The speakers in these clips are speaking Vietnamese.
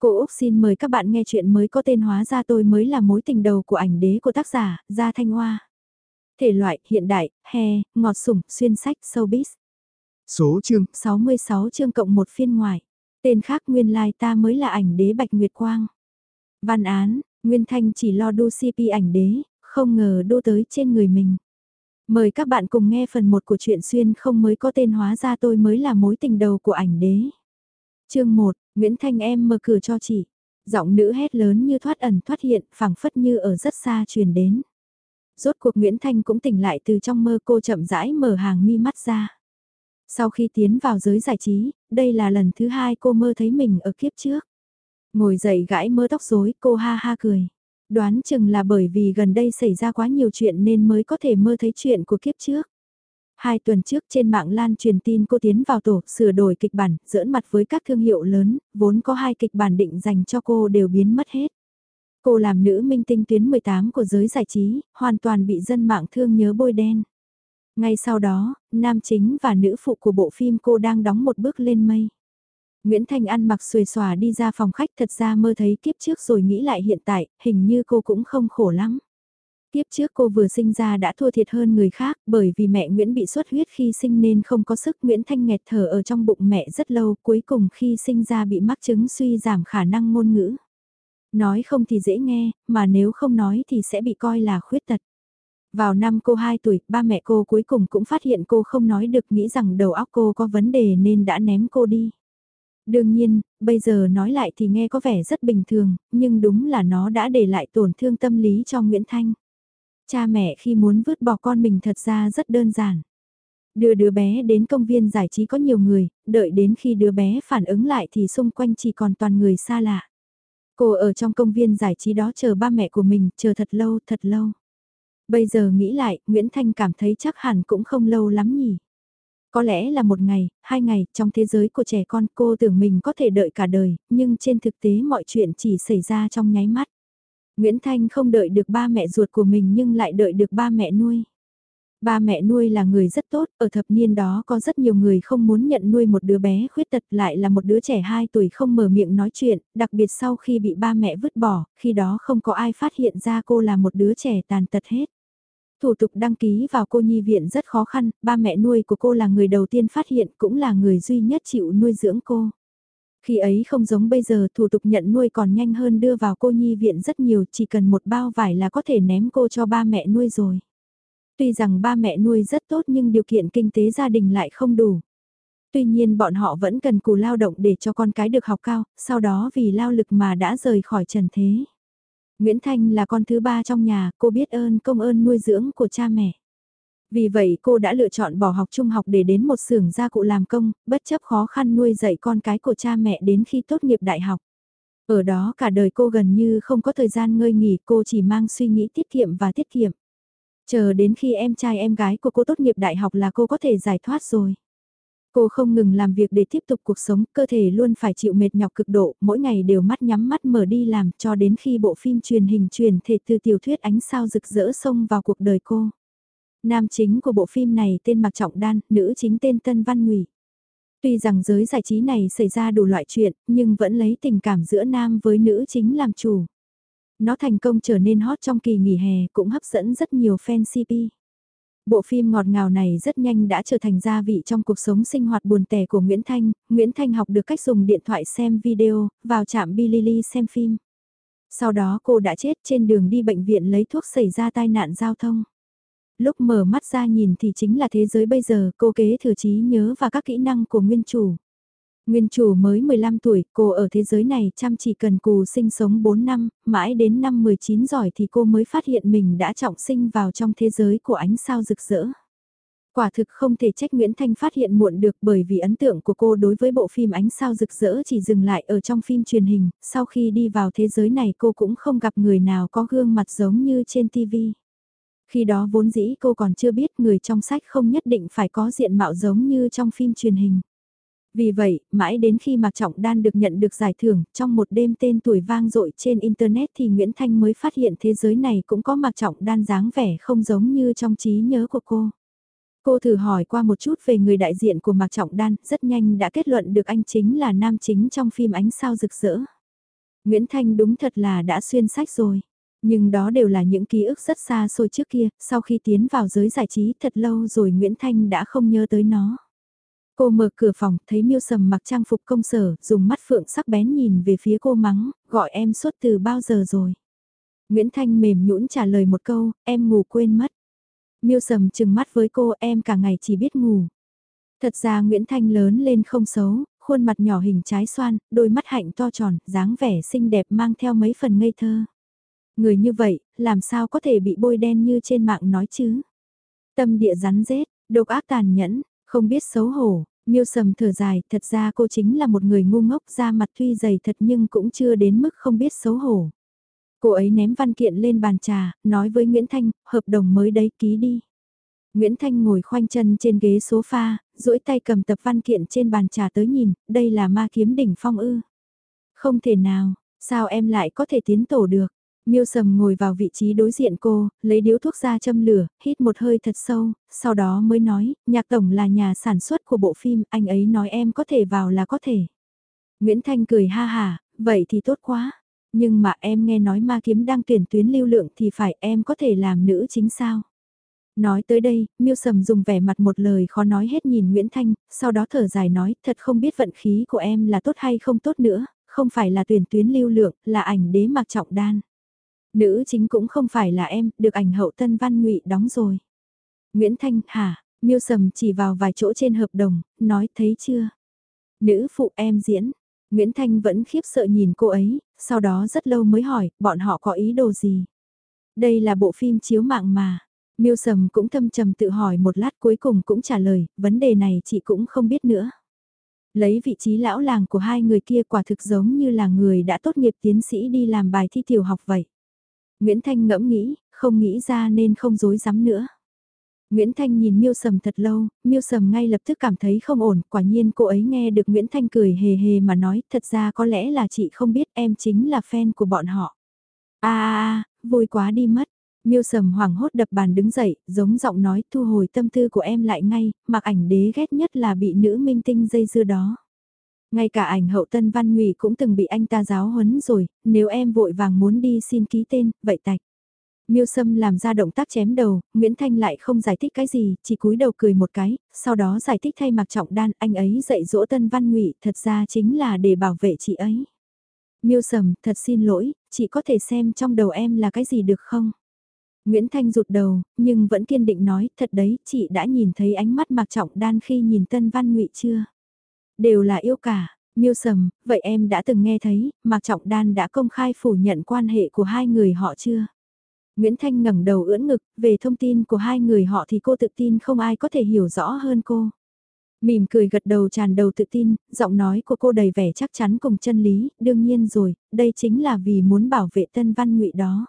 Cô Úc xin mời các bạn nghe chuyện mới có tên hóa ra tôi mới là mối tình đầu của ảnh đế của tác giả, Gia Thanh Hoa. Thể loại, hiện đại, he, ngọt sủng, xuyên sách, showbiz. Số chương 66 chương cộng một phiên ngoại. Tên khác nguyên lai ta mới là ảnh đế Bạch Nguyệt Quang. Văn án, Nguyên Thanh chỉ lo đu CP ảnh đế, không ngờ đô tới trên người mình. Mời các bạn cùng nghe phần 1 của truyện xuyên không mới có tên hóa ra tôi mới là mối tình đầu của ảnh đế. Chương 1, Nguyễn Thanh em mở cửa cho chị. Giọng nữ hét lớn như thoát ẩn thoát hiện, phảng phất như ở rất xa truyền đến. Rốt cuộc Nguyễn Thanh cũng tỉnh lại từ trong mơ cô chậm rãi mở hàng mi mắt ra. Sau khi tiến vào giới giải trí, đây là lần thứ hai cô mơ thấy mình ở kiếp trước. Ngồi dậy gãi mơ tóc rối, cô ha ha cười. Đoán chừng là bởi vì gần đây xảy ra quá nhiều chuyện nên mới có thể mơ thấy chuyện của kiếp trước. Hai tuần trước trên mạng lan truyền tin cô tiến vào tổ sửa đổi kịch bản, giỡn mặt với các thương hiệu lớn, vốn có hai kịch bản định dành cho cô đều biến mất hết. Cô làm nữ minh tinh tuyến 18 của giới giải trí, hoàn toàn bị dân mạng thương nhớ bôi đen. Ngay sau đó, nam chính và nữ phụ của bộ phim cô đang đóng một bước lên mây. Nguyễn Thanh ăn mặc xuề xòa đi ra phòng khách thật ra mơ thấy kiếp trước rồi nghĩ lại hiện tại, hình như cô cũng không khổ lắm. Tiếp trước cô vừa sinh ra đã thua thiệt hơn người khác bởi vì mẹ Nguyễn bị xuất huyết khi sinh nên không có sức Nguyễn Thanh nghẹt thở ở trong bụng mẹ rất lâu cuối cùng khi sinh ra bị mắc chứng suy giảm khả năng ngôn ngữ. Nói không thì dễ nghe, mà nếu không nói thì sẽ bị coi là khuyết tật. Vào năm cô 2 tuổi, ba mẹ cô cuối cùng cũng phát hiện cô không nói được nghĩ rằng đầu óc cô có vấn đề nên đã ném cô đi. Đương nhiên, bây giờ nói lại thì nghe có vẻ rất bình thường, nhưng đúng là nó đã để lại tổn thương tâm lý cho Nguyễn Thanh. Cha mẹ khi muốn vứt bỏ con mình thật ra rất đơn giản. Đưa đứa bé đến công viên giải trí có nhiều người, đợi đến khi đứa bé phản ứng lại thì xung quanh chỉ còn toàn người xa lạ. Cô ở trong công viên giải trí đó chờ ba mẹ của mình, chờ thật lâu, thật lâu. Bây giờ nghĩ lại, Nguyễn Thanh cảm thấy chắc hẳn cũng không lâu lắm nhỉ. Có lẽ là một ngày, hai ngày, trong thế giới của trẻ con cô tưởng mình có thể đợi cả đời, nhưng trên thực tế mọi chuyện chỉ xảy ra trong nháy mắt. Nguyễn Thanh không đợi được ba mẹ ruột của mình nhưng lại đợi được ba mẹ nuôi. Ba mẹ nuôi là người rất tốt, ở thập niên đó có rất nhiều người không muốn nhận nuôi một đứa bé khuyết tật lại là một đứa trẻ 2 tuổi không mở miệng nói chuyện, đặc biệt sau khi bị ba mẹ vứt bỏ, khi đó không có ai phát hiện ra cô là một đứa trẻ tàn tật hết. Thủ tục đăng ký vào cô nhi viện rất khó khăn, ba mẹ nuôi của cô là người đầu tiên phát hiện cũng là người duy nhất chịu nuôi dưỡng cô. Khi ấy không giống bây giờ thủ tục nhận nuôi còn nhanh hơn đưa vào cô nhi viện rất nhiều chỉ cần một bao vải là có thể ném cô cho ba mẹ nuôi rồi. Tuy rằng ba mẹ nuôi rất tốt nhưng điều kiện kinh tế gia đình lại không đủ. Tuy nhiên bọn họ vẫn cần cù lao động để cho con cái được học cao, sau đó vì lao lực mà đã rời khỏi trần thế. Nguyễn Thanh là con thứ ba trong nhà, cô biết ơn công ơn nuôi dưỡng của cha mẹ. Vì vậy cô đã lựa chọn bỏ học trung học để đến một xưởng gia cụ làm công, bất chấp khó khăn nuôi dạy con cái của cha mẹ đến khi tốt nghiệp đại học. Ở đó cả đời cô gần như không có thời gian ngơi nghỉ, cô chỉ mang suy nghĩ tiết kiệm và tiết kiệm. Chờ đến khi em trai em gái của cô tốt nghiệp đại học là cô có thể giải thoát rồi. Cô không ngừng làm việc để tiếp tục cuộc sống, cơ thể luôn phải chịu mệt nhọc cực độ, mỗi ngày đều mắt nhắm mắt mở đi làm cho đến khi bộ phim truyền hình truyền thể từ tiểu thuyết ánh sao rực rỡ xông vào cuộc đời cô. Nam chính của bộ phim này tên Mạc Trọng Đan, nữ chính tên Tân Văn Ngụy. Tuy rằng giới giải trí này xảy ra đủ loại chuyện, nhưng vẫn lấy tình cảm giữa nam với nữ chính làm chủ. Nó thành công trở nên hot trong kỳ nghỉ hè cũng hấp dẫn rất nhiều fan CP. Bộ phim ngọt ngào này rất nhanh đã trở thành gia vị trong cuộc sống sinh hoạt buồn tẻ của Nguyễn Thanh. Nguyễn Thanh học được cách dùng điện thoại xem video, vào trạm Bilili xem phim. Sau đó cô đã chết trên đường đi bệnh viện lấy thuốc xảy ra tai nạn giao thông lúc mở mắt ra nhìn thì chính là thế giới bây giờ, cô kế thừa trí nhớ và các kỹ năng của nguyên chủ. Nguyên chủ mới 15 tuổi, cô ở thế giới này chăm chỉ cần cù sinh sống 4 năm, mãi đến năm 19 giỏi thì cô mới phát hiện mình đã trọng sinh vào trong thế giới của ánh sao rực rỡ. Quả thực không thể trách Nguyễn Thanh phát hiện muộn được bởi vì ấn tượng của cô đối với bộ phim ánh sao rực rỡ chỉ dừng lại ở trong phim truyền hình, sau khi đi vào thế giới này cô cũng không gặp người nào có gương mặt giống như trên TV. Khi đó vốn dĩ cô còn chưa biết người trong sách không nhất định phải có diện mạo giống như trong phim truyền hình. Vì vậy, mãi đến khi Mạc Trọng Đan được nhận được giải thưởng trong một đêm tên tuổi vang dội trên Internet thì Nguyễn Thanh mới phát hiện thế giới này cũng có Mạc Trọng Đan dáng vẻ không giống như trong trí nhớ của cô. Cô thử hỏi qua một chút về người đại diện của Mạc Trọng Đan, rất nhanh đã kết luận được anh chính là nam chính trong phim Ánh Sao Rực Rỡ. Nguyễn Thanh đúng thật là đã xuyên sách rồi. Nhưng đó đều là những ký ức rất xa xôi trước kia, sau khi tiến vào giới giải trí thật lâu rồi Nguyễn Thanh đã không nhớ tới nó. Cô mở cửa phòng, thấy miêu sầm mặc trang phục công sở, dùng mắt phượng sắc bén nhìn về phía cô mắng, gọi em suốt từ bao giờ rồi. Nguyễn Thanh mềm nhũn trả lời một câu, em ngủ quên mất. Miêu sầm chừng mắt với cô em cả ngày chỉ biết ngủ. Thật ra Nguyễn Thanh lớn lên không xấu, khuôn mặt nhỏ hình trái xoan, đôi mắt hạnh to tròn, dáng vẻ xinh đẹp mang theo mấy phần ngây thơ. Người như vậy, làm sao có thể bị bôi đen như trên mạng nói chứ? Tâm địa rắn rết, độc ác tàn nhẫn, không biết xấu hổ, miêu sầm thở dài, thật ra cô chính là một người ngu ngốc ra mặt tuy dày thật nhưng cũng chưa đến mức không biết xấu hổ. Cô ấy ném văn kiện lên bàn trà, nói với Nguyễn Thanh, hợp đồng mới đấy ký đi. Nguyễn Thanh ngồi khoanh chân trên ghế sofa, duỗi tay cầm tập văn kiện trên bàn trà tới nhìn, đây là ma kiếm đỉnh phong ư. Không thể nào, sao em lại có thể tiến tổ được? Miêu Sầm ngồi vào vị trí đối diện cô, lấy điếu thuốc ra châm lửa, hít một hơi thật sâu, sau đó mới nói, nhạc tổng là nhà sản xuất của bộ phim, anh ấy nói em có thể vào là có thể. Nguyễn Thanh cười ha hà, vậy thì tốt quá. Nhưng mà em nghe nói ma kiếm đang tuyển tuyến lưu lượng thì phải em có thể làm nữ chính sao? Nói tới đây, miêu sầm dùng vẻ mặt một lời khó nói hết nhìn Nguyễn Thanh, sau đó thở dài nói, thật không biết vận khí của em là tốt hay không tốt nữa, không phải là tuyển tuyến lưu lượng, là ảnh đế mặc trọng đan. Nữ chính cũng không phải là em, được ảnh hậu tân văn ngụy đóng rồi. Nguyễn Thanh, hả, miêu sầm chỉ vào vài chỗ trên hợp đồng, nói thấy chưa? Nữ phụ em diễn, Nguyễn Thanh vẫn khiếp sợ nhìn cô ấy, sau đó rất lâu mới hỏi, bọn họ có ý đồ gì? Đây là bộ phim chiếu mạng mà. Miêu Sầm cũng thâm trầm tự hỏi một lát cuối cùng cũng trả lời, vấn đề này chị cũng không biết nữa. Lấy vị trí lão làng của hai người kia quả thực giống như là người đã tốt nghiệp tiến sĩ đi làm bài thi tiểu học vậy. Nguyễn Thanh ngẫm nghĩ, không nghĩ ra nên không dối dám nữa. Nguyễn Thanh nhìn Miêu Sầm thật lâu, Miêu Sầm ngay lập tức cảm thấy không ổn, quả nhiên cô ấy nghe được Nguyễn Thanh cười hề hề mà nói, thật ra có lẽ là chị không biết em chính là fan của bọn họ. a a vui quá đi mất. Miêu Sầm hoảng hốt đập bàn đứng dậy, giống giọng nói thu hồi tâm tư của em lại ngay, mặc ảnh đế ghét nhất là bị nữ minh tinh dây dưa đó. Ngay cả ảnh hậu tân văn ngụy cũng từng bị anh ta giáo huấn rồi, nếu em vội vàng muốn đi xin ký tên, vậy tạch. Miêu Sâm làm ra động tác chém đầu, Nguyễn Thanh lại không giải thích cái gì, chỉ cúi đầu cười một cái, sau đó giải thích thay Mạc Trọng Đan, anh ấy dạy dỗ Tân Văn Ngụy, thật ra chính là để bảo vệ chị ấy. Miêu Sầm, thật xin lỗi, chị có thể xem trong đầu em là cái gì được không? Nguyễn Thanh rụt đầu, nhưng vẫn kiên định nói, thật đấy, chị đã nhìn thấy ánh mắt Mạc Trọng Đan khi nhìn Tân Văn Ngụy chưa? Đều là yêu cả, Miêu Sầm, vậy em đã từng nghe thấy, Mạc Trọng Đan đã công khai phủ nhận quan hệ của hai người họ chưa? Nguyễn Thanh ngẩng đầu ưỡn ngực, về thông tin của hai người họ thì cô tự tin không ai có thể hiểu rõ hơn cô. Mỉm cười gật đầu tràn đầu tự tin, giọng nói của cô đầy vẻ chắc chắn cùng chân lý, đương nhiên rồi, đây chính là vì muốn bảo vệ tân văn ngụy đó.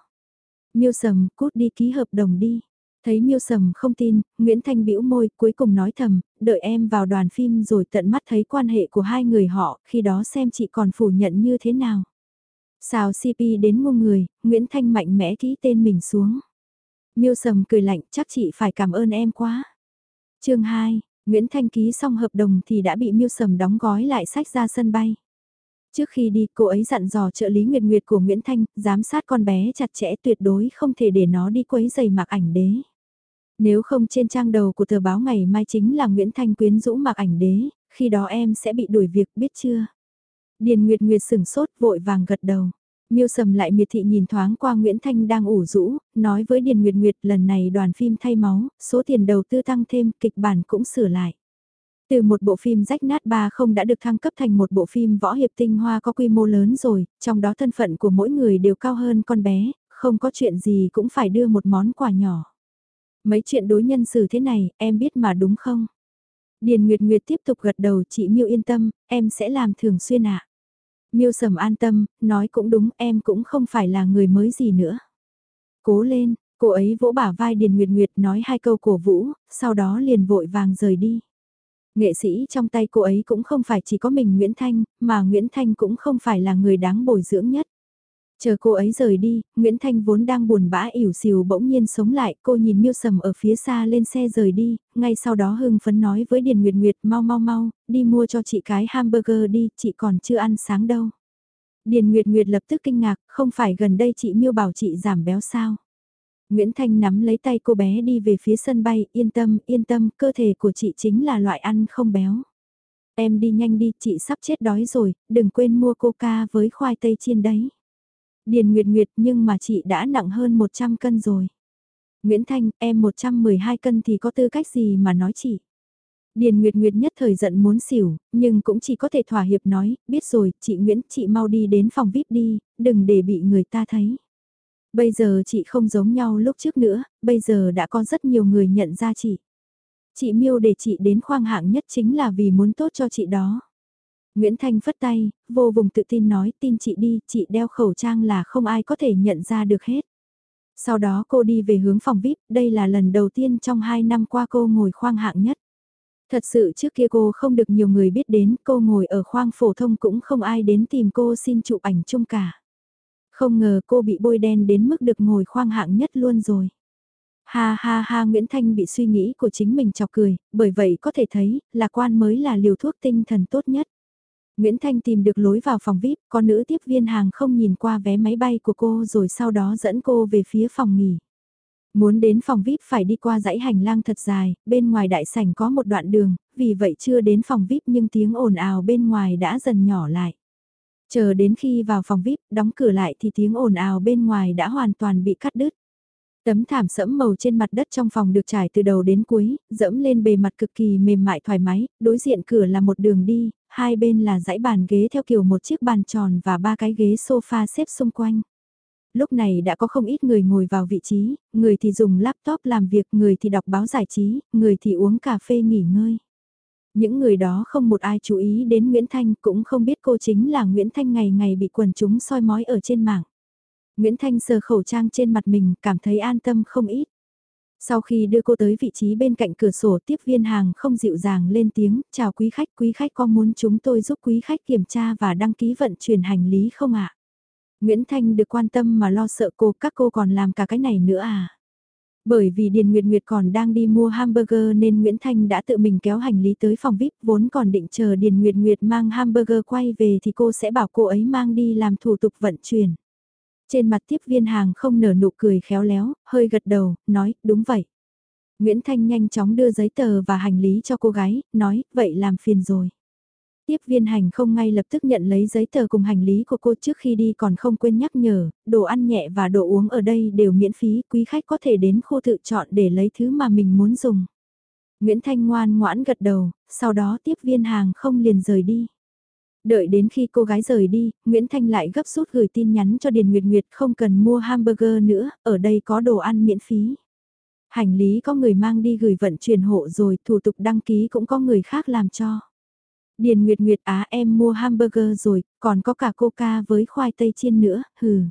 Miêu sầm, cút đi ký hợp đồng đi. Thấy miêu sầm không tin, Nguyễn Thanh bĩu môi, cuối cùng nói thầm, đợi em vào đoàn phim rồi tận mắt thấy quan hệ của hai người họ, khi đó xem chị còn phủ nhận như thế nào. Xào CP đến ngu người, Nguyễn Thanh mạnh mẽ ký tên mình xuống. Miêu sầm cười lạnh, chắc chị phải cảm ơn em quá. chương 2, Nguyễn Thanh ký xong hợp đồng thì đã bị miêu sầm đóng gói lại sách ra sân bay. Trước khi đi, cô ấy dặn dò trợ lý Nguyệt Nguyệt của Nguyễn Thanh, giám sát con bé chặt chẽ tuyệt đối không thể để nó đi quấy giày mặc ảnh đế. Nếu không trên trang đầu của tờ báo ngày mai chính là Nguyễn Thanh quyến rũ mặc ảnh đế, khi đó em sẽ bị đuổi việc biết chưa? Điền Nguyệt Nguyệt sửng sốt vội vàng gật đầu. Miêu Sầm lại miệt thị nhìn thoáng qua Nguyễn Thanh đang ủ rũ, nói với Điền Nguyệt Nguyệt lần này đoàn phim thay máu, số tiền đầu tư tăng thêm, kịch bản cũng sửa lại. Từ một bộ phim rách nát ba không đã được thăng cấp thành một bộ phim võ hiệp tinh hoa có quy mô lớn rồi, trong đó thân phận của mỗi người đều cao hơn con bé, không có chuyện gì cũng phải đưa một món quà nhỏ. Mấy chuyện đối nhân xử thế này, em biết mà đúng không? Điền Nguyệt Nguyệt tiếp tục gật đầu chị Miêu yên tâm, em sẽ làm thường xuyên ạ. Miêu sầm an tâm, nói cũng đúng em cũng không phải là người mới gì nữa. Cố lên, cô ấy vỗ bả vai Điền Nguyệt Nguyệt nói hai câu cổ vũ, sau đó liền vội vàng rời đi. Nghệ sĩ trong tay cô ấy cũng không phải chỉ có mình Nguyễn Thanh, mà Nguyễn Thanh cũng không phải là người đáng bồi dưỡng nhất. Chờ cô ấy rời đi, Nguyễn Thanh vốn đang buồn bã ỉu xìu bỗng nhiên sống lại, cô nhìn miêu sầm ở phía xa lên xe rời đi, ngay sau đó hưng phấn nói với Điền Nguyệt Nguyệt mau mau mau, đi mua cho chị cái hamburger đi, chị còn chưa ăn sáng đâu. Điền Nguyệt Nguyệt lập tức kinh ngạc, không phải gần đây chị miêu bảo chị giảm béo sao? Nguyễn Thanh nắm lấy tay cô bé đi về phía sân bay, yên tâm, yên tâm, cơ thể của chị chính là loại ăn không béo. Em đi nhanh đi, chị sắp chết đói rồi, đừng quên mua coca với khoai tây chiên đấy. Điền Nguyệt Nguyệt nhưng mà chị đã nặng hơn 100 cân rồi. Nguyễn Thanh, em 112 cân thì có tư cách gì mà nói chị. Điền Nguyệt Nguyệt nhất thời giận muốn xỉu, nhưng cũng chỉ có thể thỏa hiệp nói, biết rồi, chị Nguyễn, chị mau đi đến phòng VIP đi, đừng để bị người ta thấy. Bây giờ chị không giống nhau lúc trước nữa, bây giờ đã có rất nhiều người nhận ra chị. Chị miêu để chị đến khoang hạng nhất chính là vì muốn tốt cho chị đó. Nguyễn Thanh phất tay, vô vùng tự tin nói tin chị đi, chị đeo khẩu trang là không ai có thể nhận ra được hết. Sau đó cô đi về hướng phòng VIP, đây là lần đầu tiên trong 2 năm qua cô ngồi khoang hạng nhất. Thật sự trước kia cô không được nhiều người biết đến, cô ngồi ở khoang phổ thông cũng không ai đến tìm cô xin chụp ảnh chung cả. Không ngờ cô bị bôi đen đến mức được ngồi khoang hạng nhất luôn rồi. Ha ha ha Nguyễn Thanh bị suy nghĩ của chính mình chọc cười, bởi vậy có thể thấy, là quan mới là liều thuốc tinh thần tốt nhất. Nguyễn Thanh tìm được lối vào phòng VIP, con nữ tiếp viên hàng không nhìn qua vé máy bay của cô rồi sau đó dẫn cô về phía phòng nghỉ. Muốn đến phòng VIP phải đi qua dãy hành lang thật dài, bên ngoài đại sảnh có một đoạn đường, vì vậy chưa đến phòng VIP nhưng tiếng ồn ào bên ngoài đã dần nhỏ lại. Chờ đến khi vào phòng VIP, đóng cửa lại thì tiếng ồn ào bên ngoài đã hoàn toàn bị cắt đứt. Tấm thảm sẫm màu trên mặt đất trong phòng được trải từ đầu đến cuối, dẫm lên bề mặt cực kỳ mềm mại thoải mái, đối diện cửa là một đường đi, hai bên là dãy bàn ghế theo kiểu một chiếc bàn tròn và ba cái ghế sofa xếp xung quanh. Lúc này đã có không ít người ngồi vào vị trí, người thì dùng laptop làm việc, người thì đọc báo giải trí, người thì uống cà phê nghỉ ngơi. Những người đó không một ai chú ý đến Nguyễn Thanh cũng không biết cô chính là Nguyễn Thanh ngày ngày bị quần chúng soi mói ở trên mạng. Nguyễn Thanh sờ khẩu trang trên mặt mình cảm thấy an tâm không ít. Sau khi đưa cô tới vị trí bên cạnh cửa sổ tiếp viên hàng không dịu dàng lên tiếng, chào quý khách, quý khách có muốn chúng tôi giúp quý khách kiểm tra và đăng ký vận chuyển hành lý không ạ? Nguyễn Thanh được quan tâm mà lo sợ cô, các cô còn làm cả cái này nữa à? Bởi vì Điền Nguyệt Nguyệt còn đang đi mua hamburger nên Nguyễn Thanh đã tự mình kéo hành lý tới phòng VIP vốn còn định chờ Điền Nguyệt Nguyệt mang hamburger quay về thì cô sẽ bảo cô ấy mang đi làm thủ tục vận chuyển. Trên mặt tiếp viên hàng không nở nụ cười khéo léo, hơi gật đầu, nói, đúng vậy. Nguyễn Thanh nhanh chóng đưa giấy tờ và hành lý cho cô gái, nói, vậy làm phiền rồi. Tiếp viên hành không ngay lập tức nhận lấy giấy tờ cùng hành lý của cô trước khi đi còn không quên nhắc nhở, đồ ăn nhẹ và đồ uống ở đây đều miễn phí, quý khách có thể đến khu tự chọn để lấy thứ mà mình muốn dùng. Nguyễn Thanh ngoan ngoãn gật đầu, sau đó tiếp viên hàng không liền rời đi. Đợi đến khi cô gái rời đi, Nguyễn Thanh lại gấp rút gửi tin nhắn cho Điền Nguyệt Nguyệt không cần mua hamburger nữa, ở đây có đồ ăn miễn phí. Hành lý có người mang đi gửi vận chuyển hộ rồi, thủ tục đăng ký cũng có người khác làm cho. Điền Nguyệt Nguyệt á em mua hamburger rồi, còn có cả coca với khoai tây chiên nữa, hừ.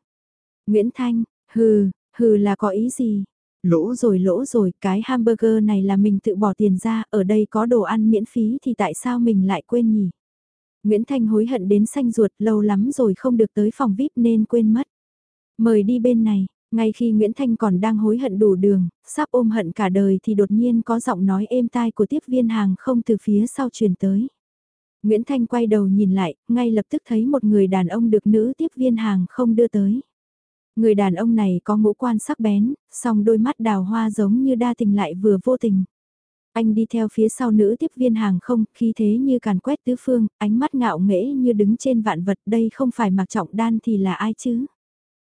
Nguyễn Thanh, hừ, hừ là có ý gì? Lỗ rồi lỗ rồi, cái hamburger này là mình tự bỏ tiền ra, ở đây có đồ ăn miễn phí thì tại sao mình lại quên nhỉ? Nguyễn Thanh hối hận đến xanh ruột lâu lắm rồi không được tới phòng VIP nên quên mất. Mời đi bên này, ngay khi Nguyễn Thanh còn đang hối hận đủ đường, sắp ôm hận cả đời thì đột nhiên có giọng nói êm tai của tiếp viên hàng không từ phía sau truyền tới. Nguyễn Thanh quay đầu nhìn lại, ngay lập tức thấy một người đàn ông được nữ tiếp viên hàng không đưa tới. Người đàn ông này có ngũ quan sắc bén, song đôi mắt đào hoa giống như đa tình lại vừa vô tình. Anh đi theo phía sau nữ tiếp viên hàng không, khi thế như càn quét tứ phương, ánh mắt ngạo nghễ như đứng trên vạn vật đây không phải mặc trọng đan thì là ai chứ?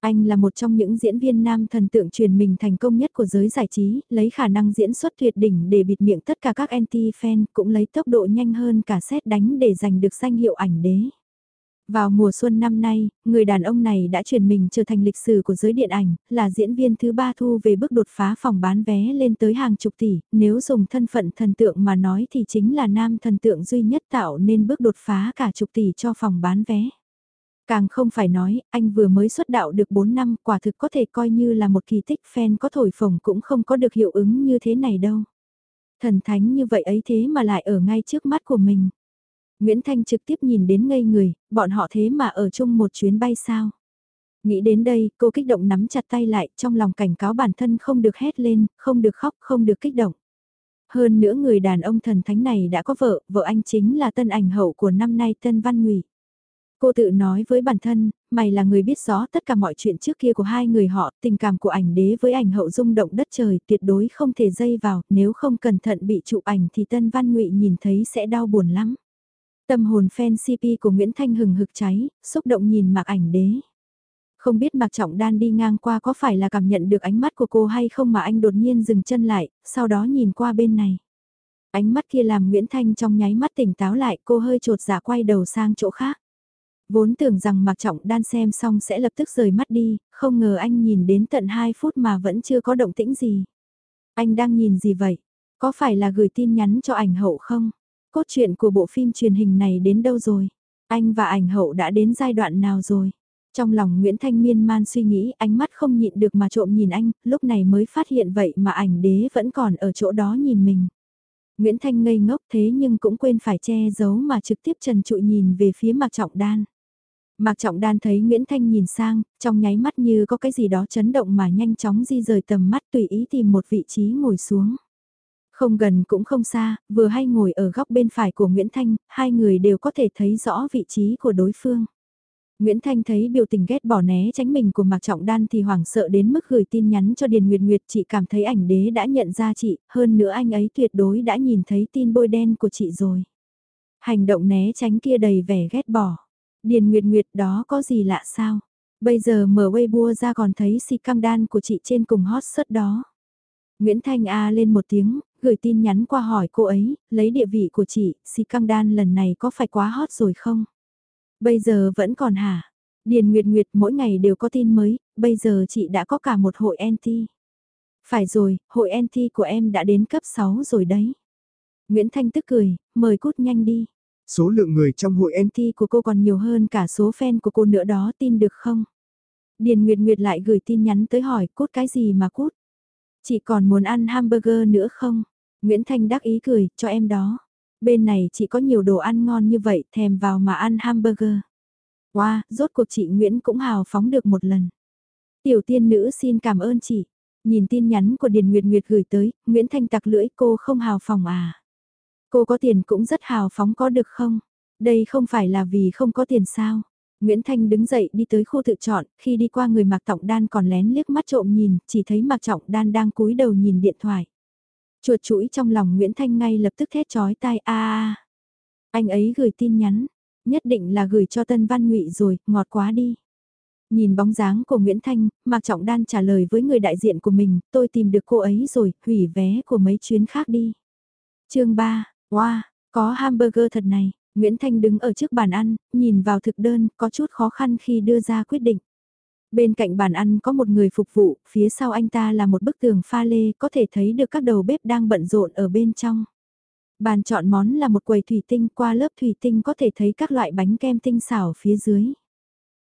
Anh là một trong những diễn viên nam thần tượng truyền mình thành công nhất của giới giải trí, lấy khả năng diễn xuất tuyệt đỉnh để bịt miệng tất cả các anti-fan, cũng lấy tốc độ nhanh hơn cả xét đánh để giành được danh hiệu ảnh đế. Vào mùa xuân năm nay, người đàn ông này đã truyền mình trở thành lịch sử của giới điện ảnh, là diễn viên thứ ba thu về bước đột phá phòng bán vé lên tới hàng chục tỷ, nếu dùng thân phận thần tượng mà nói thì chính là nam thần tượng duy nhất tạo nên bước đột phá cả chục tỷ cho phòng bán vé. Càng không phải nói, anh vừa mới xuất đạo được 4 năm, quả thực có thể coi như là một kỳ tích fan có thổi phồng cũng không có được hiệu ứng như thế này đâu. Thần thánh như vậy ấy thế mà lại ở ngay trước mắt của mình. Nguyễn Thanh trực tiếp nhìn đến ngây người, bọn họ thế mà ở chung một chuyến bay sao. Nghĩ đến đây, cô kích động nắm chặt tay lại, trong lòng cảnh cáo bản thân không được hét lên, không được khóc, không được kích động. Hơn nữa người đàn ông thần thánh này đã có vợ, vợ anh chính là tân ảnh hậu của năm nay Tân Văn Ngụy. Cô tự nói với bản thân, mày là người biết rõ tất cả mọi chuyện trước kia của hai người họ, tình cảm của ảnh đế với ảnh hậu rung động đất trời tuyệt đối không thể dây vào, nếu không cẩn thận bị chụp ảnh thì Tân Văn Ngụy nhìn thấy sẽ đau buồn lắm. Tâm hồn fan CP của Nguyễn Thanh hừng hực cháy, xúc động nhìn mặc ảnh đế. Không biết Mạc Trọng Đan đi ngang qua có phải là cảm nhận được ánh mắt của cô hay không mà anh đột nhiên dừng chân lại, sau đó nhìn qua bên này. Ánh mắt kia làm Nguyễn Thanh trong nháy mắt tỉnh táo lại cô hơi trột dạ quay đầu sang chỗ khác. Vốn tưởng rằng Mạc Trọng Đan xem xong sẽ lập tức rời mắt đi, không ngờ anh nhìn đến tận 2 phút mà vẫn chưa có động tĩnh gì. Anh đang nhìn gì vậy? Có phải là gửi tin nhắn cho ảnh hậu không? Cốt truyện của bộ phim truyền hình này đến đâu rồi? Anh và ảnh hậu đã đến giai đoạn nào rồi? Trong lòng Nguyễn Thanh miên man suy nghĩ ánh mắt không nhịn được mà trộm nhìn anh, lúc này mới phát hiện vậy mà ảnh đế vẫn còn ở chỗ đó nhìn mình. Nguyễn Thanh ngây ngốc thế nhưng cũng quên phải che giấu mà trực tiếp trần trụi nhìn về phía Mạc Trọng Đan. Mạc Trọng Đan thấy Nguyễn Thanh nhìn sang, trong nháy mắt như có cái gì đó chấn động mà nhanh chóng di rời tầm mắt tùy ý tìm một vị trí ngồi xuống. Không gần cũng không xa, vừa hay ngồi ở góc bên phải của Nguyễn Thanh, hai người đều có thể thấy rõ vị trí của đối phương. Nguyễn Thanh thấy biểu tình ghét bỏ né tránh mình của Mạc Trọng Đan thì hoảng sợ đến mức gửi tin nhắn cho Điền Nguyệt Nguyệt chị cảm thấy ảnh đế đã nhận ra chị, hơn nữa anh ấy tuyệt đối đã nhìn thấy tin bôi đen của chị rồi. Hành động né tránh kia đầy vẻ ghét bỏ. Điền Nguyệt Nguyệt đó có gì lạ sao? Bây giờ mở Weibo ra còn thấy si cam đan của chị trên cùng hot search đó. Nguyễn Thanh A lên một tiếng, gửi tin nhắn qua hỏi cô ấy, lấy địa vị của chị, si cam đan lần này có phải quá hot rồi không? Bây giờ vẫn còn hả? Điền Nguyệt Nguyệt mỗi ngày đều có tin mới, bây giờ chị đã có cả một hội NT. Phải rồi, hội NT của em đã đến cấp 6 rồi đấy. Nguyễn Thanh tức cười, mời cút nhanh đi. Số lượng người trong hội NT của cô còn nhiều hơn cả số fan của cô nữa đó tin được không? Điền Nguyệt Nguyệt lại gửi tin nhắn tới hỏi cút cái gì mà cút? Chị còn muốn ăn hamburger nữa không? Nguyễn Thanh đắc ý cười, cho em đó. Bên này chị có nhiều đồ ăn ngon như vậy, thèm vào mà ăn hamburger. Wow, rốt cuộc chị Nguyễn cũng hào phóng được một lần. Tiểu tiên nữ xin cảm ơn chị. Nhìn tin nhắn của Điền Nguyệt Nguyệt gửi tới, Nguyễn Thanh tặc lưỡi cô không hào phóng à. Cô có tiền cũng rất hào phóng có được không? Đây không phải là vì không có tiền sao? Nguyễn Thanh đứng dậy đi tới khu tự chọn, khi đi qua người Mạc Trọng Đan còn lén liếc mắt trộm nhìn, chỉ thấy Mạc Trọng Đan đang cúi đầu nhìn điện thoại. Chuột chuỗi trong lòng Nguyễn Thanh ngay lập tức thét chói tai a Anh ấy gửi tin nhắn, nhất định là gửi cho Tân Văn Ngụy rồi, ngọt quá đi. Nhìn bóng dáng của Nguyễn Thanh, Mạc Trọng Đan trả lời với người đại diện của mình, tôi tìm được cô ấy rồi, hủy vé của mấy chuyến khác đi. chương 3, wow, có hamburger thật này, Nguyễn Thanh đứng ở trước bàn ăn, nhìn vào thực đơn, có chút khó khăn khi đưa ra quyết định. Bên cạnh bàn ăn có một người phục vụ, phía sau anh ta là một bức tường pha lê, có thể thấy được các đầu bếp đang bận rộn ở bên trong. Bàn chọn món là một quầy thủy tinh, qua lớp thủy tinh có thể thấy các loại bánh kem tinh xảo phía dưới.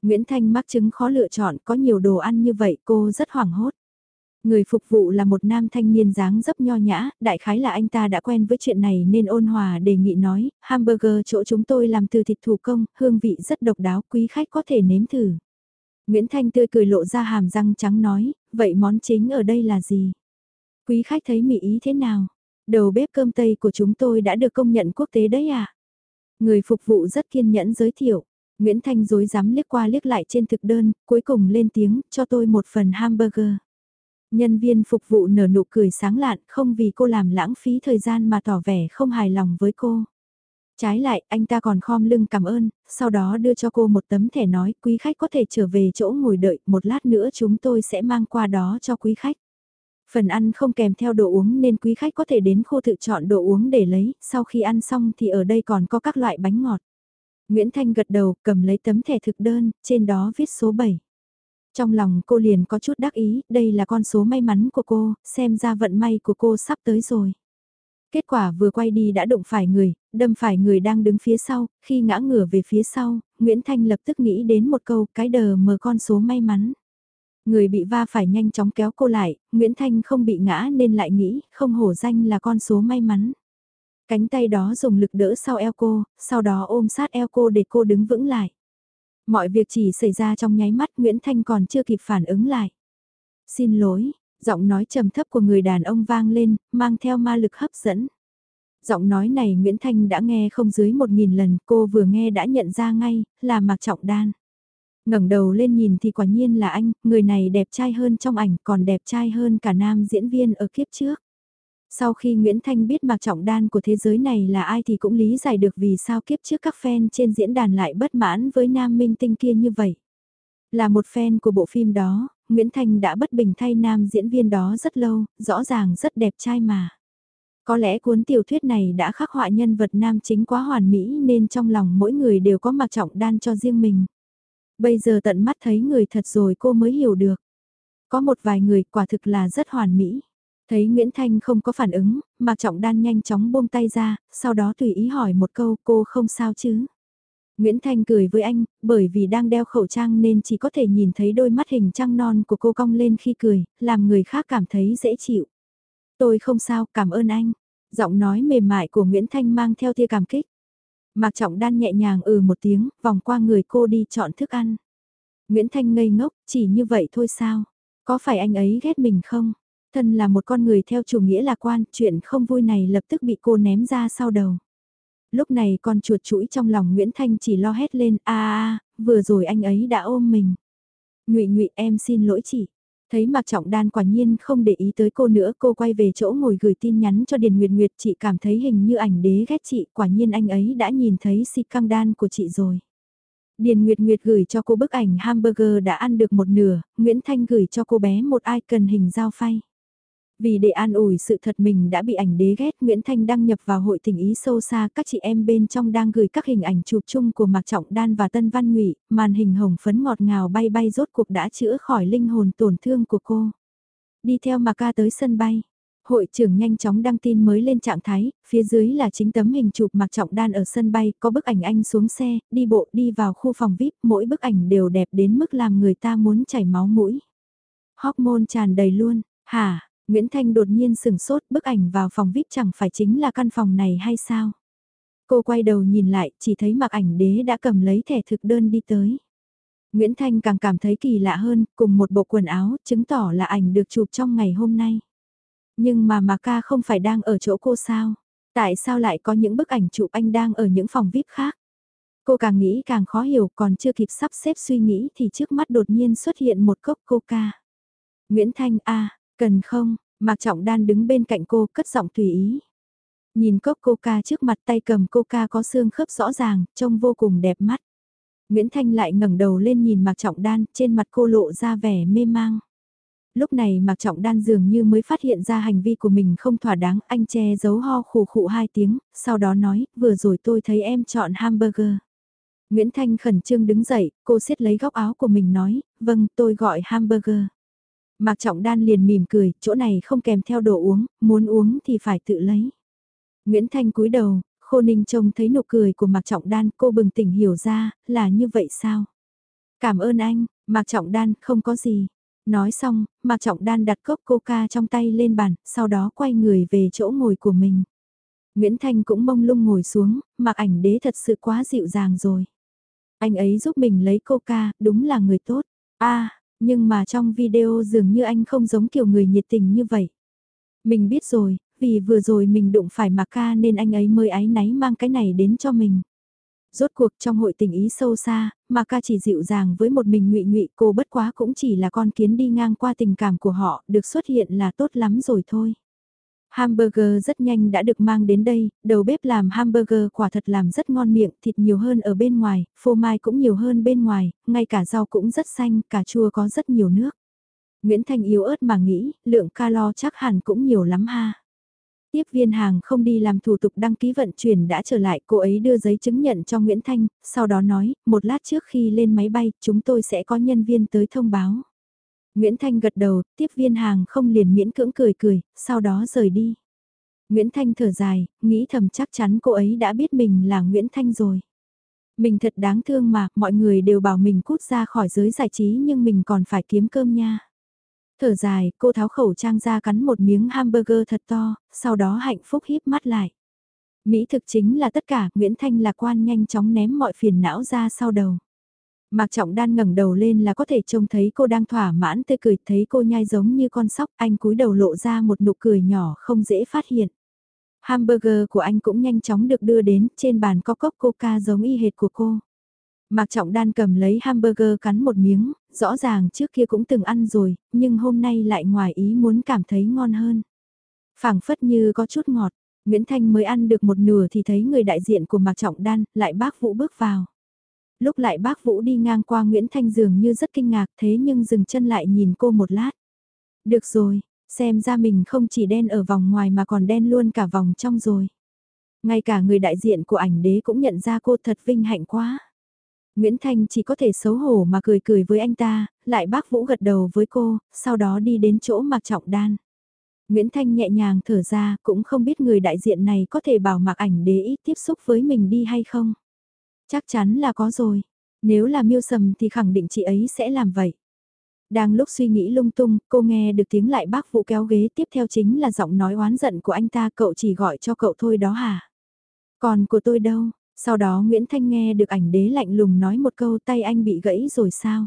Nguyễn Thanh mắc chứng khó lựa chọn, có nhiều đồ ăn như vậy cô rất hoảng hốt. Người phục vụ là một nam thanh niên dáng dấp nho nhã, đại khái là anh ta đã quen với chuyện này nên ôn hòa đề nghị nói, hamburger chỗ chúng tôi làm từ thịt thủ công, hương vị rất độc đáo, quý khách có thể nếm thử. Nguyễn Thanh tươi cười lộ ra hàm răng trắng nói, vậy món chính ở đây là gì? Quý khách thấy mỹ ý thế nào? Đầu bếp cơm Tây của chúng tôi đã được công nhận quốc tế đấy à? Người phục vụ rất kiên nhẫn giới thiệu. Nguyễn Thanh dối dám liếc qua liếc lại trên thực đơn, cuối cùng lên tiếng, cho tôi một phần hamburger. Nhân viên phục vụ nở nụ cười sáng lạn, không vì cô làm lãng phí thời gian mà tỏ vẻ không hài lòng với cô. Trái lại, anh ta còn khom lưng cảm ơn, sau đó đưa cho cô một tấm thẻ nói quý khách có thể trở về chỗ ngồi đợi, một lát nữa chúng tôi sẽ mang qua đó cho quý khách. Phần ăn không kèm theo đồ uống nên quý khách có thể đến khu tự chọn đồ uống để lấy, sau khi ăn xong thì ở đây còn có các loại bánh ngọt. Nguyễn Thanh gật đầu cầm lấy tấm thẻ thực đơn, trên đó viết số 7. Trong lòng cô liền có chút đắc ý, đây là con số may mắn của cô, xem ra vận may của cô sắp tới rồi. Kết quả vừa quay đi đã đụng phải người, đâm phải người đang đứng phía sau, khi ngã ngửa về phía sau, Nguyễn Thanh lập tức nghĩ đến một câu cái đờ mờ con số may mắn. Người bị va phải nhanh chóng kéo cô lại, Nguyễn Thanh không bị ngã nên lại nghĩ không hổ danh là con số may mắn. Cánh tay đó dùng lực đỡ sau eo cô, sau đó ôm sát eo cô để cô đứng vững lại. Mọi việc chỉ xảy ra trong nháy mắt Nguyễn Thanh còn chưa kịp phản ứng lại. Xin lỗi, giọng nói trầm thấp của người đàn ông vang lên, mang theo ma lực hấp dẫn. Giọng nói này Nguyễn Thanh đã nghe không dưới một nghìn lần, cô vừa nghe đã nhận ra ngay, là Mạc Trọng Đan. ngẩng đầu lên nhìn thì quả nhiên là anh, người này đẹp trai hơn trong ảnh còn đẹp trai hơn cả nam diễn viên ở kiếp trước. Sau khi Nguyễn Thanh biết Mạc Trọng Đan của thế giới này là ai thì cũng lý giải được vì sao kiếp trước các fan trên diễn đàn lại bất mãn với nam minh tinh kia như vậy. Là một fan của bộ phim đó, Nguyễn Thanh đã bất bình thay nam diễn viên đó rất lâu, rõ ràng rất đẹp trai mà. Có lẽ cuốn tiểu thuyết này đã khắc họa nhân vật nam chính quá hoàn mỹ nên trong lòng mỗi người đều có Mạc trọng đan cho riêng mình. Bây giờ tận mắt thấy người thật rồi cô mới hiểu được. Có một vài người quả thực là rất hoàn mỹ. Thấy Nguyễn Thanh không có phản ứng, Mạc Trọng Đan nhanh chóng buông tay ra, sau đó tùy ý hỏi một câu cô không sao chứ. Nguyễn Thanh cười với anh, bởi vì đang đeo khẩu trang nên chỉ có thể nhìn thấy đôi mắt hình trăng non của cô cong lên khi cười, làm người khác cảm thấy dễ chịu. Tôi không sao, cảm ơn anh. Giọng nói mềm mại của Nguyễn Thanh mang theo tia cảm kích. Mạc Trọng Đan nhẹ nhàng ừ một tiếng, vòng qua người cô đi chọn thức ăn. Nguyễn Thanh ngây ngốc, chỉ như vậy thôi sao? Có phải anh ấy ghét mình không? Thân là một con người theo chủ nghĩa lạc quan, chuyện không vui này lập tức bị cô ném ra sau đầu. Lúc này con chuột chuỗi trong lòng Nguyễn Thanh chỉ lo hét lên, a a, vừa rồi anh ấy đã ôm mình. Nhụy nhụy em xin lỗi chị. Thấy Mạc Trọng Đan quả nhiên không để ý tới cô nữa, cô quay về chỗ ngồi gửi tin nhắn cho Điền Nguyệt Nguyệt, chị cảm thấy hình như ảnh đế ghét chị, quả nhiên anh ấy đã nhìn thấy si căng đan của chị rồi. Điền Nguyệt Nguyệt gửi cho cô bức ảnh hamburger đã ăn được một nửa, Nguyễn Thanh gửi cho cô bé một icon hình dao phay. Vì để an ủi sự thật mình đã bị ảnh đế ghét, Nguyễn Thanh đăng nhập vào hội tình ý sâu xa các chị em bên trong đang gửi các hình ảnh chụp chung của Mạc Trọng Đan và Tân Văn Nhụy, màn hình hồng phấn ngọt ngào bay bay rốt cuộc đã chữa khỏi linh hồn tổn thương của cô. Đi theo Mạc Ca tới sân bay. Hội trưởng nhanh chóng đăng tin mới lên trạng thái, phía dưới là chính tấm hình chụp Mạc Trọng Đan ở sân bay, có bức ảnh anh xuống xe, đi bộ đi vào khu phòng VIP, mỗi bức ảnh đều đẹp đến mức làm người ta muốn chảy máu mũi. Hormone tràn đầy luôn, hả, Nguyễn Thanh đột nhiên sừng sốt bức ảnh vào phòng VIP chẳng phải chính là căn phòng này hay sao? Cô quay đầu nhìn lại, chỉ thấy mặc ảnh đế đã cầm lấy thẻ thực đơn đi tới. Nguyễn Thanh càng cảm thấy kỳ lạ hơn, cùng một bộ quần áo, chứng tỏ là ảnh được chụp trong ngày hôm nay. Nhưng mà mà ca không phải đang ở chỗ cô sao? Tại sao lại có những bức ảnh chụp anh đang ở những phòng VIP khác? Cô càng nghĩ càng khó hiểu, còn chưa kịp sắp xếp suy nghĩ thì trước mắt đột nhiên xuất hiện một cốc coca. Nguyễn Thanh a Cần không, Mạc Trọng Đan đứng bên cạnh cô cất giọng tùy ý. Nhìn cốc coca trước mặt tay cầm coca có xương khớp rõ ràng, trông vô cùng đẹp mắt. Nguyễn Thanh lại ngẩng đầu lên nhìn Mạc Trọng Đan, trên mặt cô lộ ra vẻ mê mang. Lúc này Mạc Trọng Đan dường như mới phát hiện ra hành vi của mình không thỏa đáng, anh che giấu ho khủ khụ hai tiếng, sau đó nói, vừa rồi tôi thấy em chọn hamburger. Nguyễn Thanh khẩn trương đứng dậy, cô siết lấy góc áo của mình nói, vâng tôi gọi hamburger. Mạc Trọng Đan liền mỉm cười, chỗ này không kèm theo đồ uống, muốn uống thì phải tự lấy. Nguyễn Thanh cúi đầu, Khô Ninh trông thấy nụ cười của Mạc Trọng Đan, cô bừng tỉnh hiểu ra, là như vậy sao? Cảm ơn anh, Mạc Trọng Đan, không có gì. Nói xong, Mạc Trọng Đan đặt cốc coca trong tay lên bàn, sau đó quay người về chỗ ngồi của mình. Nguyễn Thanh cũng mông lung ngồi xuống, Mạc ảnh đế thật sự quá dịu dàng rồi. Anh ấy giúp mình lấy coca, đúng là người tốt. a nhưng mà trong video dường như anh không giống kiểu người nhiệt tình như vậy. Mình biết rồi, vì vừa rồi mình đụng phải Mạc Ca nên anh ấy mới ái náy mang cái này đến cho mình. Rốt cuộc trong hội tình ý sâu xa, Mạc Ca chỉ dịu dàng với một mình ngụy ngụy cô bất quá cũng chỉ là con kiến đi ngang qua tình cảm của họ, được xuất hiện là tốt lắm rồi thôi. Hamburger rất nhanh đã được mang đến đây, đầu bếp làm hamburger quả thật làm rất ngon miệng, thịt nhiều hơn ở bên ngoài, phô mai cũng nhiều hơn bên ngoài, ngay cả rau cũng rất xanh, cà chua có rất nhiều nước. Nguyễn Thanh yếu ớt mà nghĩ, lượng calo chắc hẳn cũng nhiều lắm ha. Tiếp viên hàng không đi làm thủ tục đăng ký vận chuyển đã trở lại, cô ấy đưa giấy chứng nhận cho Nguyễn Thanh, sau đó nói, một lát trước khi lên máy bay, chúng tôi sẽ có nhân viên tới thông báo. Nguyễn Thanh gật đầu, tiếp viên hàng không liền miễn cưỡng cười cười, sau đó rời đi. Nguyễn Thanh thở dài, nghĩ thầm chắc chắn cô ấy đã biết mình là Nguyễn Thanh rồi. Mình thật đáng thương mà, mọi người đều bảo mình cút ra khỏi giới giải trí nhưng mình còn phải kiếm cơm nha. Thở dài, cô tháo khẩu trang ra cắn một miếng hamburger thật to, sau đó hạnh phúc híp mắt lại. Mỹ thực chính là tất cả, Nguyễn Thanh lạc quan nhanh chóng ném mọi phiền não ra sau đầu. Mạc Trọng Đan ngẩng đầu lên là có thể trông thấy cô đang thỏa mãn tươi cười, thấy cô nhai giống như con sóc, anh cúi đầu lộ ra một nụ cười nhỏ không dễ phát hiện. Hamburger của anh cũng nhanh chóng được đưa đến, trên bàn có cốc coca giống y hệt của cô. Mạc Trọng Đan cầm lấy hamburger cắn một miếng, rõ ràng trước kia cũng từng ăn rồi, nhưng hôm nay lại ngoài ý muốn cảm thấy ngon hơn. phảng phất như có chút ngọt, Nguyễn Thanh mới ăn được một nửa thì thấy người đại diện của Mạc Trọng Đan, lại bác Vũ bước vào. Lúc lại bác Vũ đi ngang qua Nguyễn Thanh dường như rất kinh ngạc thế nhưng dừng chân lại nhìn cô một lát. Được rồi, xem ra mình không chỉ đen ở vòng ngoài mà còn đen luôn cả vòng trong rồi. Ngay cả người đại diện của ảnh đế cũng nhận ra cô thật vinh hạnh quá. Nguyễn Thanh chỉ có thể xấu hổ mà cười cười với anh ta, lại bác Vũ gật đầu với cô, sau đó đi đến chỗ Mạc Trọng Đan. Nguyễn Thanh nhẹ nhàng thở ra, cũng không biết người đại diện này có thể bảo Mạc ảnh đế ít tiếp xúc với mình đi hay không. Chắc chắn là có rồi, nếu là miêu sầm thì khẳng định chị ấy sẽ làm vậy. Đang lúc suy nghĩ lung tung, cô nghe được tiếng lại bác Vũ kéo ghế tiếp theo chính là giọng nói oán giận của anh ta cậu chỉ gọi cho cậu thôi đó hả? Còn của tôi đâu? Sau đó Nguyễn Thanh nghe được ảnh đế lạnh lùng nói một câu tay anh bị gãy rồi sao?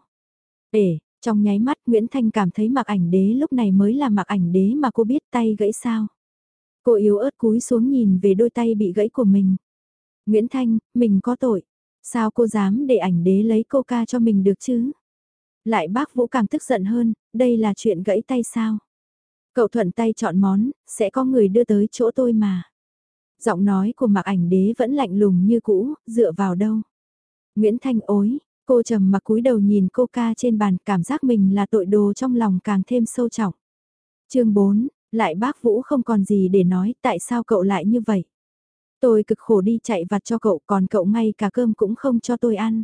để trong nháy mắt Nguyễn Thanh cảm thấy mặc ảnh đế lúc này mới là mặc ảnh đế mà cô biết tay gãy sao? Cô yếu ớt cúi xuống nhìn về đôi tay bị gãy của mình. Nguyễn Thanh, mình có tội. Sao cô dám để ảnh đế lấy cô ca cho mình được chứ? Lại bác Vũ càng tức giận hơn, đây là chuyện gãy tay sao? Cậu thuận tay chọn món, sẽ có người đưa tới chỗ tôi mà. Giọng nói của mạc ảnh đế vẫn lạnh lùng như cũ, dựa vào đâu. Nguyễn Thanh ối, cô trầm mặc cúi đầu nhìn cô ca trên bàn cảm giác mình là tội đồ trong lòng càng thêm sâu trọng. chương 4, lại bác Vũ không còn gì để nói tại sao cậu lại như vậy. Tôi cực khổ đi chạy vặt cho cậu còn cậu ngay cả cơm cũng không cho tôi ăn.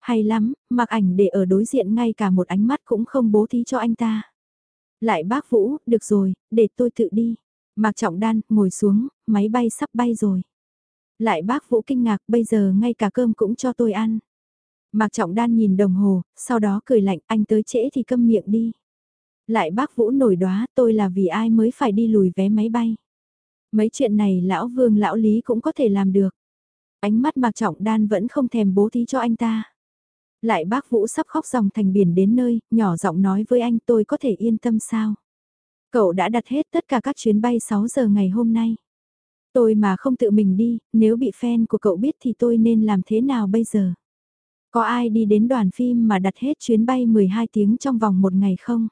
Hay lắm, mặc ảnh để ở đối diện ngay cả một ánh mắt cũng không bố thí cho anh ta. Lại bác Vũ, được rồi, để tôi tự đi. Mạc Trọng Đan, ngồi xuống, máy bay sắp bay rồi. Lại bác Vũ kinh ngạc, bây giờ ngay cả cơm cũng cho tôi ăn. Mạc Trọng Đan nhìn đồng hồ, sau đó cười lạnh, anh tới trễ thì câm miệng đi. Lại bác Vũ nổi đoá, tôi là vì ai mới phải đi lùi vé máy bay. Mấy chuyện này lão vương lão lý cũng có thể làm được. Ánh mắt Mạc Trọng Đan vẫn không thèm bố thí cho anh ta. Lại bác Vũ sắp khóc dòng thành biển đến nơi, nhỏ giọng nói với anh tôi có thể yên tâm sao. Cậu đã đặt hết tất cả các chuyến bay 6 giờ ngày hôm nay. Tôi mà không tự mình đi, nếu bị fan của cậu biết thì tôi nên làm thế nào bây giờ? Có ai đi đến đoàn phim mà đặt hết chuyến bay 12 tiếng trong vòng một ngày không?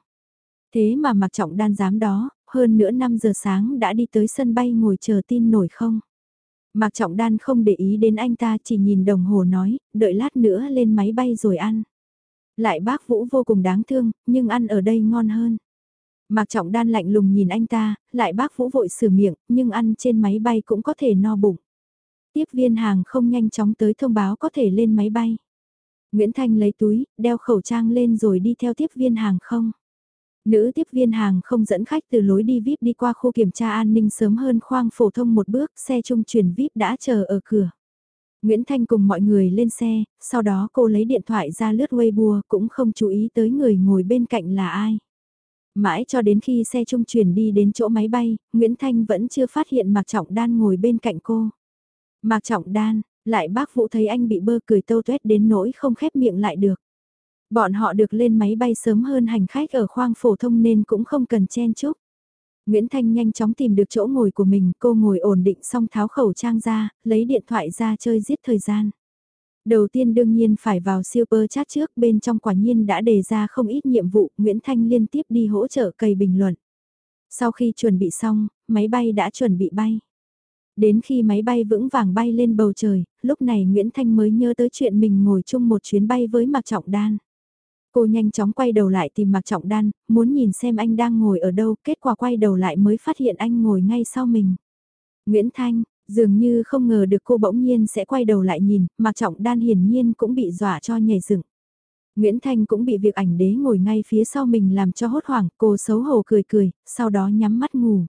Thế mà mặc trọng đan dám đó, hơn nữa 5 giờ sáng đã đi tới sân bay ngồi chờ tin nổi không? Mạc Trọng Đan không để ý đến anh ta chỉ nhìn đồng hồ nói, đợi lát nữa lên máy bay rồi ăn. Lại bác Vũ vô cùng đáng thương, nhưng ăn ở đây ngon hơn. Mạc Trọng Đan lạnh lùng nhìn anh ta, lại bác Vũ vội sửa miệng, nhưng ăn trên máy bay cũng có thể no bụng. Tiếp viên hàng không nhanh chóng tới thông báo có thể lên máy bay. Nguyễn Thanh lấy túi, đeo khẩu trang lên rồi đi theo tiếp viên hàng không. Nữ tiếp viên hàng không dẫn khách từ lối đi VIP đi qua khu kiểm tra an ninh sớm hơn khoang phổ thông một bước, xe trung chuyển VIP đã chờ ở cửa. Nguyễn Thanh cùng mọi người lên xe, sau đó cô lấy điện thoại ra lướt Weibo cũng không chú ý tới người ngồi bên cạnh là ai. Mãi cho đến khi xe trung chuyển đi đến chỗ máy bay, Nguyễn Thanh vẫn chưa phát hiện Mạc Trọng Đan ngồi bên cạnh cô. Mạc Trọng Đan, lại bác Vũ thấy anh bị bơ cười tâu tuét đến nỗi không khép miệng lại được. Bọn họ được lên máy bay sớm hơn hành khách ở khoang phổ thông nên cũng không cần chen chúc. Nguyễn Thanh nhanh chóng tìm được chỗ ngồi của mình, cô ngồi ổn định xong tháo khẩu trang ra, lấy điện thoại ra chơi giết thời gian. Đầu tiên đương nhiên phải vào super chat trước, bên trong quả nhiên đã đề ra không ít nhiệm vụ, Nguyễn Thanh liên tiếp đi hỗ trợ cầy bình luận. Sau khi chuẩn bị xong, máy bay đã chuẩn bị bay. Đến khi máy bay vững vàng bay lên bầu trời, lúc này Nguyễn Thanh mới nhớ tới chuyện mình ngồi chung một chuyến bay với Mạc Trọng Đan. Cô nhanh chóng quay đầu lại tìm Mạc Trọng Đan, muốn nhìn xem anh đang ngồi ở đâu, kết quả quay đầu lại mới phát hiện anh ngồi ngay sau mình. Nguyễn Thanh, dường như không ngờ được cô bỗng nhiên sẽ quay đầu lại nhìn, Mạc Trọng Đan hiển nhiên cũng bị dọa cho nhảy dựng. Nguyễn Thanh cũng bị việc ảnh đế ngồi ngay phía sau mình làm cho hốt hoảng, cô xấu hổ cười cười, sau đó nhắm mắt ngủ.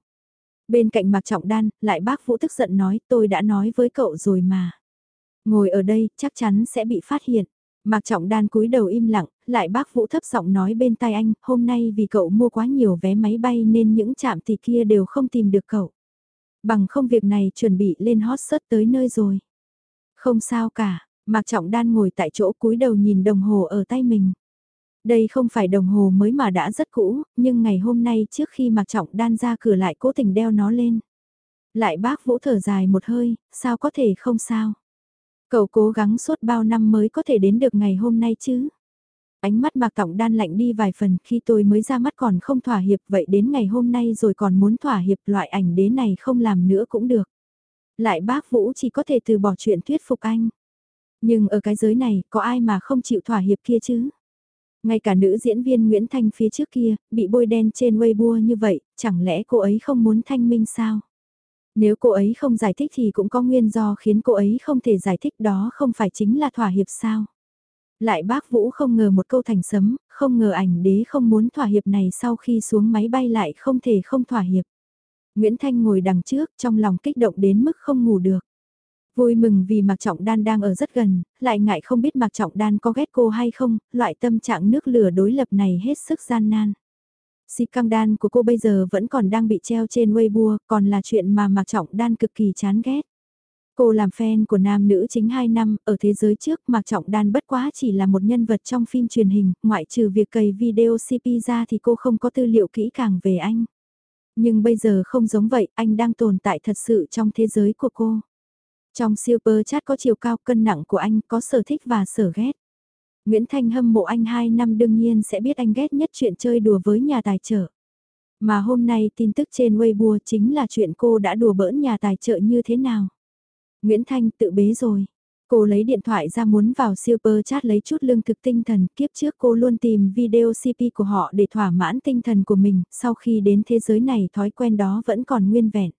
Bên cạnh Mạc Trọng Đan, lại bác Vũ tức giận nói tôi đã nói với cậu rồi mà. Ngồi ở đây chắc chắn sẽ bị phát hiện. Mạc Trọng Đan cúi đầu im lặng, lại bác Vũ thấp giọng nói bên tai anh, hôm nay vì cậu mua quá nhiều vé máy bay nên những trạm tỷ kia đều không tìm được cậu. Bằng không việc này chuẩn bị lên hot search tới nơi rồi. Không sao cả, Mạc Trọng Đan ngồi tại chỗ cúi đầu nhìn đồng hồ ở tay mình. Đây không phải đồng hồ mới mà đã rất cũ, nhưng ngày hôm nay trước khi Mạc Trọng Đan ra cửa lại cố tình đeo nó lên. Lại bác Vũ thở dài một hơi, sao có thể không sao. Cậu cố gắng suốt bao năm mới có thể đến được ngày hôm nay chứ. Ánh mắt Mạc Tọng đan lạnh đi vài phần khi tôi mới ra mắt còn không thỏa hiệp vậy đến ngày hôm nay rồi còn muốn thỏa hiệp loại ảnh đế này không làm nữa cũng được. Lại bác Vũ chỉ có thể từ bỏ chuyện thuyết phục anh. Nhưng ở cái giới này có ai mà không chịu thỏa hiệp kia chứ? Ngay cả nữ diễn viên Nguyễn Thanh phía trước kia, bị bôi đen trên Weibo như vậy, chẳng lẽ cô ấy không muốn thanh minh sao? Nếu cô ấy không giải thích thì cũng có nguyên do khiến cô ấy không thể giải thích đó không phải chính là thỏa hiệp sao? Lại bác Vũ không ngờ một câu thành sấm, không ngờ ảnh đế không muốn thỏa hiệp này sau khi xuống máy bay lại không thể không thỏa hiệp. Nguyễn Thanh ngồi đằng trước trong lòng kích động đến mức không ngủ được. Vui mừng vì Mạc Trọng Đan đang ở rất gần, lại ngại không biết Mạc Trọng Đan có ghét cô hay không, loại tâm trạng nước lửa đối lập này hết sức gian nan. Si căng đan của cô bây giờ vẫn còn đang bị treo trên Weibo, còn là chuyện mà Mạc Trọng Đan cực kỳ chán ghét. Cô làm fan của nam nữ chính 2 năm, ở thế giới trước Mạc Trọng Đan bất quá chỉ là một nhân vật trong phim truyền hình, ngoại trừ việc cày video CP ra thì cô không có tư liệu kỹ càng về anh. Nhưng bây giờ không giống vậy, anh đang tồn tại thật sự trong thế giới của cô. Trong super chat có chiều cao cân nặng của anh, có sở thích và sở ghét. Nguyễn Thanh hâm mộ anh 2 năm đương nhiên sẽ biết anh ghét nhất chuyện chơi đùa với nhà tài trợ. Mà hôm nay tin tức trên Weibo chính là chuyện cô đã đùa bỡn nhà tài trợ như thế nào. Nguyễn Thanh tự bế rồi. Cô lấy điện thoại ra muốn vào super chat lấy chút lương thực tinh thần, kiếp trước cô luôn tìm video CP của họ để thỏa mãn tinh thần của mình, sau khi đến thế giới này thói quen đó vẫn còn nguyên vẹn.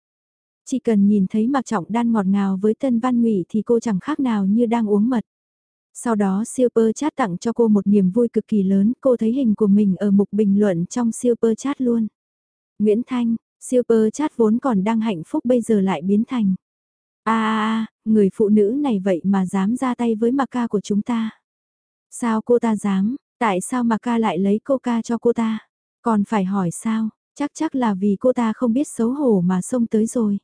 Chỉ cần nhìn thấy Mạc Trọng Đan ngọt ngào với Tân Văn Ngụy thì cô chẳng khác nào như đang uống mật. Sau đó Super Chat tặng cho cô một niềm vui cực kỳ lớn, cô thấy hình của mình ở mục bình luận trong Super Chat luôn. Nguyễn Thanh, Super Chat vốn còn đang hạnh phúc bây giờ lại biến thành. a a người phụ nữ này vậy mà dám ra tay với Maka của chúng ta. Sao cô ta dám, tại sao Maka lại lấy coca cho cô ta? Còn phải hỏi sao, chắc chắc là vì cô ta không biết xấu hổ mà xông tới rồi.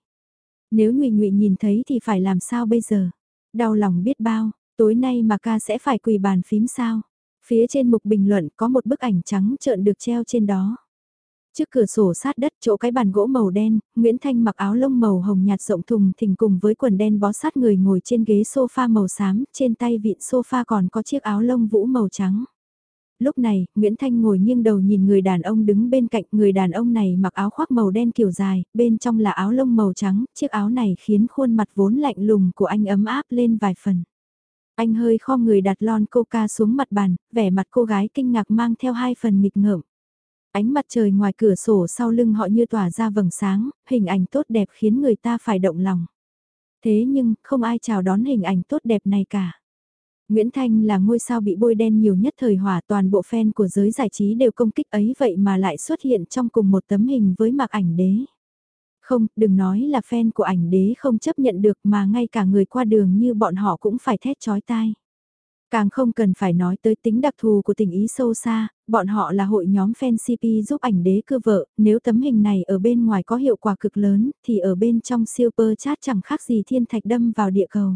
Nếu Ngụy Ngụy nhìn thấy thì phải làm sao bây giờ? Đau lòng biết bao, tối nay mà ca sẽ phải quỳ bàn phím sao? Phía trên mục bình luận có một bức ảnh trắng trợn được treo trên đó. Trước cửa sổ sát đất chỗ cái bàn gỗ màu đen, Nguyễn Thanh mặc áo lông màu hồng nhạt rộng thùng thình cùng với quần đen bó sát người ngồi trên ghế sofa màu xám, trên tay vịn sofa còn có chiếc áo lông vũ màu trắng lúc này, Nguyễn Thanh ngồi nghiêng đầu nhìn người đàn ông đứng bên cạnh người đàn ông này mặc áo khoác màu đen kiểu dài, bên trong là áo lông màu trắng, chiếc áo này khiến khuôn mặt vốn lạnh lùng của anh ấm áp lên vài phần. Anh hơi kho người đặt lon coca xuống mặt bàn, vẻ mặt cô gái kinh ngạc mang theo hai phần nghịch ngợm. Ánh mặt trời ngoài cửa sổ sau lưng họ như tỏa ra vầng sáng, hình ảnh tốt đẹp khiến người ta phải động lòng. Thế nhưng, không ai chào đón hình ảnh tốt đẹp này cả. Nguyễn Thanh là ngôi sao bị bôi đen nhiều nhất thời hỏa toàn bộ fan của giới giải trí đều công kích ấy vậy mà lại xuất hiện trong cùng một tấm hình với mặc ảnh đế. Không, đừng nói là fan của ảnh đế không chấp nhận được mà ngay cả người qua đường như bọn họ cũng phải thét chói tai. Càng không cần phải nói tới tính đặc thù của tình ý sâu xa, bọn họ là hội nhóm fan CP giúp ảnh đế cưa vợ, nếu tấm hình này ở bên ngoài có hiệu quả cực lớn, thì ở bên trong super chat chẳng khác gì thiên thạch đâm vào địa cầu.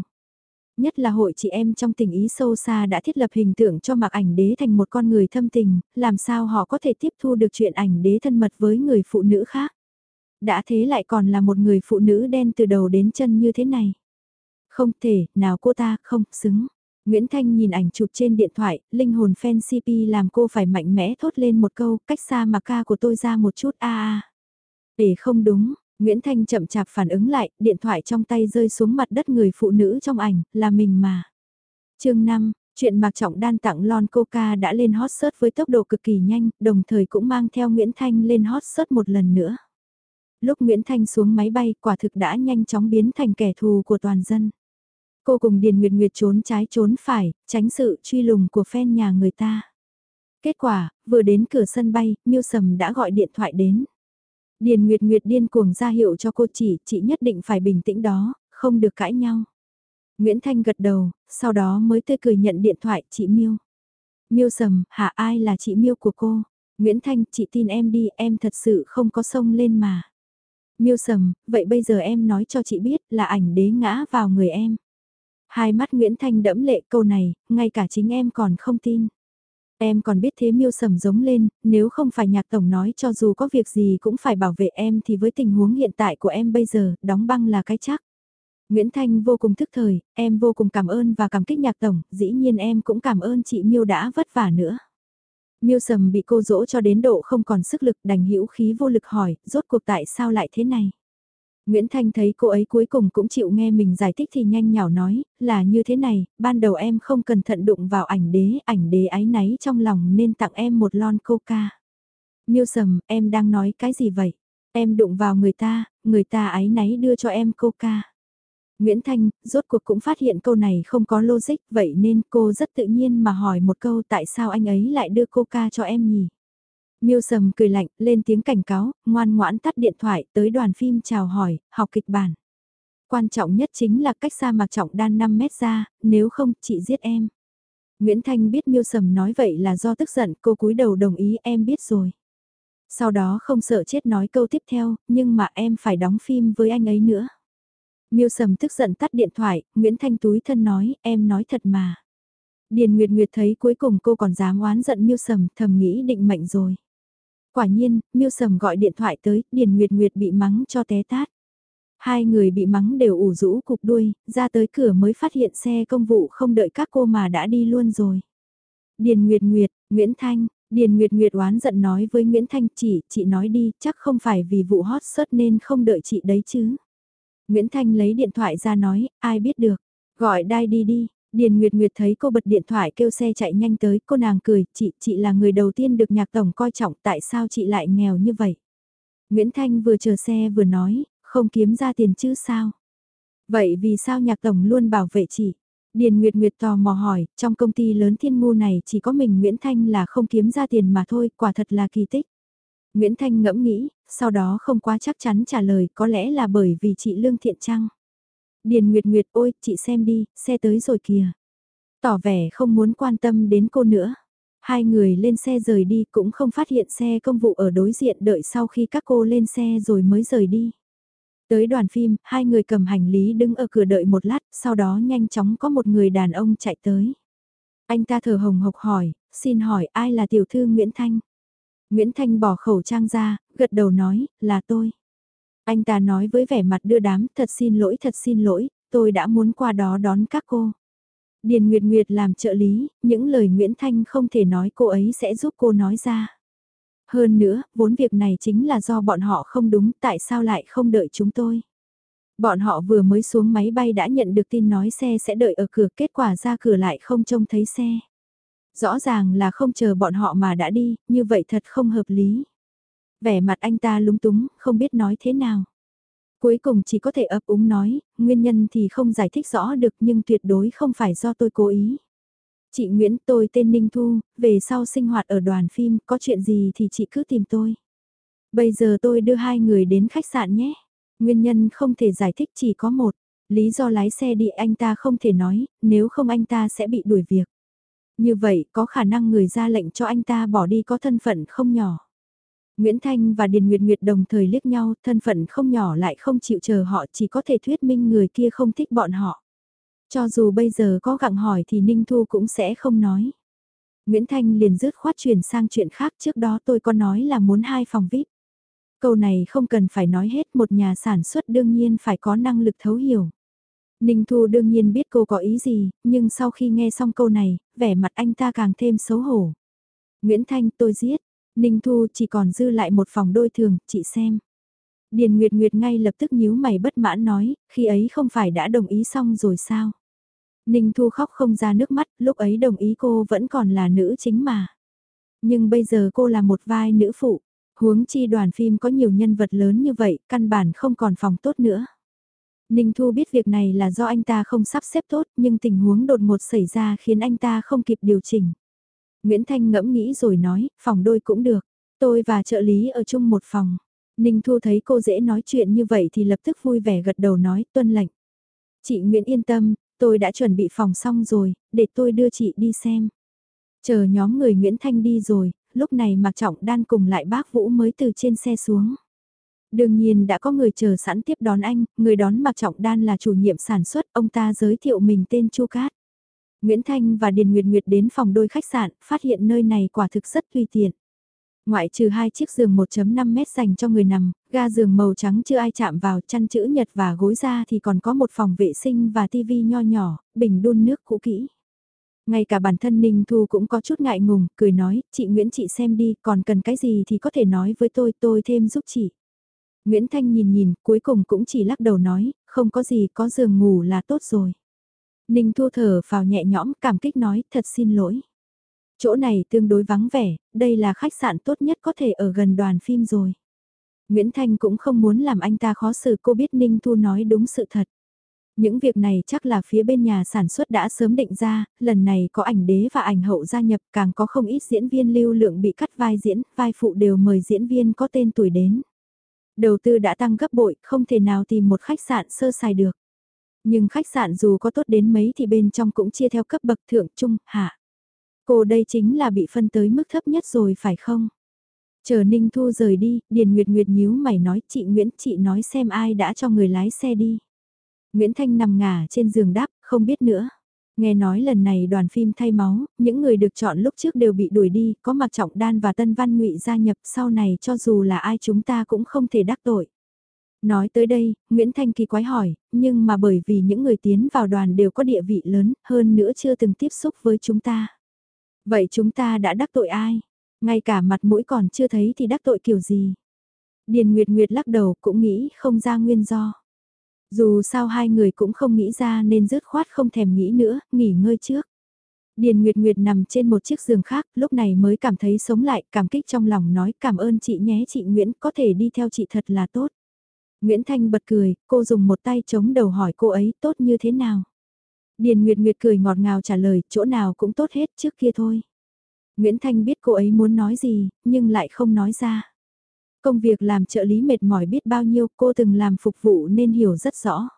Nhất là hội chị em trong tình ý sâu xa đã thiết lập hình tượng cho mặc ảnh đế thành một con người thâm tình, làm sao họ có thể tiếp thu được chuyện ảnh đế thân mật với người phụ nữ khác. Đã thế lại còn là một người phụ nữ đen từ đầu đến chân như thế này. Không thể, nào cô ta, không, xứng. Nguyễn Thanh nhìn ảnh chụp trên điện thoại, linh hồn fan CP làm cô phải mạnh mẽ thốt lên một câu, cách xa mà ca của tôi ra một chút a a. Để không đúng, Nguyễn Thanh chậm chạp phản ứng lại, điện thoại trong tay rơi xuống mặt đất người phụ nữ trong ảnh, là mình mà. chương 5, chuyện Mạc Trọng Đan tặng lon coca đã lên hot search với tốc độ cực kỳ nhanh, đồng thời cũng mang theo Nguyễn Thanh lên hot search một lần nữa. Lúc Nguyễn Thanh xuống máy bay quả thực đã nhanh chóng biến thành kẻ thù của toàn dân. Cô cùng Điền Nguyệt Nguyệt trốn trái trốn phải, tránh sự truy lùng của fan nhà người ta. Kết quả, vừa đến cửa sân bay, Miêu Sầm đã gọi điện thoại đến. Điền Nguyệt Nguyệt điên cuồng ra hiệu cho cô chỉ, chị nhất định phải bình tĩnh đó, không được cãi nhau. Nguyễn Thanh gật đầu, sau đó mới tươi cười nhận điện thoại chị Miêu. Miêu sầm, hả ai là chị Miêu của cô? Nguyễn Thanh, chị tin em đi, em thật sự không có sông lên mà. Miêu sầm, vậy bây giờ em nói cho chị biết là ảnh đế ngã vào người em. Hai mắt Nguyễn Thanh đẫm lệ câu này, ngay cả chính em còn không tin. Em còn biết thế miêu sầm giống lên, nếu không phải nhạc tổng nói cho dù có việc gì cũng phải bảo vệ em thì với tình huống hiện tại của em bây giờ, đóng băng là cái chắc. Nguyễn Thanh vô cùng thức thời, em vô cùng cảm ơn và cảm kích nhạc tổng, dĩ nhiên em cũng cảm ơn chị Miêu đã vất vả nữa. Miêu Sầm bị cô dỗ cho đến độ không còn sức lực đành hữu khí vô lực hỏi, rốt cuộc tại sao lại thế này? Nguyễn Thanh thấy cô ấy cuối cùng cũng chịu nghe mình giải thích thì nhanh nhảu nói, là như thế này, ban đầu em không cẩn thận đụng vào ảnh đế, ảnh đế ái náy trong lòng nên tặng em một lon coca. Miêu Sầm, em đang nói cái gì vậy? Em đụng vào người ta, người ta ái náy đưa cho em coca. Nguyễn Thanh, rốt cuộc cũng phát hiện câu này không có logic, vậy nên cô rất tự nhiên mà hỏi một câu tại sao anh ấy lại đưa coca cho em nhỉ? Miêu sầm cười lạnh, lên tiếng cảnh cáo, ngoan ngoãn tắt điện thoại, tới đoàn phim chào hỏi, học kịch bản. Quan trọng nhất chính là cách xa Mạc Trọng Đan 5 mét ra, nếu không, chị giết em. Nguyễn Thanh biết Miêu Sầm nói vậy là do tức giận, cô cúi đầu đồng ý em biết rồi. Sau đó không sợ chết nói câu tiếp theo, nhưng mà em phải đóng phim với anh ấy nữa. Miêu Sầm tức giận tắt điện thoại, Nguyễn Thanh túi thân nói, em nói thật mà. Điền Nguyệt Nguyệt thấy cuối cùng cô còn dám oán giận Miêu Sầm, thầm nghĩ định mệnh rồi. Quả nhiên, Miêu Sầm gọi điện thoại tới, Điền Nguyệt Nguyệt bị mắng cho té tát. Hai người bị mắng đều ủ rũ cục đuôi, ra tới cửa mới phát hiện xe công vụ không đợi các cô mà đã đi luôn rồi. Điền Nguyệt Nguyệt, Nguyễn Thanh, Điền Nguyệt Nguyệt oán giận nói với Nguyễn Thanh chỉ, chị nói đi, chắc không phải vì vụ hot search nên không đợi chị đấy chứ. Nguyễn Thanh lấy điện thoại ra nói, ai biết được, gọi đai đi đi, Điền Nguyệt Nguyệt thấy cô bật điện thoại kêu xe chạy nhanh tới, cô nàng cười, chị, chị là người đầu tiên được nhạc tổng coi trọng, tại sao chị lại nghèo như vậy? Nguyễn Thanh vừa chờ xe vừa nói, không kiếm ra tiền chứ sao? Vậy vì sao nhạc tổng luôn bảo vệ chị? Điền Nguyệt Nguyệt tò mò hỏi, trong công ty lớn thiên ngu này chỉ có mình Nguyễn Thanh là không kiếm ra tiền mà thôi, quả thật là kỳ tích. Nguyễn Thanh ngẫm nghĩ, sau đó không quá chắc chắn trả lời có lẽ là bởi vì chị Lương Thiện Trăng. Điền Nguyệt Nguyệt ôi, chị xem đi, xe tới rồi kìa. Tỏ vẻ không muốn quan tâm đến cô nữa. Hai người lên xe rời đi cũng không phát hiện xe công vụ ở đối diện đợi sau khi các cô lên xe rồi mới rời đi. Tới đoàn phim, hai người cầm hành lý đứng ở cửa đợi một lát, sau đó nhanh chóng có một người đàn ông chạy tới. Anh ta thở hồng hộc hỏi, xin hỏi ai là tiểu thư Nguyễn Thanh? Nguyễn Thanh bỏ khẩu trang ra, gật đầu nói, là tôi. Anh ta nói với vẻ mặt đưa đám, thật xin lỗi, thật xin lỗi, tôi đã muốn qua đó đón các cô. Điền Nguyệt Nguyệt làm trợ lý, những lời Nguyễn Thanh không thể nói cô ấy sẽ giúp cô nói ra. Hơn nữa, vốn việc này chính là do bọn họ không đúng, tại sao lại không đợi chúng tôi. Bọn họ vừa mới xuống máy bay đã nhận được tin nói xe sẽ đợi ở cửa, kết quả ra cửa lại không trông thấy xe. Rõ ràng là không chờ bọn họ mà đã đi, như vậy thật không hợp lý. Vẻ mặt anh ta lúng túng, không biết nói thế nào. Cuối cùng chỉ có thể ấp úng nói, nguyên nhân thì không giải thích rõ được nhưng tuyệt đối không phải do tôi cố ý. Chị Nguyễn tôi tên Ninh Thu, về sau sinh hoạt ở đoàn phim, có chuyện gì thì chị cứ tìm tôi. Bây giờ tôi đưa hai người đến khách sạn nhé. Nguyên nhân không thể giải thích chỉ có một. Lý do lái xe đi anh ta không thể nói, nếu không anh ta sẽ bị đuổi việc. Như vậy có khả năng người ra lệnh cho anh ta bỏ đi có thân phận không nhỏ. Nguyễn Thanh và Điền Nguyệt Nguyệt đồng thời liếc nhau, thân phận không nhỏ lại không chịu chờ họ chỉ có thể thuyết minh người kia không thích bọn họ. Cho dù bây giờ có gặng hỏi thì Ninh Thu cũng sẽ không nói. Nguyễn Thanh liền dứt khoát chuyển sang chuyện khác trước đó tôi có nói là muốn hai phòng VIP. Câu này không cần phải nói hết một nhà sản xuất đương nhiên phải có năng lực thấu hiểu. Ninh Thu đương nhiên biết cô có ý gì, nhưng sau khi nghe xong câu này, vẻ mặt anh ta càng thêm xấu hổ. Nguyễn Thanh tôi giết, Ninh Thu chỉ còn dư lại một phòng đôi thường, chị xem. Điền Nguyệt Nguyệt ngay lập tức nhíu mày bất mãn nói, khi ấy không phải đã đồng ý xong rồi sao? Ninh Thu khóc không ra nước mắt, lúc ấy đồng ý cô vẫn còn là nữ chính mà. Nhưng bây giờ cô là một vai nữ phụ, huống chi đoàn phim có nhiều nhân vật lớn như vậy, căn bản không còn phòng tốt nữa. Ninh Thu biết việc này là do anh ta không sắp xếp tốt nhưng tình huống đột ngột xảy ra khiến anh ta không kịp điều chỉnh. Nguyễn Thanh ngẫm nghĩ rồi nói, phòng đôi cũng được, tôi và trợ lý ở chung một phòng. Ninh Thu thấy cô dễ nói chuyện như vậy thì lập tức vui vẻ gật đầu nói tuân lệnh. Chị Nguyễn yên tâm, tôi đã chuẩn bị phòng xong rồi, để tôi đưa chị đi xem. Chờ nhóm người Nguyễn Thanh đi rồi, lúc này Mạc Trọng Đan cùng lại bác Vũ mới từ trên xe xuống. Đương nhiên đã có người chờ sẵn tiếp đón anh, người đón Mạc Trọng Đan là chủ nhiệm sản xuất, ông ta giới thiệu mình tên Chu Cát. Nguyễn Thanh và Điền Nguyệt Nguyệt đến phòng đôi khách sạn, phát hiện nơi này quả thực rất tùy tiện. Ngoại trừ hai chiếc giường 1.5 mét dành cho người nằm, ga giường màu trắng chưa ai chạm vào chăn chữ nhật và gối ra thì còn có một phòng vệ sinh và tivi nho nhỏ, bình đun nước cũ kỹ. Ngay cả bản thân Ninh Thu cũng có chút ngại ngùng, cười nói, chị Nguyễn chị xem đi, còn cần cái gì thì có thể nói với tôi, tôi thêm giúp chị. Nguyễn Thanh nhìn nhìn, cuối cùng cũng chỉ lắc đầu nói, không có gì, có giường ngủ là tốt rồi. Ninh Thu thở vào nhẹ nhõm, cảm kích nói, thật xin lỗi. Chỗ này tương đối vắng vẻ, đây là khách sạn tốt nhất có thể ở gần đoàn phim rồi. Nguyễn Thanh cũng không muốn làm anh ta khó xử cô biết Ninh Thu nói đúng sự thật. Những việc này chắc là phía bên nhà sản xuất đã sớm định ra, lần này có ảnh đế và ảnh hậu gia nhập càng có không ít diễn viên lưu lượng bị cắt vai diễn, vai phụ đều mời diễn viên có tên tuổi đến. Đầu tư đã tăng gấp bội, không thể nào tìm một khách sạn sơ sài được. Nhưng khách sạn dù có tốt đến mấy thì bên trong cũng chia theo cấp bậc thượng trung, hạ. Cô đây chính là bị phân tới mức thấp nhất rồi phải không? Chờ Ninh Thu rời đi, Điền Nguyệt Nguyệt nhíu mày nói chị Nguyễn chị nói xem ai đã cho người lái xe đi. Nguyễn Thanh nằm ngả trên giường đáp, không biết nữa. Nghe nói lần này đoàn phim thay máu, những người được chọn lúc trước đều bị đuổi đi, có Mạc Trọng Đan và Tân Văn Ngụy gia nhập sau này cho dù là ai chúng ta cũng không thể đắc tội. Nói tới đây, Nguyễn Thanh kỳ quái hỏi, nhưng mà bởi vì những người tiến vào đoàn đều có địa vị lớn, hơn nữa chưa từng tiếp xúc với chúng ta. Vậy chúng ta đã đắc tội ai? Ngay cả mặt mũi còn chưa thấy thì đắc tội kiểu gì? Điền Nguyệt Nguyệt lắc đầu cũng nghĩ không ra nguyên do. Dù sao hai người cũng không nghĩ ra nên dứt khoát không thèm nghĩ nữa, nghỉ ngơi trước. Điền Nguyệt Nguyệt nằm trên một chiếc giường khác, lúc này mới cảm thấy sống lại, cảm kích trong lòng nói cảm ơn chị nhé chị Nguyễn, có thể đi theo chị thật là tốt. Nguyễn Thanh bật cười, cô dùng một tay chống đầu hỏi cô ấy tốt như thế nào. Điền Nguyệt Nguyệt cười ngọt ngào trả lời, chỗ nào cũng tốt hết trước kia thôi. Nguyễn Thanh biết cô ấy muốn nói gì, nhưng lại không nói ra. Công việc làm trợ lý mệt mỏi biết bao nhiêu cô từng làm phục vụ nên hiểu rất rõ.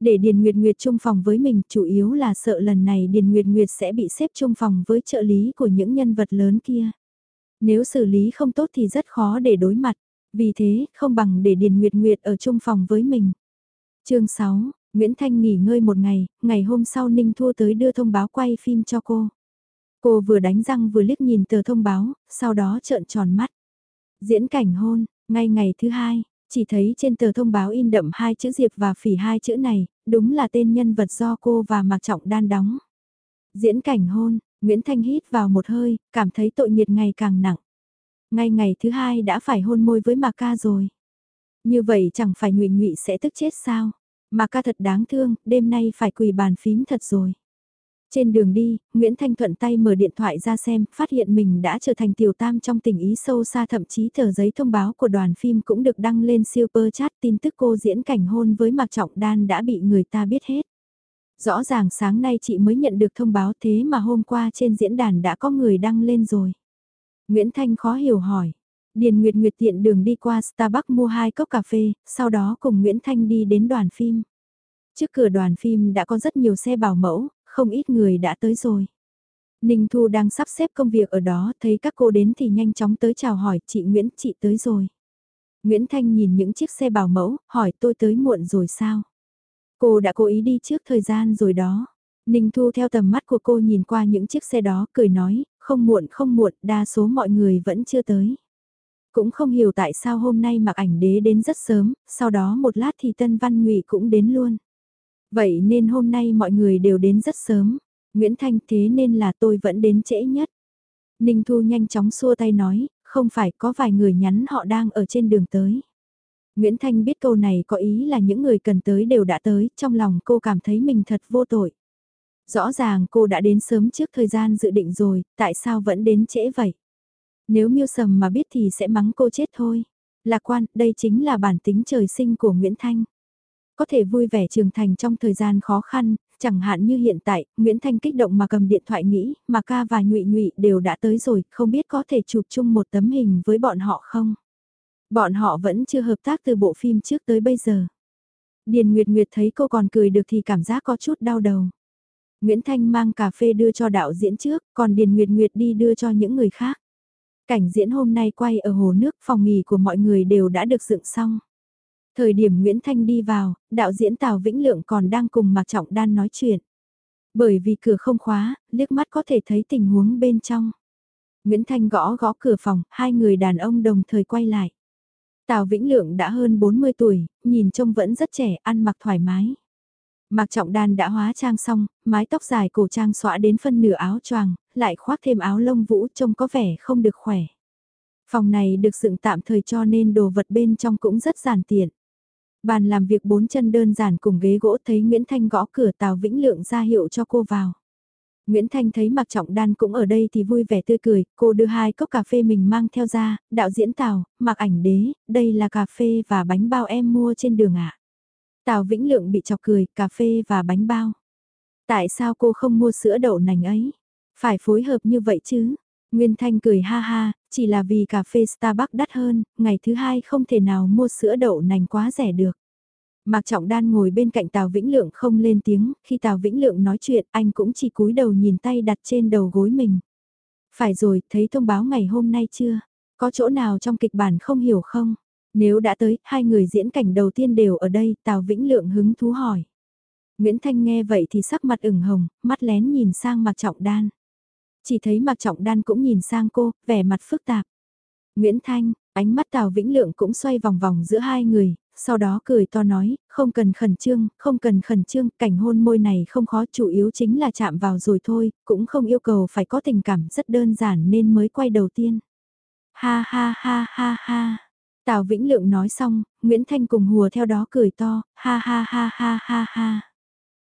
Để Điền Nguyệt Nguyệt chung phòng với mình chủ yếu là sợ lần này Điền Nguyệt Nguyệt sẽ bị xếp chung phòng với trợ lý của những nhân vật lớn kia. Nếu xử lý không tốt thì rất khó để đối mặt, vì thế không bằng để Điền Nguyệt Nguyệt ở chung phòng với mình. chương 6, Nguyễn Thanh nghỉ ngơi một ngày, ngày hôm sau Ninh Thua tới đưa thông báo quay phim cho cô. Cô vừa đánh răng vừa liếc nhìn tờ thông báo, sau đó trợn tròn mắt. Diễn cảnh hôn, ngay ngày thứ hai, chỉ thấy trên tờ thông báo in đậm hai chữ Diệp và Phỉ hai chữ này, đúng là tên nhân vật do cô và Mạc Trọng đan đóng. Diễn cảnh hôn, Nguyễn Thanh hít vào một hơi, cảm thấy tội nhiệt ngày càng nặng. Ngay ngày thứ hai đã phải hôn môi với Mạc Ca rồi. Như vậy chẳng phải nhụy nhụy sẽ tức chết sao? Mạc Ca thật đáng thương, đêm nay phải quỳ bàn phím thật rồi. Trên đường đi, Nguyễn Thanh thuận tay mở điện thoại ra xem, phát hiện mình đã trở thành tiểu tam trong tình ý sâu xa thậm chí tờ giấy thông báo của đoàn phim cũng được đăng lên super chat tin tức cô diễn cảnh hôn với Mạc Trọng Đan đã bị người ta biết hết. Rõ ràng sáng nay chị mới nhận được thông báo thế mà hôm qua trên diễn đàn đã có người đăng lên rồi. Nguyễn Thanh khó hiểu hỏi. Điền Nguyệt Nguyệt tiện đường đi qua Starbucks mua hai cốc cà phê, sau đó cùng Nguyễn Thanh đi đến đoàn phim. Trước cửa đoàn phim đã có rất nhiều xe bảo mẫu, không ít người đã tới rồi. Ninh Thu đang sắp xếp công việc ở đó, thấy các cô đến thì nhanh chóng tới chào hỏi, chị Nguyễn, chị tới rồi. Nguyễn Thanh nhìn những chiếc xe bảo mẫu, hỏi tôi tới muộn rồi sao? Cô đã cố ý đi trước thời gian rồi đó. Ninh Thu theo tầm mắt của cô nhìn qua những chiếc xe đó, cười nói, không muộn không muộn, đa số mọi người vẫn chưa tới. Cũng không hiểu tại sao hôm nay mặc ảnh đế đến rất sớm, sau đó một lát thì Tân Văn Ngụy cũng đến luôn. Vậy nên hôm nay mọi người đều đến rất sớm. Nguyễn Thanh thế nên là tôi vẫn đến trễ nhất. Ninh Thu nhanh chóng xua tay nói, không phải có vài người nhắn họ đang ở trên đường tới. Nguyễn Thanh biết câu này có ý là những người cần tới đều đã tới, trong lòng cô cảm thấy mình thật vô tội. Rõ ràng cô đã đến sớm trước thời gian dự định rồi, tại sao vẫn đến trễ vậy? Nếu miêu sầm mà biết thì sẽ mắng cô chết thôi. Lạc quan, đây chính là bản tính trời sinh của Nguyễn Thanh. Có thể vui vẻ trưởng thành trong thời gian khó khăn, chẳng hạn như hiện tại, Nguyễn Thanh kích động mà cầm điện thoại nghĩ, mà ca và nhụy nhụy đều đã tới rồi, không biết có thể chụp chung một tấm hình với bọn họ không? Bọn họ vẫn chưa hợp tác từ bộ phim trước tới bây giờ. Điền Nguyệt Nguyệt thấy cô còn cười được thì cảm giác có chút đau đầu. Nguyễn Thanh mang cà phê đưa cho đạo diễn trước, còn Điền Nguyệt Nguyệt đi đưa cho những người khác. Cảnh diễn hôm nay quay ở hồ nước phòng nghỉ của mọi người đều đã được dựng xong. Thời điểm Nguyễn Thanh đi vào, đạo diễn Tào Vĩnh Lượng còn đang cùng Mạc Trọng Đan nói chuyện. Bởi vì cửa không khóa, liếc mắt có thể thấy tình huống bên trong. Nguyễn Thanh gõ gõ cửa phòng, hai người đàn ông đồng thời quay lại. Tào Vĩnh Lượng đã hơn 40 tuổi, nhìn trông vẫn rất trẻ, ăn mặc thoải mái. Mạc Trọng Đan đã hóa trang xong, mái tóc dài cổ trang xõa đến phân nửa áo choàng, lại khoác thêm áo lông vũ trông có vẻ không được khỏe. Phòng này được dựng tạm thời cho nên đồ vật bên trong cũng rất giản tiện. Bàn làm việc bốn chân đơn giản cùng ghế gỗ thấy Nguyễn Thanh gõ cửa Tào Vĩnh Lượng ra hiệu cho cô vào. Nguyễn Thanh thấy Mạc Trọng Đan cũng ở đây thì vui vẻ tươi cười, cô đưa hai cốc cà phê mình mang theo ra, đạo diễn Tào, Mạc ảnh đế, đây là cà phê và bánh bao em mua trên đường ạ. Tào Vĩnh Lượng bị chọc cười, cà phê và bánh bao. Tại sao cô không mua sữa đậu nành ấy? Phải phối hợp như vậy chứ? Nguyên Thanh cười ha ha, chỉ là vì cà phê Starbucks đắt hơn, ngày thứ hai không thể nào mua sữa đậu nành quá rẻ được. Mạc Trọng Đan ngồi bên cạnh Tào Vĩnh Lượng không lên tiếng, khi Tào Vĩnh Lượng nói chuyện anh cũng chỉ cúi đầu nhìn tay đặt trên đầu gối mình. Phải rồi, thấy thông báo ngày hôm nay chưa? Có chỗ nào trong kịch bản không hiểu không? Nếu đã tới, hai người diễn cảnh đầu tiên đều ở đây, Tào Vĩnh Lượng hứng thú hỏi. Nguyễn Thanh nghe vậy thì sắc mặt ửng hồng, mắt lén nhìn sang Mạc Trọng Đan. Chỉ thấy Mạc Trọng Đan cũng nhìn sang cô, vẻ mặt phức tạp. Nguyễn Thanh, ánh mắt Tào Vĩnh Lượng cũng xoay vòng vòng giữa hai người, sau đó cười to nói, không cần khẩn trương, không cần khẩn trương, cảnh hôn môi này không khó, chủ yếu chính là chạm vào rồi thôi, cũng không yêu cầu phải có tình cảm rất đơn giản nên mới quay đầu tiên. Ha ha ha ha ha. Tào Vĩnh Lượng nói xong, Nguyễn Thanh cùng hùa theo đó cười to, ha ha ha ha ha ha.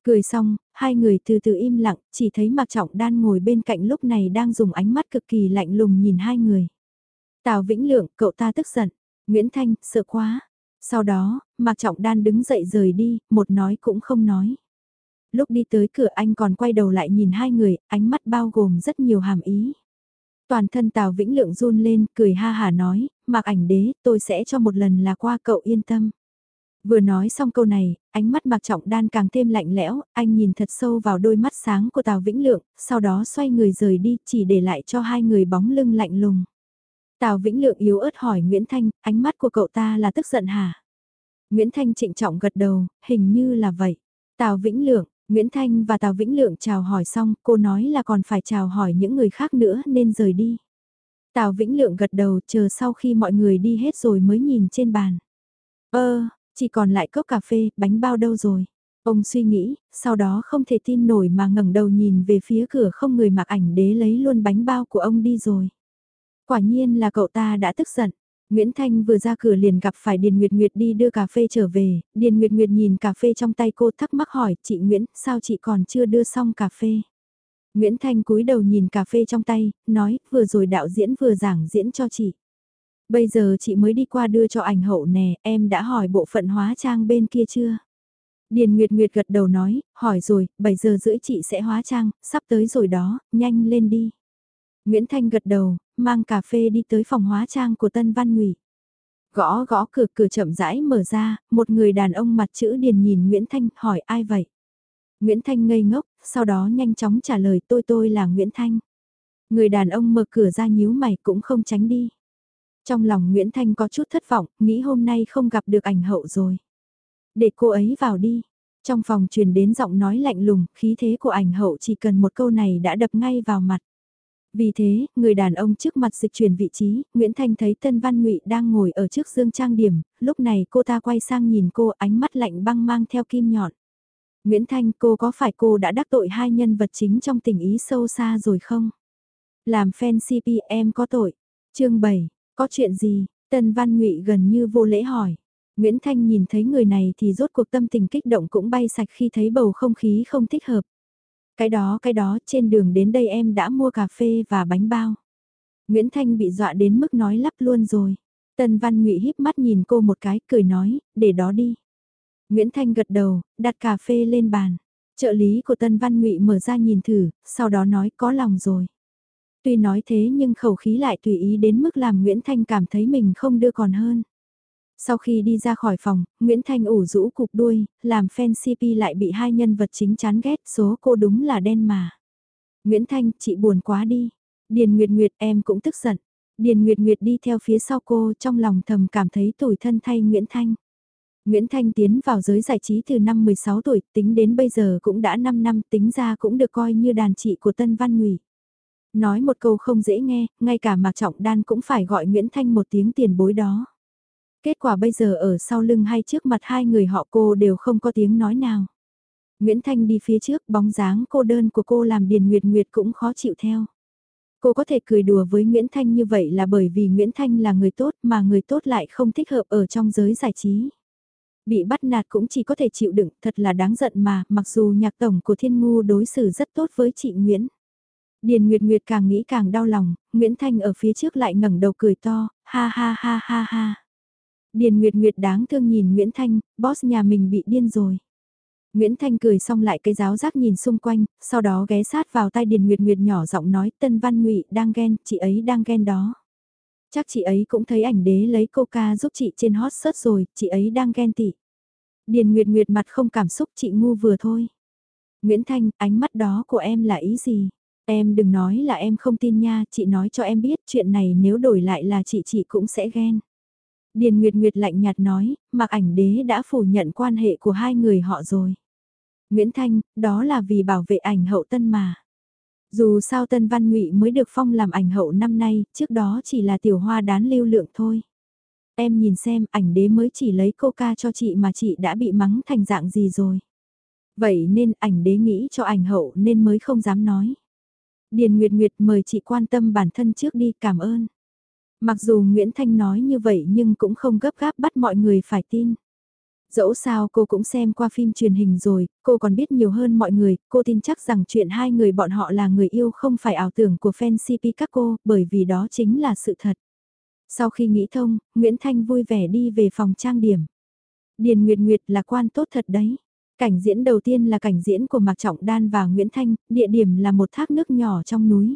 Cười xong, hai người từ từ im lặng, chỉ thấy Mạc Trọng Đan ngồi bên cạnh lúc này đang dùng ánh mắt cực kỳ lạnh lùng nhìn hai người. Tào Vĩnh Lượng, cậu ta tức giận. Nguyễn Thanh, sợ quá. Sau đó, Mạc Trọng Đan đứng dậy rời đi, một nói cũng không nói. Lúc đi tới cửa anh còn quay đầu lại nhìn hai người, ánh mắt bao gồm rất nhiều hàm ý. Toàn thân Tào Vĩnh Lượng run lên, cười ha hà nói, Mạc ảnh đế, tôi sẽ cho một lần là qua cậu yên tâm. Vừa nói xong câu này, ánh mắt Mạc Trọng Đan càng thêm lạnh lẽo, anh nhìn thật sâu vào đôi mắt sáng của Tào Vĩnh Lượng, sau đó xoay người rời đi, chỉ để lại cho hai người bóng lưng lạnh lùng. Tào Vĩnh Lượng yếu ớt hỏi Nguyễn Thanh, ánh mắt của cậu ta là tức giận hả? Nguyễn Thanh trịnh trọng gật đầu, hình như là vậy. Tào Vĩnh Lượng, Nguyễn Thanh và Tào Vĩnh Lượng chào hỏi xong, cô nói là còn phải chào hỏi những người khác nữa nên rời đi. Tào Vĩnh Lượng gật đầu chờ sau khi mọi người đi hết rồi mới nhìn trên bàn. Ơ, chỉ còn lại cốc cà phê, bánh bao đâu rồi? Ông suy nghĩ, sau đó không thể tin nổi mà ngẩng đầu nhìn về phía cửa không người mặc ảnh đế lấy luôn bánh bao của ông đi rồi. Quả nhiên là cậu ta đã tức giận. Nguyễn Thanh vừa ra cửa liền gặp phải Điền Nguyệt Nguyệt đi đưa cà phê trở về, Điền Nguyệt Nguyệt nhìn cà phê trong tay cô thắc mắc hỏi, chị Nguyễn, sao chị còn chưa đưa xong cà phê? Nguyễn Thanh cúi đầu nhìn cà phê trong tay, nói, vừa rồi đạo diễn vừa giảng diễn cho chị. Bây giờ chị mới đi qua đưa cho ảnh hậu nè, em đã hỏi bộ phận hóa trang bên kia chưa? Điền Nguyệt Nguyệt gật đầu nói, hỏi rồi, 7 giờ rưỡi chị sẽ hóa trang, sắp tới rồi đó, nhanh lên đi. Nguyễn Thanh gật đầu, mang cà phê đi tới phòng hóa trang của Tân Văn Ngụy. Gõ gõ cửa cửa chậm rãi mở ra, một người đàn ông mặt chữ điền nhìn Nguyễn Thanh hỏi ai vậy? Nguyễn Thanh ngây ngốc, sau đó nhanh chóng trả lời tôi tôi là Nguyễn Thanh. Người đàn ông mở cửa ra nhíu mày cũng không tránh đi. Trong lòng Nguyễn Thanh có chút thất vọng, nghĩ hôm nay không gặp được ảnh hậu rồi. Để cô ấy vào đi. Trong phòng truyền đến giọng nói lạnh lùng, khí thế của ảnh hậu chỉ cần một câu này đã đập ngay vào mặt. Vì thế, người đàn ông trước mặt dịch chuyển vị trí, Nguyễn Thanh thấy Tân Văn Ngụy đang ngồi ở trước dương trang điểm, lúc này cô ta quay sang nhìn cô ánh mắt lạnh băng mang theo kim nhọn. Nguyễn Thanh cô có phải cô đã đắc tội hai nhân vật chính trong tình ý sâu xa rồi không? Làm fan CP em có tội. chương 7, có chuyện gì? Tân Văn Ngụy gần như vô lễ hỏi. Nguyễn Thanh nhìn thấy người này thì rốt cuộc tâm tình kích động cũng bay sạch khi thấy bầu không khí không thích hợp. Cái đó cái đó trên đường đến đây em đã mua cà phê và bánh bao. Nguyễn Thanh bị dọa đến mức nói lắp luôn rồi. Tân Văn Ngụy híp mắt nhìn cô một cái cười nói, để đó đi. Nguyễn Thanh gật đầu, đặt cà phê lên bàn. Trợ lý của Tân Văn Ngụy mở ra nhìn thử, sau đó nói có lòng rồi. Tuy nói thế nhưng khẩu khí lại tùy ý đến mức làm Nguyễn Thanh cảm thấy mình không đưa còn hơn. Sau khi đi ra khỏi phòng, Nguyễn Thanh ủ rũ cục đuôi, làm fan CP lại bị hai nhân vật chính chán ghét, số cô đúng là đen mà. Nguyễn Thanh, chị buồn quá đi. Điền Nguyệt Nguyệt em cũng tức giận. Điền Nguyệt Nguyệt đi theo phía sau cô trong lòng thầm cảm thấy tủi thân thay Nguyễn Thanh. Nguyễn Thanh tiến vào giới giải trí từ năm 16 tuổi, tính đến bây giờ cũng đã 5 năm, tính ra cũng được coi như đàn chị của Tân Văn Ngụy. Nói một câu không dễ nghe, ngay cả Mạc Trọng Đan cũng phải gọi Nguyễn Thanh một tiếng tiền bối đó. Kết quả bây giờ ở sau lưng hay trước mặt hai người họ cô đều không có tiếng nói nào. Nguyễn Thanh đi phía trước bóng dáng cô đơn của cô làm Điền Nguyệt Nguyệt cũng khó chịu theo. Cô có thể cười đùa với Nguyễn Thanh như vậy là bởi vì Nguyễn Thanh là người tốt mà người tốt lại không thích hợp ở trong giới giải trí. Bị bắt nạt cũng chỉ có thể chịu đựng, thật là đáng giận mà, mặc dù nhạc tổng của Thiên Ngu đối xử rất tốt với chị Nguyễn. Điền Nguyệt Nguyệt càng nghĩ càng đau lòng, Nguyễn Thanh ở phía trước lại ngẩng đầu cười to, ha ha ha ha ha. Điền Nguyệt Nguyệt đáng thương nhìn Nguyễn Thanh, boss nhà mình bị điên rồi. Nguyễn Thanh cười xong lại cái giáo giác nhìn xung quanh, sau đó ghé sát vào tai Điền Nguyệt Nguyệt nhỏ giọng nói Tân Văn Ngụy đang ghen, chị ấy đang ghen đó. Chắc chị ấy cũng thấy ảnh đế lấy coca giúp chị trên hot search rồi, chị ấy đang ghen tị. Điền Nguyệt Nguyệt mặt không cảm xúc chị ngu vừa thôi. Nguyễn Thanh, ánh mắt đó của em là ý gì? Em đừng nói là em không tin nha, chị nói cho em biết chuyện này nếu đổi lại là chị chị cũng sẽ ghen. Điền Nguyệt Nguyệt lạnh nhạt nói, mặc ảnh đế đã phủ nhận quan hệ của hai người họ rồi. Nguyễn Thanh, đó là vì bảo vệ ảnh hậu tân mà. Dù sao Tân Văn Ngụy mới được phong làm ảnh hậu năm nay, trước đó chỉ là tiểu hoa đán lưu lượng thôi. Em nhìn xem ảnh đế mới chỉ lấy coca cho chị mà chị đã bị mắng thành dạng gì rồi. Vậy nên ảnh đế nghĩ cho ảnh hậu nên mới không dám nói. Điền Nguyệt Nguyệt mời chị quan tâm bản thân trước đi cảm ơn. Mặc dù Nguyễn Thanh nói như vậy nhưng cũng không gấp gáp bắt mọi người phải tin. Dẫu sao cô cũng xem qua phim truyền hình rồi, cô còn biết nhiều hơn mọi người, cô tin chắc rằng chuyện hai người bọn họ là người yêu không phải ảo tưởng của fan CP các cô, bởi vì đó chính là sự thật. Sau khi nghĩ thông, Nguyễn Thanh vui vẻ đi về phòng trang điểm. Điền Nguyệt Nguyệt là quan tốt thật đấy. Cảnh diễn đầu tiên là cảnh diễn của Mạc Trọng Đan và Nguyễn Thanh, địa điểm là một thác nước nhỏ trong núi.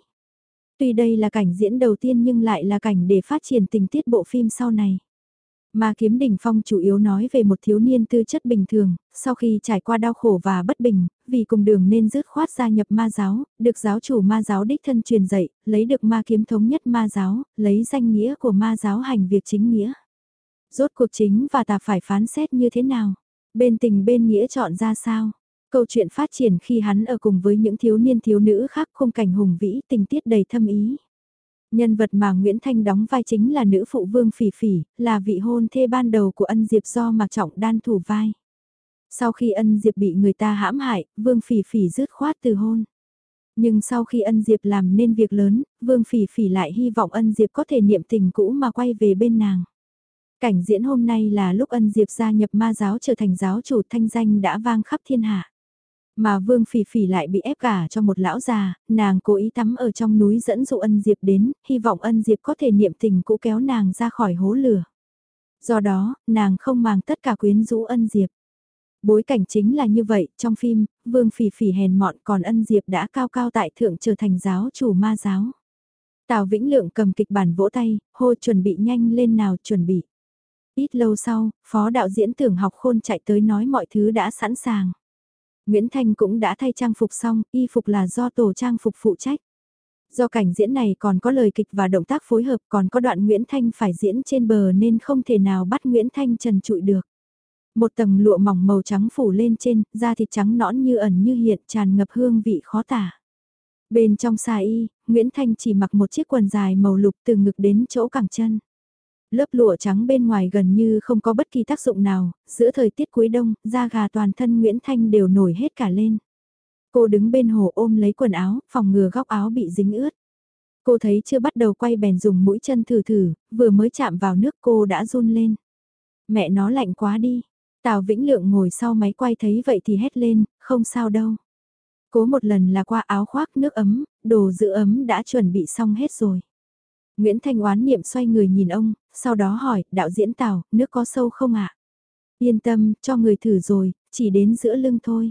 Tuy đây là cảnh diễn đầu tiên nhưng lại là cảnh để phát triển tình tiết bộ phim sau này. Ma kiếm đỉnh phong chủ yếu nói về một thiếu niên tư chất bình thường, sau khi trải qua đau khổ và bất bình, vì cùng đường nên dứt khoát gia nhập ma giáo, được giáo chủ ma giáo đích thân truyền dạy, lấy được ma kiếm thống nhất ma giáo, lấy danh nghĩa của ma giáo hành việc chính nghĩa. Rốt cuộc chính và ta phải phán xét như thế nào? Bên tình bên nghĩa chọn ra sao? Câu chuyện phát triển khi hắn ở cùng với những thiếu niên thiếu nữ khác khung cảnh hùng vĩ tình tiết đầy thâm ý. Nhân vật mà Nguyễn Thanh đóng vai chính là nữ phụ vương phỉ phỉ, là vị hôn thê ban đầu của ân diệp do Mạc Trọng đan thủ vai. Sau khi ân diệp bị người ta hãm hại, vương phỉ phỉ dứt khoát từ hôn. Nhưng sau khi ân diệp làm nên việc lớn, vương phỉ phỉ lại hy vọng ân diệp có thể niệm tình cũ mà quay về bên nàng. Cảnh diễn hôm nay là lúc ân diệp gia nhập ma giáo trở thành giáo chủ thanh danh đã vang khắp thiên hạ. Mà Vương Phỉ Phỉ lại bị ép cả cho một lão già, nàng cố ý tắm ở trong núi dẫn dụ ân Diệp đến, hy vọng ân Diệp có thể niệm tình cũ kéo nàng ra khỏi hố lửa. Do đó, nàng không mang tất cả quyến rũ ân Diệp. Bối cảnh chính là như vậy, trong phim, Vương Phỉ Phỉ hèn mọn còn ân Diệp đã cao cao tại thượng trở thành giáo chủ ma giáo. Tào Vĩnh Lượng cầm kịch bản vỗ tay, hô chuẩn bị nhanh lên nào chuẩn bị. Ít lâu sau, phó đạo diễn tưởng học khôn chạy tới nói mọi thứ đã sẵn sàng. Nguyễn Thanh cũng đã thay trang phục xong, y phục là do tổ trang phục phụ trách. Do cảnh diễn này còn có lời kịch và động tác phối hợp còn có đoạn Nguyễn Thanh phải diễn trên bờ nên không thể nào bắt Nguyễn Thanh trần trụi được. Một tầng lụa mỏng màu trắng phủ lên trên, da thịt trắng nõn như ẩn như hiện tràn ngập hương vị khó tả. Bên trong xà y, Nguyễn Thanh chỉ mặc một chiếc quần dài màu lục từ ngực đến chỗ cẳng chân. Lớp lụa trắng bên ngoài gần như không có bất kỳ tác dụng nào, giữa thời tiết cuối đông, da gà toàn thân Nguyễn Thanh đều nổi hết cả lên. Cô đứng bên hồ ôm lấy quần áo, phòng ngừa góc áo bị dính ướt. Cô thấy chưa bắt đầu quay bèn dùng mũi chân thử thử, vừa mới chạm vào nước cô đã run lên. Mẹ nó lạnh quá đi. Tào Vĩnh Lượng ngồi sau máy quay thấy vậy thì hét lên, không sao đâu. Cố một lần là qua áo khoác nước ấm, đồ giữ ấm đã chuẩn bị xong hết rồi. Nguyễn Thanh oán niệm xoay người nhìn ông, sau đó hỏi, đạo diễn Tào, nước có sâu không ạ? Yên tâm, cho người thử rồi, chỉ đến giữa lưng thôi.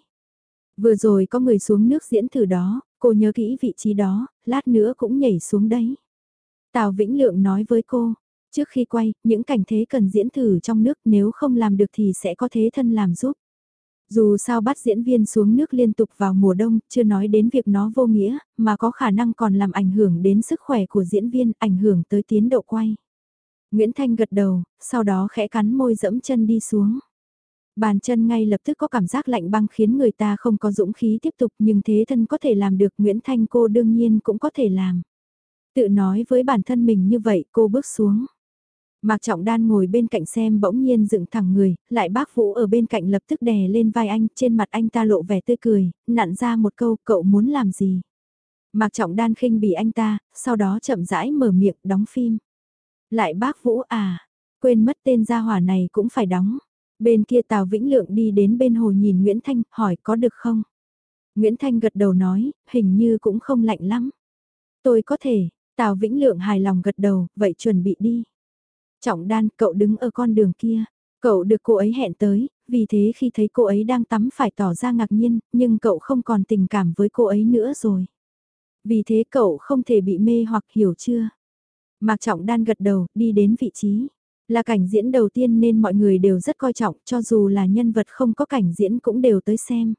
Vừa rồi có người xuống nước diễn thử đó, cô nhớ kỹ vị trí đó, lát nữa cũng nhảy xuống đấy. Tào Vĩnh Lượng nói với cô, trước khi quay, những cảnh thế cần diễn thử trong nước nếu không làm được thì sẽ có thế thân làm giúp. Dù sao bắt diễn viên xuống nước liên tục vào mùa đông, chưa nói đến việc nó vô nghĩa, mà có khả năng còn làm ảnh hưởng đến sức khỏe của diễn viên, ảnh hưởng tới tiến độ quay. Nguyễn Thanh gật đầu, sau đó khẽ cắn môi dẫm chân đi xuống. Bàn chân ngay lập tức có cảm giác lạnh băng khiến người ta không có dũng khí tiếp tục nhưng thế thân có thể làm được Nguyễn Thanh cô đương nhiên cũng có thể làm. Tự nói với bản thân mình như vậy cô bước xuống. Mạc Trọng Đan ngồi bên cạnh xem bỗng nhiên dựng thẳng người, lại bác Vũ ở bên cạnh lập tức đè lên vai anh, trên mặt anh ta lộ vẻ tươi cười, nặn ra một câu cậu muốn làm gì. Mạc Trọng Đan khinh bỉ anh ta, sau đó chậm rãi mở miệng đóng phim. Lại bác Vũ à, quên mất tên gia hỏa này cũng phải đóng. Bên kia Tào Vĩnh Lượng đi đến bên hồ nhìn Nguyễn Thanh, hỏi có được không? Nguyễn Thanh gật đầu nói, hình như cũng không lạnh lắm. Tôi có thể, Tào Vĩnh Lượng hài lòng gật đầu, vậy chuẩn bị đi. Trọng đan, cậu đứng ở con đường kia. Cậu được cô ấy hẹn tới, vì thế khi thấy cô ấy đang tắm phải tỏ ra ngạc nhiên, nhưng cậu không còn tình cảm với cô ấy nữa rồi. Vì thế cậu không thể bị mê hoặc hiểu chưa? Mạc Trọng Đan gật đầu, đi đến vị trí. Là cảnh diễn đầu tiên nên mọi người đều rất coi trọng cho dù là nhân vật không có cảnh diễn cũng đều tới xem.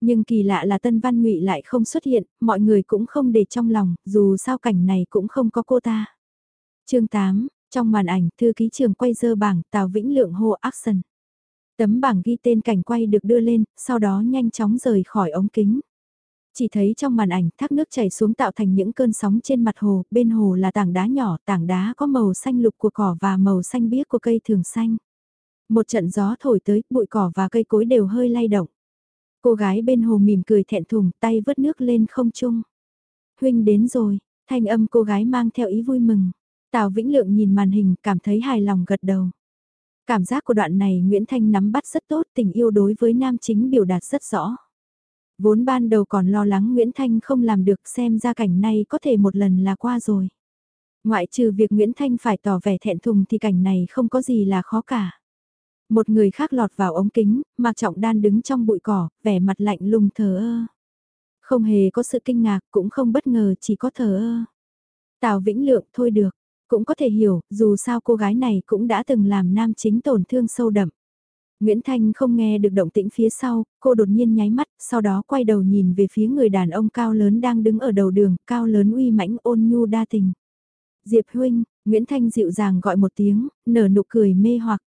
Nhưng kỳ lạ là Tân Văn Ngụy lại không xuất hiện, mọi người cũng không để trong lòng, dù sao cảnh này cũng không có cô ta. chương 8, trong màn ảnh, thư ký trường quay dơ bảng, Tào Vĩnh Lượng hô action. Tấm bảng ghi tên cảnh quay được đưa lên, sau đó nhanh chóng rời khỏi ống kính. Chỉ thấy trong màn ảnh thác nước chảy xuống tạo thành những cơn sóng trên mặt hồ, bên hồ là tảng đá nhỏ, tảng đá có màu xanh lục của cỏ và màu xanh biếc của cây thường xanh. Một trận gió thổi tới, bụi cỏ và cây cối đều hơi lay động. Cô gái bên hồ mỉm cười thẹn thùng, tay vớt nước lên không trung. Huynh đến rồi, thanh âm cô gái mang theo ý vui mừng. Tào Vĩnh Lượng nhìn màn hình, cảm thấy hài lòng gật đầu. Cảm giác của đoạn này Nguyễn Thanh nắm bắt rất tốt, tình yêu đối với nam chính biểu đạt rất rõ. Vốn ban đầu còn lo lắng Nguyễn Thanh không làm được xem ra cảnh này có thể một lần là qua rồi. Ngoại trừ việc Nguyễn Thanh phải tỏ vẻ thẹn thùng thì cảnh này không có gì là khó cả. Một người khác lọt vào ống kính, Mạc Trọng Đan đứng trong bụi cỏ, vẻ mặt lạnh lùng thờ ơ. Không hề có sự kinh ngạc, cũng không bất ngờ, chỉ có thờ ơ. Tào Vĩnh Lượng thôi được, cũng có thể hiểu, dù sao cô gái này cũng đã từng làm nam chính tổn thương sâu đậm. Nguyễn Thanh không nghe được động tĩnh phía sau, cô đột nhiên nháy mắt, sau đó quay đầu nhìn về phía người đàn ông cao lớn đang đứng ở đầu đường, cao lớn uy mãnh ôn nhu đa tình. Diệp huynh, Nguyễn Thanh dịu dàng gọi một tiếng, nở nụ cười mê hoặc.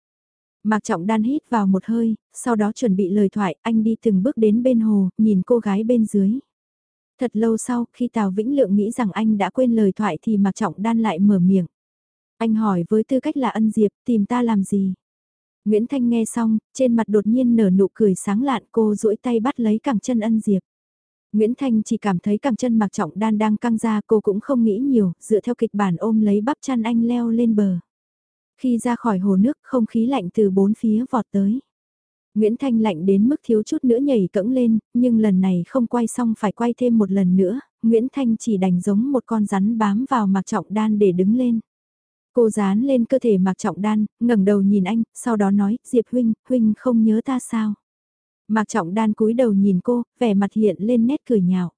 Mạc Trọng Đan hít vào một hơi, sau đó chuẩn bị lời thoại, anh đi từng bước đến bên hồ, nhìn cô gái bên dưới. Thật lâu sau, khi Tào Vĩnh Lượng nghĩ rằng anh đã quên lời thoại thì Mạc Trọng Đan lại mở miệng. Anh hỏi với tư cách là ân diệp, tìm ta làm gì? Nguyễn Thanh nghe xong, trên mặt đột nhiên nở nụ cười sáng lạn cô duỗi tay bắt lấy cẳng chân ân diệp. Nguyễn Thanh chỉ cảm thấy cẳng chân mặc trọng đan đang căng ra cô cũng không nghĩ nhiều, dựa theo kịch bản ôm lấy bắp chăn anh leo lên bờ. Khi ra khỏi hồ nước không khí lạnh từ bốn phía vọt tới. Nguyễn Thanh lạnh đến mức thiếu chút nữa nhảy cẫng lên, nhưng lần này không quay xong phải quay thêm một lần nữa, Nguyễn Thanh chỉ đành giống một con rắn bám vào mặc trọng đan để đứng lên. Cô dán lên cơ thể Mạc Trọng Đan, ngẩng đầu nhìn anh, sau đó nói, Diệp Huynh, Huynh không nhớ ta sao? Mạc Trọng Đan cúi đầu nhìn cô, vẻ mặt hiện lên nét cười nhạo.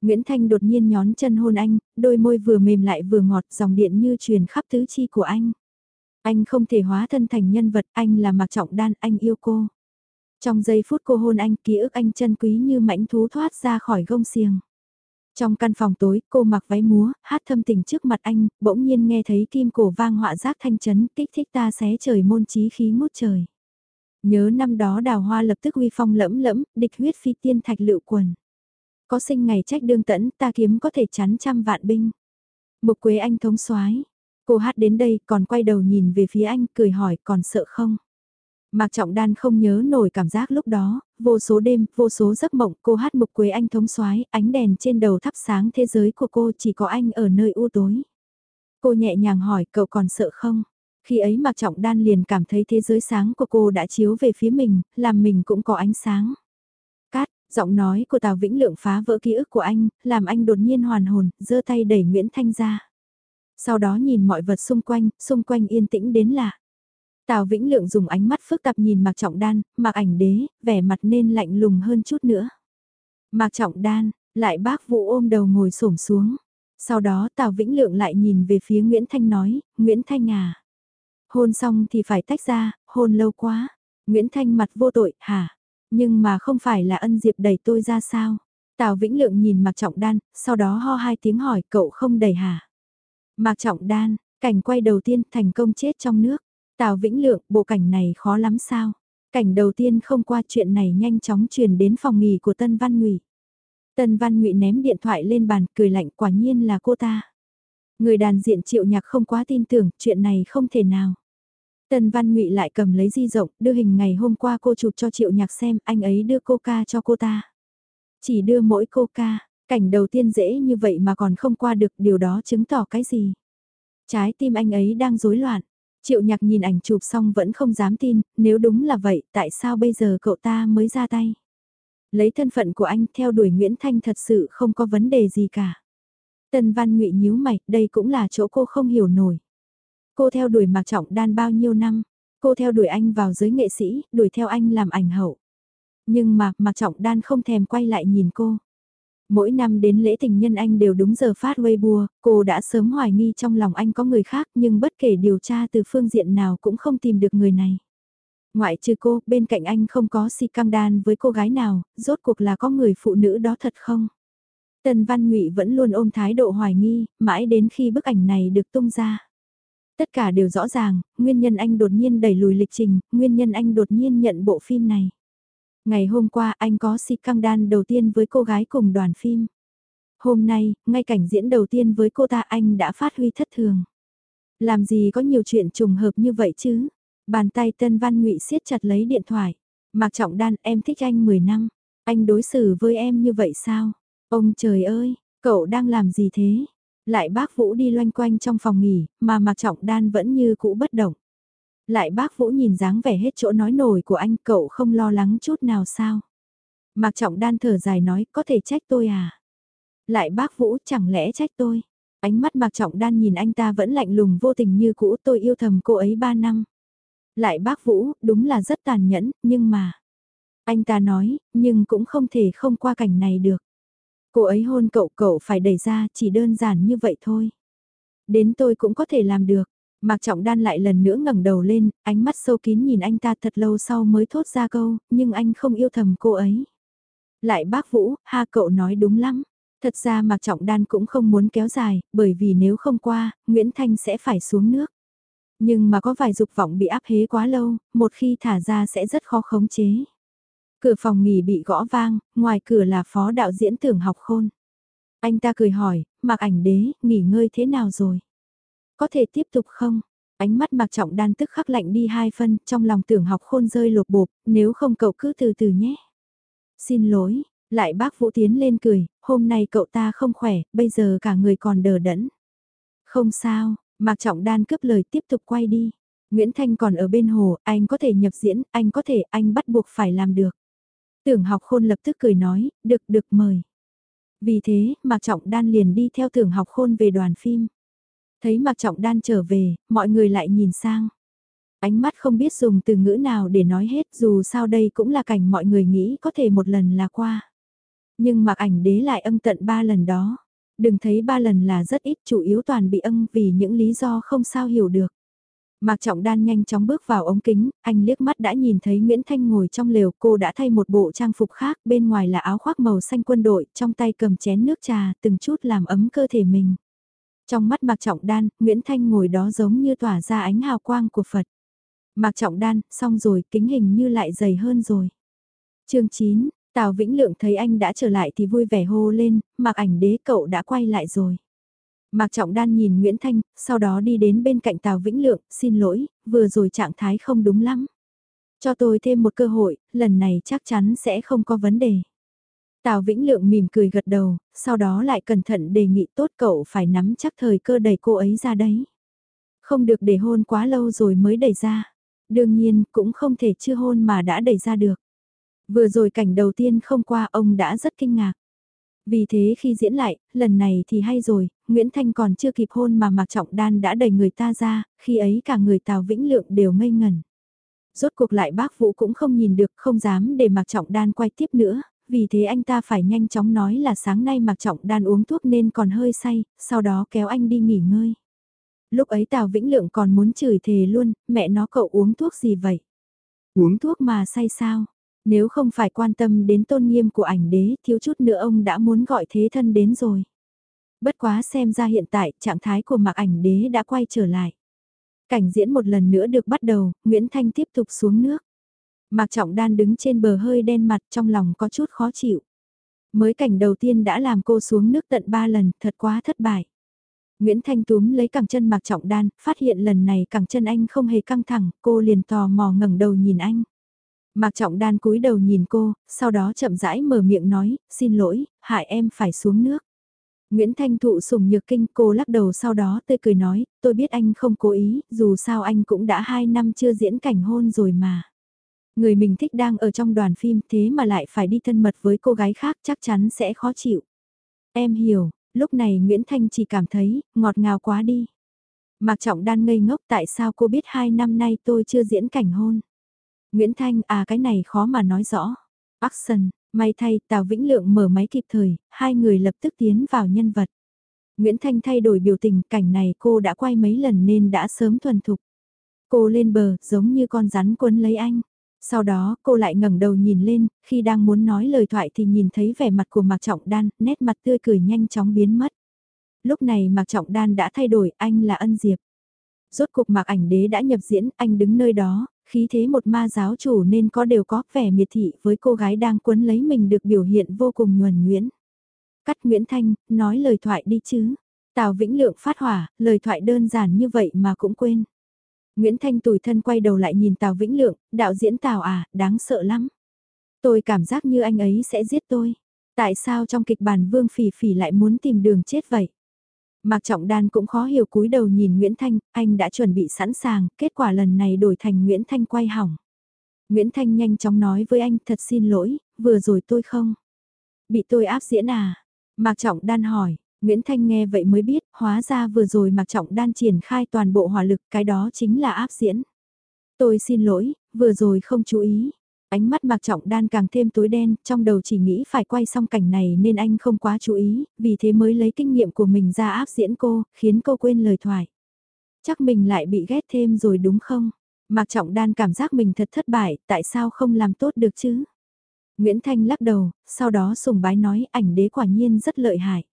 Nguyễn Thanh đột nhiên nhón chân hôn anh, đôi môi vừa mềm lại vừa ngọt dòng điện như truyền khắp tứ chi của anh. Anh không thể hóa thân thành nhân vật, anh là Mạc Trọng Đan, anh yêu cô. Trong giây phút cô hôn anh, ký ức anh chân quý như mãnh thú thoát ra khỏi gông xiềng. Trong căn phòng tối, cô mặc váy múa, hát thâm tình trước mặt anh, bỗng nhiên nghe thấy kim cổ vang họa giác thanh chấn, kích thích ta xé trời môn trí khí ngút trời. Nhớ năm đó đào hoa lập tức uy phong lẫm lẫm, địch huyết phi tiên thạch lựu quần. Có sinh ngày trách đương tẫn, ta kiếm có thể chắn trăm vạn binh. Mục quế anh thống soái Cô hát đến đây còn quay đầu nhìn về phía anh cười hỏi còn sợ không? Mạc Trọng Đan không nhớ nổi cảm giác lúc đó, vô số đêm, vô số giấc mộng, cô hát mục quế anh thống soái ánh đèn trên đầu thắp sáng thế giới của cô chỉ có anh ở nơi u tối. Cô nhẹ nhàng hỏi cậu còn sợ không? Khi ấy Mạc Trọng Đan liền cảm thấy thế giới sáng của cô đã chiếu về phía mình, làm mình cũng có ánh sáng. Cát, giọng nói của Tào Vĩnh Lượng phá vỡ ký ức của anh, làm anh đột nhiên hoàn hồn, giơ tay đẩy Nguyễn Thanh ra. Sau đó nhìn mọi vật xung quanh, xung quanh yên tĩnh đến lạ. Tào Vĩnh Lượng dùng ánh mắt phức tạp nhìn Mạc Trọng Đan, Mạc Ảnh Đế, vẻ mặt nên lạnh lùng hơn chút nữa. Mạc Trọng Đan, lại bác vụ ôm đầu ngồi xổm xuống. Sau đó Tào Vĩnh Lượng lại nhìn về phía Nguyễn Thanh nói, Nguyễn Thanh à. Hôn xong thì phải tách ra, hôn lâu quá. Nguyễn Thanh mặt vô tội, hả? Nhưng mà không phải là ân diệp đẩy tôi ra sao? Tào Vĩnh Lượng nhìn Mạc Trọng Đan, sau đó ho hai tiếng hỏi cậu không đẩy hả? Mạc Trọng Đan, cảnh quay đầu tiên thành công chết trong nước. Tào Vĩnh Lượng, bộ cảnh này khó lắm sao? Cảnh đầu tiên không qua chuyện này nhanh chóng truyền đến phòng nghỉ của Tân Văn Ngụy. Tân Văn Ngụy ném điện thoại lên bàn, cười lạnh quả nhiên là cô ta. Người đàn diện triệu nhạc không quá tin tưởng, chuyện này không thể nào. Tân Văn Ngụy lại cầm lấy di rộng, đưa hình ngày hôm qua cô chụp cho triệu nhạc xem, anh ấy đưa coca cho cô ta. Chỉ đưa mỗi coca, cảnh đầu tiên dễ như vậy mà còn không qua được, điều đó chứng tỏ cái gì? Trái tim anh ấy đang rối loạn. Triệu nhạc nhìn ảnh chụp xong vẫn không dám tin, nếu đúng là vậy, tại sao bây giờ cậu ta mới ra tay? Lấy thân phận của anh theo đuổi Nguyễn Thanh thật sự không có vấn đề gì cả. Tần Văn Ngụy nhíu mày, đây cũng là chỗ cô không hiểu nổi. Cô theo đuổi Mạc Trọng Đan bao nhiêu năm? Cô theo đuổi anh vào giới nghệ sĩ, đuổi theo anh làm ảnh hậu. Nhưng mà, Mạc Trọng Đan không thèm quay lại nhìn cô. Mỗi năm đến lễ tình nhân anh đều đúng giờ phát Weibo, cô đã sớm hoài nghi trong lòng anh có người khác nhưng bất kể điều tra từ phương diện nào cũng không tìm được người này. Ngoại trừ cô, bên cạnh anh không có si cam đan với cô gái nào, rốt cuộc là có người phụ nữ đó thật không? Tần Văn Ngụy vẫn luôn ôm thái độ hoài nghi, mãi đến khi bức ảnh này được tung ra. Tất cả đều rõ ràng, nguyên nhân anh đột nhiên đẩy lùi lịch trình, nguyên nhân anh đột nhiên nhận bộ phim này. Ngày hôm qua anh có si căng đan đầu tiên với cô gái cùng đoàn phim. Hôm nay, ngay cảnh diễn đầu tiên với cô ta anh đã phát huy thất thường. Làm gì có nhiều chuyện trùng hợp như vậy chứ? Bàn tay Tân Văn Ngụy siết chặt lấy điện thoại. Mạc Trọng Đan, em thích anh 10 năm. Anh đối xử với em như vậy sao? Ông trời ơi, cậu đang làm gì thế? Lại bác Vũ đi loanh quanh trong phòng nghỉ, mà Mạc Trọng Đan vẫn như cũ bất động. Lại bác Vũ nhìn dáng vẻ hết chỗ nói nổi của anh, cậu không lo lắng chút nào sao. Mạc Trọng Đan thở dài nói, có thể trách tôi à. Lại bác Vũ, chẳng lẽ trách tôi. Ánh mắt Mạc Trọng Đan nhìn anh ta vẫn lạnh lùng vô tình như cũ, tôi yêu thầm cô ấy ba năm. Lại bác Vũ, đúng là rất tàn nhẫn, nhưng mà. Anh ta nói, nhưng cũng không thể không qua cảnh này được. Cô ấy hôn cậu cậu phải đẩy ra, chỉ đơn giản như vậy thôi. Đến tôi cũng có thể làm được. Mạc Trọng Đan lại lần nữa ngẩng đầu lên, ánh mắt sâu kín nhìn anh ta thật lâu sau mới thốt ra câu, nhưng anh không yêu thầm cô ấy. Lại bác Vũ, ha cậu nói đúng lắm. Thật ra Mạc Trọng Đan cũng không muốn kéo dài, bởi vì nếu không qua, Nguyễn Thanh sẽ phải xuống nước. Nhưng mà có vài dục vọng bị áp hế quá lâu, một khi thả ra sẽ rất khó khống chế. Cửa phòng nghỉ bị gõ vang, ngoài cửa là phó đạo diễn tưởng học khôn. Anh ta cười hỏi, Mạc ảnh đế, nghỉ ngơi thế nào rồi? Có thể tiếp tục không? Ánh mắt Mạc Trọng Đan tức khắc lạnh đi hai phân, trong lòng tưởng học khôn rơi lột bột, nếu không cậu cứ từ từ nhé. Xin lỗi, lại bác Vũ Tiến lên cười, hôm nay cậu ta không khỏe, bây giờ cả người còn đờ đẫn. Không sao, Mạc Trọng Đan cướp lời tiếp tục quay đi. Nguyễn Thanh còn ở bên hồ, anh có thể nhập diễn, anh có thể, anh bắt buộc phải làm được. Tưởng học khôn lập tức cười nói, được được mời. Vì thế, Mạc Trọng Đan liền đi theo tưởng học khôn về đoàn phim. Thấy Mạc Trọng Đan trở về, mọi người lại nhìn sang. Ánh mắt không biết dùng từ ngữ nào để nói hết dù sao đây cũng là cảnh mọi người nghĩ có thể một lần là qua. Nhưng Mạc ảnh đế lại âm tận ba lần đó. Đừng thấy ba lần là rất ít chủ yếu toàn bị ân vì những lý do không sao hiểu được. Mạc Trọng Đan nhanh chóng bước vào ống kính, anh liếc mắt đã nhìn thấy Nguyễn Thanh ngồi trong lều, cô đã thay một bộ trang phục khác, bên ngoài là áo khoác màu xanh quân đội, trong tay cầm chén nước trà, từng chút làm ấm cơ thể mình. Trong mắt Mạc Trọng Đan, Nguyễn Thanh ngồi đó giống như tỏa ra ánh hào quang của Phật. Mạc Trọng Đan, xong rồi, kính hình như lại dày hơn rồi. chương 9, Tào Vĩnh Lượng thấy anh đã trở lại thì vui vẻ hô lên, Mạc ảnh đế cậu đã quay lại rồi. Mạc Trọng Đan nhìn Nguyễn Thanh, sau đó đi đến bên cạnh Tào Vĩnh Lượng, xin lỗi, vừa rồi trạng thái không đúng lắm. Cho tôi thêm một cơ hội, lần này chắc chắn sẽ không có vấn đề. Tào Vĩnh Lượng mỉm cười gật đầu, sau đó lại cẩn thận đề nghị tốt cậu phải nắm chắc thời cơ đẩy cô ấy ra đấy. Không được để hôn quá lâu rồi mới đẩy ra. Đương nhiên cũng không thể chưa hôn mà đã đẩy ra được. Vừa rồi cảnh đầu tiên không qua ông đã rất kinh ngạc. Vì thế khi diễn lại, lần này thì hay rồi, Nguyễn Thanh còn chưa kịp hôn mà Mạc Trọng Đan đã đẩy người ta ra, khi ấy cả người Tào Vĩnh Lượng đều ngây ngẩn. Rốt cuộc lại bác Vũ cũng không nhìn được, không dám để Mạc Trọng Đan quay tiếp nữa, vì thế anh ta phải nhanh chóng nói là sáng nay Mạc Trọng Đan uống thuốc nên còn hơi say, sau đó kéo anh đi nghỉ ngơi. Lúc ấy Tào Vĩnh Lượng còn muốn chửi thề luôn, mẹ nó cậu uống thuốc gì vậy? Uống thuốc mà say sao? Nếu không phải quan tâm đến tôn nghiêm của ảnh đế, thiếu chút nữa ông đã muốn gọi thế thân đến rồi. Bất quá xem ra hiện tại trạng thái của mạc ảnh đế đã quay trở lại. Cảnh diễn một lần nữa được bắt đầu, Nguyễn Thanh tiếp tục xuống nước. Mạc Trọng Đan đứng trên bờ hơi đen mặt trong lòng có chút khó chịu. Mới cảnh đầu tiên đã làm cô xuống nước tận ba lần, thật quá thất bại. Nguyễn Thanh túm lấy cẳng chân Mạc Trọng Đan, phát hiện lần này cẳng chân anh không hề căng thẳng, cô liền tò mò ngẩng đầu nhìn anh. Mạc Trọng Đan cúi đầu nhìn cô, sau đó chậm rãi mở miệng nói, xin lỗi, hại em phải xuống nước. Nguyễn Thanh Thụ sùng nhược kinh cô lắc đầu sau đó tươi cười nói, tôi biết anh không cố ý, dù sao anh cũng đã hai năm chưa diễn cảnh hôn rồi mà. Người mình thích đang ở trong đoàn phim thế mà lại phải đi thân mật với cô gái khác chắc chắn sẽ khó chịu. Em hiểu, lúc này Nguyễn Thanh chỉ cảm thấy, ngọt ngào quá đi. Mạc Trọng Đan ngây ngốc tại sao cô biết hai năm nay tôi chưa diễn cảnh hôn. Nguyễn Thanh à cái này khó mà nói rõ. Action, may thay Tào Vĩnh Lượng mở máy kịp thời, hai người lập tức tiến vào nhân vật. Nguyễn Thanh thay đổi biểu tình, cảnh này cô đã quay mấy lần nên đã sớm thuần thục. Cô lên bờ, giống như con rắn quấn lấy anh. Sau đó, cô lại ngẩng đầu nhìn lên, khi đang muốn nói lời thoại thì nhìn thấy vẻ mặt của Mạc Trọng Đan, nét mặt tươi cười nhanh chóng biến mất. Lúc này Mạc Trọng Đan đã thay đổi, anh là ân diệp. Rốt cuộc Mạc ảnh đế đã nhập diễn, anh đứng nơi đó, khí thế một ma giáo chủ nên có đều có vẻ miệt thị với cô gái đang quấn lấy mình được biểu hiện vô cùng nhuần nhuyễn. Cắt Nguyễn Thanh, nói lời thoại đi chứ. Tào Vĩnh Lượng phát hỏa, lời thoại đơn giản như vậy mà cũng quên. Nguyễn Thanh tủi thân quay đầu lại nhìn Tào Vĩnh Lượng, đạo diễn Tào à, đáng sợ lắm. Tôi cảm giác như anh ấy sẽ giết tôi. Tại sao trong kịch bản Vương Phỉ Phỉ lại muốn tìm đường chết vậy? Mạc Trọng Đan cũng khó hiểu cúi đầu nhìn Nguyễn Thanh, anh đã chuẩn bị sẵn sàng, kết quả lần này đổi thành Nguyễn Thanh quay hỏng. Nguyễn Thanh nhanh chóng nói với anh thật xin lỗi, vừa rồi tôi không. Bị tôi áp diễn à? Mạc Trọng Đan hỏi, Nguyễn Thanh nghe vậy mới biết, hóa ra vừa rồi Mạc Trọng Đan triển khai toàn bộ hỏa lực, cái đó chính là áp diễn. Tôi xin lỗi, vừa rồi không chú ý. Ánh mắt Mạc Trọng Đan càng thêm tối đen, trong đầu chỉ nghĩ phải quay xong cảnh này nên anh không quá chú ý, vì thế mới lấy kinh nghiệm của mình ra áp diễn cô, khiến cô quên lời thoại. Chắc mình lại bị ghét thêm rồi đúng không? Mạc Trọng Đan cảm giác mình thật thất bại, tại sao không làm tốt được chứ? Nguyễn Thanh lắc đầu, sau đó sùng bái nói ảnh đế quả nhiên rất lợi hại.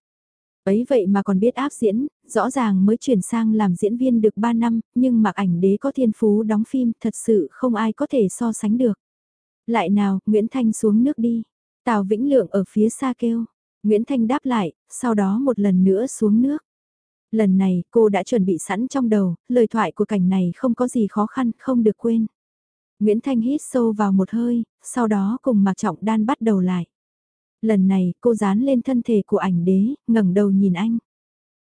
Ấy vậy mà còn biết áp diễn, rõ ràng mới chuyển sang làm diễn viên được 3 năm, nhưng mặc ảnh đế có thiên phú đóng phim thật sự không ai có thể so sánh được. Lại nào, Nguyễn Thanh xuống nước đi. Tào Vĩnh Lượng ở phía xa kêu. Nguyễn Thanh đáp lại, sau đó một lần nữa xuống nước. Lần này cô đã chuẩn bị sẵn trong đầu, lời thoại của cảnh này không có gì khó khăn, không được quên. Nguyễn Thanh hít sâu vào một hơi, sau đó cùng Mạc Trọng Đan bắt đầu lại. Lần này cô dán lên thân thể của ảnh đế, ngẩng đầu nhìn anh.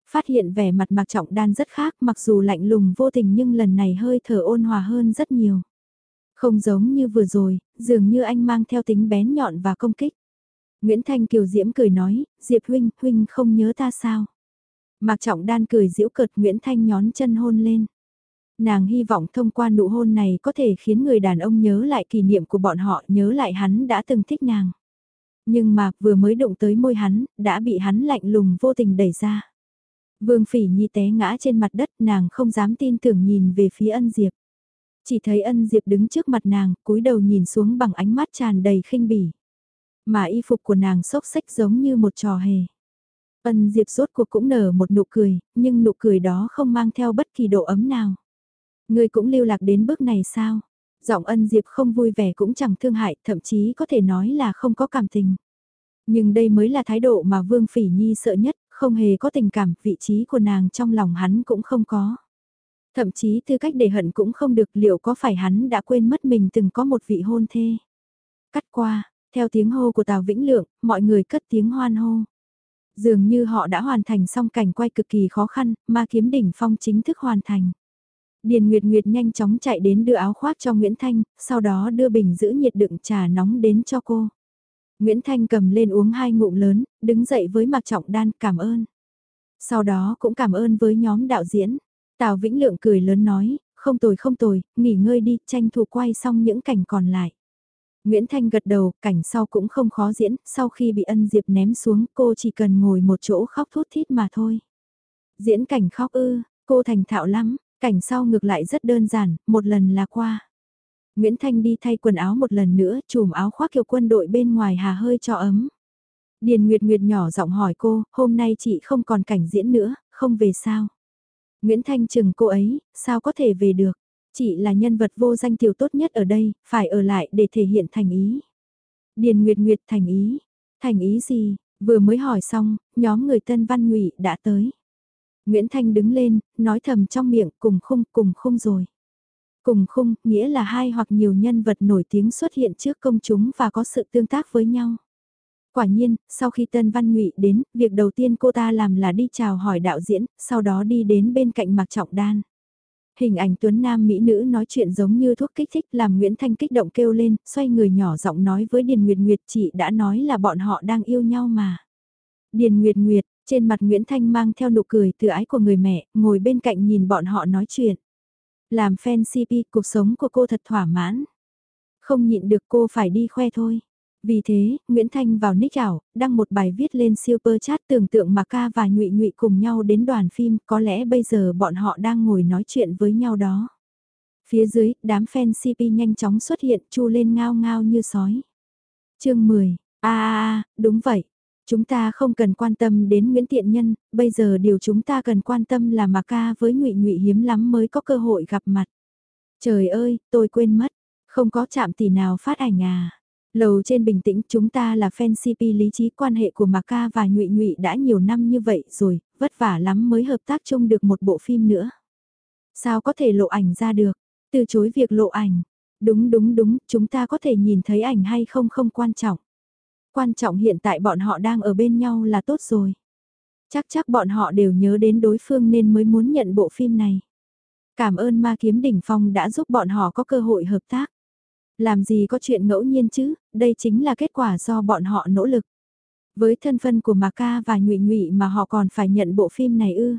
Phát hiện vẻ mặt Mạc Trọng Đan rất khác mặc dù lạnh lùng vô tình nhưng lần này hơi thở ôn hòa hơn rất nhiều. Không giống như vừa rồi, dường như anh mang theo tính bén nhọn và công kích. Nguyễn Thanh Kiều Diễm cười nói, Diệp Huynh, Huynh không nhớ ta sao? Mạc Trọng Đan cười giễu cợt Nguyễn Thanh nhón chân hôn lên. Nàng hy vọng thông qua nụ hôn này có thể khiến người đàn ông nhớ lại kỷ niệm của bọn họ, nhớ lại hắn đã từng thích nàng. Nhưng mà vừa mới đụng tới môi hắn, đã bị hắn lạnh lùng vô tình đẩy ra. Vương phỉ nhi té ngã trên mặt đất nàng không dám tin tưởng nhìn về phía ân diệp. Chỉ thấy ân diệp đứng trước mặt nàng, cúi đầu nhìn xuống bằng ánh mắt tràn đầy khinh bỉ. Mà y phục của nàng xốc xách giống như một trò hề. Ân diệp rốt cuộc cũng nở một nụ cười, nhưng nụ cười đó không mang theo bất kỳ độ ấm nào. Người cũng lưu lạc đến bước này sao? Giọng ân diệp không vui vẻ cũng chẳng thương hại, thậm chí có thể nói là không có cảm tình. Nhưng đây mới là thái độ mà Vương Phỉ Nhi sợ nhất, không hề có tình cảm, vị trí của nàng trong lòng hắn cũng không có. Thậm chí tư cách để hận cũng không được liệu có phải hắn đã quên mất mình từng có một vị hôn thê. Cắt qua, theo tiếng hô của Tào Vĩnh Lượng, mọi người cất tiếng hoan hô. Dường như họ đã hoàn thành xong cảnh quay cực kỳ khó khăn, ma kiếm đỉnh phong chính thức hoàn thành. Điền Nguyệt Nguyệt nhanh chóng chạy đến đưa áo khoác cho Nguyễn Thanh, sau đó đưa bình giữ nhiệt đựng trà nóng đến cho cô. Nguyễn Thanh cầm lên uống hai ngụm lớn, đứng dậy với Mạc Trọng Đan cảm ơn. Sau đó cũng cảm ơn với nhóm đạo diễn. Tào Vĩnh Lượng cười lớn nói, không tồi không tồi, nghỉ ngơi đi, tranh thủ quay xong những cảnh còn lại. Nguyễn Thanh gật đầu, cảnh sau cũng không khó diễn, sau khi bị ân diệp ném xuống cô chỉ cần ngồi một chỗ khóc thút thít mà thôi. Diễn cảnh khóc ư, cô thành thạo lắm, Cảnh sau ngược lại rất đơn giản, một lần là qua. Nguyễn Thanh đi thay quần áo một lần nữa, chùm áo khoác kiểu quân đội bên ngoài hà hơi cho ấm. Điền Nguyệt Nguyệt nhỏ giọng hỏi cô, hôm nay chị không còn cảnh diễn nữa, không về sao? Nguyễn Thanh chừng cô ấy, sao có thể về được? Chị là nhân vật vô danh tiểu tốt nhất ở đây, phải ở lại để thể hiện thành ý. Điền Nguyệt Nguyệt thành ý. Thành ý gì? Vừa mới hỏi xong, nhóm người tân văn ngụy đã tới. Nguyễn Thanh đứng lên, nói thầm trong miệng cùng khung cùng khung rồi. Cùng khung, nghĩa là hai hoặc nhiều nhân vật nổi tiếng xuất hiện trước công chúng và có sự tương tác với nhau. Quả nhiên, sau khi Tân Văn Ngụy đến, việc đầu tiên cô ta làm là đi chào hỏi đạo diễn, sau đó đi đến bên cạnh Mạc Trọng Đan. Hình ảnh tuấn nam mỹ nữ nói chuyện giống như thuốc kích thích làm Nguyễn Thanh kích động kêu lên, xoay người nhỏ giọng nói với Điền Nguyệt Nguyệt chị đã nói là bọn họ đang yêu nhau mà. Điền Nguyệt Nguyệt, trên mặt Nguyễn Thanh mang theo nụ cười từ ái của người mẹ, ngồi bên cạnh nhìn bọn họ nói chuyện. Làm fan CP, cuộc sống của cô thật thỏa mãn. Không nhịn được cô phải đi khoe thôi. Vì thế, Nguyễn Thanh vào nick ảo, đăng một bài viết lên super chat tưởng tượng mà ca và nhụy nhụy cùng nhau đến đoàn phim, có lẽ bây giờ bọn họ đang ngồi nói chuyện với nhau đó. Phía dưới, đám fan CP nhanh chóng xuất hiện chu lên ngao ngao như sói. chương 10, a a đúng vậy. Chúng ta không cần quan tâm đến Nguyễn Tiện Nhân, bây giờ điều chúng ta cần quan tâm là mà ca với Ngụy Ngụy hiếm lắm mới có cơ hội gặp mặt. Trời ơi, tôi quên mất, không có chạm tỷ nào phát ảnh à. Lầu trên bình tĩnh chúng ta là fan CP lý trí quan hệ của Mạc Ca và Nhụy Nhụy đã nhiều năm như vậy rồi, vất vả lắm mới hợp tác chung được một bộ phim nữa. Sao có thể lộ ảnh ra được? Từ chối việc lộ ảnh. Đúng đúng đúng, chúng ta có thể nhìn thấy ảnh hay không không quan trọng. Quan trọng hiện tại bọn họ đang ở bên nhau là tốt rồi. Chắc chắc bọn họ đều nhớ đến đối phương nên mới muốn nhận bộ phim này. Cảm ơn Ma Kiếm Đỉnh Phong đã giúp bọn họ có cơ hội hợp tác. Làm gì có chuyện ngẫu nhiên chứ, đây chính là kết quả do bọn họ nỗ lực. Với thân phân của Mạc Ca và Nhụy Nhụy mà họ còn phải nhận bộ phim này ư?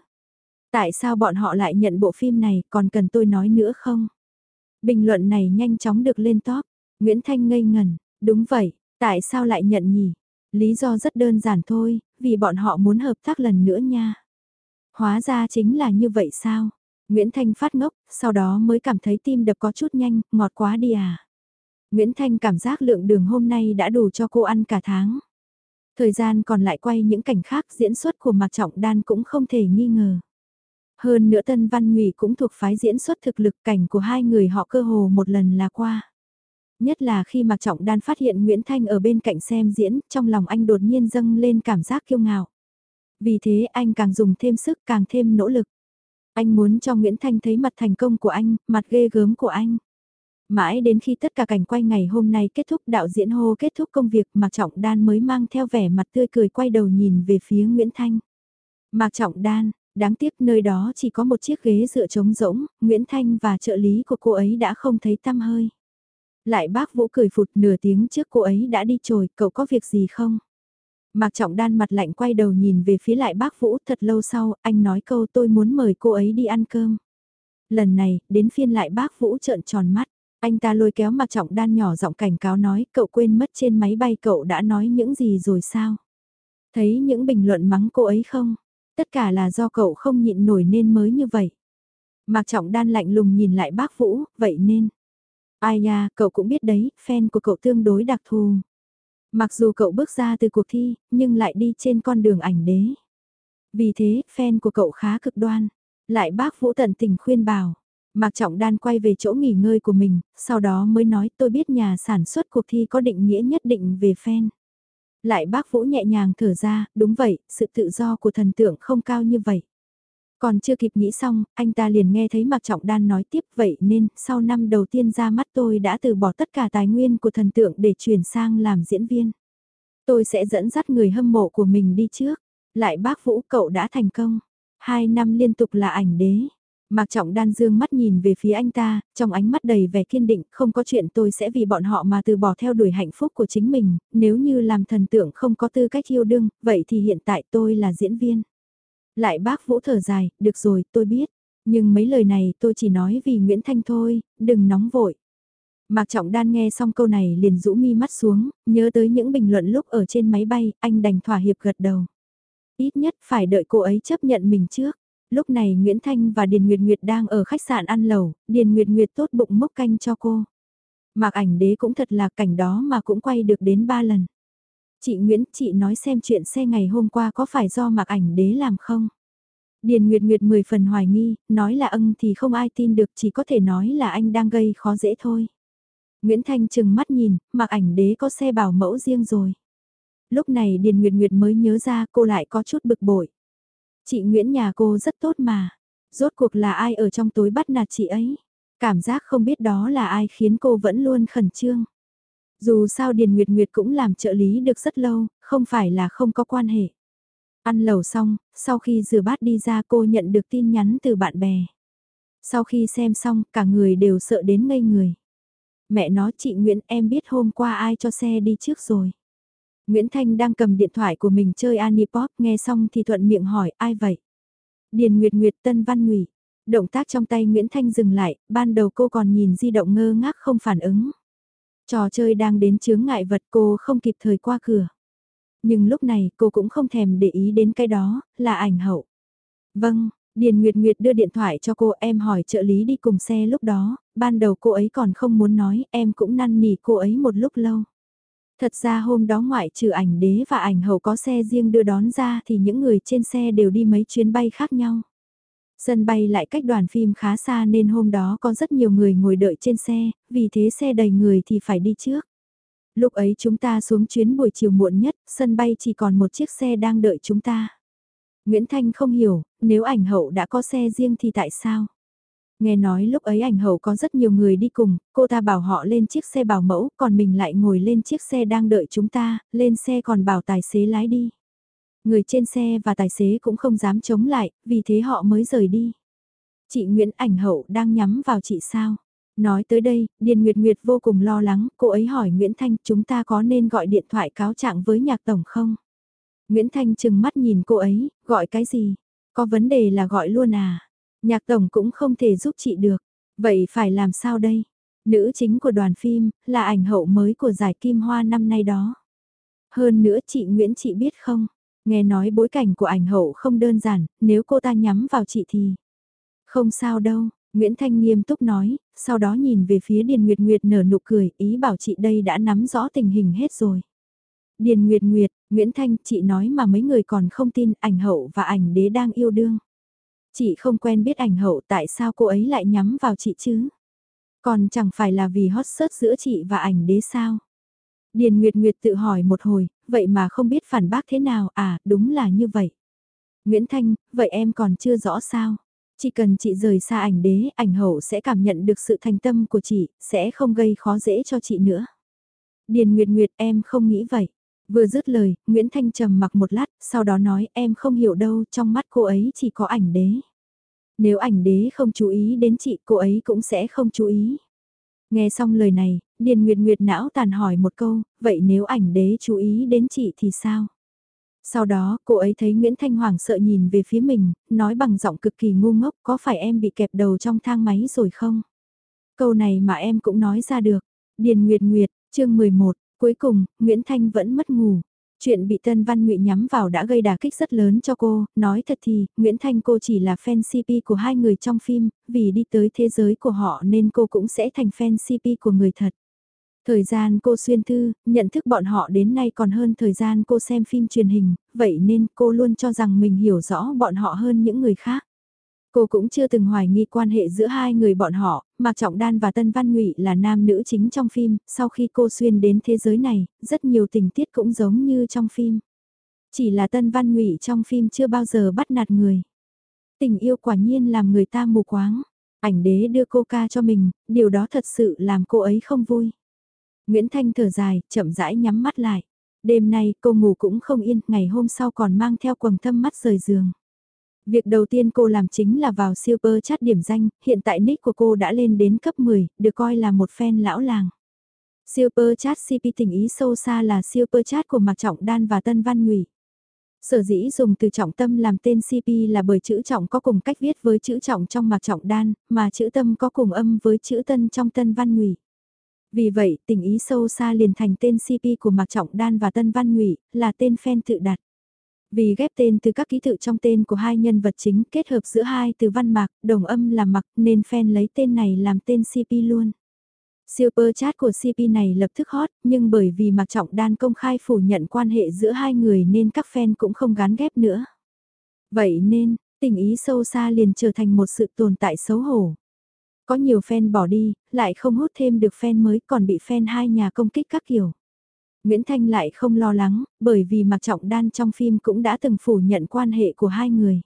Tại sao bọn họ lại nhận bộ phim này, còn cần tôi nói nữa không? Bình luận này nhanh chóng được lên top. Nguyễn Thanh ngây ngần, đúng vậy, tại sao lại nhận nhỉ? Lý do rất đơn giản thôi, vì bọn họ muốn hợp tác lần nữa nha. Hóa ra chính là như vậy sao? Nguyễn Thanh phát ngốc, sau đó mới cảm thấy tim đập có chút nhanh, ngọt quá đi à. Nguyễn Thanh cảm giác lượng đường hôm nay đã đủ cho cô ăn cả tháng. Thời gian còn lại quay những cảnh khác diễn xuất của Mạc Trọng Đan cũng không thể nghi ngờ. Hơn nữa Tân Văn Ngụy cũng thuộc phái diễn xuất thực lực cảnh của hai người họ cơ hồ một lần là qua. Nhất là khi Mạc Trọng Đan phát hiện Nguyễn Thanh ở bên cạnh xem diễn, trong lòng anh đột nhiên dâng lên cảm giác kiêu ngạo. Vì thế anh càng dùng thêm sức càng thêm nỗ lực. Anh muốn cho Nguyễn Thanh thấy mặt thành công của anh, mặt ghê gớm của anh. Mãi đến khi tất cả cảnh quay ngày hôm nay kết thúc đạo diễn hô kết thúc công việc Mạc Trọng Đan mới mang theo vẻ mặt tươi cười quay đầu nhìn về phía Nguyễn Thanh. Mạc Trọng Đan, đáng tiếc nơi đó chỉ có một chiếc ghế dựa trống rỗng, Nguyễn Thanh và trợ lý của cô ấy đã không thấy tăm hơi. Lại bác Vũ cười phụt nửa tiếng trước cô ấy đã đi trồi, cậu có việc gì không? Mạc Trọng Đan mặt lạnh quay đầu nhìn về phía lại bác Vũ thật lâu sau, anh nói câu tôi muốn mời cô ấy đi ăn cơm. Lần này, đến phiên lại bác Vũ trợn tròn mắt. Anh ta lôi kéo mạc trọng đan nhỏ giọng cảnh cáo nói cậu quên mất trên máy bay cậu đã nói những gì rồi sao? Thấy những bình luận mắng cô ấy không? Tất cả là do cậu không nhịn nổi nên mới như vậy. Mạc Trọng Đan lạnh lùng nhìn lại bác Vũ, vậy nên. Ai nha, cậu cũng biết đấy, fan của cậu tương đối đặc thù. Mặc dù cậu bước ra từ cuộc thi, nhưng lại đi trên con đường ảnh đế. Vì thế, fan của cậu khá cực đoan. Lại bác Vũ tận tình khuyên bảo. Mạc Trọng Đan quay về chỗ nghỉ ngơi của mình, sau đó mới nói tôi biết nhà sản xuất cuộc thi có định nghĩa nhất định về fan. Lại bác Vũ nhẹ nhàng thở ra, đúng vậy, sự tự do của thần tượng không cao như vậy. Còn chưa kịp nghĩ xong, anh ta liền nghe thấy Mạc Trọng Đan nói tiếp vậy nên sau năm đầu tiên ra mắt tôi đã từ bỏ tất cả tài nguyên của thần tượng để chuyển sang làm diễn viên. Tôi sẽ dẫn dắt người hâm mộ của mình đi trước. Lại bác Vũ cậu đã thành công. Hai năm liên tục là ảnh đế. Mạc Trọng Đan dương mắt nhìn về phía anh ta, trong ánh mắt đầy vẻ kiên định, không có chuyện tôi sẽ vì bọn họ mà từ bỏ theo đuổi hạnh phúc của chính mình, nếu như làm thần tượng không có tư cách yêu đương, vậy thì hiện tại tôi là diễn viên. Lại bác Vũ thở dài, được rồi, tôi biết, nhưng mấy lời này tôi chỉ nói vì Nguyễn Thanh thôi, đừng nóng vội. Mạc Trọng Đan nghe xong câu này liền rũ mi mắt xuống, nhớ tới những bình luận lúc ở trên máy bay, anh đành thỏa hiệp gật đầu. Ít nhất phải đợi cô ấy chấp nhận mình trước. Lúc này Nguyễn Thanh và Điền Nguyệt Nguyệt đang ở khách sạn ăn lẩu, Điền Nguyệt Nguyệt tốt bụng mốc canh cho cô. Mạc ảnh đế cũng thật là cảnh đó mà cũng quay được đến ba lần. Chị Nguyễn, chị nói xem chuyện xe ngày hôm qua có phải do Mạc ảnh đế làm không? Điền Nguyệt Nguyệt mười phần hoài nghi, nói là ân thì không ai tin được chỉ có thể nói là anh đang gây khó dễ thôi. Nguyễn Thanh chừng mắt nhìn, mặc ảnh đế có xe bảo mẫu riêng rồi. Lúc này Điền Nguyệt Nguyệt mới nhớ ra cô lại có chút bực bội. Chị Nguyễn nhà cô rất tốt mà. Rốt cuộc là ai ở trong tối bắt nạt chị ấy? Cảm giác không biết đó là ai khiến cô vẫn luôn khẩn trương. Dù sao Điền Nguyệt Nguyệt cũng làm trợ lý được rất lâu, không phải là không có quan hệ. Ăn lẩu xong, sau khi rửa bát đi ra cô nhận được tin nhắn từ bạn bè. Sau khi xem xong, cả người đều sợ đến ngây người. Mẹ nói chị Nguyễn em biết hôm qua ai cho xe đi trước rồi. Nguyễn Thanh đang cầm điện thoại của mình chơi Anipop nghe xong thì thuận miệng hỏi ai vậy? Điền Nguyệt Nguyệt Tân Văn Ngụy. Động tác trong tay Nguyễn Thanh dừng lại, ban đầu cô còn nhìn di động ngơ ngác không phản ứng. Trò chơi đang đến chướng ngại vật cô không kịp thời qua cửa. Nhưng lúc này cô cũng không thèm để ý đến cái đó, là ảnh hậu. Vâng, Điền Nguyệt Nguyệt đưa điện thoại cho cô em hỏi trợ lý đi cùng xe lúc đó, ban đầu cô ấy còn không muốn nói, em cũng năn nỉ cô ấy một lúc lâu. Thật ra hôm đó ngoại trừ ảnh đế và ảnh hậu có xe riêng đưa đón ra thì những người trên xe đều đi mấy chuyến bay khác nhau. Sân bay lại cách đoàn phim khá xa nên hôm đó có rất nhiều người ngồi đợi trên xe, vì thế xe đầy người thì phải đi trước. Lúc ấy chúng ta xuống chuyến buổi chiều muộn nhất, sân bay chỉ còn một chiếc xe đang đợi chúng ta. Nguyễn Thanh không hiểu, nếu ảnh hậu đã có xe riêng thì tại sao? Nghe nói lúc ấy ảnh hậu có rất nhiều người đi cùng, cô ta bảo họ lên chiếc xe bảo mẫu, còn mình lại ngồi lên chiếc xe đang đợi chúng ta, lên xe còn bảo tài xế lái đi. Người trên xe và tài xế cũng không dám chống lại, vì thế họ mới rời đi. Chị Nguyễn ảnh hậu đang nhắm vào chị sao? Nói tới đây, Điền Nguyệt Nguyệt vô cùng lo lắng, cô ấy hỏi Nguyễn Thanh chúng ta có nên gọi điện thoại cáo trạng với nhạc tổng không? Nguyễn Thanh chừng mắt nhìn cô ấy, gọi cái gì? Có vấn đề là gọi luôn à? Nhạc tổng cũng không thể giúp chị được. Vậy phải làm sao đây? Nữ chính của đoàn phim, là ảnh hậu mới của giải Kim Hoa năm nay đó. Hơn nữa chị Nguyễn chị biết không? Nghe nói bối cảnh của ảnh hậu không đơn giản, nếu cô ta nhắm vào chị thì... Không sao đâu, Nguyễn Thanh nghiêm túc nói, sau đó nhìn về phía Điền Nguyệt Nguyệt nở nụ cười, ý bảo chị đây đã nắm rõ tình hình hết rồi. Điền Nguyệt Nguyệt, Nguyễn Thanh, chị nói mà mấy người còn không tin ảnh hậu và ảnh đế đang yêu đương. Chị không quen biết ảnh hậu tại sao cô ấy lại nhắm vào chị chứ? Còn chẳng phải là vì hot search giữa chị và ảnh đế sao? Điền Nguyệt Nguyệt tự hỏi một hồi, vậy mà không biết phản bác thế nào, à, đúng là như vậy. Nguyễn Thanh, vậy em còn chưa rõ sao? Chỉ cần chị rời xa ảnh đế, ảnh hậu sẽ cảm nhận được sự thành tâm của chị, sẽ không gây khó dễ cho chị nữa. Điền Nguyệt Nguyệt em không nghĩ vậy. Vừa dứt lời, Nguyễn Thanh trầm mặc một lát, sau đó nói em không hiểu đâu, trong mắt cô ấy chỉ có ảnh đế. Nếu ảnh đế không chú ý đến chị, cô ấy cũng sẽ không chú ý. Nghe xong lời này, Điền Nguyệt Nguyệt não tàn hỏi một câu, vậy nếu ảnh đế chú ý đến chị thì sao? Sau đó, cô ấy thấy Nguyễn Thanh Hoàng sợ nhìn về phía mình, nói bằng giọng cực kỳ ngu ngốc, có phải em bị kẹp đầu trong thang máy rồi không? Câu này mà em cũng nói ra được. Điền Nguyệt Nguyệt, chương 11, cuối cùng, Nguyễn Thanh vẫn mất ngủ. Chuyện bị Tân Văn Ngụy nhắm vào đã gây đả kích rất lớn cho cô, nói thật thì, Nguyễn Thanh cô chỉ là fan CP của hai người trong phim, vì đi tới thế giới của họ nên cô cũng sẽ thành fan CP của người thật. Thời gian cô xuyên thư, nhận thức bọn họ đến nay còn hơn thời gian cô xem phim truyền hình, vậy nên cô luôn cho rằng mình hiểu rõ bọn họ hơn những người khác. Cô cũng chưa từng hoài nghi quan hệ giữa hai người bọn họ, Mạc Trọng Đan và Tân Văn Ngụy là nam nữ chính trong phim, sau khi cô xuyên đến thế giới này, rất nhiều tình tiết cũng giống như trong phim. Chỉ là Tân Văn Ngụy trong phim chưa bao giờ bắt nạt người. Tình yêu quả nhiên làm người ta mù quáng. Ảnh đế đưa cô ca cho mình, điều đó thật sự làm cô ấy không vui. Nguyễn Thanh thở dài, chậm rãi nhắm mắt lại. Đêm nay cô ngủ cũng không yên, ngày hôm sau còn mang theo quầng thâm mắt rời giường. Việc đầu tiên cô làm chính là vào super chat điểm danh, hiện tại nick của cô đã lên đến cấp 10, được coi là một fan lão làng. Super chat CP tình ý sâu xa là super chat của Mạc Trọng Đan và Tân Văn Ngụy. Sở dĩ dùng từ trọng tâm làm tên CP là bởi chữ trọng có cùng cách viết với chữ trọng trong Mạc Trọng Đan, mà chữ tâm có cùng âm với chữ tân trong Tân Văn Ngụy. Vì vậy, tình ý sâu xa liền thành tên CP của Mạc Trọng Đan và Tân Văn Ngụy, là tên fan tự đặt. Vì ghép tên từ các ký tự trong tên của hai nhân vật chính kết hợp giữa hai từ văn mạc, đồng âm là mặc nên fan lấy tên này làm tên CP luôn. Super chat của CP này lập tức hot, nhưng bởi vì Mạc Trọng Đan công khai phủ nhận quan hệ giữa hai người nên các fan cũng không gán ghép nữa. Vậy nên, Tình ý sâu xa liền trở thành một sự tồn tại xấu hổ. Có nhiều fan bỏ đi, lại không hút thêm được fan mới còn bị fan hai nhà công kích các kiểu. Nguyễn Thanh lại không lo lắng, bởi vì Mạc Trọng Đan trong phim cũng đã từng phủ nhận quan hệ của hai người.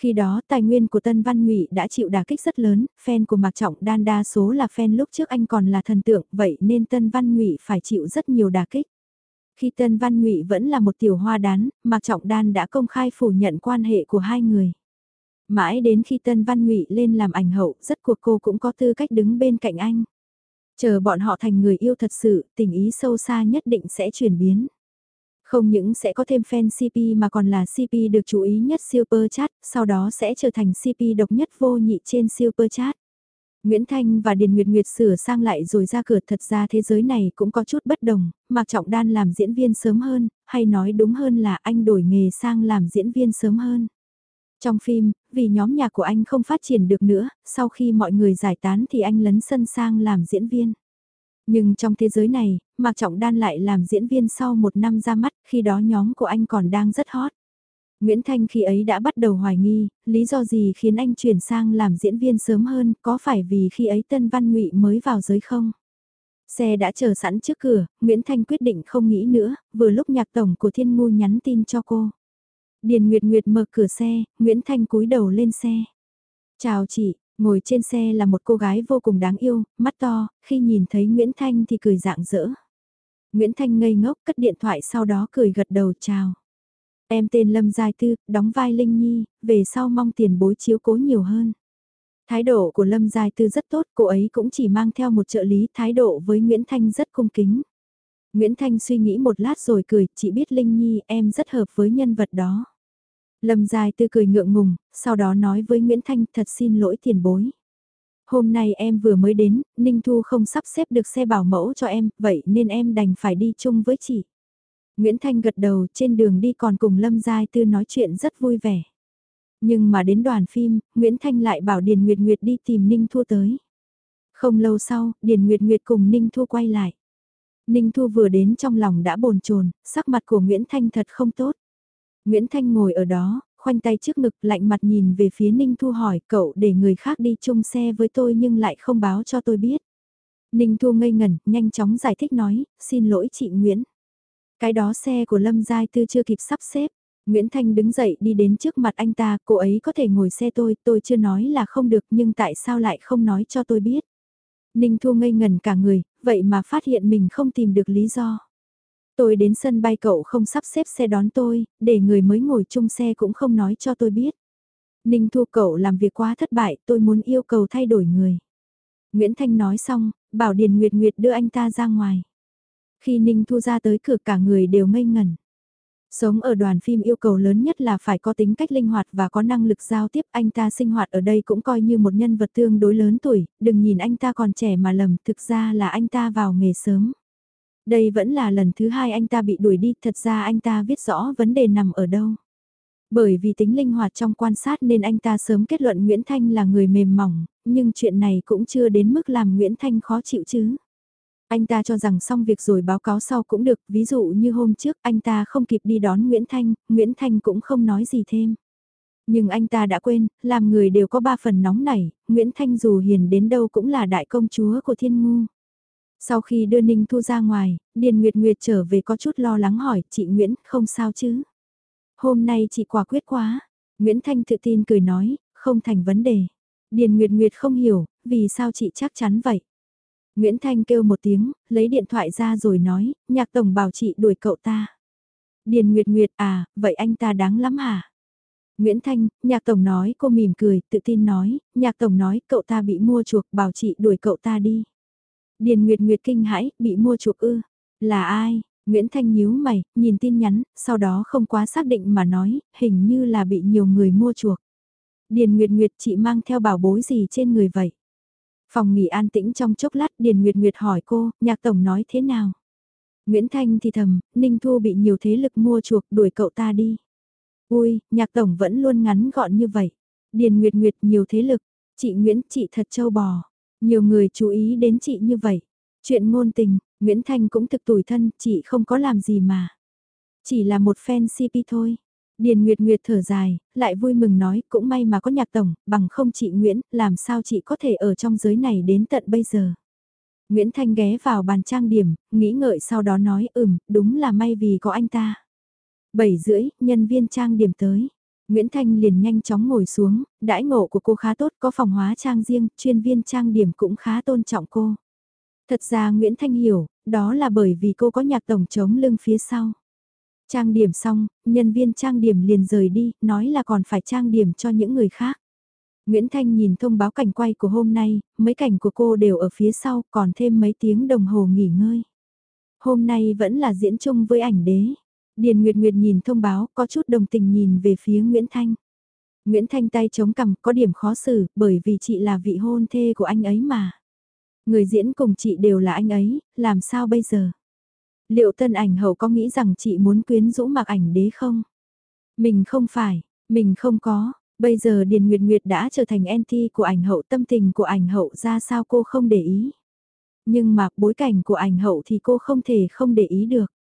Khi đó tài nguyên của Tân Văn Ngụy đã chịu đả kích rất lớn, fan của Mạc Trọng Đan đa số là fan lúc trước anh còn là thần tượng, vậy nên Tân Văn Ngụy phải chịu rất nhiều đả kích. Khi Tân Văn Ngụy vẫn là một tiểu hoa đán, Mạc Trọng Đan đã công khai phủ nhận quan hệ của hai người. Mãi đến khi Tân Văn Ngụy lên làm ảnh hậu, rất cuộc cô cũng có tư cách đứng bên cạnh anh. Chờ bọn họ thành người yêu thật sự, tình ý sâu xa nhất định sẽ chuyển biến. Không những sẽ có thêm fan CP mà còn là CP được chú ý nhất Super Chat, sau đó sẽ trở thành CP độc nhất vô nhị trên Super Chat. Nguyễn Thanh và Điền Nguyệt Nguyệt sửa sang lại rồi ra cửa thật ra thế giới này cũng có chút bất đồng, Mạc Trọng Đan làm diễn viên sớm hơn, hay nói đúng hơn là anh đổi nghề sang làm diễn viên sớm hơn. Trong phim, vì nhóm nhạc của anh không phát triển được nữa, sau khi mọi người giải tán thì anh lấn sân sang làm diễn viên. Nhưng trong thế giới này, Mạc Trọng Đan lại làm diễn viên sau một năm ra mắt, khi đó nhóm của anh còn đang rất hot. Nguyễn Thanh khi ấy đã bắt đầu hoài nghi, lý do gì khiến anh chuyển sang làm diễn viên sớm hơn, có phải vì khi ấy Tân Văn Ngụy mới vào giới không? Xe đã chờ sẵn trước cửa, Nguyễn Thanh quyết định không nghĩ nữa, vừa lúc nhạc tổng của Thiên Ngu nhắn tin cho cô. Điền Nguyệt Nguyệt mở cửa xe, Nguyễn Thanh cúi đầu lên xe. Chào chị, ngồi trên xe là một cô gái vô cùng đáng yêu, mắt to, khi nhìn thấy Nguyễn Thanh thì cười rạng rỡ. Nguyễn Thanh ngây ngốc cất điện thoại sau đó cười gật đầu chào. Em tên Lâm Giai Tư, đóng vai Linh Nhi, về sau mong tiền bối chiếu cố nhiều hơn. Thái độ của Lâm Giai Tư rất tốt, cô ấy cũng chỉ mang theo một trợ lý thái độ với Nguyễn Thanh rất cung kính. Nguyễn Thanh suy nghĩ một lát rồi cười, Chị biết Linh Nhi em rất hợp với nhân vật đó. Lâm Giai Tư cười ngượng ngùng, sau đó nói với Nguyễn Thanh thật xin lỗi tiền bối. Hôm nay em vừa mới đến, Ninh Thu không sắp xếp được xe bảo mẫu cho em, vậy nên em đành phải đi chung với chị. Nguyễn Thanh gật đầu trên đường đi còn cùng Lâm Giai Tư nói chuyện rất vui vẻ. Nhưng mà đến đoàn phim, Nguyễn Thanh lại bảo Điền Nguyệt Nguyệt đi tìm Ninh Thu tới. Không lâu sau, Điền Nguyệt Nguyệt cùng Ninh Thu quay lại. Ninh Thu vừa đến trong lòng đã bồn chồn, sắc mặt của Nguyễn Thanh thật không tốt. Nguyễn Thanh ngồi ở đó, khoanh tay trước ngực lạnh mặt nhìn về phía Ninh Thu hỏi cậu để người khác đi chung xe với tôi nhưng lại không báo cho tôi biết. Ninh Thu ngây ngẩn, nhanh chóng giải thích nói, xin lỗi chị Nguyễn. Cái đó xe của Lâm Giai Tư chưa kịp sắp xếp. Nguyễn Thanh đứng dậy đi đến trước mặt anh ta, cô ấy có thể ngồi xe tôi, tôi chưa nói là không được nhưng tại sao lại không nói cho tôi biết. Ninh Thu ngây ngẩn cả người, vậy mà phát hiện mình không tìm được lý do. Tôi đến sân bay cậu không sắp xếp xe đón tôi, để người mới ngồi chung xe cũng không nói cho tôi biết. Ninh Thu cậu làm việc quá thất bại, tôi muốn yêu cầu thay đổi người. Nguyễn Thanh nói xong, bảo Điền Nguyệt Nguyệt đưa anh ta ra ngoài. Khi Ninh Thu ra tới cửa cả người đều ngây ngẩn. Sống ở đoàn phim yêu cầu lớn nhất là phải có tính cách linh hoạt và có năng lực giao tiếp. Anh ta sinh hoạt ở đây cũng coi như một nhân vật tương đối lớn tuổi, đừng nhìn anh ta còn trẻ mà lầm, thực ra là anh ta vào nghề sớm. Đây vẫn là lần thứ hai anh ta bị đuổi đi, thật ra anh ta biết rõ vấn đề nằm ở đâu. Bởi vì tính linh hoạt trong quan sát nên anh ta sớm kết luận Nguyễn Thanh là người mềm mỏng, nhưng chuyện này cũng chưa đến mức làm Nguyễn Thanh khó chịu chứ. Anh ta cho rằng xong việc rồi báo cáo sau cũng được, ví dụ như hôm trước anh ta không kịp đi đón Nguyễn Thanh, Nguyễn Thanh cũng không nói gì thêm. Nhưng anh ta đã quên, làm người đều có ba phần nóng nảy, Nguyễn Thanh dù hiền đến đâu cũng là đại công chúa của thiên ngu. Sau khi đưa Ninh Thu ra ngoài, Điền Nguyệt Nguyệt trở về có chút lo lắng hỏi, chị Nguyễn, không sao chứ? Hôm nay chị quả quyết quá. Nguyễn Thanh tự tin cười nói, không thành vấn đề. Điền Nguyệt Nguyệt không hiểu, vì sao chị chắc chắn vậy? Nguyễn Thanh kêu một tiếng, lấy điện thoại ra rồi nói, nhạc tổng bảo chị đuổi cậu ta. Điền Nguyệt Nguyệt à, vậy anh ta đáng lắm hả? Nguyễn Thanh, nhạc tổng nói cô mỉm cười, tự tin nói, nhạc tổng nói cậu ta bị mua chuộc bảo chị đuổi cậu ta đi. Điền Nguyệt Nguyệt kinh hãi, bị mua chuộc ư, là ai? Nguyễn Thanh nhíu mày, nhìn tin nhắn, sau đó không quá xác định mà nói, hình như là bị nhiều người mua chuộc. Điền Nguyệt Nguyệt chị mang theo bảo bối gì trên người vậy? Phòng nghỉ an tĩnh trong chốc lát Điền Nguyệt Nguyệt hỏi cô, nhạc tổng nói thế nào? Nguyễn Thanh thì thầm, Ninh Thu bị nhiều thế lực mua chuộc đuổi cậu ta đi. Ui, nhạc tổng vẫn luôn ngắn gọn như vậy. Điền Nguyệt Nguyệt nhiều thế lực, chị Nguyễn chị thật châu bò. Nhiều người chú ý đến chị như vậy. Chuyện ngôn tình, Nguyễn Thanh cũng thực tủi thân, chị không có làm gì mà. Chỉ là một fan CP thôi. Điền Nguyệt Nguyệt thở dài, lại vui mừng nói cũng may mà có nhạc tổng, bằng không chị Nguyễn, làm sao chị có thể ở trong giới này đến tận bây giờ. Nguyễn Thanh ghé vào bàn trang điểm, nghĩ ngợi sau đó nói ừm, đúng là may vì có anh ta. Bảy rưỡi, nhân viên trang điểm tới. Nguyễn Thanh liền nhanh chóng ngồi xuống, đãi ngộ của cô khá tốt, có phòng hóa trang riêng, chuyên viên trang điểm cũng khá tôn trọng cô. Thật ra Nguyễn Thanh hiểu, đó là bởi vì cô có nhạc tổng chống lưng phía sau. Trang điểm xong, nhân viên trang điểm liền rời đi, nói là còn phải trang điểm cho những người khác. Nguyễn Thanh nhìn thông báo cảnh quay của hôm nay, mấy cảnh của cô đều ở phía sau, còn thêm mấy tiếng đồng hồ nghỉ ngơi. Hôm nay vẫn là diễn chung với ảnh đế. Điền Nguyệt Nguyệt nhìn thông báo, có chút đồng tình nhìn về phía Nguyễn Thanh. Nguyễn Thanh tay chống cằm có điểm khó xử, bởi vì chị là vị hôn thê của anh ấy mà. Người diễn cùng chị đều là anh ấy, làm sao bây giờ? Liệu tân ảnh hậu có nghĩ rằng chị muốn quyến rũ mặc ảnh đế không? Mình không phải, mình không có, bây giờ Điền Nguyệt Nguyệt đã trở thành anti của ảnh hậu tâm tình của ảnh hậu ra sao cô không để ý. Nhưng mà bối cảnh của ảnh hậu thì cô không thể không để ý được.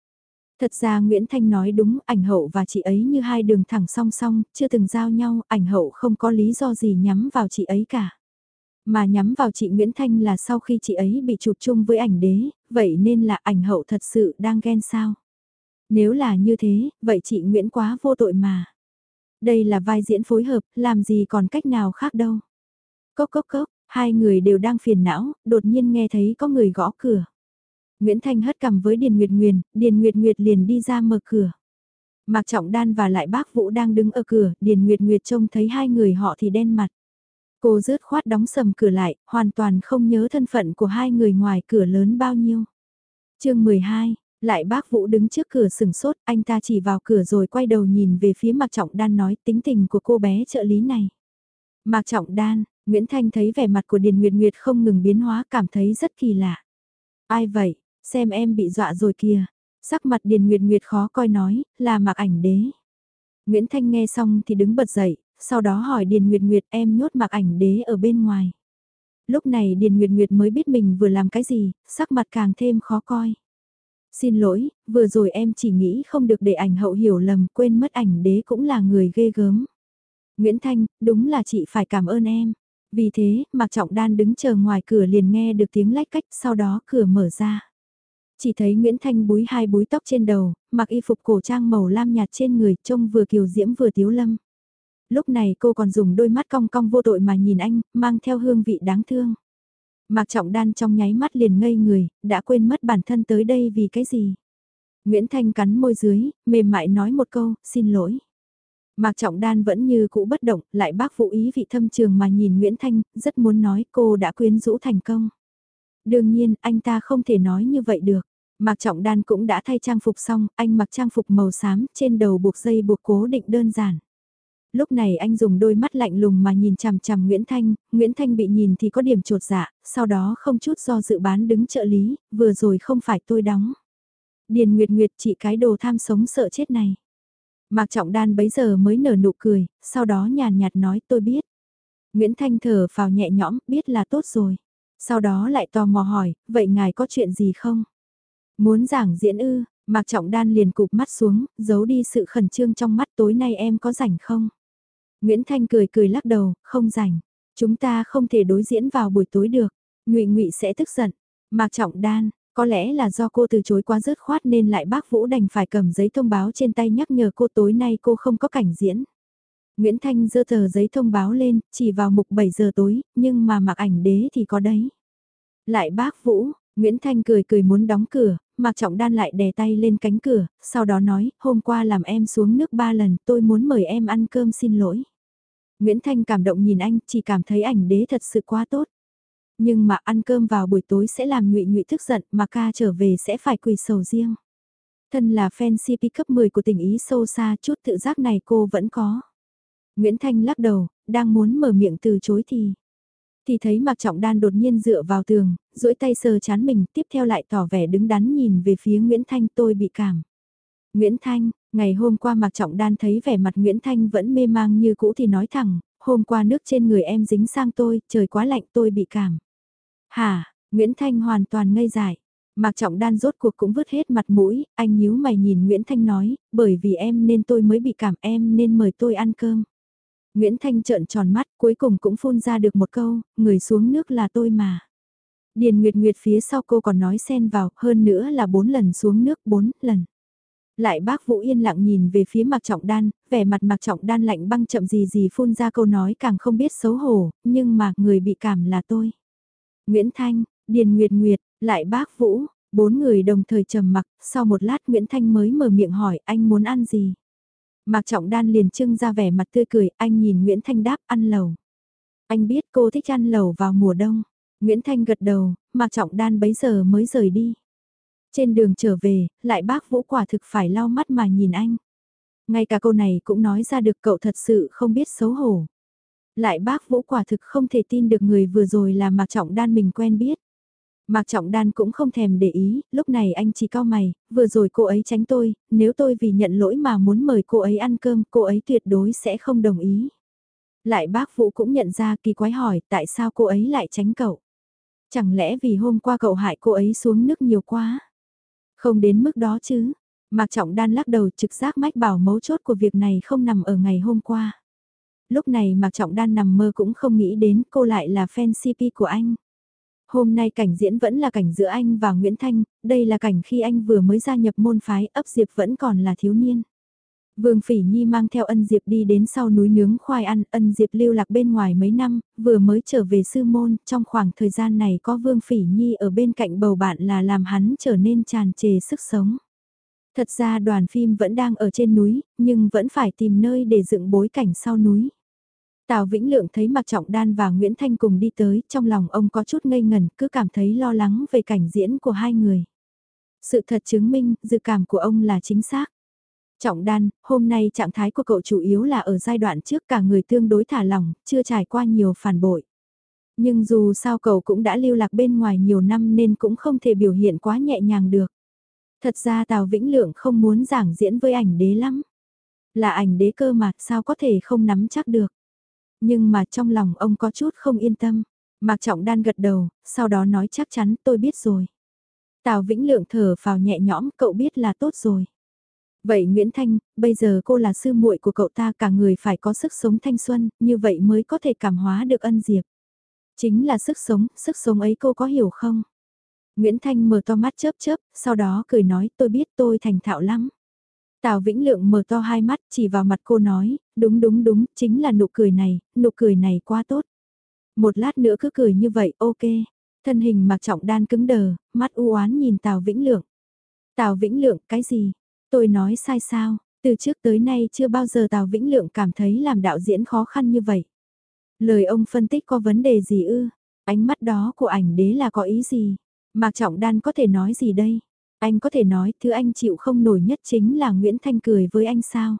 Thật ra Nguyễn Thanh nói đúng, ảnh hậu và chị ấy như hai đường thẳng song song, chưa từng giao nhau, ảnh hậu không có lý do gì nhắm vào chị ấy cả. Mà nhắm vào chị Nguyễn Thanh là sau khi chị ấy bị chụp chung với ảnh đế, vậy nên là ảnh hậu thật sự đang ghen sao? Nếu là như thế, vậy chị Nguyễn quá vô tội mà. Đây là vai diễn phối hợp, làm gì còn cách nào khác đâu. Cốc cốc cốc, hai người đều đang phiền não, đột nhiên nghe thấy có người gõ cửa. Nguyễn Thanh hất cằm với Điền Nguyệt Nguyền, Điền Nguyệt Nguyệt liền đi ra mở cửa. Mạc Trọng Đan và lại bác Vũ đang đứng ở cửa, Điền Nguyệt Nguyệt trông thấy hai người họ thì đen mặt. Cô rớt khoát đóng sầm cửa lại, hoàn toàn không nhớ thân phận của hai người ngoài cửa lớn bao nhiêu. chương 12, lại bác Vũ đứng trước cửa sừng sốt, anh ta chỉ vào cửa rồi quay đầu nhìn về phía Mạc Trọng Đan nói tính tình của cô bé trợ lý này. Mạc Trọng Đan, Nguyễn Thanh thấy vẻ mặt của Điền Nguyệt Nguyệt không ngừng biến hóa cảm thấy rất kỳ lạ. Ai vậy, xem em bị dọa rồi kìa. Sắc mặt Điền Nguyệt Nguyệt khó coi nói, là mặc ảnh đế. Nguyễn Thanh nghe xong thì đứng bật dậy, sau đó hỏi Điền Nguyệt Nguyệt em nhốt mặc ảnh đế ở bên ngoài. Lúc này Điền Nguyệt Nguyệt mới biết mình vừa làm cái gì, sắc mặt càng thêm khó coi. Xin lỗi, vừa rồi em chỉ nghĩ không được để ảnh hậu hiểu lầm quên mất ảnh đế cũng là người ghê gớm. Nguyễn Thanh, đúng là chị phải cảm ơn em. Vì thế, Mạc Trọng Đan đứng chờ ngoài cửa liền nghe được tiếng lách cách, sau đó cửa mở ra. Chỉ thấy Nguyễn Thanh búi hai búi tóc trên đầu, mặc y phục cổ trang màu lam nhạt trên người, trông vừa kiều diễm vừa tiếu lâm lúc này cô còn dùng đôi mắt cong cong vô tội mà nhìn anh, mang theo hương vị đáng thương. Mạc Trọng Đan trong nháy mắt liền ngây người, đã quên mất bản thân tới đây vì cái gì. Nguyễn Thanh cắn môi dưới, mềm mại nói một câu, xin lỗi. Mạc Trọng Đan vẫn như cũ bất động, lại bác phụ ý vị thâm trường mà nhìn Nguyễn Thanh, rất muốn nói cô đã quyến rũ thành công. Đương nhiên, anh ta không thể nói như vậy được. Mạc Trọng Đan cũng đã thay trang phục xong, anh mặc trang phục màu xám, trên đầu buộc dây buộc cố định đơn giản lúc này anh dùng đôi mắt lạnh lùng mà nhìn chằm chằm Nguyễn Thanh, Nguyễn Thanh bị nhìn thì có điểm trột dạ, sau đó không chút do dự bán đứng trợ lý, vừa rồi không phải tôi đóng. Điền Nguyệt Nguyệt chị cái đồ tham sống sợ chết này. Mạc Trọng Đan bấy giờ mới nở nụ cười, sau đó nhàn nhạt nói tôi biết. Nguyễn Thanh thở vào nhẹ nhõm, biết là tốt rồi. Sau đó lại tò mò hỏi, vậy ngài có chuyện gì không? Muốn giảng diễn ư, Mạc Trọng Đan liền cụp mắt xuống, giấu đi sự khẩn trương trong mắt tối nay em có rảnh không? Nguyễn Thanh cười cười lắc đầu, không rảnh. Chúng ta không thể đối diễn vào buổi tối được. Ngụy Ngụy sẽ tức giận. Mạc Trọng Đan, có lẽ là do cô từ chối quá dứt khoát nên lại bác Vũ đành phải cầm giấy thông báo trên tay nhắc nhở cô tối nay cô không có cảnh diễn. Nguyễn Thanh giơ tờ giấy thông báo lên, chỉ vào mục 7 giờ tối, nhưng mà mặc ảnh đế thì có đấy. Lại bác Vũ, Nguyễn Thanh cười cười muốn đóng cửa, Mạc Trọng Đan lại đè tay lên cánh cửa, sau đó nói, hôm qua làm em xuống nước ba lần, tôi muốn mời em ăn cơm xin lỗi. Nguyễn Thanh cảm động nhìn anh, chỉ cảm thấy ảnh đế thật sự quá tốt. Nhưng mà ăn cơm vào buổi tối sẽ làm nhụy nhụy tức giận, mà ca trở về sẽ phải quỳ sầu riêng. Thân là fan CP cấp 10 của tình ý sâu xa chút tự giác này cô vẫn có. Nguyễn Thanh lắc đầu, đang muốn mở miệng từ chối thì... Thì thấy Mạc Trọng Đan đột nhiên dựa vào tường, duỗi tay sờ chán mình, tiếp theo lại tỏ vẻ đứng đắn nhìn về phía Nguyễn Thanh tôi bị cảm. Nguyễn Thanh, ngày hôm qua Mạc Trọng Đan thấy vẻ mặt Nguyễn Thanh vẫn mê mang như cũ thì nói thẳng, hôm qua nước trên người em dính sang tôi, trời quá lạnh tôi bị cảm. Hả, Nguyễn Thanh hoàn toàn ngây dại. Mạc Trọng Đan rốt cuộc cũng vứt hết mặt mũi, anh nhíu mày nhìn Nguyễn Thanh nói, bởi vì em nên tôi mới bị cảm em nên mời tôi ăn cơm. Nguyễn Thanh trợn tròn mắt cuối cùng cũng phun ra được một câu, người xuống nước là tôi mà. Điền Nguyệt Nguyệt phía sau cô còn nói xen vào, hơn nữa là bốn lần xuống nước bốn lần. Lại bác Vũ yên lặng nhìn về phía Mạc Trọng Đan, vẻ mặt Mạc Trọng Đan lạnh băng chậm gì gì phun ra câu nói càng không biết xấu hổ, nhưng mà người bị cảm là tôi. Nguyễn Thanh, Điền Nguyệt Nguyệt, lại bác Vũ, bốn người đồng thời trầm mặc, sau một lát Nguyễn Thanh mới mở miệng hỏi anh muốn ăn gì. Mạc Trọng Đan liền trưng ra vẻ mặt tươi cười, anh nhìn Nguyễn Thanh đáp ăn lẩu. Anh biết cô thích ăn lẩu vào mùa đông. Nguyễn Thanh gật đầu, Mạc Trọng Đan bấy giờ mới rời đi. Trên đường trở về, lại bác Vũ quả thực phải lau mắt mà nhìn anh. Ngay cả câu này cũng nói ra được cậu thật sự không biết xấu hổ. Lại bác Vũ quả thực không thể tin được người vừa rồi là Mạc Trọng Đan mình quen biết. Mạc Trọng Đan cũng không thèm để ý, lúc này anh chỉ cao mày, vừa rồi cô ấy tránh tôi, nếu tôi vì nhận lỗi mà muốn mời cô ấy ăn cơm, cô ấy tuyệt đối sẽ không đồng ý. Lại bác Vũ cũng nhận ra kỳ quái hỏi tại sao cô ấy lại tránh cậu. Chẳng lẽ vì hôm qua cậu hại cô ấy xuống nước nhiều quá? Không đến mức đó chứ. Mạc Trọng Đan lắc đầu trực giác mách bảo mấu chốt của việc này không nằm ở ngày hôm qua. Lúc này Mạc Trọng Đan nằm mơ cũng không nghĩ đến cô lại là fan CP của anh. Hôm nay cảnh diễn vẫn là cảnh giữa anh và Nguyễn Thanh, đây là cảnh khi anh vừa mới gia nhập môn phái ấp Diệp vẫn còn là thiếu niên. Vương Phỉ Nhi mang theo ân Diệp đi đến sau núi nướng khoai ăn, ân Diệp lưu lạc bên ngoài mấy năm, vừa mới trở về sư môn, trong khoảng thời gian này có Vương Phỉ Nhi ở bên cạnh bầu bạn là làm hắn trở nên tràn trề sức sống. Thật ra đoàn phim vẫn đang ở trên núi, nhưng vẫn phải tìm nơi để dựng bối cảnh sau núi. Tào Vĩnh Lượng thấy Mạc Trọng Đan và Nguyễn Thanh cùng đi tới, trong lòng ông có chút ngây ngần, cứ cảm thấy lo lắng về cảnh diễn của hai người. Sự thật chứng minh, dự cảm của ông là chính xác. Trọng Đan, hôm nay trạng thái của cậu chủ yếu là ở giai đoạn trước cả người tương đối thả lỏng, chưa trải qua nhiều phản bội. Nhưng dù sao cậu cũng đã lưu lạc bên ngoài nhiều năm nên cũng không thể biểu hiện quá nhẹ nhàng được. Thật ra Tào Vĩnh Lượng không muốn giảng diễn với ảnh đế lắm. Là ảnh đế cơ mà sao có thể không nắm chắc được. Nhưng mà trong lòng ông có chút không yên tâm. Mạc Trọng Đan gật đầu, sau đó nói chắc chắn tôi biết rồi. Tào Vĩnh Lượng thở vào nhẹ nhõm, cậu biết là tốt rồi. Vậy Nguyễn Thanh, bây giờ cô là sư muội của cậu ta cả người phải có sức sống thanh xuân, như vậy mới có thể cảm hóa được ân diệp. Chính là sức sống, sức sống ấy cô có hiểu không? Nguyễn Thanh mở to mắt chớp chớp, sau đó cười nói tôi biết tôi thành thạo lắm. Tào Vĩnh Lượng mở to hai mắt chỉ vào mặt cô nói, đúng đúng đúng, chính là nụ cười này, nụ cười này quá tốt. Một lát nữa cứ cười như vậy, ok. Thân hình mặc trọng đan cứng đờ, mắt u oán nhìn Tào Vĩnh Lượng. Tào Vĩnh Lượng, cái gì? Tôi nói sai sao? Từ trước tới nay chưa bao giờ Tào Vĩnh Lượng cảm thấy làm đạo diễn khó khăn như vậy. Lời ông phân tích có vấn đề gì ư? Ánh mắt đó của ảnh đế là có ý gì? Mạc Trọng Đan có thể nói gì đây? Anh có thể nói thứ anh chịu không nổi nhất chính là Nguyễn Thanh cười với anh sao?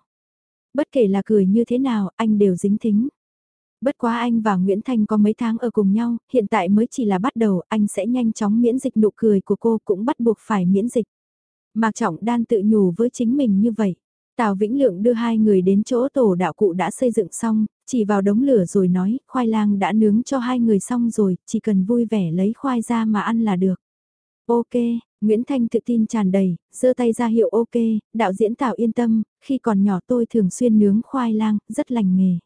Bất kể là cười như thế nào, anh đều dính thính. Bất quá anh và Nguyễn Thanh có mấy tháng ở cùng nhau, hiện tại mới chỉ là bắt đầu, anh sẽ nhanh chóng miễn dịch nụ cười của cô cũng bắt buộc phải miễn dịch. Mạc Trọng Đan tự nhủ với chính mình như vậy. Tào Vĩnh Lượng đưa hai người đến chỗ tổ đạo cụ đã xây dựng xong, chỉ vào đống lửa rồi nói, khoai lang đã nướng cho hai người xong rồi, chỉ cần vui vẻ lấy khoai ra mà ăn là được. Ok, Nguyễn Thanh tự tin tràn đầy, giơ tay ra hiệu ok, đạo diễn Tào yên tâm, khi còn nhỏ tôi thường xuyên nướng khoai lang, rất lành nghề.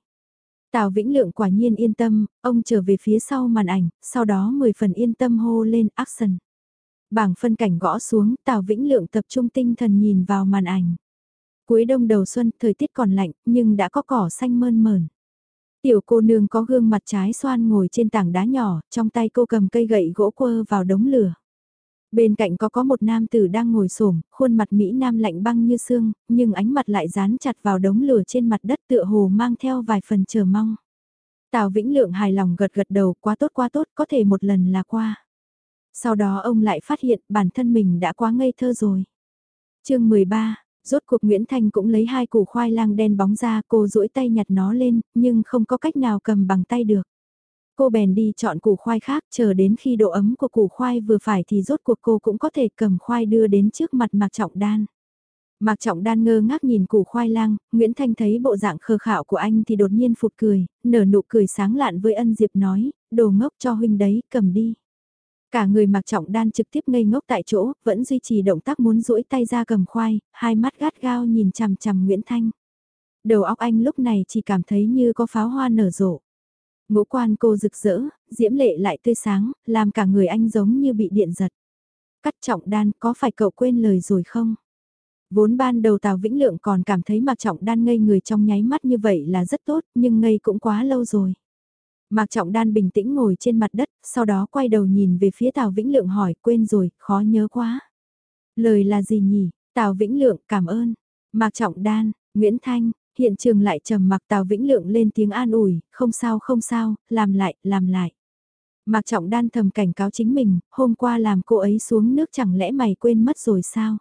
Tào Vĩnh Lượng quả nhiên yên tâm, ông trở về phía sau màn ảnh, sau đó 10 phần yên tâm hô lên action. Bảng phân cảnh gõ xuống, Tào Vĩnh Lượng tập trung tinh thần nhìn vào màn ảnh. Cuối đông đầu xuân, thời tiết còn lạnh, nhưng đã có cỏ xanh mơn mờn. Tiểu cô nương có gương mặt trái xoan ngồi trên tảng đá nhỏ, trong tay cô cầm cây gậy gỗ quơ vào đống lửa. Bên cạnh có có một nam tử đang ngồi xổm, khuôn mặt Mỹ Nam lạnh băng như xương, nhưng ánh mặt lại dán chặt vào đống lửa trên mặt đất tựa hồ mang theo vài phần chờ mong. Tào Vĩnh Lượng hài lòng gật gật đầu quá tốt quá tốt có thể một lần là qua. Sau đó ông lại phát hiện bản thân mình đã quá ngây thơ rồi. chương 13, rốt cuộc Nguyễn Thanh cũng lấy hai củ khoai lang đen bóng ra cô duỗi tay nhặt nó lên, nhưng không có cách nào cầm bằng tay được. Cô bèn đi chọn củ khoai khác chờ đến khi độ ấm của củ khoai vừa phải thì rốt cuộc cô cũng có thể cầm khoai đưa đến trước mặt Mạc Trọng Đan. Mạc Trọng Đan ngơ ngác nhìn củ khoai lang, Nguyễn Thanh thấy bộ dạng khờ khạo của anh thì đột nhiên phụt cười, nở nụ cười sáng lạn với ân diệp nói, đồ ngốc cho huynh đấy, cầm đi. Cả người mặc trọng đan trực tiếp ngây ngốc tại chỗ, vẫn duy trì động tác muốn duỗi tay ra cầm khoai, hai mắt gắt gao nhìn chằm chằm Nguyễn Thanh. Đầu óc anh lúc này chỉ cảm thấy như có pháo hoa nở rộ. Ngũ quan cô rực rỡ, diễm lệ lại tươi sáng, làm cả người anh giống như bị điện giật. Cắt trọng đan có phải cậu quên lời rồi không? Vốn ban đầu Tào Vĩnh Lượng còn cảm thấy Mạc Trọng Đan ngây người trong nháy mắt như vậy là rất tốt, nhưng ngây cũng quá lâu rồi. Mạc Trọng Đan bình tĩnh ngồi trên mặt đất, sau đó quay đầu nhìn về phía Tào Vĩnh Lượng hỏi, quên rồi, khó nhớ quá. Lời là gì nhỉ? Tào Vĩnh Lượng, cảm ơn. Mạc Trọng Đan, Nguyễn Thanh, hiện trường lại trầm mặc Tào Vĩnh Lượng lên tiếng an ủi, không sao không sao, làm lại, làm lại. Mạc Trọng Đan thầm cảnh cáo chính mình, hôm qua làm cô ấy xuống nước chẳng lẽ mày quên mất rồi sao?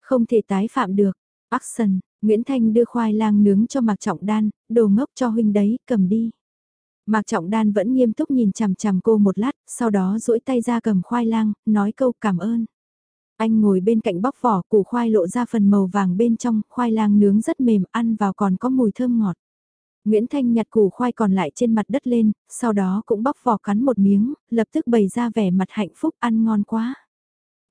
Không thể tái phạm được. Action, Nguyễn Thanh đưa khoai lang nướng cho Mạc Trọng Đan, đồ ngốc cho huynh đấy, cầm đi. Mạc Trọng Đan vẫn nghiêm túc nhìn chằm chằm cô một lát, sau đó duỗi tay ra cầm khoai lang, nói câu cảm ơn. Anh ngồi bên cạnh bóc vỏ củ khoai lộ ra phần màu vàng bên trong, khoai lang nướng rất mềm, ăn vào còn có mùi thơm ngọt. Nguyễn Thanh nhặt củ khoai còn lại trên mặt đất lên, sau đó cũng bóc vỏ cắn một miếng, lập tức bày ra vẻ mặt hạnh phúc ăn ngon quá.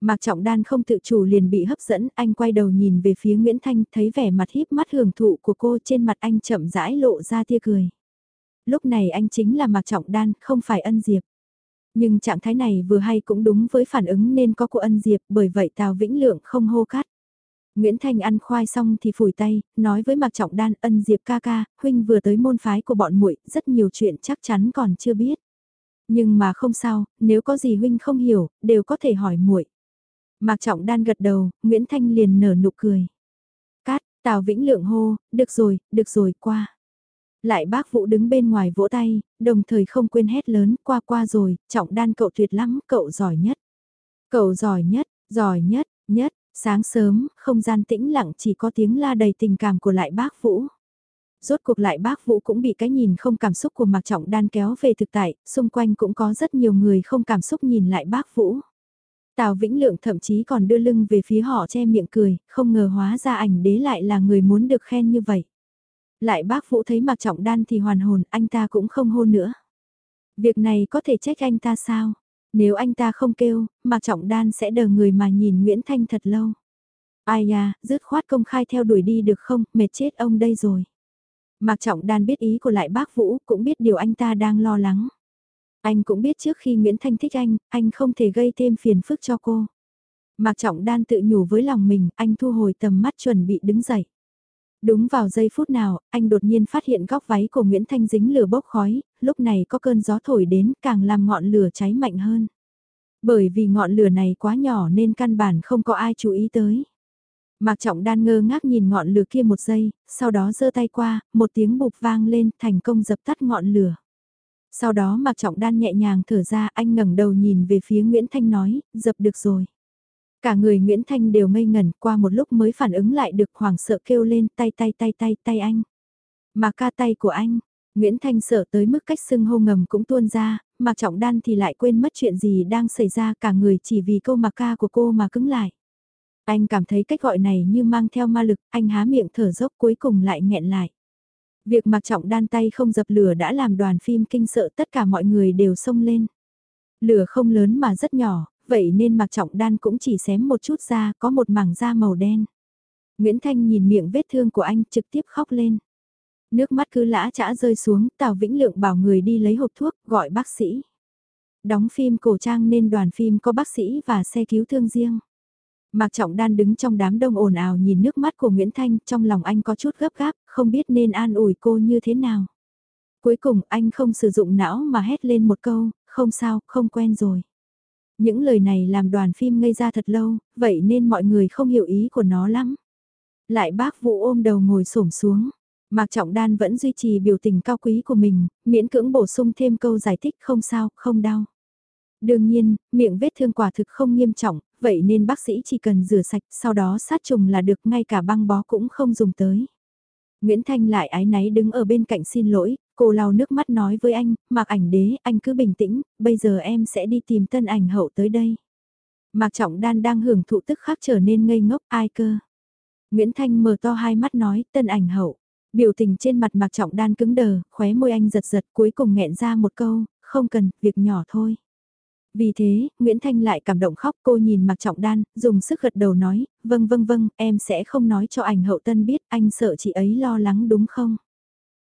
Mạc Trọng Đan không tự chủ liền bị hấp dẫn, anh quay đầu nhìn về phía Nguyễn Thanh, thấy vẻ mặt híp mắt hưởng thụ của cô trên mặt anh chậm rãi lộ ra tia cười. Lúc này anh chính là Mạc Trọng Đan, không phải ân diệp. Nhưng trạng thái này vừa hay cũng đúng với phản ứng nên có của ân diệp, bởi vậy Tào Vĩnh Lượng không hô cắt. Nguyễn Thanh ăn khoai xong thì phủi tay, nói với Mạc Trọng Đan ân diệp ca ca, huynh vừa tới môn phái của bọn muội rất nhiều chuyện chắc chắn còn chưa biết. Nhưng mà không sao, nếu có gì huynh không hiểu, đều có thể hỏi muội. Mạc Trọng Đan gật đầu, Nguyễn Thanh liền nở nụ cười. Cát, Tào Vĩnh Lượng hô, được rồi, được rồi, qua. Lại bác Vũ đứng bên ngoài vỗ tay, đồng thời không quên hét lớn, qua qua rồi, Trọng Đan cậu tuyệt lắm, cậu giỏi nhất. Cậu giỏi nhất, giỏi nhất, nhất, sáng sớm, không gian tĩnh lặng chỉ có tiếng la đầy tình cảm của lại bác Vũ. Rốt cuộc lại bác Vũ cũng bị cái nhìn không cảm xúc của Mạc Trọng Đan kéo về thực tại, xung quanh cũng có rất nhiều người không cảm xúc nhìn lại bác Vũ. Tào Vĩnh Lượng thậm chí còn đưa lưng về phía họ che miệng cười, không ngờ hóa ra ảnh đế lại là người muốn được khen như vậy. Lại bác Vũ thấy Mạc Trọng Đan thì hoàn hồn, anh ta cũng không hôn nữa. Việc này có thể trách anh ta sao? Nếu anh ta không kêu, Mạc Trọng Đan sẽ đờ người mà nhìn Nguyễn Thanh thật lâu. Ai à, dứt khoát công khai theo đuổi đi được không, mệt chết ông đây rồi. Mạc Trọng Đan biết ý của lại bác Vũ, cũng biết điều anh ta đang lo lắng. Anh cũng biết trước khi Nguyễn Thanh thích anh, anh không thể gây thêm phiền phức cho cô. Mạc Trọng Đan tự nhủ với lòng mình, anh thu hồi tầm mắt chuẩn bị đứng dậy. Đúng vào giây phút nào, anh đột nhiên phát hiện góc váy của Nguyễn Thanh dính lửa bốc khói, lúc này có cơn gió thổi đến càng làm ngọn lửa cháy mạnh hơn. Bởi vì ngọn lửa này quá nhỏ nên căn bản không có ai chú ý tới. Mạc Trọng Đan ngơ ngác nhìn ngọn lửa kia một giây, sau đó giơ tay qua, một tiếng bụp vang lên thành công dập tắt ngọn lửa. Sau đó Mạc Trọng Đan nhẹ nhàng thở ra anh ngẩng đầu nhìn về phía Nguyễn Thanh nói, dập được rồi. Cả người Nguyễn Thanh đều ngây ngẩn qua một lúc mới phản ứng lại được hoảng sợ kêu lên tay tay tay tay tay anh. Mà ca tay của anh, Nguyễn Thanh sợ tới mức cách xưng hô ngầm cũng tuôn ra, mà Trọng Đan thì lại quên mất chuyện gì đang xảy ra cả người chỉ vì câu mà ca của cô mà cứng lại. Anh cảm thấy cách gọi này như mang theo ma lực, anh há miệng thở dốc cuối cùng lại nghẹn lại. Việc mặc trọng đan tay không dập lửa đã làm đoàn phim kinh sợ tất cả mọi người đều xông lên. Lửa không lớn mà rất nhỏ, vậy nên mặc trọng đan cũng chỉ xém một chút da có một mảng da màu đen. Nguyễn Thanh nhìn miệng vết thương của anh trực tiếp khóc lên. Nước mắt cứ lã chã rơi xuống, Tào Vĩnh Lượng bảo người đi lấy hộp thuốc, gọi bác sĩ. Đóng phim cổ trang nên đoàn phim có bác sĩ và xe cứu thương riêng. Mạc Trọng Đan đứng trong đám đông ồn ào nhìn nước mắt của Nguyễn Thanh, trong lòng anh có chút gấp gáp, không biết nên an ủi cô như thế nào. Cuối cùng anh không sử dụng não mà hét lên một câu, không sao, không quen rồi. Những lời này làm đoàn phim ngây ra thật lâu, vậy nên mọi người không hiểu ý của nó lắm. Lại bác vụ ôm đầu ngồi xổm xuống. Mạc Trọng Đan vẫn duy trì biểu tình cao quý của mình, miễn cưỡng bổ sung thêm câu giải thích không sao, không đau. Đương nhiên, miệng vết thương quả thực không nghiêm trọng, vậy nên bác sĩ chỉ cần rửa sạch sau đó sát trùng là được ngay cả băng bó cũng không dùng tới. Nguyễn Thanh lại ái náy đứng ở bên cạnh xin lỗi, cô lau nước mắt nói với anh, Mạc ảnh đế, anh cứ bình tĩnh, bây giờ em sẽ đi tìm tân ảnh hậu tới đây. Mạc Trọng Đan đang hưởng thụ tức khắc trở nên ngây ngốc ai cơ. Nguyễn Thanh mở to hai mắt nói, tân ảnh hậu. Biểu tình trên mặt Mạc Trọng Đan cứng đờ, khóe môi anh giật giật cuối cùng nghẹn ra một câu, không cần, việc nhỏ thôi. Vì thế, Nguyễn Thanh lại cảm động khóc cô nhìn Mạc Trọng Đan, dùng sức gật đầu nói, vâng vâng vâng, em sẽ không nói cho ảnh hậu tân biết, anh sợ chị ấy lo lắng đúng không?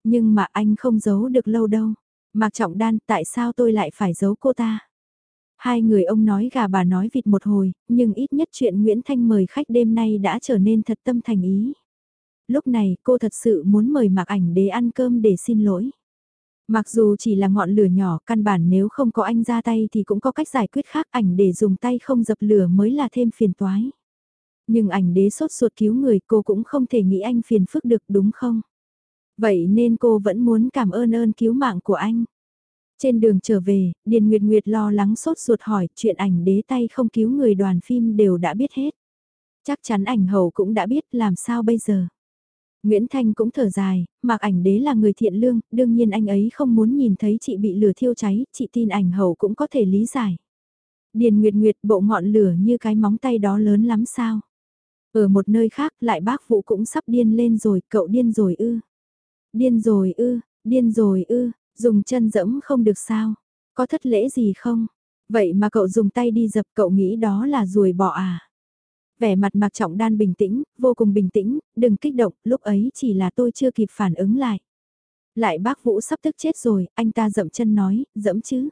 Nhưng mà anh không giấu được lâu đâu. Mạc Trọng Đan, tại sao tôi lại phải giấu cô ta? Hai người ông nói gà bà nói vịt một hồi, nhưng ít nhất chuyện Nguyễn Thanh mời khách đêm nay đã trở nên thật tâm thành ý. Lúc này cô thật sự muốn mời Mạc Ảnh Đế ăn cơm để xin lỗi. Mặc dù chỉ là ngọn lửa nhỏ, căn bản nếu không có anh ra tay thì cũng có cách giải quyết khác ảnh để dùng tay không dập lửa mới là thêm phiền toái. Nhưng ảnh đế sốt ruột cứu người cô cũng không thể nghĩ anh phiền phức được đúng không? Vậy nên cô vẫn muốn cảm ơn ơn cứu mạng của anh. Trên đường trở về, Điền Nguyệt Nguyệt lo lắng sốt ruột hỏi chuyện ảnh đế tay không cứu người đoàn phim đều đã biết hết. Chắc chắn ảnh hậu cũng đã biết làm sao bây giờ. Nguyễn Thanh cũng thở dài, mặc ảnh đế là người thiện lương, đương nhiên anh ấy không muốn nhìn thấy chị bị lửa thiêu cháy, chị tin ảnh hậu cũng có thể lý giải. Điền Nguyệt Nguyệt bộ ngọn lửa như cái móng tay đó lớn lắm sao. Ở một nơi khác lại bác Vũ cũng sắp điên lên rồi, cậu điên rồi ư. Điên rồi ư, điên rồi ư, dùng chân dẫm không được sao, có thất lễ gì không? Vậy mà cậu dùng tay đi dập cậu nghĩ đó là ruồi bọ à? Vẻ mặt Mạc Trọng Đan bình tĩnh, vô cùng bình tĩnh, đừng kích động, lúc ấy chỉ là tôi chưa kịp phản ứng lại. Lại bác Vũ sắp tức chết rồi, anh ta dậm chân nói, dẫm chứ.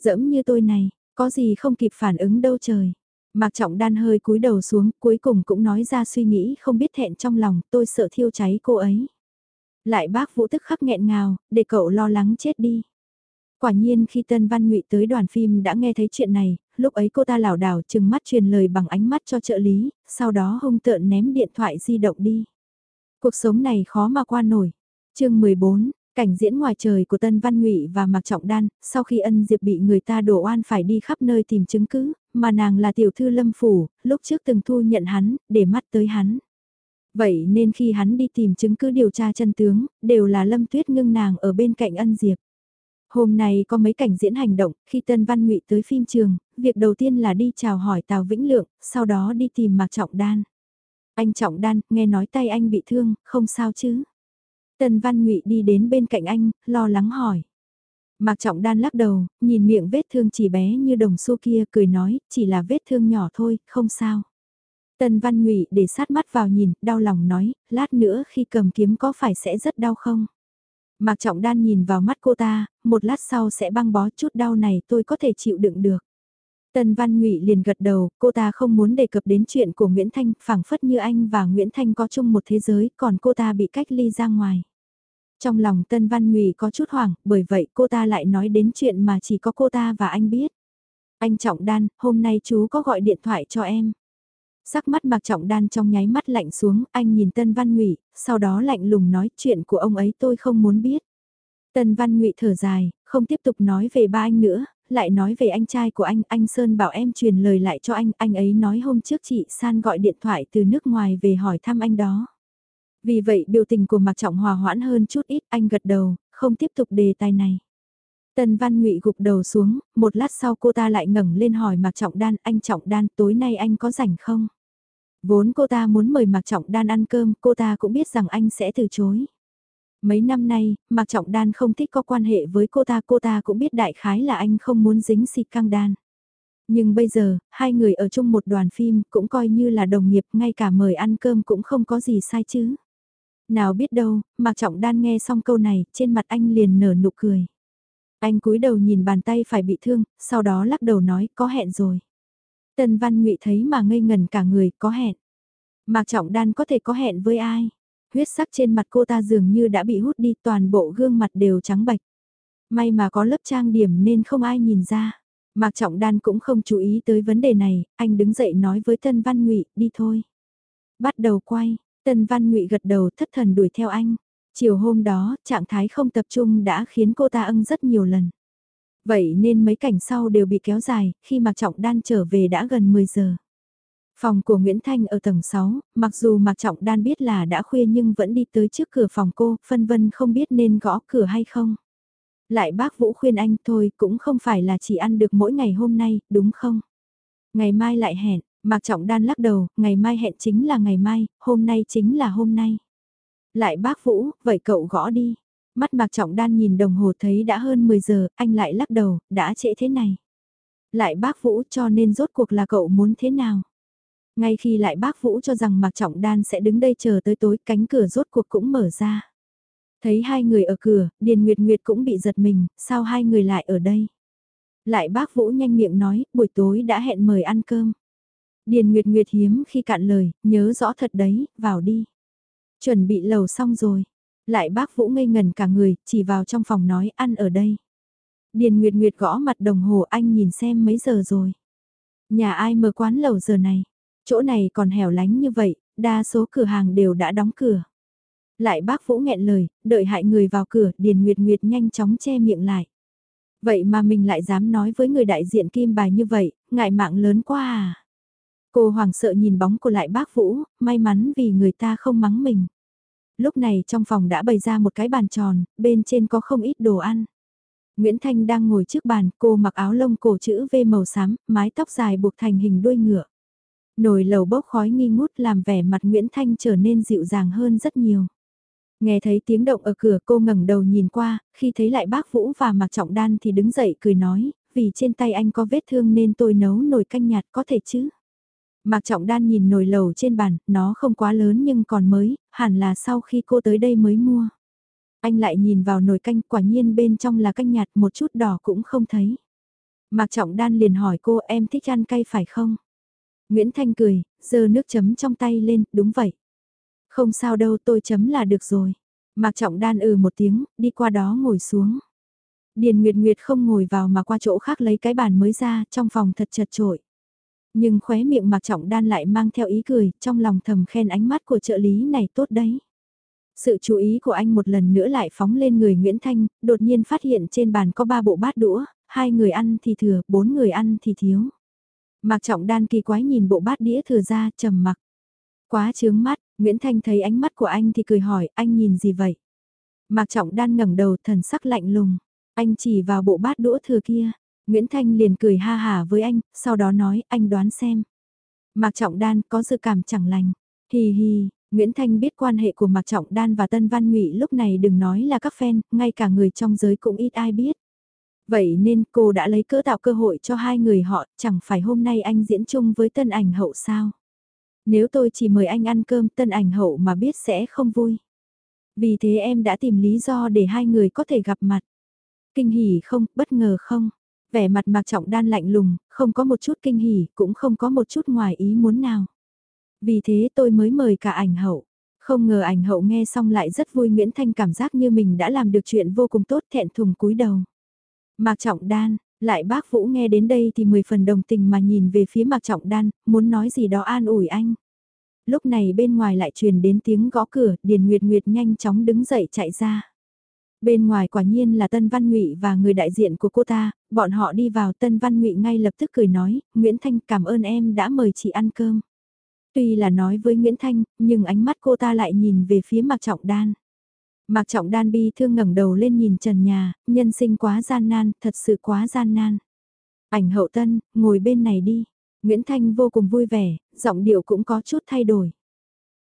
Dẫm như tôi này, có gì không kịp phản ứng đâu trời. Mạc Trọng Đan hơi cúi đầu xuống, cuối cùng cũng nói ra suy nghĩ không biết thẹn trong lòng, tôi sợ thiêu cháy cô ấy. Lại bác Vũ tức khắc nghẹn ngào, để cậu lo lắng chết đi. Quả nhiên khi Tân Văn Ngụy tới đoàn phim đã nghe thấy chuyện này, lúc ấy cô ta lảo đảo chừng mắt truyền lời bằng ánh mắt cho trợ lý, sau đó hung tợn ném điện thoại di động đi. Cuộc sống này khó mà qua nổi. chương 14, cảnh diễn ngoài trời của Tân Văn Ngụy và Mạc Trọng Đan, sau khi ân diệp bị người ta đổ oan phải đi khắp nơi tìm chứng cứ, mà nàng là tiểu thư lâm phủ, lúc trước từng thu nhận hắn, để mắt tới hắn. Vậy nên khi hắn đi tìm chứng cứ điều tra chân tướng, đều là lâm tuyết ngưng nàng ở bên cạnh ân diệp. Hôm nay có mấy cảnh diễn hành động, khi Tân Văn Ngụy tới phim trường, việc đầu tiên là đi chào hỏi Tào Vĩnh Lượng, sau đó đi tìm Mạc Trọng Đan. Anh Trọng Đan, nghe nói tay anh bị thương, không sao chứ? Tân Văn Ngụy đi đến bên cạnh anh, lo lắng hỏi. Mạc Trọng Đan lắc đầu, nhìn miệng vết thương chỉ bé như đồng xu kia, cười nói, chỉ là vết thương nhỏ thôi, không sao. Tần Văn Ngụy để sát mắt vào nhìn, đau lòng nói, lát nữa khi cầm kiếm có phải sẽ rất đau không? Mạc Trọng Đan nhìn vào mắt cô ta, một lát sau sẽ băng bó chút đau này tôi có thể chịu đựng được. Tần Văn Ngụy liền gật đầu, cô ta không muốn đề cập đến chuyện của Nguyễn Thanh, phảng phất như anh và Nguyễn Thanh có chung một thế giới, còn cô ta bị cách ly ra ngoài. Trong lòng Tân Văn Ngụy có chút hoảng, bởi vậy cô ta lại nói đến chuyện mà chỉ có cô ta và anh biết. Anh Trọng Đan, hôm nay chú có gọi điện thoại cho em. Sắc mắt Mạc Trọng Đan trong nháy mắt lạnh xuống, anh nhìn Tân Văn Ngụy, sau đó lạnh lùng nói chuyện của ông ấy tôi không muốn biết. Tân Văn Ngụy thở dài, không tiếp tục nói về ba anh nữa, lại nói về anh trai của anh, anh Sơn bảo em truyền lời lại cho anh, anh ấy nói hôm trước chị San gọi điện thoại từ nước ngoài về hỏi thăm anh đó. Vì vậy biểu tình của Mạc Trọng hòa hoãn hơn chút ít, anh gật đầu, không tiếp tục đề tài này. Tân Văn Ngụy gục đầu xuống, một lát sau cô ta lại ngẩng lên hỏi Mạc Trọng Đan, anh Trọng Đan tối nay anh có rảnh không? Vốn cô ta muốn mời Mạc Trọng Đan ăn cơm, cô ta cũng biết rằng anh sẽ từ chối. Mấy năm nay, Mạc Trọng Đan không thích có quan hệ với cô ta, cô ta cũng biết đại khái là anh không muốn dính xịt căng đan. Nhưng bây giờ, hai người ở chung một đoàn phim cũng coi như là đồng nghiệp, ngay cả mời ăn cơm cũng không có gì sai chứ. Nào biết đâu, Mạc Trọng Đan nghe xong câu này, trên mặt anh liền nở nụ cười. Anh cúi đầu nhìn bàn tay phải bị thương, sau đó lắc đầu nói có hẹn rồi. Tân Văn Ngụy thấy mà ngây ngần cả người, có hẹn. Mạc Trọng Đan có thể có hẹn với ai? Huyết sắc trên mặt cô ta dường như đã bị hút đi toàn bộ gương mặt đều trắng bạch. May mà có lớp trang điểm nên không ai nhìn ra. Mạc Trọng Đan cũng không chú ý tới vấn đề này, anh đứng dậy nói với Tân Văn Ngụy, đi thôi. Bắt đầu quay, Tân Văn Ngụy gật đầu thất thần đuổi theo anh. Chiều hôm đó, trạng thái không tập trung đã khiến cô ta ưng rất nhiều lần. Vậy nên mấy cảnh sau đều bị kéo dài, khi Mạc Trọng Đan trở về đã gần 10 giờ. Phòng của Nguyễn Thanh ở tầng 6, mặc dù Mạc Trọng Đan biết là đã khuya nhưng vẫn đi tới trước cửa phòng cô, phân vân không biết nên gõ cửa hay không. Lại bác Vũ khuyên anh thôi cũng không phải là chỉ ăn được mỗi ngày hôm nay, đúng không? Ngày mai lại hẹn, Mạc Trọng Đan lắc đầu, ngày mai hẹn chính là ngày mai, hôm nay chính là hôm nay. Lại bác Vũ, vậy cậu gõ đi. Mắt bạc Trọng Đan nhìn đồng hồ thấy đã hơn 10 giờ, anh lại lắc đầu, đã trễ thế này. Lại bác Vũ cho nên rốt cuộc là cậu muốn thế nào? Ngay khi lại bác Vũ cho rằng Mạc Trọng Đan sẽ đứng đây chờ tới tối cánh cửa rốt cuộc cũng mở ra. Thấy hai người ở cửa, Điền Nguyệt Nguyệt cũng bị giật mình, sao hai người lại ở đây? Lại bác Vũ nhanh miệng nói, buổi tối đã hẹn mời ăn cơm. Điền Nguyệt Nguyệt hiếm khi cạn lời, nhớ rõ thật đấy, vào đi. Chuẩn bị lầu xong rồi. Lại bác Vũ ngây ngần cả người, chỉ vào trong phòng nói ăn ở đây. Điền Nguyệt Nguyệt gõ mặt đồng hồ anh nhìn xem mấy giờ rồi. Nhà ai mở quán lầu giờ này? Chỗ này còn hẻo lánh như vậy, đa số cửa hàng đều đã đóng cửa. Lại bác Vũ nghẹn lời, đợi hại người vào cửa, Điền Nguyệt Nguyệt nhanh chóng che miệng lại. Vậy mà mình lại dám nói với người đại diện kim bài như vậy, ngại mạng lớn quá à. Cô hoàng sợ nhìn bóng của lại bác Vũ, may mắn vì người ta không mắng mình. Lúc này trong phòng đã bày ra một cái bàn tròn, bên trên có không ít đồ ăn. Nguyễn Thanh đang ngồi trước bàn, cô mặc áo lông cổ chữ V màu xám, mái tóc dài buộc thành hình đuôi ngựa. Nồi lầu bốc khói nghi ngút làm vẻ mặt Nguyễn Thanh trở nên dịu dàng hơn rất nhiều. Nghe thấy tiếng động ở cửa cô ngẩng đầu nhìn qua, khi thấy lại bác Vũ và Mạc Trọng Đan thì đứng dậy cười nói, vì trên tay anh có vết thương nên tôi nấu nồi canh nhạt có thể chứ. Mạc Trọng Đan nhìn nồi lầu trên bàn, nó không quá lớn nhưng còn mới, hẳn là sau khi cô tới đây mới mua. Anh lại nhìn vào nồi canh quả nhiên bên trong là canh nhạt một chút đỏ cũng không thấy. Mạc Trọng Đan liền hỏi cô em thích ăn cay phải không? Nguyễn Thanh cười, giơ nước chấm trong tay lên, đúng vậy. Không sao đâu tôi chấm là được rồi. Mạc Trọng Đan ừ một tiếng, đi qua đó ngồi xuống. Điền Nguyệt Nguyệt không ngồi vào mà qua chỗ khác lấy cái bàn mới ra, trong phòng thật chật trội. Nhưng khóe miệng Mạc Trọng Đan lại mang theo ý cười, trong lòng thầm khen ánh mắt của trợ lý này tốt đấy. Sự chú ý của anh một lần nữa lại phóng lên người Nguyễn Thanh, đột nhiên phát hiện trên bàn có ba bộ bát đũa, hai người ăn thì thừa, bốn người ăn thì thiếu. Mạc Trọng Đan kỳ quái nhìn bộ bát đĩa thừa ra, trầm mặc. Quá chướng mắt, Nguyễn Thanh thấy ánh mắt của anh thì cười hỏi, anh nhìn gì vậy? Mạc Trọng Đan ngẩng đầu thần sắc lạnh lùng, anh chỉ vào bộ bát đũa thừa kia. Nguyễn Thanh liền cười ha hà với anh, sau đó nói, anh đoán xem. Mạc Trọng Đan có dự cảm chẳng lành. Hì hì, Nguyễn Thanh biết quan hệ của Mạc Trọng Đan và Tân Văn Ngụy lúc này đừng nói là các fan, ngay cả người trong giới cũng ít ai biết. Vậy nên cô đã lấy cỡ tạo cơ hội cho hai người họ, chẳng phải hôm nay anh diễn chung với tân ảnh hậu sao? Nếu tôi chỉ mời anh ăn cơm tân ảnh hậu mà biết sẽ không vui. Vì thế em đã tìm lý do để hai người có thể gặp mặt. Kinh hỉ không, bất ngờ không? Vẻ mặt Mạc Trọng Đan lạnh lùng, không có một chút kinh hỉ, cũng không có một chút ngoài ý muốn nào. Vì thế tôi mới mời cả ảnh hậu. Không ngờ ảnh hậu nghe xong lại rất vui Nguyễn Thanh cảm giác như mình đã làm được chuyện vô cùng tốt thẹn thùng cúi đầu. Mạc Trọng Đan, lại bác Vũ nghe đến đây thì mười phần đồng tình mà nhìn về phía Mạc Trọng Đan, muốn nói gì đó an ủi anh. Lúc này bên ngoài lại truyền đến tiếng gõ cửa, Điền Nguyệt Nguyệt nhanh chóng đứng dậy chạy ra. Bên ngoài quả nhiên là Tân Văn Ngụy và người đại diện của cô ta, bọn họ đi vào Tân Văn Ngụy ngay lập tức cười nói, Nguyễn Thanh cảm ơn em đã mời chị ăn cơm. Tuy là nói với Nguyễn Thanh, nhưng ánh mắt cô ta lại nhìn về phía Mạc Trọng Đan. Mạc Trọng Đan bi thương ngẩng đầu lên nhìn trần nhà, nhân sinh quá gian nan, thật sự quá gian nan. Ảnh hậu tân, ngồi bên này đi. Nguyễn Thanh vô cùng vui vẻ, giọng điệu cũng có chút thay đổi.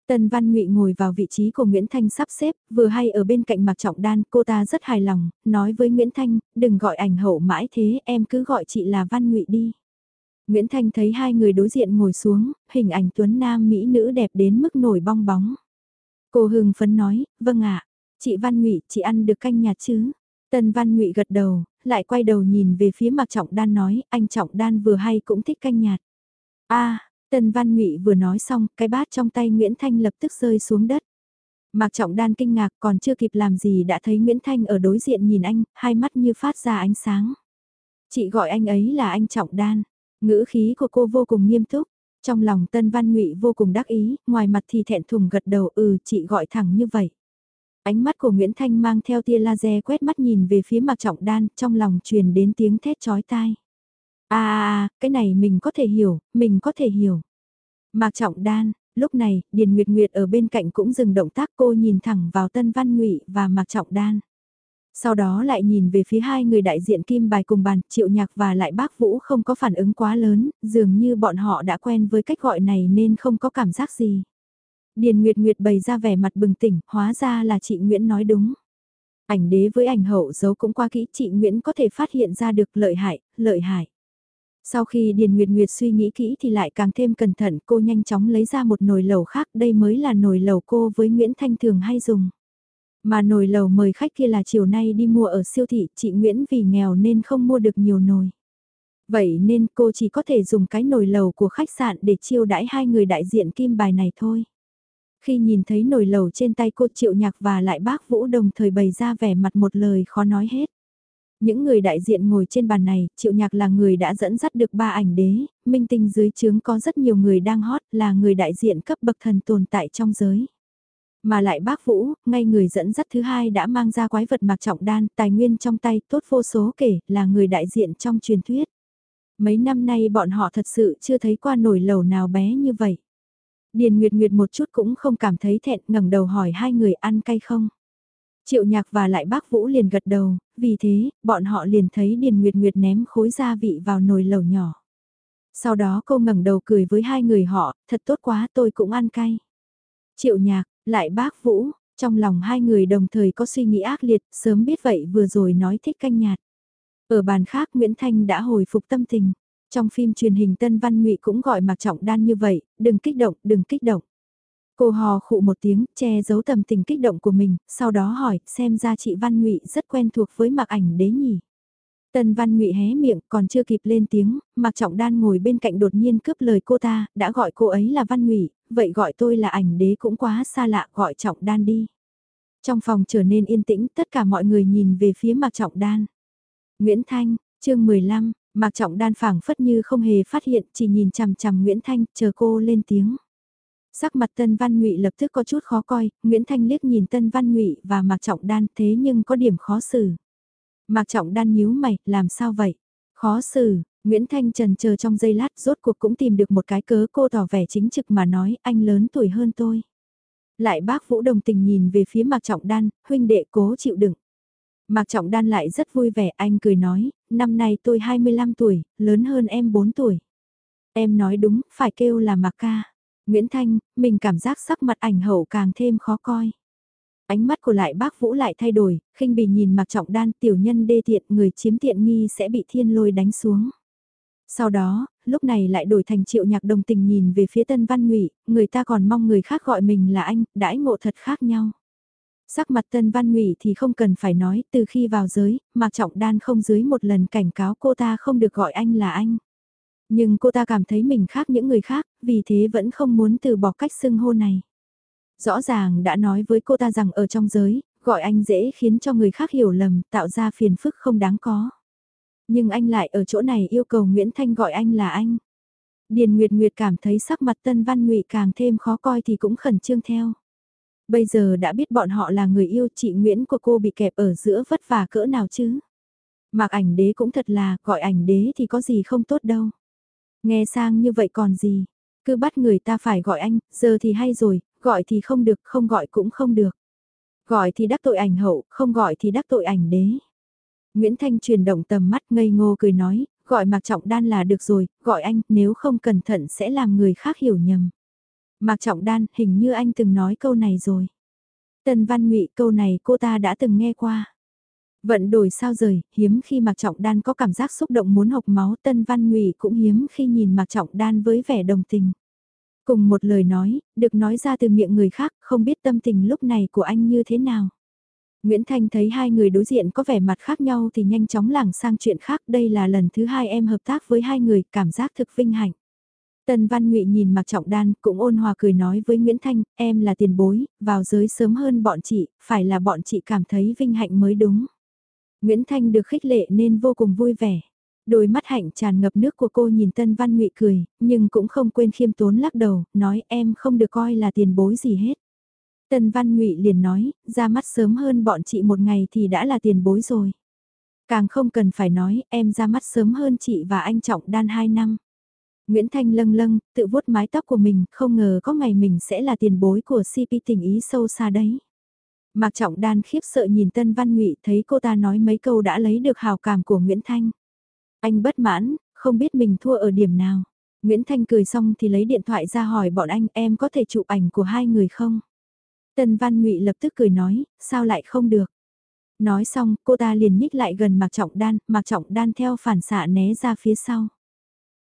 Tần Văn Ngụy ngồi vào vị trí của Nguyễn Thanh sắp xếp, vừa hay ở bên cạnh Mạc Trọng Đan, cô ta rất hài lòng, nói với Nguyễn Thanh, đừng gọi ảnh hậu mãi thế, em cứ gọi chị là Văn Ngụy đi. Nguyễn Thanh thấy hai người đối diện ngồi xuống, hình ảnh tuấn nam mỹ nữ đẹp đến mức nổi bong bóng. Cô hưng phấn nói, vâng ạ, chị Văn Ngụy, chị ăn được canh nhạt chứ? Tần Văn Ngụy gật đầu, lại quay đầu nhìn về phía Mạc Trọng Đan nói, anh Trọng Đan vừa hay cũng thích canh nhạt. A, Tân Văn Ngụy vừa nói xong, cái bát trong tay Nguyễn Thanh lập tức rơi xuống đất. Mạc Trọng Đan kinh ngạc còn chưa kịp làm gì đã thấy Nguyễn Thanh ở đối diện nhìn anh, hai mắt như phát ra ánh sáng. Chị gọi anh ấy là anh Trọng Đan. Ngữ khí của cô vô cùng nghiêm túc. Trong lòng Tân Văn Ngụy vô cùng đắc ý, ngoài mặt thì thẹn thùng gật đầu ừ chị gọi thẳng như vậy. Ánh mắt của Nguyễn Thanh mang theo tia laser quét mắt nhìn về phía Mạc Trọng Đan, trong lòng truyền đến tiếng thét chói tai. À, à, à, cái này mình có thể hiểu, mình có thể hiểu. Mạc Trọng Đan, lúc này, Điền Nguyệt Nguyệt ở bên cạnh cũng dừng động tác cô nhìn thẳng vào Tân Văn Ngụy và Mạc Trọng Đan. Sau đó lại nhìn về phía hai người đại diện kim bài cùng bàn, Triệu Nhạc và lại bác Vũ không có phản ứng quá lớn, dường như bọn họ đã quen với cách gọi này nên không có cảm giác gì. Điền Nguyệt Nguyệt bày ra vẻ mặt bừng tỉnh, hóa ra là chị Nguyễn nói đúng. Ảnh đế với ảnh hậu giấu cũng qua kỹ chị Nguyễn có thể phát hiện ra được lợi hại, lợi hại. Sau khi Điền Nguyệt Nguyệt suy nghĩ kỹ thì lại càng thêm cẩn thận, cô nhanh chóng lấy ra một nồi lẩu khác, đây mới là nồi lẩu cô với Nguyễn Thanh thường hay dùng. Mà nồi lẩu mời khách kia là chiều nay đi mua ở siêu thị, chị Nguyễn vì nghèo nên không mua được nhiều nồi. Vậy nên cô chỉ có thể dùng cái nồi lẩu của khách sạn để chiêu đãi hai người đại diện kim bài này thôi. Khi nhìn thấy nồi lẩu trên tay cô triệu nhạc và lại bác Vũ đồng thời bày ra vẻ mặt một lời khó nói hết. Những người đại diện ngồi trên bàn này, Triệu Nhạc là người đã dẫn dắt được ba ảnh đế, minh tinh dưới chướng có rất nhiều người đang hot là người đại diện cấp bậc thần tồn tại trong giới. Mà lại bác Vũ, ngay người dẫn dắt thứ hai đã mang ra quái vật mạc trọng đan, tài nguyên trong tay tốt vô số kể, là người đại diện trong truyền thuyết. Mấy năm nay bọn họ thật sự chưa thấy qua nổi lầu nào bé như vậy. Điền Nguyệt Nguyệt một chút cũng không cảm thấy thẹn ngẩng đầu hỏi hai người ăn cay không. Triệu nhạc và lại bác Vũ liền gật đầu, vì thế, bọn họ liền thấy Điền Nguyệt Nguyệt ném khối gia vị vào nồi lẩu nhỏ. Sau đó cô ngẩng đầu cười với hai người họ, thật tốt quá tôi cũng ăn cay. Triệu nhạc, lại bác Vũ, trong lòng hai người đồng thời có suy nghĩ ác liệt, sớm biết vậy vừa rồi nói thích canh nhạt. Ở bàn khác Nguyễn Thanh đã hồi phục tâm tình. Trong phim truyền hình Tân Văn Ngụy cũng gọi Mạc Trọng Đan như vậy, đừng kích động, đừng kích động. Cô hò khụ một tiếng, che giấu tầm tình kích động của mình, sau đó hỏi, xem ra chị Văn Ngụy rất quen thuộc với mặc Ảnh đế nhỉ. tần Văn Ngụy hé miệng, còn chưa kịp lên tiếng, Mạc Trọng Đan ngồi bên cạnh đột nhiên cướp lời cô ta, đã gọi cô ấy là Văn Ngụy, vậy gọi tôi là ảnh đế cũng quá xa lạ, gọi Trọng Đan đi. Trong phòng trở nên yên tĩnh, tất cả mọi người nhìn về phía Mạc Trọng Đan. Nguyễn Thanh, chương 15, Mạc Trọng Đan phảng phất như không hề phát hiện, chỉ nhìn chằm chằm Nguyễn Thanh, chờ cô lên tiếng. Sắc mặt Tân Văn Ngụy lập tức có chút khó coi, Nguyễn Thanh liếc nhìn Tân Văn Ngụy và Mạc Trọng Đan thế nhưng có điểm khó xử. Mạc Trọng Đan nhíu mày, làm sao vậy? Khó xử, Nguyễn Thanh trần chờ trong giây lát rốt cuộc cũng tìm được một cái cớ cô tỏ vẻ chính trực mà nói anh lớn tuổi hơn tôi. Lại bác Vũ đồng tình nhìn về phía Mạc Trọng Đan, huynh đệ cố chịu đựng. Mạc Trọng Đan lại rất vui vẻ anh cười nói, năm nay tôi 25 tuổi, lớn hơn em 4 tuổi. Em nói đúng, phải kêu là Mạc ca. Nguyễn Thanh, mình cảm giác sắc mặt ảnh hậu càng thêm khó coi. Ánh mắt của lại bác Vũ lại thay đổi, khinh bỉ nhìn mặc Trọng Đan tiểu nhân đê tiện người chiếm tiện nghi sẽ bị thiên lôi đánh xuống. Sau đó, lúc này lại đổi thành triệu nhạc đồng tình nhìn về phía Tân Văn Ngụy, người ta còn mong người khác gọi mình là anh, đãi ngộ thật khác nhau. Sắc mặt Tân Văn Ngụy thì không cần phải nói, từ khi vào giới, Mạc Trọng Đan không dưới một lần cảnh cáo cô ta không được gọi anh là anh. Nhưng cô ta cảm thấy mình khác những người khác, vì thế vẫn không muốn từ bỏ cách xưng hô này. Rõ ràng đã nói với cô ta rằng ở trong giới, gọi anh dễ khiến cho người khác hiểu lầm, tạo ra phiền phức không đáng có. Nhưng anh lại ở chỗ này yêu cầu Nguyễn Thanh gọi anh là anh. Điền Nguyệt Nguyệt cảm thấy sắc mặt Tân Văn Ngụy càng thêm khó coi thì cũng khẩn trương theo. Bây giờ đã biết bọn họ là người yêu chị Nguyễn của cô bị kẹp ở giữa vất vả cỡ nào chứ. Mạc ảnh đế cũng thật là, gọi ảnh đế thì có gì không tốt đâu. Nghe sang như vậy còn gì, cứ bắt người ta phải gọi anh, giờ thì hay rồi, gọi thì không được, không gọi cũng không được. Gọi thì đắc tội ảnh hậu, không gọi thì đắc tội ảnh đế. Nguyễn Thanh truyền động tầm mắt ngây ngô cười nói, gọi Mạc Trọng Đan là được rồi, gọi anh, nếu không cẩn thận sẽ làm người khác hiểu nhầm. Mạc Trọng Đan, hình như anh từng nói câu này rồi. Tần Văn Ngụy câu này cô ta đã từng nghe qua. Vận đổi sao rời, hiếm khi Mạc Trọng Đan có cảm giác xúc động muốn học máu Tân Văn Ngụy cũng hiếm khi nhìn Mạc Trọng Đan với vẻ đồng tình. Cùng một lời nói, được nói ra từ miệng người khác, không biết tâm tình lúc này của anh như thế nào. Nguyễn Thanh thấy hai người đối diện có vẻ mặt khác nhau thì nhanh chóng lảng sang chuyện khác. Đây là lần thứ hai em hợp tác với hai người, cảm giác thực vinh hạnh. tân Văn Ngụy nhìn Mạc Trọng Đan, cũng ôn hòa cười nói với Nguyễn Thanh, em là tiền bối, vào giới sớm hơn bọn chị, phải là bọn chị cảm thấy vinh hạnh mới đúng. Nguyễn Thanh được khích lệ nên vô cùng vui vẻ. Đôi mắt hạnh tràn ngập nước của cô nhìn Tân Văn Ngụy cười, nhưng cũng không quên khiêm tốn lắc đầu, nói em không được coi là tiền bối gì hết. Tân Văn Ngụy liền nói, ra mắt sớm hơn bọn chị một ngày thì đã là tiền bối rồi. Càng không cần phải nói, em ra mắt sớm hơn chị và anh Trọng Đan 2 năm. Nguyễn Thanh lâng lâng, tự vuốt mái tóc của mình, không ngờ có ngày mình sẽ là tiền bối của CP tình ý sâu xa đấy. Mạc Trọng Đan khiếp sợ nhìn Tân Văn Ngụy thấy cô ta nói mấy câu đã lấy được hào cảm của Nguyễn Thanh. Anh bất mãn, không biết mình thua ở điểm nào. Nguyễn Thanh cười xong thì lấy điện thoại ra hỏi bọn anh em có thể chụp ảnh của hai người không? Tân Văn Ngụy lập tức cười nói, sao lại không được? Nói xong, cô ta liền nhích lại gần Mạc Trọng Đan, Mạc Trọng Đan theo phản xạ né ra phía sau.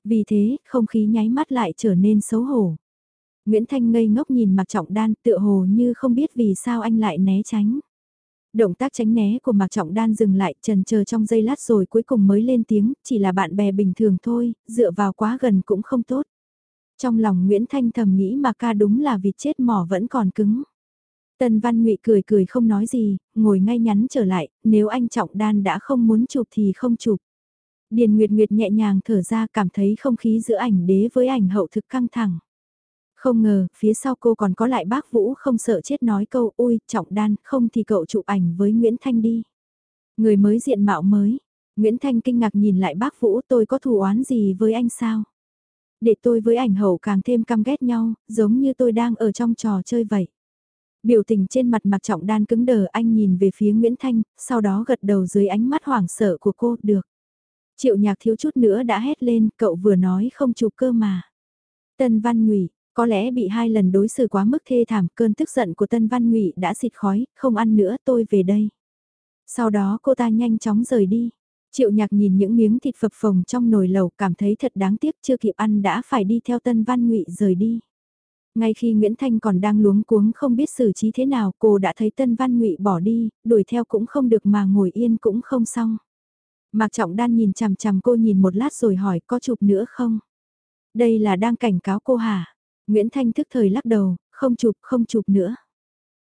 Vì thế, không khí nháy mắt lại trở nên xấu hổ. Nguyễn Thanh ngây ngốc nhìn Mạc Trọng Đan tựa hồ như không biết vì sao anh lại né tránh. Động tác tránh né của Mạc Trọng Đan dừng lại trần chờ trong giây lát rồi cuối cùng mới lên tiếng, chỉ là bạn bè bình thường thôi, dựa vào quá gần cũng không tốt. Trong lòng Nguyễn Thanh thầm nghĩ mà ca đúng là vịt chết mỏ vẫn còn cứng. tần Văn Ngụy cười cười không nói gì, ngồi ngay nhắn trở lại, nếu anh Trọng Đan đã không muốn chụp thì không chụp. Điền Nguyệt Nguyệt nhẹ nhàng thở ra cảm thấy không khí giữa ảnh đế với ảnh hậu thực căng thẳng. Không ngờ, phía sau cô còn có lại bác Vũ không sợ chết nói câu ui, Trọng Đan, không thì cậu chụp ảnh với Nguyễn Thanh đi. Người mới diện mạo mới. Nguyễn Thanh kinh ngạc nhìn lại bác Vũ tôi có thù oán gì với anh sao? Để tôi với ảnh hậu càng thêm căm ghét nhau, giống như tôi đang ở trong trò chơi vậy. Biểu tình trên mặt mặt trọng đan cứng đờ anh nhìn về phía Nguyễn Thanh, sau đó gật đầu dưới ánh mắt hoảng sợ của cô, được. Triệu nhạc thiếu chút nữa đã hét lên, cậu vừa nói không chụp cơ mà. Tân Văn Ngụy có lẽ bị hai lần đối xử quá mức thê thảm, cơn tức giận của Tân Văn Ngụy đã xịt khói, không ăn nữa tôi về đây. Sau đó cô ta nhanh chóng rời đi. Triệu nhạc nhìn những miếng thịt phập phồng trong nồi lẩu cảm thấy thật đáng tiếc chưa kịp ăn đã phải đi theo Tân Văn Ngụy rời đi. Ngay khi Nguyễn Thanh còn đang luống cuống không biết xử trí thế nào cô đã thấy Tân Văn Ngụy bỏ đi, đuổi theo cũng không được mà ngồi yên cũng không xong. Mạc Trọng Đan nhìn chằm chằm cô nhìn một lát rồi hỏi có chụp nữa không? Đây là đang cảnh cáo cô hả? Nguyễn Thanh thức thời lắc đầu, không chụp không chụp nữa.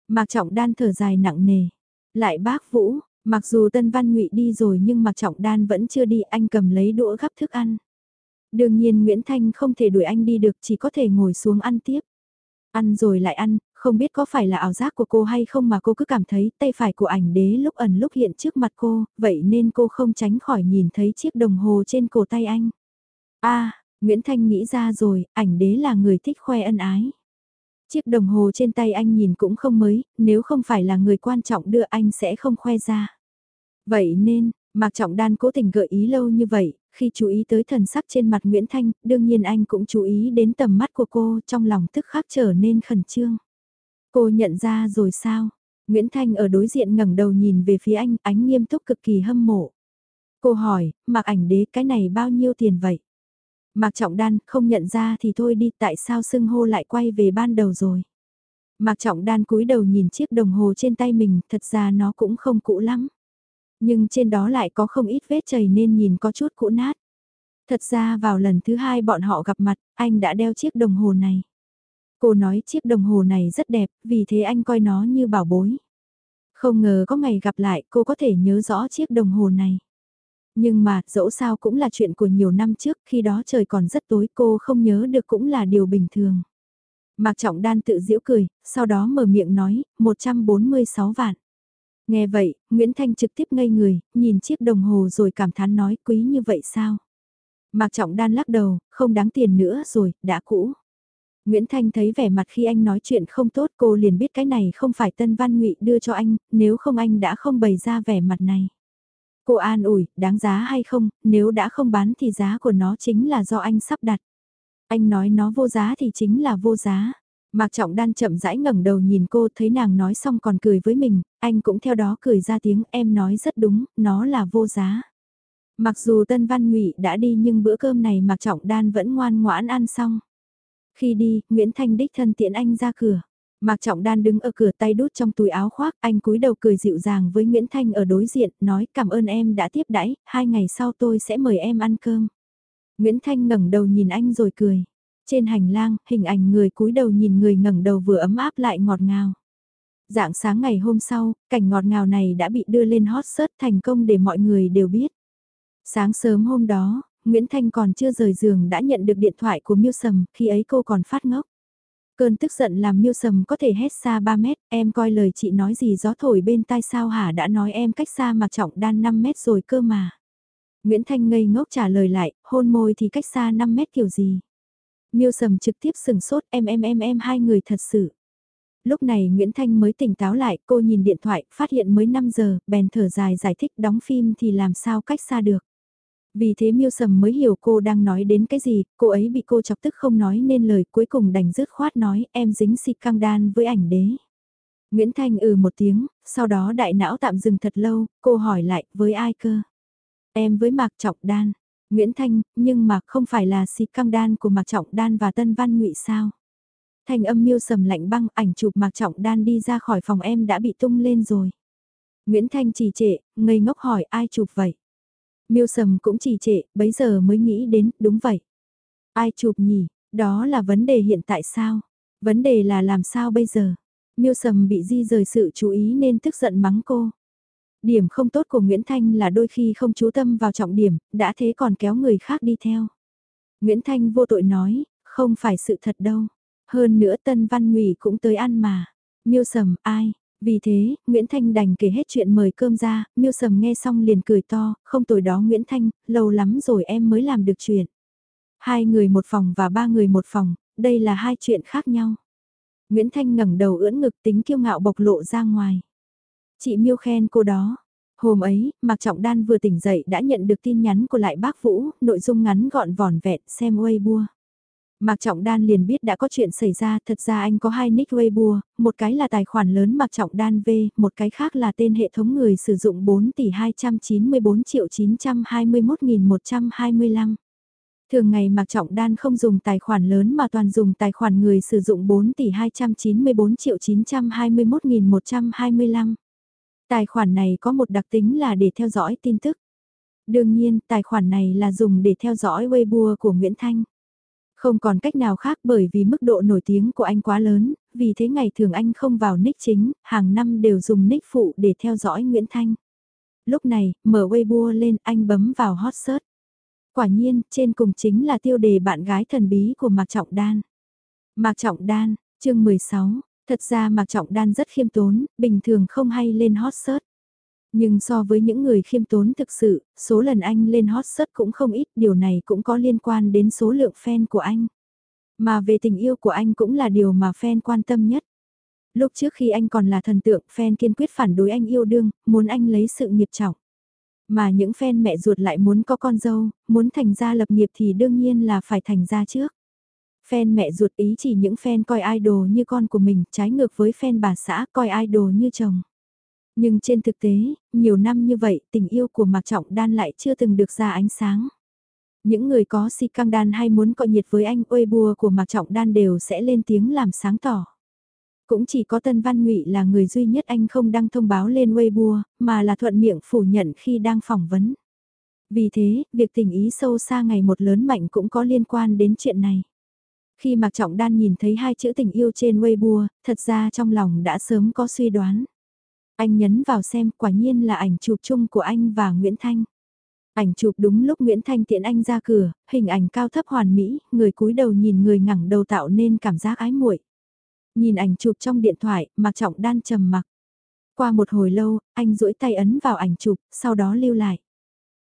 Mạc Trọng Đan thở dài nặng nề. Lại bác Vũ, mặc dù Tân Văn Ngụy đi rồi nhưng Mạc Trọng Đan vẫn chưa đi anh cầm lấy đũa gắp thức ăn. Đương nhiên Nguyễn Thanh không thể đuổi anh đi được chỉ có thể ngồi xuống ăn tiếp. Ăn rồi lại ăn, không biết có phải là ảo giác của cô hay không mà cô cứ cảm thấy tay phải của ảnh đế lúc ẩn lúc hiện trước mặt cô, vậy nên cô không tránh khỏi nhìn thấy chiếc đồng hồ trên cổ tay anh. a Nguyễn Thanh nghĩ ra rồi, ảnh đế là người thích khoe ân ái. Chiếc đồng hồ trên tay anh nhìn cũng không mới, nếu không phải là người quan trọng đưa anh sẽ không khoe ra. Vậy nên, Mạc Trọng Đan cố tình gợi ý lâu như vậy, khi chú ý tới thần sắc trên mặt Nguyễn Thanh, đương nhiên anh cũng chú ý đến tầm mắt của cô trong lòng tức khắc trở nên khẩn trương. Cô nhận ra rồi sao? Nguyễn Thanh ở đối diện ngẩng đầu nhìn về phía anh, ánh nghiêm túc cực kỳ hâm mộ. Cô hỏi, Mạc ảnh đế cái này bao nhiêu tiền vậy? Mạc Trọng Đan không nhận ra thì thôi đi tại sao xưng hô lại quay về ban đầu rồi. Mạc Trọng Đan cúi đầu nhìn chiếc đồng hồ trên tay mình thật ra nó cũng không cũ lắm. Nhưng trên đó lại có không ít vết chảy nên nhìn có chút cũ nát. Thật ra vào lần thứ hai bọn họ gặp mặt, anh đã đeo chiếc đồng hồ này. Cô nói chiếc đồng hồ này rất đẹp, vì thế anh coi nó như bảo bối. Không ngờ có ngày gặp lại cô có thể nhớ rõ chiếc đồng hồ này. Nhưng mà, dẫu sao cũng là chuyện của nhiều năm trước, khi đó trời còn rất tối cô không nhớ được cũng là điều bình thường. Mạc Trọng Đan tự giễu cười, sau đó mở miệng nói, 146 vạn. Nghe vậy, Nguyễn Thanh trực tiếp ngây người, nhìn chiếc đồng hồ rồi cảm thán nói quý như vậy sao? Mạc Trọng Đan lắc đầu, không đáng tiền nữa rồi, đã cũ. Nguyễn Thanh thấy vẻ mặt khi anh nói chuyện không tốt cô liền biết cái này không phải Tân Văn Ngụy đưa cho anh, nếu không anh đã không bày ra vẻ mặt này. Cô an ủi, đáng giá hay không, nếu đã không bán thì giá của nó chính là do anh sắp đặt. Anh nói nó vô giá thì chính là vô giá. Mạc Trọng Đan chậm rãi ngẩng đầu nhìn cô thấy nàng nói xong còn cười với mình, anh cũng theo đó cười ra tiếng em nói rất đúng, nó là vô giá. Mặc dù Tân Văn Ngụy đã đi nhưng bữa cơm này Mạc Trọng Đan vẫn ngoan ngoãn ăn xong. Khi đi, Nguyễn Thanh đích thân tiện anh ra cửa. Mạc Trọng Đan đứng ở cửa tay đút trong túi áo khoác, anh cúi đầu cười dịu dàng với Nguyễn Thanh ở đối diện, nói cảm ơn em đã tiếp đãi, hai ngày sau tôi sẽ mời em ăn cơm. Nguyễn Thanh ngẩng đầu nhìn anh rồi cười. Trên hành lang, hình ảnh người cúi đầu nhìn người ngẩng đầu vừa ấm áp lại ngọt ngào. Dạng sáng ngày hôm sau, cảnh ngọt ngào này đã bị đưa lên hot search thành công để mọi người đều biết. Sáng sớm hôm đó, Nguyễn Thanh còn chưa rời giường đã nhận được điện thoại của Miêu Sầm, khi ấy cô còn phát ngốc. Cơn tức giận làm Miêu Sầm có thể hét xa 3 mét, em coi lời chị nói gì gió thổi bên tai sao hả đã nói em cách xa mà trọng đan 5 mét rồi cơ mà. Nguyễn Thanh ngây ngốc trả lời lại, hôn môi thì cách xa 5 mét kiểu gì. Miêu Sầm trực tiếp sừng sốt em em em em hai người thật sự. Lúc này Nguyễn Thanh mới tỉnh táo lại, cô nhìn điện thoại, phát hiện mới 5 giờ, bèn thở dài giải thích đóng phim thì làm sao cách xa được. Vì thế miêu sầm mới hiểu cô đang nói đến cái gì, cô ấy bị cô chọc tức không nói nên lời cuối cùng đành dứt khoát nói em dính xịt căng đan với ảnh đế. Nguyễn Thanh ừ một tiếng, sau đó đại não tạm dừng thật lâu, cô hỏi lại với ai cơ? Em với Mạc Trọng Đan. Nguyễn Thanh, nhưng mà không phải là xịt căng đan của Mạc Trọng Đan và Tân Văn Ngụy sao? Thanh âm miêu sầm lạnh băng ảnh chụp Mạc Trọng Đan đi ra khỏi phòng em đã bị tung lên rồi. Nguyễn Thanh trì trệ, ngây ngốc hỏi ai chụp vậy? Miêu sầm cũng trì trệ, bấy giờ mới nghĩ đến, đúng vậy. Ai chụp nhỉ, đó là vấn đề hiện tại sao? Vấn đề là làm sao bây giờ? Miêu sầm bị di rời sự chú ý nên tức giận mắng cô. Điểm không tốt của Nguyễn Thanh là đôi khi không chú tâm vào trọng điểm, đã thế còn kéo người khác đi theo. Nguyễn Thanh vô tội nói, không phải sự thật đâu. Hơn nữa Tân Văn Ngụy cũng tới ăn mà. Miêu sầm, ai? Vì thế, Nguyễn Thanh đành kể hết chuyện mời cơm ra, Miêu sầm nghe xong liền cười to, không tồi đó Nguyễn Thanh, lâu lắm rồi em mới làm được chuyện. Hai người một phòng và ba người một phòng, đây là hai chuyện khác nhau. Nguyễn Thanh ngẩng đầu ưỡn ngực tính kiêu ngạo bộc lộ ra ngoài. Chị Miêu khen cô đó. Hôm ấy, Mạc Trọng Đan vừa tỉnh dậy đã nhận được tin nhắn của lại bác Vũ, nội dung ngắn gọn vòn vẹn, xem Weibo. Mạc Trọng Đan liền biết đã có chuyện xảy ra, thật ra anh có hai nick Weibo, một cái là tài khoản lớn Mạc Trọng Đan V, một cái khác là tên hệ thống người sử dụng 4 tỷ 294 triệu 921.125. Thường ngày Mạc Trọng Đan không dùng tài khoản lớn mà toàn dùng tài khoản người sử dụng 4 tỷ 294 triệu 921.125. Tài khoản này có một đặc tính là để theo dõi tin tức. Đương nhiên, tài khoản này là dùng để theo dõi Weibo của Nguyễn Thanh. Không còn cách nào khác bởi vì mức độ nổi tiếng của anh quá lớn, vì thế ngày thường anh không vào nick chính, hàng năm đều dùng nick phụ để theo dõi Nguyễn Thanh. Lúc này, mở Weibo lên anh bấm vào hot search. Quả nhiên, trên cùng chính là tiêu đề bạn gái thần bí của Mạc Trọng Đan. Mạc Trọng Đan, chương 16, thật ra Mạc Trọng Đan rất khiêm tốn, bình thường không hay lên hot search. Nhưng so với những người khiêm tốn thực sự, số lần anh lên hot search cũng không ít, điều này cũng có liên quan đến số lượng fan của anh. Mà về tình yêu của anh cũng là điều mà fan quan tâm nhất. Lúc trước khi anh còn là thần tượng, fan kiên quyết phản đối anh yêu đương, muốn anh lấy sự nghiệp trọng. Mà những fan mẹ ruột lại muốn có con dâu, muốn thành gia lập nghiệp thì đương nhiên là phải thành gia trước. Fan mẹ ruột ý chỉ những fan coi idol như con của mình, trái ngược với fan bà xã coi idol như chồng. Nhưng trên thực tế, nhiều năm như vậy, tình yêu của Mạc Trọng Đan lại chưa từng được ra ánh sáng. Những người có si căng đan hay muốn cọ nhiệt với anh uê bùa của Mạc Trọng Đan đều sẽ lên tiếng làm sáng tỏ. Cũng chỉ có Tân Văn Ngụy là người duy nhất anh không đăng thông báo lên Weibo, mà là thuận miệng phủ nhận khi đang phỏng vấn. Vì thế, việc tình ý sâu xa ngày một lớn mạnh cũng có liên quan đến chuyện này. Khi Mạc Trọng Đan nhìn thấy hai chữ tình yêu trên Weibo, thật ra trong lòng đã sớm có suy đoán. Anh nhấn vào xem quả nhiên là ảnh chụp chung của anh và Nguyễn Thanh. Ảnh chụp đúng lúc Nguyễn Thanh tiện anh ra cửa, hình ảnh cao thấp hoàn mỹ, người cúi đầu nhìn người ngẳng đầu tạo nên cảm giác ái muội. Nhìn ảnh chụp trong điện thoại, Mạc Trọng Đan trầm mặc. Qua một hồi lâu, anh duỗi tay ấn vào ảnh chụp, sau đó lưu lại.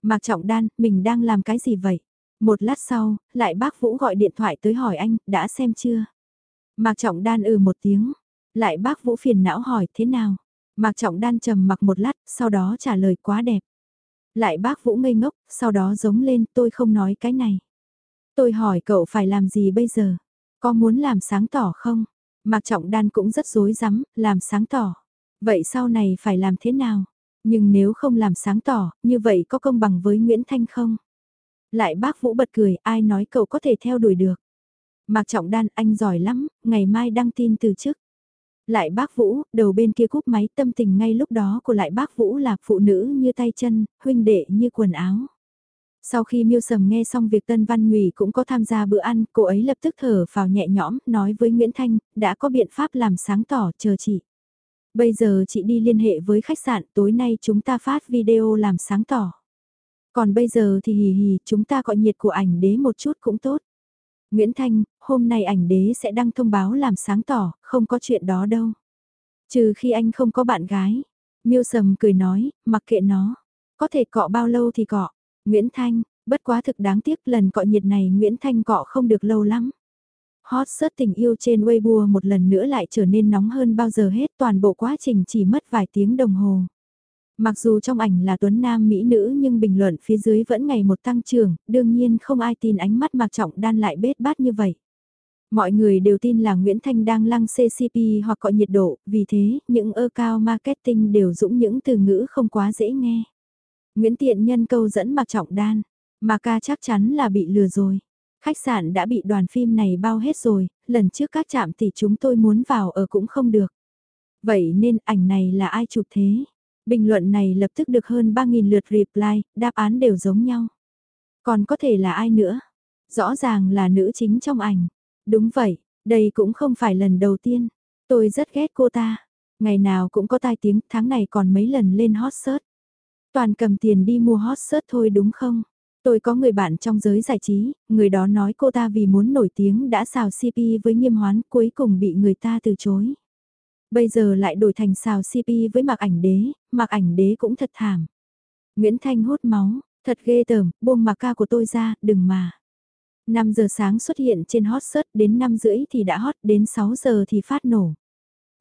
Mạc Trọng Đan, mình đang làm cái gì vậy? Một lát sau, lại bác Vũ gọi điện thoại tới hỏi anh, đã xem chưa? Mạc Trọng Đan ừ một tiếng. Lại bác Vũ phiền não hỏi thế nào? Mạc Trọng Đan trầm mặc một lát, sau đó trả lời quá đẹp. Lại bác Vũ ngây ngốc, sau đó giống lên tôi không nói cái này. Tôi hỏi cậu phải làm gì bây giờ? Có muốn làm sáng tỏ không? Mạc Trọng Đan cũng rất dối rắm làm sáng tỏ. Vậy sau này phải làm thế nào? Nhưng nếu không làm sáng tỏ, như vậy có công bằng với Nguyễn Thanh không? Lại bác Vũ bật cười, ai nói cậu có thể theo đuổi được? Mạc Trọng Đan, anh giỏi lắm, ngày mai đăng tin từ chức. Lại bác Vũ, đầu bên kia cúp máy tâm tình ngay lúc đó của lại bác Vũ là phụ nữ như tay chân, huynh đệ như quần áo. Sau khi miêu sầm nghe xong việc Tân Văn nguy cũng có tham gia bữa ăn, cô ấy lập tức thở vào nhẹ nhõm, nói với Nguyễn Thanh, đã có biện pháp làm sáng tỏ, chờ chị. Bây giờ chị đi liên hệ với khách sạn, tối nay chúng ta phát video làm sáng tỏ. Còn bây giờ thì hì hì, chúng ta gọi nhiệt của ảnh đế một chút cũng tốt. Nguyễn Thanh, hôm nay ảnh đế sẽ đăng thông báo làm sáng tỏ, không có chuyện đó đâu. Trừ khi anh không có bạn gái. Miêu sầm cười nói, mặc kệ nó. Có thể cọ bao lâu thì cọ. Nguyễn Thanh, bất quá thực đáng tiếc lần cọ nhiệt này Nguyễn Thanh cọ không được lâu lắm. Hot search tình yêu trên Weibo một lần nữa lại trở nên nóng hơn bao giờ hết toàn bộ quá trình chỉ mất vài tiếng đồng hồ. Mặc dù trong ảnh là tuấn nam mỹ nữ nhưng bình luận phía dưới vẫn ngày một tăng trưởng, đương nhiên không ai tin ánh mắt Mạc Trọng Đan lại bết bát như vậy. Mọi người đều tin là Nguyễn Thanh đang lăng CCP hoặc cọ nhiệt độ, vì thế những ơ cao marketing đều dũng những từ ngữ không quá dễ nghe. Nguyễn Tiện nhân câu dẫn Mạc Trọng Đan, Mà ca chắc chắn là bị lừa rồi. Khách sạn đã bị đoàn phim này bao hết rồi, lần trước các trạm thì chúng tôi muốn vào ở cũng không được. Vậy nên ảnh này là ai chụp thế? Bình luận này lập tức được hơn 3.000 lượt reply, đáp án đều giống nhau. Còn có thể là ai nữa? Rõ ràng là nữ chính trong ảnh. Đúng vậy, đây cũng không phải lần đầu tiên. Tôi rất ghét cô ta. Ngày nào cũng có tai tiếng, tháng này còn mấy lần lên hot search. Toàn cầm tiền đi mua hot search thôi đúng không? Tôi có người bạn trong giới giải trí, người đó nói cô ta vì muốn nổi tiếng đã xào CP với nghiêm hoán cuối cùng bị người ta từ chối. Bây giờ lại đổi thành xào CP với mặc ảnh đế, mặc ảnh đế cũng thật thảm. Nguyễn Thanh hút máu, thật ghê tởm, buông mặc ca của tôi ra, đừng mà. 5 giờ sáng xuất hiện trên hot search đến 5 rưỡi thì đã hot, đến 6 giờ thì phát nổ.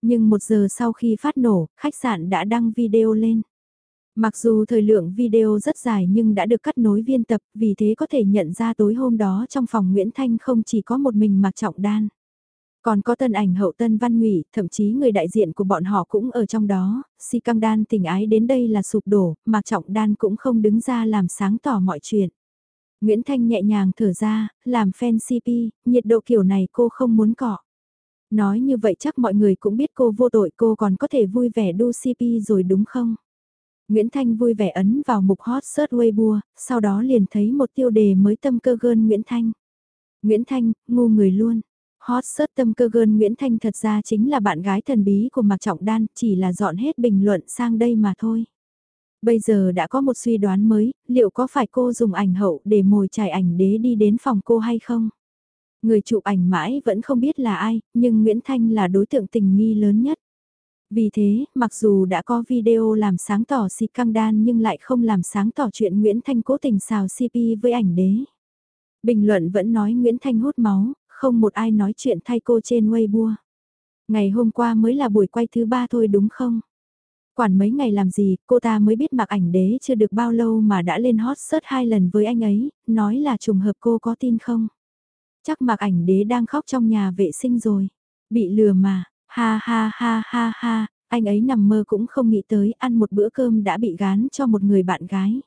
Nhưng một giờ sau khi phát nổ, khách sạn đã đăng video lên. Mặc dù thời lượng video rất dài nhưng đã được cắt nối viên tập, vì thế có thể nhận ra tối hôm đó trong phòng Nguyễn Thanh không chỉ có một mình Mạc Trọng Đan. Còn có tân ảnh hậu tân văn ngụy, thậm chí người đại diện của bọn họ cũng ở trong đó, si căng đan tình ái đến đây là sụp đổ, Mạc Trọng Đan cũng không đứng ra làm sáng tỏ mọi chuyện. Nguyễn Thanh nhẹ nhàng thở ra, làm fan CP, nhiệt độ kiểu này cô không muốn cọ. Nói như vậy chắc mọi người cũng biết cô vô tội cô còn có thể vui vẻ đu CP rồi đúng không? Nguyễn Thanh vui vẻ ấn vào mục hot search Weibo, sau đó liền thấy một tiêu đề mới tâm cơ gơn Nguyễn Thanh. Nguyễn Thanh, ngu người luôn. Hot search tâm cơ gơn Nguyễn Thanh thật ra chính là bạn gái thần bí của Mạc Trọng Đan, chỉ là dọn hết bình luận sang đây mà thôi. Bây giờ đã có một suy đoán mới, liệu có phải cô dùng ảnh hậu để mồi chài ảnh đế đi đến phòng cô hay không? Người chụp ảnh mãi vẫn không biết là ai, nhưng Nguyễn Thanh là đối tượng tình nghi lớn nhất. Vì thế, mặc dù đã có video làm sáng tỏ si căng đan nhưng lại không làm sáng tỏ chuyện Nguyễn Thanh cố tình xào CP với ảnh đế. Bình luận vẫn nói Nguyễn Thanh hút máu, không một ai nói chuyện thay cô trên Weibo. Ngày hôm qua mới là buổi quay thứ ba thôi đúng không? Quản mấy ngày làm gì, cô ta mới biết mặc ảnh đế chưa được bao lâu mà đã lên hot search hai lần với anh ấy, nói là trùng hợp cô có tin không? Chắc mặc ảnh đế đang khóc trong nhà vệ sinh rồi. Bị lừa mà, ha ha ha ha ha, anh ấy nằm mơ cũng không nghĩ tới ăn một bữa cơm đã bị gán cho một người bạn gái.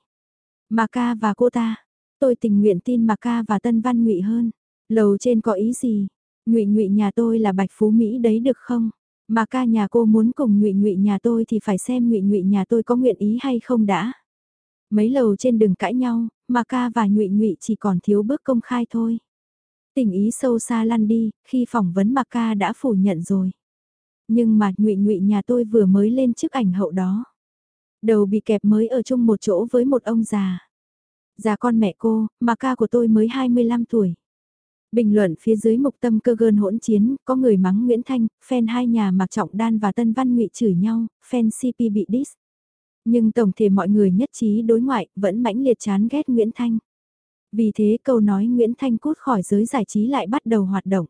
Mà ca và cô ta, tôi tình nguyện tin mà ca và Tân Văn Ngụy hơn. Lầu trên có ý gì? Ngụy Ngụy nhà tôi là Bạch Phú Mỹ đấy được không? Mà ca nhà cô muốn cùng Ngụy Ngụy nhà tôi thì phải xem Ngụy Ngụy nhà tôi có nguyện ý hay không đã. Mấy lầu trên đừng cãi nhau, mà ca và Ngụy Ngụy chỉ còn thiếu bước công khai thôi. Tình ý sâu xa lăn đi, khi phỏng vấn mà Ca đã phủ nhận rồi. Nhưng mà Ngụy Ngụy nhà tôi vừa mới lên chức ảnh hậu đó. Đầu bị kẹp mới ở chung một chỗ với một ông già. Già con mẹ cô, mà ca của tôi mới 25 tuổi. Bình luận phía dưới mục tâm cơ gơn hỗn chiến, có người mắng Nguyễn Thanh, fan hai nhà Mạc Trọng Đan và Tân Văn Ngụy chửi nhau, fan CP bị diss. Nhưng tổng thể mọi người nhất trí đối ngoại, vẫn mãnh liệt chán ghét Nguyễn Thanh. Vì thế câu nói Nguyễn Thanh cút khỏi giới giải trí lại bắt đầu hoạt động.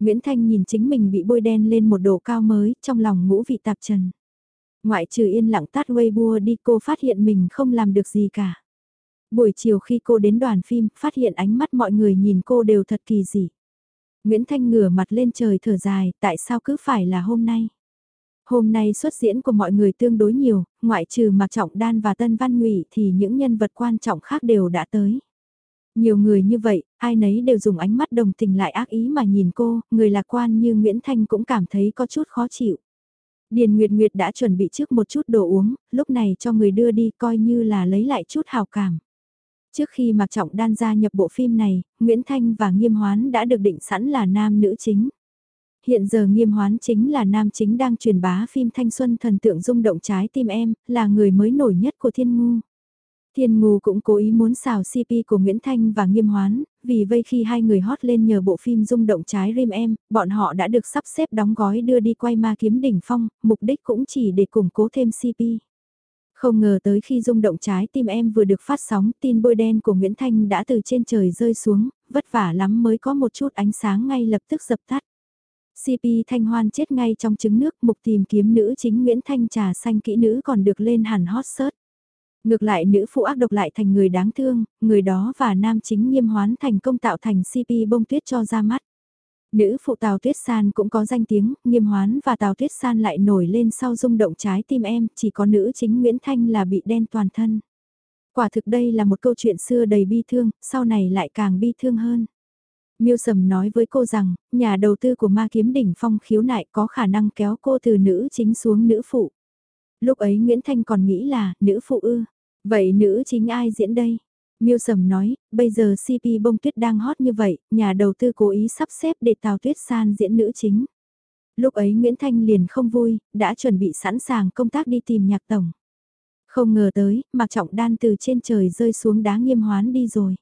Nguyễn Thanh nhìn chính mình bị bôi đen lên một độ cao mới, trong lòng ngũ vị tạp trần. Ngoại trừ yên lặng tắt Weibo đi cô phát hiện mình không làm được gì cả. Buổi chiều khi cô đến đoàn phim, phát hiện ánh mắt mọi người nhìn cô đều thật kỳ dị. Nguyễn Thanh ngửa mặt lên trời thở dài, tại sao cứ phải là hôm nay? Hôm nay xuất diễn của mọi người tương đối nhiều, ngoại trừ Mạc Trọng Đan và Tân Văn Ngụy thì những nhân vật quan trọng khác đều đã tới. Nhiều người như vậy, ai nấy đều dùng ánh mắt đồng tình lại ác ý mà nhìn cô, người lạc quan như Nguyễn Thanh cũng cảm thấy có chút khó chịu. Điền Nguyệt Nguyệt đã chuẩn bị trước một chút đồ uống, lúc này cho người đưa đi coi như là lấy lại chút hào cảm. Trước khi Mạc Trọng Đan gia nhập bộ phim này, Nguyễn Thanh và Nghiêm Hoán đã được định sẵn là nam nữ chính. Hiện giờ Nghiêm Hoán chính là nam chính đang truyền bá phim thanh xuân thần tượng rung động trái tim em, là người mới nổi nhất của thiên ngu. Thiên Ngu cũng cố ý muốn xào CP của Nguyễn Thanh và Nghiêm Hoán, vì vây khi hai người hot lên nhờ bộ phim rung động trái rim em, bọn họ đã được sắp xếp đóng gói đưa đi quay ma kiếm đỉnh phong, mục đích cũng chỉ để củng cố thêm CP. Không ngờ tới khi rung động trái tim em vừa được phát sóng, tin bôi đen của Nguyễn Thanh đã từ trên trời rơi xuống, vất vả lắm mới có một chút ánh sáng ngay lập tức dập tắt. CP Thanh Hoan chết ngay trong trứng nước, mục tìm kiếm nữ chính Nguyễn Thanh trà xanh kỹ nữ còn được lên hẳn hot search. Ngược lại nữ phụ ác độc lại thành người đáng thương, người đó và nam chính nghiêm hoán thành công tạo thành CP bông tuyết cho ra mắt. Nữ phụ Tào Tuyết San cũng có danh tiếng, nghiêm hoán và Tào Tuyết San lại nổi lên sau rung động trái tim em, chỉ có nữ chính Nguyễn Thanh là bị đen toàn thân. Quả thực đây là một câu chuyện xưa đầy bi thương, sau này lại càng bi thương hơn. Miêu Sầm nói với cô rằng, nhà đầu tư của ma kiếm đỉnh phong khiếu nại có khả năng kéo cô từ nữ chính xuống nữ phụ. Lúc ấy Nguyễn Thanh còn nghĩ là, nữ phụ ư. Vậy nữ chính ai diễn đây? Miêu Sầm nói, bây giờ CP bông tuyết đang hot như vậy, nhà đầu tư cố ý sắp xếp để Tào Tuyết San diễn nữ chính. Lúc ấy Nguyễn Thanh liền không vui, đã chuẩn bị sẵn sàng công tác đi tìm nhạc tổng. Không ngờ tới, Mạc Trọng Đan từ trên trời rơi xuống đá nghiêm hoán đi rồi.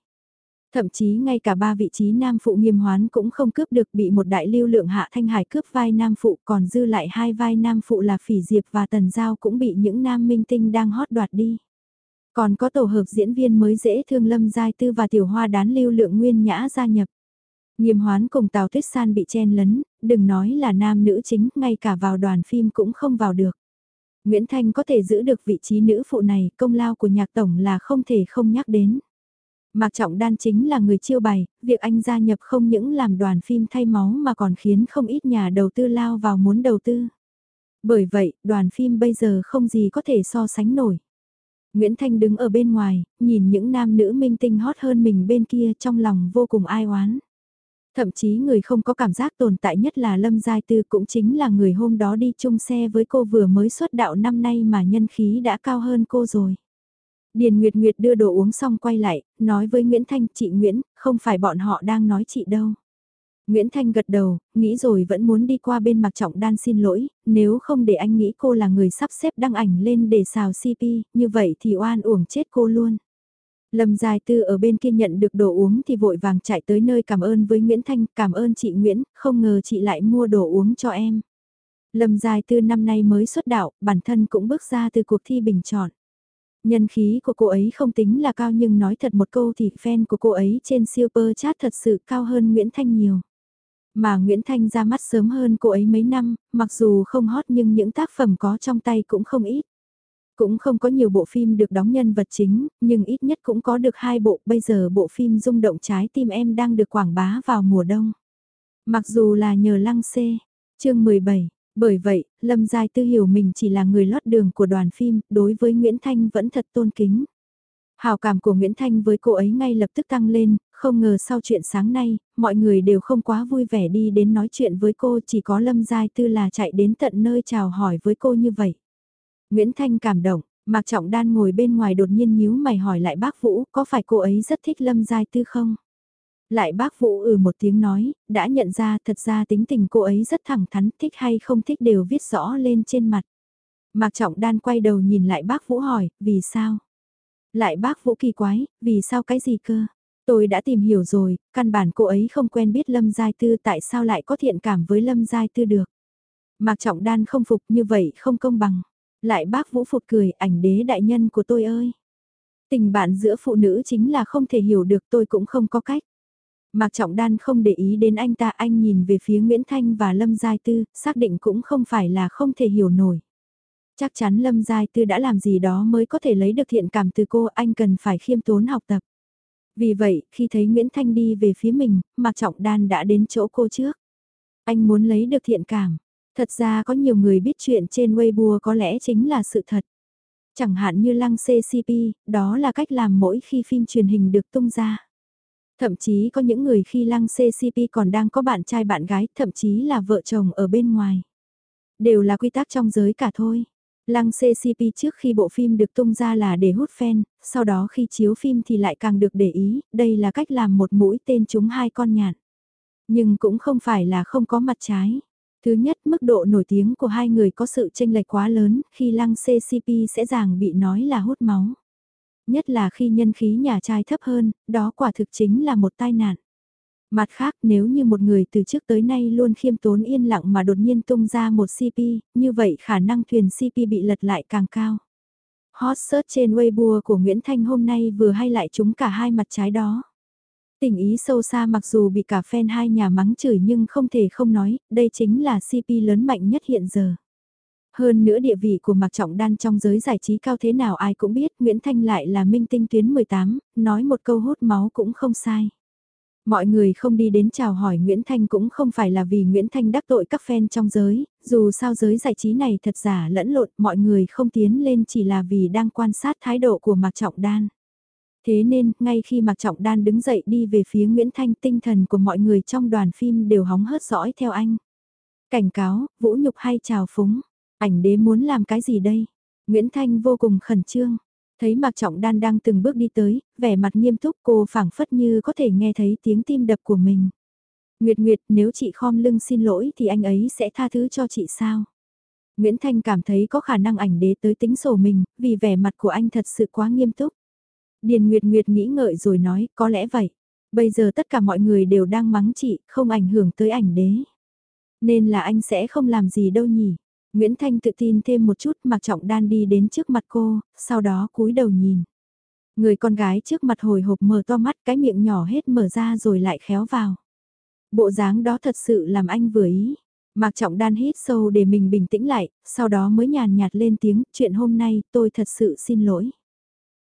Thậm chí ngay cả ba vị trí nam phụ nghiêm hoán cũng không cướp được bị một đại lưu lượng hạ thanh hải cướp vai nam phụ còn dư lại hai vai nam phụ là Phỉ Diệp và Tần Giao cũng bị những nam minh tinh đang hot đoạt đi. Còn có tổ hợp diễn viên mới dễ thương Lâm Giai Tư và Tiểu Hoa đán lưu lượng nguyên nhã gia nhập. Nghiêm hoán cùng Tào Tuyết San bị chen lấn, đừng nói là nam nữ chính, ngay cả vào đoàn phim cũng không vào được. Nguyễn Thanh có thể giữ được vị trí nữ phụ này, công lao của nhạc tổng là không thể không nhắc đến. Mạc Trọng Đan chính là người chiêu bày, việc anh gia nhập không những làm đoàn phim thay máu mà còn khiến không ít nhà đầu tư lao vào muốn đầu tư. Bởi vậy, đoàn phim bây giờ không gì có thể so sánh nổi. Nguyễn Thanh đứng ở bên ngoài, nhìn những nam nữ minh tinh hot hơn mình bên kia trong lòng vô cùng ai oán. Thậm chí người không có cảm giác tồn tại nhất là Lâm Giai Tư cũng chính là người hôm đó đi chung xe với cô vừa mới xuất đạo năm nay mà nhân khí đã cao hơn cô rồi. Điền Nguyệt Nguyệt đưa đồ uống xong quay lại, nói với Nguyễn Thanh, chị Nguyễn, không phải bọn họ đang nói chị đâu. Nguyễn Thanh gật đầu, nghĩ rồi vẫn muốn đi qua bên Mạc Trọng Đan xin lỗi, nếu không để anh nghĩ cô là người sắp xếp đăng ảnh lên để xào CP, như vậy thì oan uổng chết cô luôn. Lâm Giai Tư ở bên kia nhận được đồ uống thì vội vàng chạy tới nơi cảm ơn với Nguyễn Thanh, cảm ơn chị Nguyễn, không ngờ chị lại mua đồ uống cho em. Lâm Giai Tư năm nay mới xuất đạo, bản thân cũng bước ra từ cuộc thi bình chọn. Nhân khí của cô ấy không tính là cao nhưng nói thật một câu thì fan của cô ấy trên Super Chat thật sự cao hơn Nguyễn Thanh nhiều. Mà Nguyễn Thanh ra mắt sớm hơn cô ấy mấy năm, mặc dù không hot nhưng những tác phẩm có trong tay cũng không ít. Cũng không có nhiều bộ phim được đóng nhân vật chính, nhưng ít nhất cũng có được hai bộ, bây giờ bộ phim rung động trái tim em đang được quảng bá vào mùa đông. Mặc dù là nhờ lăng xê, chương 17, bởi vậy, Lâm Giai Tư hiểu mình chỉ là người lót đường của đoàn phim, đối với Nguyễn Thanh vẫn thật tôn kính. Hào cảm của Nguyễn Thanh với cô ấy ngay lập tức tăng lên, không ngờ sau chuyện sáng nay, mọi người đều không quá vui vẻ đi đến nói chuyện với cô chỉ có Lâm Giai Tư là chạy đến tận nơi chào hỏi với cô như vậy. Nguyễn Thanh cảm động, Mạc Trọng Đan ngồi bên ngoài đột nhiên nhíu mày hỏi lại bác Vũ có phải cô ấy rất thích Lâm Giai Tư không? Lại bác Vũ ừ một tiếng nói, đã nhận ra thật ra tính tình cô ấy rất thẳng thắn, thích hay không thích đều viết rõ lên trên mặt. Mạc Trọng Đan quay đầu nhìn lại bác Vũ hỏi, vì sao? Lại bác Vũ kỳ quái, vì sao cái gì cơ? Tôi đã tìm hiểu rồi, căn bản cô ấy không quen biết Lâm Giai Tư tại sao lại có thiện cảm với Lâm Giai Tư được. Mạc Trọng Đan không phục như vậy không công bằng. Lại bác Vũ phục cười, ảnh đế đại nhân của tôi ơi. Tình bạn giữa phụ nữ chính là không thể hiểu được tôi cũng không có cách. Mạc Trọng Đan không để ý đến anh ta anh nhìn về phía Nguyễn Thanh và Lâm Giai Tư, xác định cũng không phải là không thể hiểu nổi. Chắc chắn Lâm Giai Tư đã làm gì đó mới có thể lấy được thiện cảm từ cô anh cần phải khiêm tốn học tập. Vì vậy, khi thấy Nguyễn Thanh đi về phía mình, Mạc Trọng Đan đã đến chỗ cô trước. Anh muốn lấy được thiện cảm. Thật ra có nhiều người biết chuyện trên Weibo có lẽ chính là sự thật. Chẳng hạn như lăng CCP, đó là cách làm mỗi khi phim truyền hình được tung ra. Thậm chí có những người khi lăng CCP còn đang có bạn trai bạn gái, thậm chí là vợ chồng ở bên ngoài. Đều là quy tắc trong giới cả thôi. Lăng CCP trước khi bộ phim được tung ra là để hút fan, sau đó khi chiếu phim thì lại càng được để ý, đây là cách làm một mũi tên chúng hai con nhạn. Nhưng cũng không phải là không có mặt trái. Thứ nhất, mức độ nổi tiếng của hai người có sự tranh lệch quá lớn, khi lăng CCP sẽ ràng bị nói là hút máu. Nhất là khi nhân khí nhà trai thấp hơn, đó quả thực chính là một tai nạn. Mặt khác nếu như một người từ trước tới nay luôn khiêm tốn yên lặng mà đột nhiên tung ra một CP, như vậy khả năng thuyền CP bị lật lại càng cao. Hot search trên Weibo của Nguyễn Thanh hôm nay vừa hay lại chúng cả hai mặt trái đó. Tình ý sâu xa mặc dù bị cả fan hai nhà mắng chửi nhưng không thể không nói, đây chính là CP lớn mạnh nhất hiện giờ. Hơn nữa địa vị của Mạc Trọng Đan trong giới giải trí cao thế nào ai cũng biết Nguyễn Thanh lại là minh tinh tuyến 18, nói một câu hút máu cũng không sai. Mọi người không đi đến chào hỏi Nguyễn Thanh cũng không phải là vì Nguyễn Thanh đắc tội các fan trong giới, dù sao giới giải trí này thật giả lẫn lộn mọi người không tiến lên chỉ là vì đang quan sát thái độ của Mạc Trọng Đan. Thế nên, ngay khi Mạc Trọng Đan đứng dậy đi về phía Nguyễn Thanh tinh thần của mọi người trong đoàn phim đều hóng hớt dõi theo anh. Cảnh cáo, vũ nhục hay chào phúng, ảnh đế muốn làm cái gì đây? Nguyễn Thanh vô cùng khẩn trương. Thấy Mạc Trọng Đan đang từng bước đi tới, vẻ mặt nghiêm túc cô phảng phất như có thể nghe thấy tiếng tim đập của mình. Nguyệt Nguyệt nếu chị khom lưng xin lỗi thì anh ấy sẽ tha thứ cho chị sao? Nguyễn Thanh cảm thấy có khả năng ảnh đế tới tính sổ mình, vì vẻ mặt của anh thật sự quá nghiêm túc. Điền Nguyệt Nguyệt nghĩ ngợi rồi nói, có lẽ vậy. Bây giờ tất cả mọi người đều đang mắng chị, không ảnh hưởng tới ảnh đế. Nên là anh sẽ không làm gì đâu nhỉ. Nguyễn Thanh tự tin thêm một chút mặc trọng đan đi đến trước mặt cô, sau đó cúi đầu nhìn. Người con gái trước mặt hồi hộp mở to mắt cái miệng nhỏ hết mở ra rồi lại khéo vào. Bộ dáng đó thật sự làm anh vừa ý. Mạc Trọng Đan hít sâu để mình bình tĩnh lại, sau đó mới nhàn nhạt lên tiếng, chuyện hôm nay tôi thật sự xin lỗi.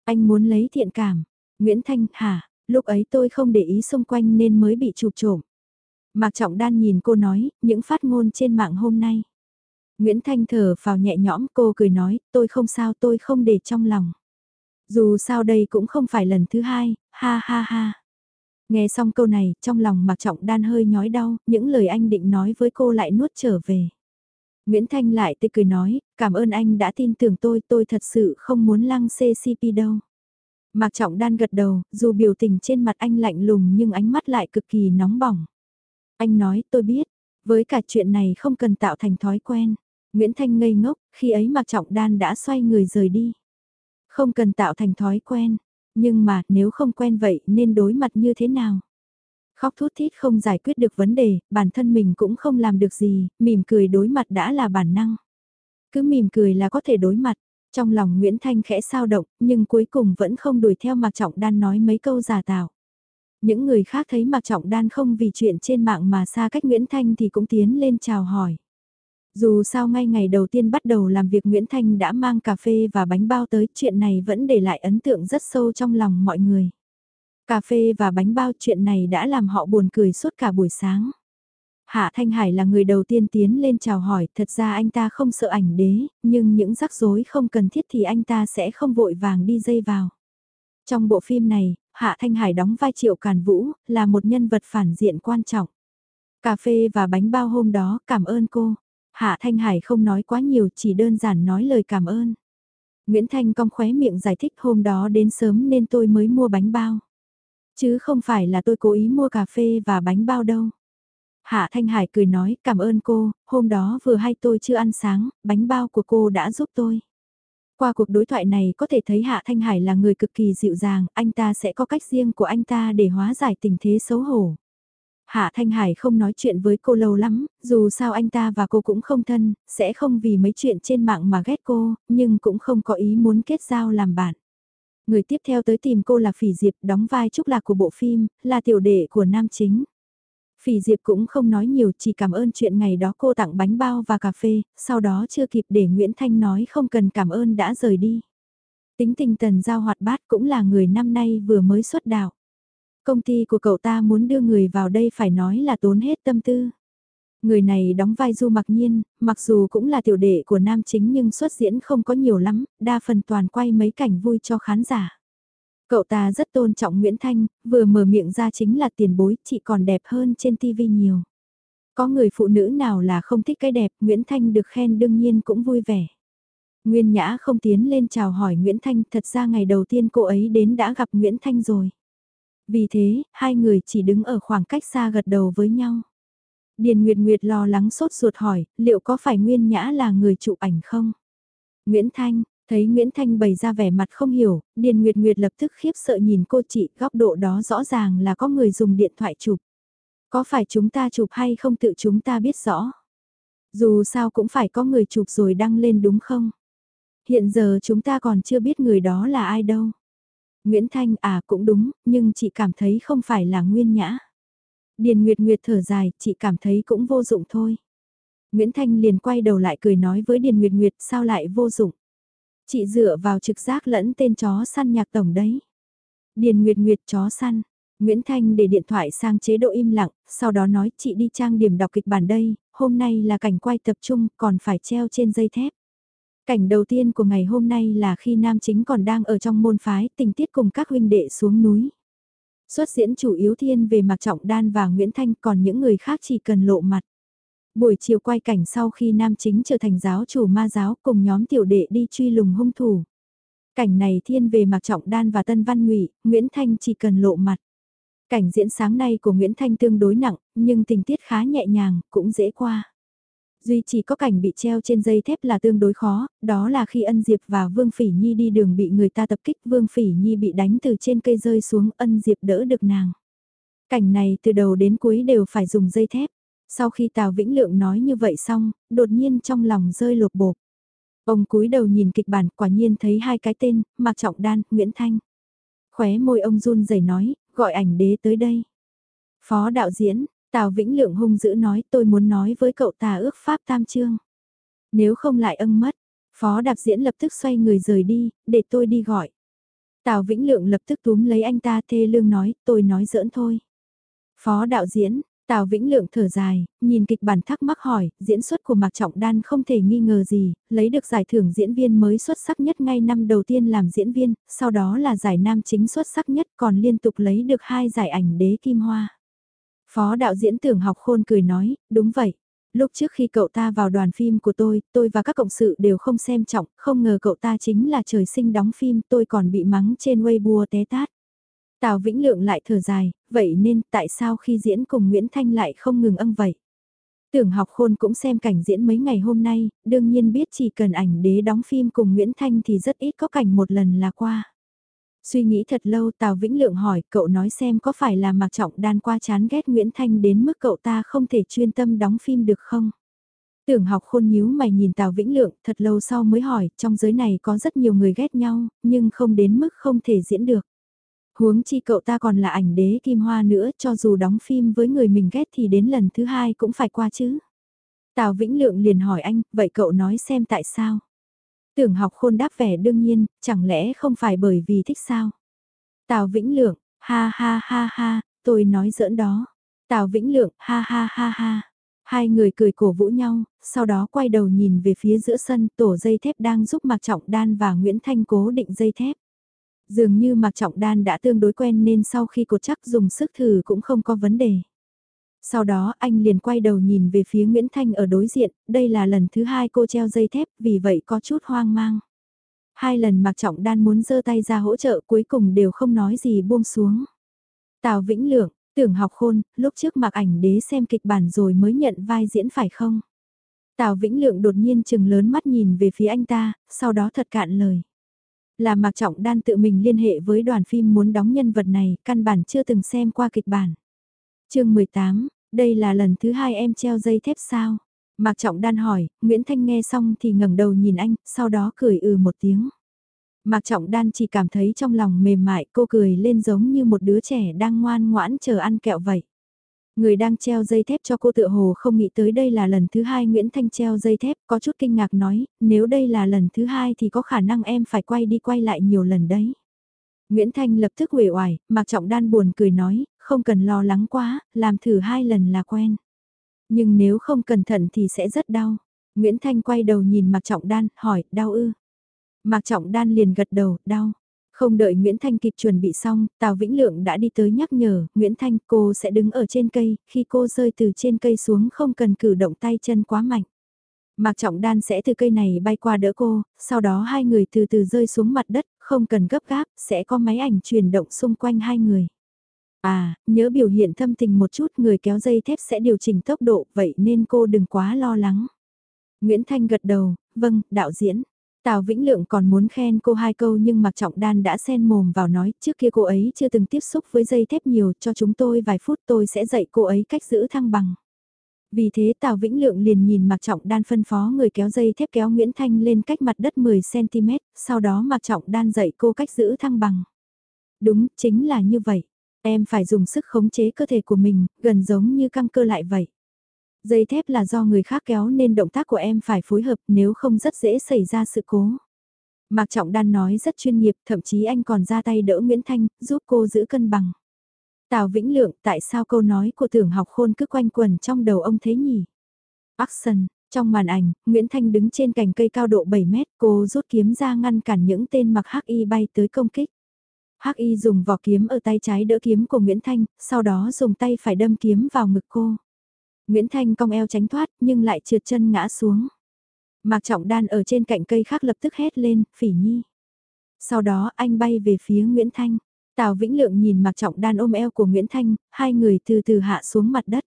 Anh muốn lấy thiện cảm. Nguyễn Thanh, hả, lúc ấy tôi không để ý xung quanh nên mới bị chụp trộm. Mạc Trọng Đan nhìn cô nói, những phát ngôn trên mạng hôm nay. Nguyễn Thanh thở vào nhẹ nhõm cô cười nói, tôi không sao tôi không để trong lòng. Dù sao đây cũng không phải lần thứ hai, ha ha ha. Nghe xong câu này, trong lòng Mạc Trọng Đan hơi nhói đau, những lời anh định nói với cô lại nuốt trở về. Nguyễn Thanh lại tươi cười nói, cảm ơn anh đã tin tưởng tôi, tôi thật sự không muốn lăng CCP đâu. Mạc Trọng Đan gật đầu, dù biểu tình trên mặt anh lạnh lùng nhưng ánh mắt lại cực kỳ nóng bỏng. Anh nói, tôi biết, với cả chuyện này không cần tạo thành thói quen. Nguyễn Thanh ngây ngốc, khi ấy Mạc Trọng Đan đã xoay người rời đi. Không cần tạo thành thói quen, nhưng mà nếu không quen vậy nên đối mặt như thế nào? Khóc thút thít không giải quyết được vấn đề, bản thân mình cũng không làm được gì, mỉm cười đối mặt đã là bản năng. Cứ mỉm cười là có thể đối mặt, trong lòng Nguyễn Thanh khẽ sao động, nhưng cuối cùng vẫn không đuổi theo Mạc Trọng Đan nói mấy câu giả tạo. Những người khác thấy Mạc Trọng Đan không vì chuyện trên mạng mà xa cách Nguyễn Thanh thì cũng tiến lên chào hỏi. Dù sao ngay ngày đầu tiên bắt đầu làm việc Nguyễn Thanh đã mang cà phê và bánh bao tới, chuyện này vẫn để lại ấn tượng rất sâu trong lòng mọi người. Cà phê và bánh bao chuyện này đã làm họ buồn cười suốt cả buổi sáng. Hạ Thanh Hải là người đầu tiên tiến lên chào hỏi, thật ra anh ta không sợ ảnh đế, nhưng những rắc rối không cần thiết thì anh ta sẽ không vội vàng đi dây vào. Trong bộ phim này, Hạ Thanh Hải đóng vai Triệu Càn Vũ, là một nhân vật phản diện quan trọng. Cà phê và bánh bao hôm đó, cảm ơn cô. Hạ Thanh Hải không nói quá nhiều, chỉ đơn giản nói lời cảm ơn. Nguyễn Thanh cong khóe miệng giải thích hôm đó đến sớm nên tôi mới mua bánh bao. Chứ không phải là tôi cố ý mua cà phê và bánh bao đâu. Hạ Thanh Hải cười nói cảm ơn cô, hôm đó vừa hay tôi chưa ăn sáng, bánh bao của cô đã giúp tôi. Qua cuộc đối thoại này có thể thấy Hạ Thanh Hải là người cực kỳ dịu dàng, anh ta sẽ có cách riêng của anh ta để hóa giải tình thế xấu hổ. Hạ Thanh Hải không nói chuyện với cô lâu lắm, dù sao anh ta và cô cũng không thân, sẽ không vì mấy chuyện trên mạng mà ghét cô, nhưng cũng không có ý muốn kết giao làm bạn. Người tiếp theo tới tìm cô là Phỉ Diệp đóng vai trúc lạc của bộ phim, là tiểu đệ của nam chính. Phỉ Diệp cũng không nói nhiều chỉ cảm ơn chuyện ngày đó cô tặng bánh bao và cà phê, sau đó chưa kịp để Nguyễn Thanh nói không cần cảm ơn đã rời đi. Tính tình tần giao hoạt bát cũng là người năm nay vừa mới xuất đạo. Công ty của cậu ta muốn đưa người vào đây phải nói là tốn hết tâm tư. Người này đóng vai Du Mặc Nhiên, mặc dù cũng là tiểu đệ của nam chính nhưng xuất diễn không có nhiều lắm, đa phần toàn quay mấy cảnh vui cho khán giả. Cậu ta rất tôn trọng Nguyễn Thanh, vừa mở miệng ra chính là tiền bối, chị còn đẹp hơn trên TV nhiều. Có người phụ nữ nào là không thích cái đẹp, Nguyễn Thanh được khen đương nhiên cũng vui vẻ. Nguyên Nhã không tiến lên chào hỏi Nguyễn Thanh, thật ra ngày đầu tiên cô ấy đến đã gặp Nguyễn Thanh rồi. Vì thế, hai người chỉ đứng ở khoảng cách xa gật đầu với nhau. Điền Nguyệt Nguyệt lo lắng sốt ruột hỏi, liệu có phải Nguyên Nhã là người chụp ảnh không? Nguyễn Thanh, thấy Nguyễn Thanh bày ra vẻ mặt không hiểu, Điền Nguyệt Nguyệt lập tức khiếp sợ nhìn cô chị, góc độ đó rõ ràng là có người dùng điện thoại chụp. Có phải chúng ta chụp hay không tự chúng ta biết rõ? Dù sao cũng phải có người chụp rồi đăng lên đúng không? Hiện giờ chúng ta còn chưa biết người đó là ai đâu. Nguyễn Thanh à cũng đúng, nhưng chị cảm thấy không phải là Nguyên Nhã. Điền Nguyệt Nguyệt thở dài, chị cảm thấy cũng vô dụng thôi. Nguyễn Thanh liền quay đầu lại cười nói với Điền Nguyệt Nguyệt sao lại vô dụng. Chị dựa vào trực giác lẫn tên chó săn nhạc tổng đấy. Điền Nguyệt Nguyệt chó săn. Nguyễn Thanh để điện thoại sang chế độ im lặng, sau đó nói chị đi trang điểm đọc kịch bản đây, hôm nay là cảnh quay tập trung còn phải treo trên dây thép. Cảnh đầu tiên của ngày hôm nay là khi nam chính còn đang ở trong môn phái, tình tiết cùng các huynh đệ xuống núi. Xuất diễn chủ yếu thiên về Mạc Trọng Đan và Nguyễn Thanh còn những người khác chỉ cần lộ mặt. Buổi chiều quay cảnh sau khi nam chính trở thành giáo chủ ma giáo cùng nhóm tiểu đệ đi truy lùng hung thủ. Cảnh này thiên về Mạc Trọng Đan và Tân Văn Ngụy, Nguyễn Thanh chỉ cần lộ mặt. Cảnh diễn sáng nay của Nguyễn Thanh tương đối nặng, nhưng tình tiết khá nhẹ nhàng, cũng dễ qua. Duy chỉ có cảnh bị treo trên dây thép là tương đối khó, đó là khi Ân Diệp và Vương Phỉ Nhi đi đường bị người ta tập kích Vương Phỉ Nhi bị đánh từ trên cây rơi xuống Ân Diệp đỡ được nàng. Cảnh này từ đầu đến cuối đều phải dùng dây thép. Sau khi Tào Vĩnh Lượng nói như vậy xong, đột nhiên trong lòng rơi lột bột. Ông cúi đầu nhìn kịch bản quả nhiên thấy hai cái tên, Mạc Trọng Đan, Nguyễn Thanh. Khóe môi ông run rẩy nói, gọi ảnh đế tới đây. Phó đạo diễn, Tào Vĩnh Lượng hung dữ nói tôi muốn nói với cậu ta ước pháp tam trương. Nếu không lại âng mất, phó đạp diễn lập tức xoay người rời đi, để tôi đi gọi. Tào Vĩnh Lượng lập tức túm lấy anh ta thê lương nói, tôi nói giỡn thôi. Phó đạo diễn, Tào Vĩnh Lượng thở dài, nhìn kịch bản thắc mắc hỏi, diễn xuất của Mạc Trọng Đan không thể nghi ngờ gì, lấy được giải thưởng diễn viên mới xuất sắc nhất ngay năm đầu tiên làm diễn viên, sau đó là giải nam chính xuất sắc nhất còn liên tục lấy được hai giải ảnh đế kim hoa. Phó đạo diễn tưởng học khôn cười nói, đúng vậy. Lúc trước khi cậu ta vào đoàn phim của tôi, tôi và các cộng sự đều không xem trọng, không ngờ cậu ta chính là trời sinh đóng phim, tôi còn bị mắng trên Weibo té tát. Tào Vĩnh Lượng lại thở dài, vậy nên tại sao khi diễn cùng Nguyễn Thanh lại không ngừng âm vậy? Tưởng học khôn cũng xem cảnh diễn mấy ngày hôm nay, đương nhiên biết chỉ cần ảnh đế đóng phim cùng Nguyễn Thanh thì rất ít có cảnh một lần là qua. Suy nghĩ thật lâu Tào Vĩnh Lượng hỏi cậu nói xem có phải là Mạc Trọng Đan qua chán ghét Nguyễn Thanh đến mức cậu ta không thể chuyên tâm đóng phim được không? Tưởng học khôn nhíu mày nhìn Tào Vĩnh Lượng thật lâu sau mới hỏi trong giới này có rất nhiều người ghét nhau nhưng không đến mức không thể diễn được. Huống chi cậu ta còn là ảnh đế kim hoa nữa cho dù đóng phim với người mình ghét thì đến lần thứ hai cũng phải qua chứ. Tào Vĩnh Lượng liền hỏi anh, vậy cậu nói xem tại sao? Tưởng học khôn đáp vẻ đương nhiên, chẳng lẽ không phải bởi vì thích sao? Tào Vĩnh Lượng, ha ha ha ha, tôi nói giỡn đó. Tào Vĩnh Lượng, ha ha ha ha. Hai người cười cổ vũ nhau, sau đó quay đầu nhìn về phía giữa sân tổ dây thép đang giúp Mạc Trọng Đan và Nguyễn Thanh cố định dây thép. Dường như Mạc Trọng Đan đã tương đối quen nên sau khi cột chắc dùng sức thử cũng không có vấn đề. Sau đó anh liền quay đầu nhìn về phía Nguyễn Thanh ở đối diện, đây là lần thứ hai cô treo dây thép, vì vậy có chút hoang mang. Hai lần Mạc Trọng Đan muốn giơ tay ra hỗ trợ cuối cùng đều không nói gì buông xuống. Tào Vĩnh Lượng, tưởng học khôn, lúc trước Mạc ảnh đế xem kịch bản rồi mới nhận vai diễn phải không? Tào Vĩnh Lượng đột nhiên chừng lớn mắt nhìn về phía anh ta, sau đó thật cạn lời. Là Mạc Trọng Đan tự mình liên hệ với đoàn phim muốn đóng nhân vật này, căn bản chưa từng xem qua kịch bản. chương 18, đây là lần thứ hai em treo dây thép sao? Mạc Trọng Đan hỏi, Nguyễn Thanh nghe xong thì ngẩng đầu nhìn anh, sau đó cười ừ một tiếng. Mạc Trọng Đan chỉ cảm thấy trong lòng mềm mại, cô cười lên giống như một đứa trẻ đang ngoan ngoãn chờ ăn kẹo vậy. Người đang treo dây thép cho cô tựa hồ không nghĩ tới đây là lần thứ hai Nguyễn Thanh treo dây thép, có chút kinh ngạc nói, nếu đây là lần thứ hai thì có khả năng em phải quay đi quay lại nhiều lần đấy. Nguyễn Thanh lập tức uể oải, Mạc Trọng Đan buồn cười nói, không cần lo lắng quá, làm thử hai lần là quen. Nhưng nếu không cẩn thận thì sẽ rất đau. Nguyễn Thanh quay đầu nhìn Mạc Trọng Đan, hỏi, đau ư? Mạc Trọng Đan liền gật đầu, đau. Không đợi Nguyễn Thanh kịp chuẩn bị xong, Tào Vĩnh Lượng đã đi tới nhắc nhở, Nguyễn Thanh cô sẽ đứng ở trên cây, khi cô rơi từ trên cây xuống không cần cử động tay chân quá mạnh. Mạc Trọng Đan sẽ từ cây này bay qua đỡ cô, sau đó hai người từ từ rơi xuống mặt đất, không cần gấp gáp, sẽ có máy ảnh chuyển động xung quanh hai người. À, nhớ biểu hiện thâm tình một chút người kéo dây thép sẽ điều chỉnh tốc độ, vậy nên cô đừng quá lo lắng. Nguyễn Thanh gật đầu, vâng, đạo diễn. Tào Vĩnh Lượng còn muốn khen cô hai câu nhưng Mạc Trọng Đan đã xen mồm vào nói trước kia cô ấy chưa từng tiếp xúc với dây thép nhiều cho chúng tôi vài phút tôi sẽ dạy cô ấy cách giữ thăng bằng. Vì thế Tào Vĩnh Lượng liền nhìn Mạc Trọng Đan phân phó người kéo dây thép kéo Nguyễn Thanh lên cách mặt đất 10cm, sau đó Mạc Trọng Đan dạy cô cách giữ thăng bằng. Đúng, chính là như vậy. Em phải dùng sức khống chế cơ thể của mình, gần giống như căng cơ lại vậy. Dây thép là do người khác kéo nên động tác của em phải phối hợp nếu không rất dễ xảy ra sự cố. Mạc Trọng Đan nói rất chuyên nghiệp, thậm chí anh còn ra tay đỡ Nguyễn Thanh, giúp cô giữ cân bằng. Tào Vĩnh Lượng, tại sao câu nói của tưởng học khôn cứ quanh quần trong đầu ông thế nhỉ? Action, Trong màn ảnh, Nguyễn Thanh đứng trên cành cây cao độ 7 mét, cô rút kiếm ra ngăn cản những tên mặc hắc y bay tới công kích. Hắc y dùng vỏ kiếm ở tay trái đỡ kiếm của Nguyễn Thanh, sau đó dùng tay phải đâm kiếm vào ngực cô. Nguyễn Thanh cong eo tránh thoát nhưng lại trượt chân ngã xuống. Mạc Trọng Đan ở trên cạnh cây khác lập tức hét lên, phỉ nhi. Sau đó anh bay về phía Nguyễn Thanh. Tào Vĩnh Lượng nhìn Mạc Trọng Đan ôm eo của Nguyễn Thanh, hai người từ từ hạ xuống mặt đất.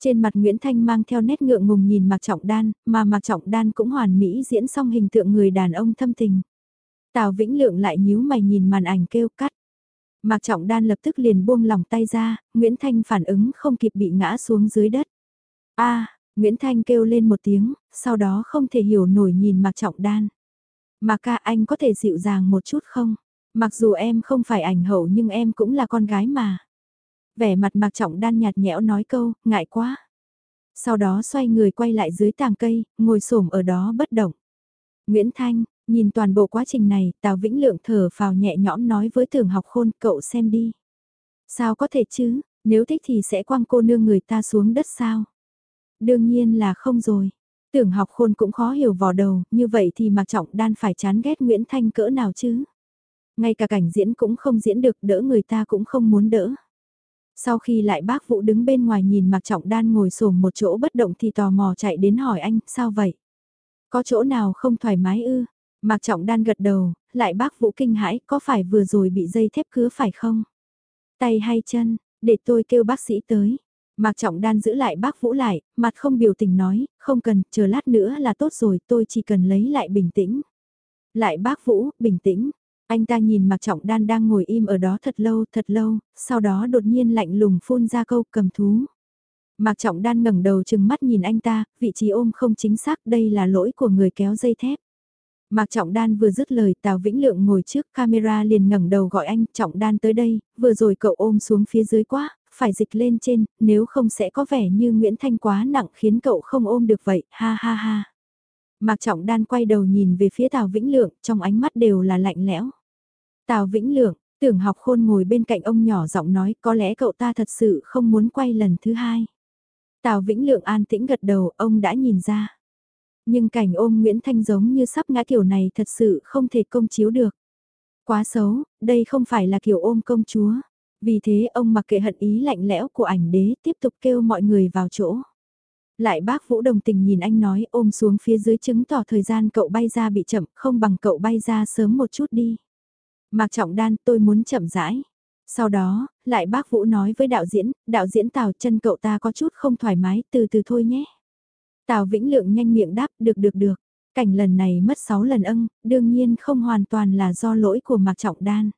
Trên mặt Nguyễn Thanh mang theo nét ngượng ngùng nhìn Mạc Trọng Đan, mà Mạc Trọng Đan cũng hoàn mỹ diễn xong hình tượng người đàn ông thâm tình. Tào Vĩnh Lượng lại nhíu mày nhìn màn ảnh kêu cắt. Mạc Trọng Đan lập tức liền buông lòng tay ra, Nguyễn Thanh phản ứng không kịp bị ngã xuống dưới đất. a Nguyễn Thanh kêu lên một tiếng, sau đó không thể hiểu nổi nhìn Mạc Trọng Đan. Mạc ca anh có thể dịu dàng một chút không? Mặc dù em không phải ảnh hậu nhưng em cũng là con gái mà. Vẻ mặt Mạc Trọng Đan nhạt nhẽo nói câu, ngại quá. Sau đó xoay người quay lại dưới tàng cây, ngồi xổm ở đó bất động. Nguyễn Thanh, nhìn toàn bộ quá trình này, Tào Vĩnh Lượng thở phào nhẹ nhõm nói với tưởng học khôn, cậu xem đi. Sao có thể chứ, nếu thích thì sẽ quăng cô nương người ta xuống đất sao? Đương nhiên là không rồi. Tưởng học khôn cũng khó hiểu vò đầu, như vậy thì Mạc Trọng Đan phải chán ghét Nguyễn Thanh cỡ nào chứ? Ngay cả cảnh diễn cũng không diễn được, đỡ người ta cũng không muốn đỡ. Sau khi lại bác Vũ đứng bên ngoài nhìn Mạc Trọng Đan ngồi xổm một chỗ bất động thì tò mò chạy đến hỏi anh, sao vậy? Có chỗ nào không thoải mái ư? Mạc Trọng Đan gật đầu, lại bác Vũ kinh hãi, có phải vừa rồi bị dây thép cứa phải không? Tay hay chân, để tôi kêu bác sĩ tới. Mạc Trọng Đan giữ lại bác Vũ lại, mặt không biểu tình nói, không cần, chờ lát nữa là tốt rồi, tôi chỉ cần lấy lại bình tĩnh. Lại bác Vũ, bình tĩnh. Anh ta nhìn Mạc Trọng Đan đang ngồi im ở đó thật lâu, thật lâu, sau đó đột nhiên lạnh lùng phun ra câu cầm thú. Mạc Trọng Đan ngẩng đầu chừng mắt nhìn anh ta, vị trí ôm không chính xác, đây là lỗi của người kéo dây thép. Mạc Trọng Đan vừa dứt lời Tào Vĩnh Lượng ngồi trước camera liền ngẩng đầu gọi anh Trọng Đan tới đây, vừa rồi cậu ôm xuống phía dưới quá, phải dịch lên trên, nếu không sẽ có vẻ như Nguyễn Thanh quá nặng khiến cậu không ôm được vậy, ha ha ha. Mạc Trọng Đan quay đầu nhìn về phía Tào Vĩnh Lượng, trong ánh mắt đều là lạnh lẽo. Tào Vĩnh Lượng, tưởng học khôn ngồi bên cạnh ông nhỏ giọng nói có lẽ cậu ta thật sự không muốn quay lần thứ hai. Tào Vĩnh Lượng an tĩnh gật đầu, ông đã nhìn ra. Nhưng cảnh ôm Nguyễn Thanh giống như sắp ngã kiểu này thật sự không thể công chiếu được. Quá xấu, đây không phải là kiểu ôm công chúa. Vì thế ông mặc kệ hận ý lạnh lẽo của ảnh đế tiếp tục kêu mọi người vào chỗ. Lại bác Vũ đồng tình nhìn anh nói ôm xuống phía dưới chứng tỏ thời gian cậu bay ra bị chậm không bằng cậu bay ra sớm một chút đi. Mạc Trọng Đan tôi muốn chậm rãi. Sau đó, lại bác Vũ nói với đạo diễn, đạo diễn Tào chân cậu ta có chút không thoải mái, từ từ thôi nhé. Tào Vĩnh Lượng nhanh miệng đáp, được được được. Cảnh lần này mất 6 lần âng, đương nhiên không hoàn toàn là do lỗi của Mạc Trọng Đan.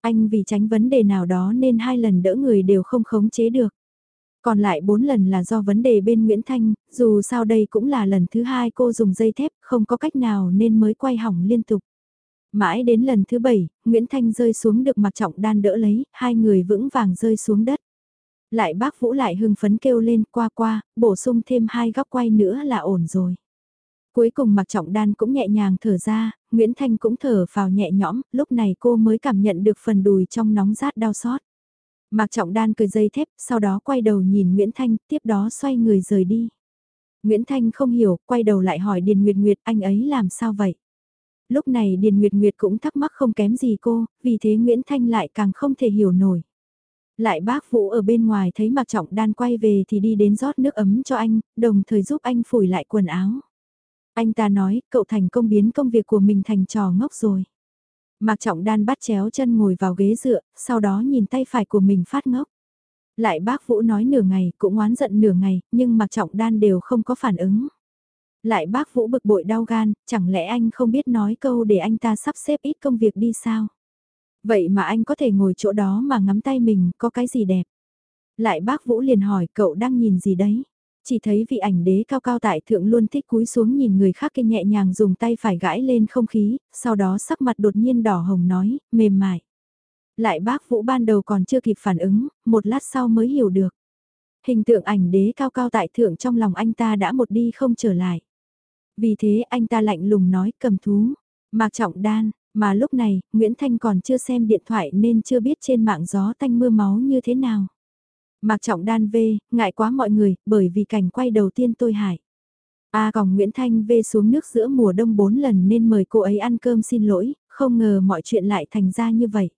Anh vì tránh vấn đề nào đó nên hai lần đỡ người đều không khống chế được. Còn lại bốn lần là do vấn đề bên Nguyễn Thanh, dù sao đây cũng là lần thứ hai cô dùng dây thép, không có cách nào nên mới quay hỏng liên tục. Mãi đến lần thứ bảy, Nguyễn Thanh rơi xuống được mặc trọng đan đỡ lấy, hai người vững vàng rơi xuống đất. Lại bác Vũ lại hưng phấn kêu lên qua qua, bổ sung thêm hai góc quay nữa là ổn rồi. Cuối cùng mặc trọng đan cũng nhẹ nhàng thở ra, Nguyễn Thanh cũng thở vào nhẹ nhõm, lúc này cô mới cảm nhận được phần đùi trong nóng rát đau xót. Mạc Trọng Đan cười dây thép, sau đó quay đầu nhìn Nguyễn Thanh, tiếp đó xoay người rời đi. Nguyễn Thanh không hiểu, quay đầu lại hỏi Điền Nguyệt Nguyệt anh ấy làm sao vậy? Lúc này Điền Nguyệt Nguyệt cũng thắc mắc không kém gì cô, vì thế Nguyễn Thanh lại càng không thể hiểu nổi. Lại bác Vũ ở bên ngoài thấy Mạc Trọng Đan quay về thì đi đến rót nước ấm cho anh, đồng thời giúp anh phủi lại quần áo. Anh ta nói, cậu thành công biến công việc của mình thành trò ngốc rồi. Mạc Trọng Đan bắt chéo chân ngồi vào ghế dựa, sau đó nhìn tay phải của mình phát ngốc. Lại bác Vũ nói nửa ngày, cũng oán giận nửa ngày, nhưng Mạc Trọng Đan đều không có phản ứng. Lại bác Vũ bực bội đau gan, chẳng lẽ anh không biết nói câu để anh ta sắp xếp ít công việc đi sao? Vậy mà anh có thể ngồi chỗ đó mà ngắm tay mình, có cái gì đẹp? Lại bác Vũ liền hỏi cậu đang nhìn gì đấy? Chỉ thấy vị ảnh đế cao cao tại thượng luôn thích cúi xuống nhìn người khác kia nhẹ nhàng dùng tay phải gãi lên không khí, sau đó sắc mặt đột nhiên đỏ hồng nói, mềm mại. Lại bác Vũ ban đầu còn chưa kịp phản ứng, một lát sau mới hiểu được. Hình tượng ảnh đế cao cao tại thượng trong lòng anh ta đã một đi không trở lại. Vì thế anh ta lạnh lùng nói cầm thú, mạc trọng đan, mà lúc này, Nguyễn Thanh còn chưa xem điện thoại nên chưa biết trên mạng gió tanh mưa máu như thế nào. Mạc Trọng Đan vê, ngại quá mọi người, bởi vì cảnh quay đầu tiên tôi hại. A còn Nguyễn Thanh về xuống nước giữa mùa đông 4 lần nên mời cô ấy ăn cơm xin lỗi, không ngờ mọi chuyện lại thành ra như vậy.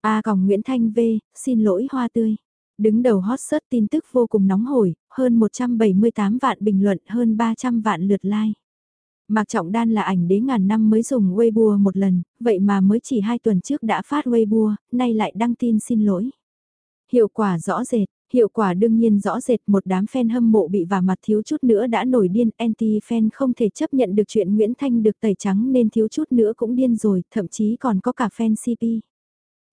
A còn Nguyễn Thanh về xin lỗi hoa tươi. Đứng đầu hot search tin tức vô cùng nóng hổi, hơn 178 vạn bình luận hơn 300 vạn lượt like. Mạc Trọng Đan là ảnh đế ngàn năm mới dùng Weibo một lần, vậy mà mới chỉ hai tuần trước đã phát Weibo, nay lại đăng tin xin lỗi. Hiệu quả rõ rệt, hiệu quả đương nhiên rõ rệt một đám fan hâm mộ bị và mặt thiếu chút nữa đã nổi điên, anti-fan không thể chấp nhận được chuyện Nguyễn Thanh được tẩy trắng nên thiếu chút nữa cũng điên rồi, thậm chí còn có cả fan CP.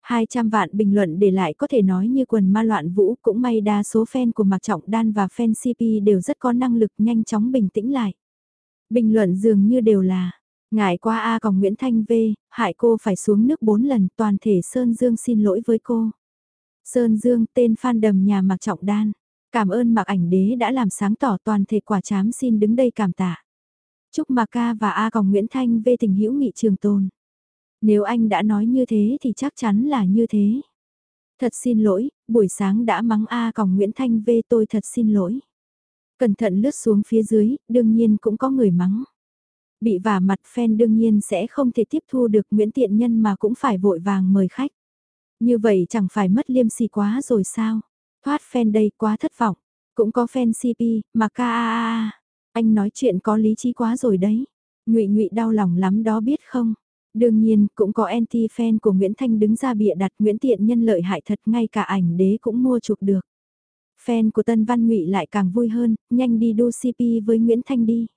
200 vạn bình luận để lại có thể nói như quần ma loạn vũ, cũng may đa số fan của Mạc Trọng Đan và fan CP đều rất có năng lực nhanh chóng bình tĩnh lại. Bình luận dường như đều là, ngại qua A còng Nguyễn Thanh V, hại cô phải xuống nước 4 lần, toàn thể Sơn Dương xin lỗi với cô. Sơn Dương tên fan đầm nhà Mạc Trọng Đan, cảm ơn Mạc Ảnh Đế đã làm sáng tỏ toàn thể quả chám xin đứng đây cảm tạ. Chúc Mạc Ca và A còng Nguyễn Thanh V tình hữu nghị trường tồn. Nếu anh đã nói như thế thì chắc chắn là như thế. Thật xin lỗi, buổi sáng đã mắng A còng Nguyễn Thanh V tôi thật xin lỗi. Cẩn thận lướt xuống phía dưới, đương nhiên cũng có người mắng. Bị vả mặt fan đương nhiên sẽ không thể tiếp thu được Nguyễn Tiện Nhân mà cũng phải vội vàng mời khách. Như vậy chẳng phải mất liêm sỉ quá rồi sao? Thoát fan đây quá thất vọng. Cũng có fan CP, mà ca a a Anh nói chuyện có lý trí quá rồi đấy. Nhụy nhụy đau lòng lắm đó biết không? Đương nhiên, cũng có anti-fan của Nguyễn Thanh đứng ra bịa đặt Nguyễn Tiện Nhân lợi hại thật ngay cả ảnh đế cũng mua chuộc được. Fan của Tân Văn Ngụy lại càng vui hơn, nhanh đi đu CP với Nguyễn Thanh đi.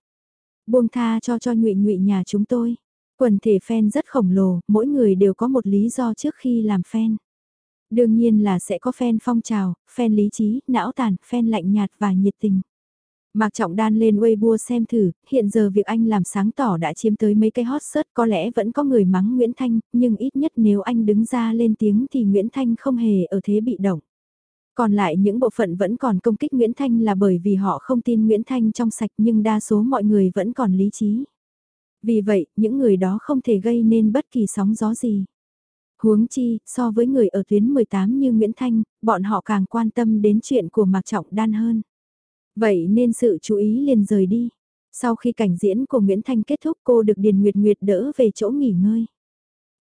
Buông tha cho cho Ngụy Ngụy nhà chúng tôi. Quần thể fan rất khổng lồ, mỗi người đều có một lý do trước khi làm fan. Đương nhiên là sẽ có fan phong trào, fan lý trí, não tàn, fan lạnh nhạt và nhiệt tình. Mạc Trọng Đan lên Weibo xem thử, hiện giờ việc anh làm sáng tỏ đã chiếm tới mấy cái hot search có lẽ vẫn có người mắng Nguyễn Thanh, nhưng ít nhất nếu anh đứng ra lên tiếng thì Nguyễn Thanh không hề ở thế bị động. Còn lại những bộ phận vẫn còn công kích Nguyễn Thanh là bởi vì họ không tin Nguyễn Thanh trong sạch nhưng đa số mọi người vẫn còn lý trí. Vì vậy, những người đó không thể gây nên bất kỳ sóng gió gì. Huống chi, so với người ở tuyến 18 như Nguyễn Thanh, bọn họ càng quan tâm đến chuyện của Mạc Trọng Đan hơn. Vậy nên sự chú ý liền rời đi. Sau khi cảnh diễn của Nguyễn Thanh kết thúc cô được Điền Nguyệt Nguyệt đỡ về chỗ nghỉ ngơi.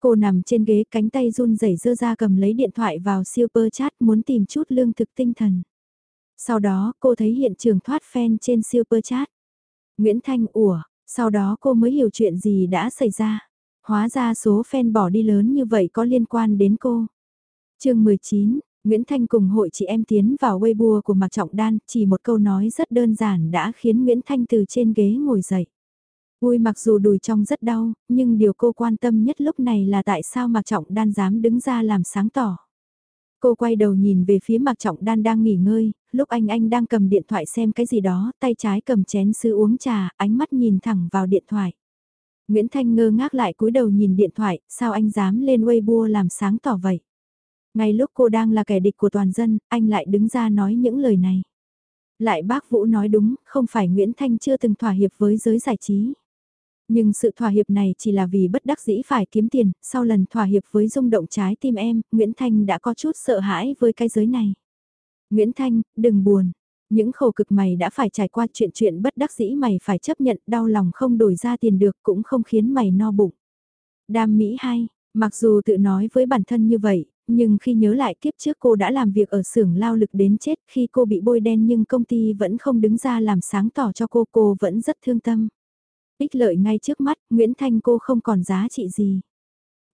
Cô nằm trên ghế cánh tay run rẩy dơ ra cầm lấy điện thoại vào super chat muốn tìm chút lương thực tinh thần. Sau đó cô thấy hiện trường thoát fan trên super chat. Nguyễn Thanh ủa, sau đó cô mới hiểu chuyện gì đã xảy ra. Hóa ra số fan bỏ đi lớn như vậy có liên quan đến cô. chương 19, Nguyễn Thanh cùng hội chị em tiến vào Weibo của Mạc Trọng Đan, chỉ một câu nói rất đơn giản đã khiến Nguyễn Thanh từ trên ghế ngồi dậy vui mặc dù đùi trong rất đau, nhưng điều cô quan tâm nhất lúc này là tại sao Mạc Trọng Đan dám đứng ra làm sáng tỏ. Cô quay đầu nhìn về phía Mạc Trọng Đan đang nghỉ ngơi, lúc anh anh đang cầm điện thoại xem cái gì đó, tay trái cầm chén sứ uống trà, ánh mắt nhìn thẳng vào điện thoại. Nguyễn Thanh ngơ ngác lại cúi đầu nhìn điện thoại, sao anh dám lên Weibo làm sáng tỏ vậy? Ngay lúc cô đang là kẻ địch của toàn dân, anh lại đứng ra nói những lời này. Lại bác Vũ nói đúng, không phải Nguyễn Thanh chưa từng thỏa hiệp với giới giải trí. Nhưng sự thỏa hiệp này chỉ là vì bất đắc dĩ phải kiếm tiền, sau lần thỏa hiệp với rung động trái tim em, Nguyễn Thanh đã có chút sợ hãi với cái giới này. Nguyễn Thanh, đừng buồn. Những khổ cực mày đã phải trải qua chuyện chuyện bất đắc dĩ mày phải chấp nhận đau lòng không đổi ra tiền được cũng không khiến mày no bụng. Đam Mỹ hay, mặc dù tự nói với bản thân như vậy, nhưng khi nhớ lại kiếp trước cô đã làm việc ở xưởng lao lực đến chết khi cô bị bôi đen nhưng công ty vẫn không đứng ra làm sáng tỏ cho cô, cô vẫn rất thương tâm. Ích lợi ngay trước mắt, Nguyễn Thanh cô không còn giá trị gì.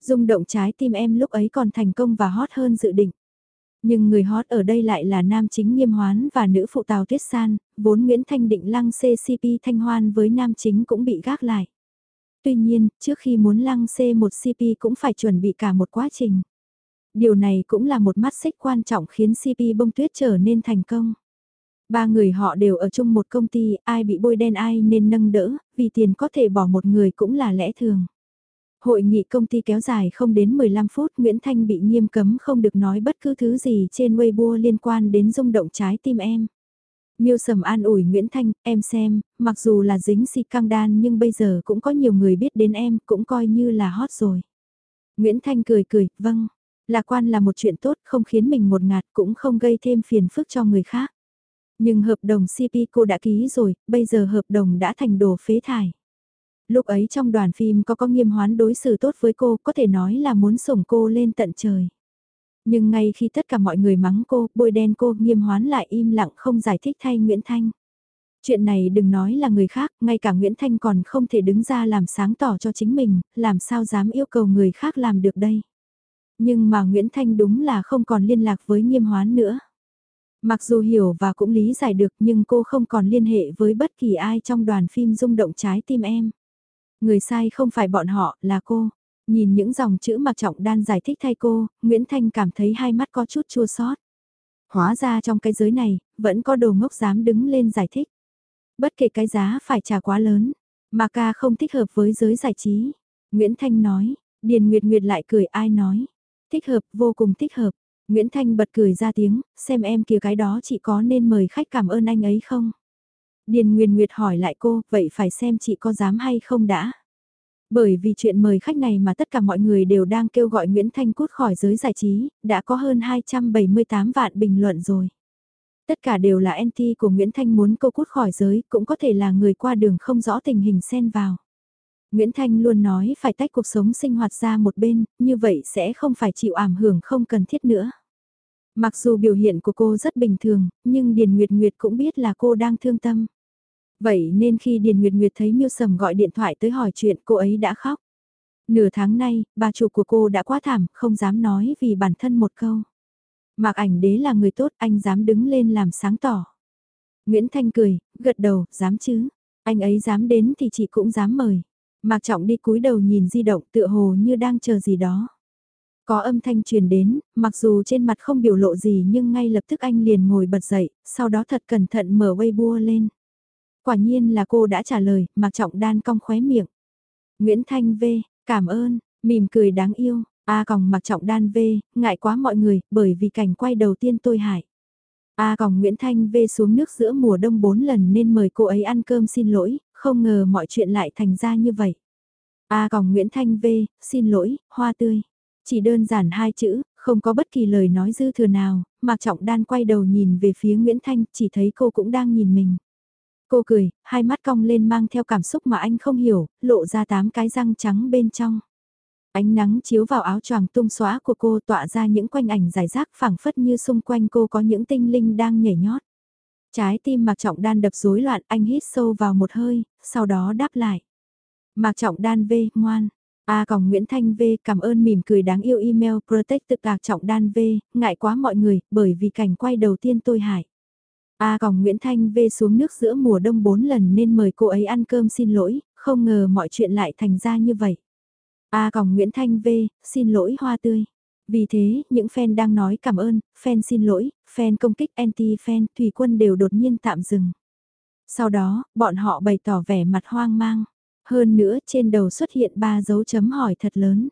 Rung động trái tim em lúc ấy còn thành công và hot hơn dự định. Nhưng người hot ở đây lại là nam chính nghiêm hoán và nữ phụ tào tuyết san, vốn Nguyễn Thanh định lăng CCP thanh hoan với nam chính cũng bị gác lại. Tuy nhiên, trước khi muốn lăng C một CP cũng phải chuẩn bị cả một quá trình. Điều này cũng là một mắt xích quan trọng khiến CP bông tuyết trở nên thành công. Ba người họ đều ở chung một công ty, ai bị bôi đen ai nên nâng đỡ, vì tiền có thể bỏ một người cũng là lẽ thường. Hội nghị công ty kéo dài không đến 15 phút, Nguyễn Thanh bị nghiêm cấm không được nói bất cứ thứ gì trên Weibo liên quan đến rung động trái tim em. Miêu Sầm an ủi Nguyễn Thanh, em xem, mặc dù là dính si căng đan nhưng bây giờ cũng có nhiều người biết đến em, cũng coi như là hot rồi. Nguyễn Thanh cười cười, vâng, lạc quan là một chuyện tốt, không khiến mình một ngạt cũng không gây thêm phiền phức cho người khác. Nhưng hợp đồng CP cô đã ký rồi, bây giờ hợp đồng đã thành đồ phế thải. Lúc ấy trong đoàn phim có có nghiêm hoán đối xử tốt với cô, có thể nói là muốn sủng cô lên tận trời. Nhưng ngay khi tất cả mọi người mắng cô, bôi đen cô, nghiêm hoán lại im lặng không giải thích thay Nguyễn Thanh. Chuyện này đừng nói là người khác, ngay cả Nguyễn Thanh còn không thể đứng ra làm sáng tỏ cho chính mình, làm sao dám yêu cầu người khác làm được đây. Nhưng mà Nguyễn Thanh đúng là không còn liên lạc với nghiêm hoán nữa. Mặc dù hiểu và cũng lý giải được nhưng cô không còn liên hệ với bất kỳ ai trong đoàn phim rung động trái tim em. Người sai không phải bọn họ, là cô. Nhìn những dòng chữ mặc trọng đan giải thích thay cô, Nguyễn Thanh cảm thấy hai mắt có chút chua xót. Hóa ra trong cái giới này, vẫn có đồ ngốc dám đứng lên giải thích. Bất kể cái giá phải trả quá lớn, mà ca không thích hợp với giới giải trí. Nguyễn Thanh nói, Điền Nguyệt Nguyệt lại cười ai nói. Thích hợp, vô cùng thích hợp. Nguyễn Thanh bật cười ra tiếng, xem em kia cái đó chị có nên mời khách cảm ơn anh ấy không? Điền Nguyên Nguyệt hỏi lại cô, vậy phải xem chị có dám hay không đã? Bởi vì chuyện mời khách này mà tất cả mọi người đều đang kêu gọi Nguyễn Thanh cút khỏi giới giải trí, đã có hơn 278 vạn bình luận rồi. Tất cả đều là anti của Nguyễn Thanh muốn cô cút khỏi giới, cũng có thể là người qua đường không rõ tình hình xen vào. Nguyễn Thanh luôn nói phải tách cuộc sống sinh hoạt ra một bên, như vậy sẽ không phải chịu ảm hưởng không cần thiết nữa. Mặc dù biểu hiện của cô rất bình thường, nhưng Điền Nguyệt Nguyệt cũng biết là cô đang thương tâm. Vậy nên khi Điền Nguyệt Nguyệt thấy Miêu Sầm gọi điện thoại tới hỏi chuyện cô ấy đã khóc. Nửa tháng nay, bà chủ của cô đã quá thảm, không dám nói vì bản thân một câu. Mạc ảnh đế là người tốt, anh dám đứng lên làm sáng tỏ. Nguyễn Thanh cười, gật đầu, dám chứ. Anh ấy dám đến thì chị cũng dám mời. Mạc Trọng đi cúi đầu nhìn di động tựa hồ như đang chờ gì đó. Có âm thanh truyền đến, mặc dù trên mặt không biểu lộ gì nhưng ngay lập tức anh liền ngồi bật dậy, sau đó thật cẩn thận mở Weibo lên. Quả nhiên là cô đã trả lời, Mạc Trọng đan cong khóe miệng. Nguyễn Thanh V, cảm ơn, mỉm cười đáng yêu, A còng Mạc Trọng đan V, ngại quá mọi người, bởi vì cảnh quay đầu tiên tôi hại. A còng Nguyễn Thanh V xuống nước giữa mùa đông 4 lần nên mời cô ấy ăn cơm xin lỗi, không ngờ mọi chuyện lại thành ra như vậy. A còng Nguyễn Thanh V, xin lỗi, hoa tươi. Chỉ đơn giản hai chữ, không có bất kỳ lời nói dư thừa nào, Mạc Trọng Đan quay đầu nhìn về phía Nguyễn Thanh, chỉ thấy cô cũng đang nhìn mình. Cô cười, hai mắt cong lên mang theo cảm xúc mà anh không hiểu, lộ ra tám cái răng trắng bên trong. Ánh nắng chiếu vào áo choàng tung xóa của cô tọa ra những quanh ảnh giải rác phẳng phất như xung quanh cô có những tinh linh đang nhảy nhót. Trái tim Mạc Trọng Đan đập rối loạn anh hít sâu vào một hơi, sau đó đáp lại. Mạc Trọng Đan vê ngoan. A còng Nguyễn Thanh V cảm ơn mỉm cười đáng yêu email protect tự tạc Trọng Đan V, ngại quá mọi người, bởi vì cảnh quay đầu tiên tôi hại. A còng Nguyễn Thanh V xuống nước giữa mùa đông 4 lần nên mời cô ấy ăn cơm xin lỗi, không ngờ mọi chuyện lại thành ra như vậy. A còng Nguyễn Thanh V, xin lỗi hoa tươi. Vì thế, những fan đang nói cảm ơn, fan xin lỗi, fan công kích anti-fan, Thủy quân đều đột nhiên tạm dừng. Sau đó, bọn họ bày tỏ vẻ mặt hoang mang. Hơn nữa, trên đầu xuất hiện ba dấu chấm hỏi thật lớn.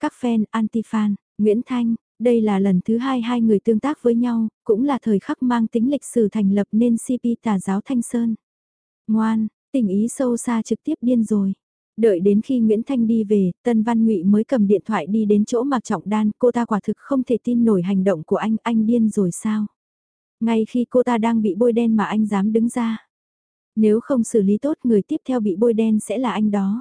Các fan, anti-fan, Nguyễn Thanh, đây là lần thứ hai hai người tương tác với nhau, cũng là thời khắc mang tính lịch sử thành lập nên CP tà giáo Thanh Sơn. Ngoan, tình ý sâu xa trực tiếp điên rồi. Đợi đến khi Nguyễn Thanh đi về, Tân Văn Ngụy mới cầm điện thoại đi đến chỗ Mạc Trọng Đan, cô ta quả thực không thể tin nổi hành động của anh, anh điên rồi sao? Ngay khi cô ta đang bị bôi đen mà anh dám đứng ra. Nếu không xử lý tốt người tiếp theo bị bôi đen sẽ là anh đó.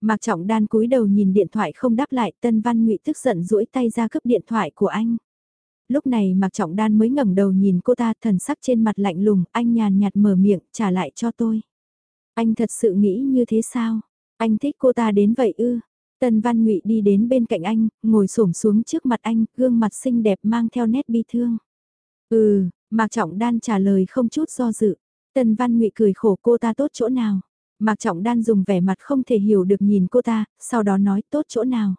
Mạc Trọng Đan cúi đầu nhìn điện thoại không đáp lại, Tân Văn Ngụy tức giận duỗi tay ra cướp điện thoại của anh. Lúc này Mạc Trọng Đan mới ngẩng đầu nhìn cô ta, thần sắc trên mặt lạnh lùng, anh nhàn nhạt mở miệng, trả lại cho tôi. Anh thật sự nghĩ như thế sao? Anh thích cô ta đến vậy ư? Tân Văn Ngụy đi đến bên cạnh anh, ngồi xổm xuống trước mặt anh, gương mặt xinh đẹp mang theo nét bi thương. Ừ, Mạc Trọng Đan trả lời không chút do dự. Tần Văn Ngụy cười khổ cô ta tốt chỗ nào? Mạc Trọng Đan dùng vẻ mặt không thể hiểu được nhìn cô ta, sau đó nói tốt chỗ nào?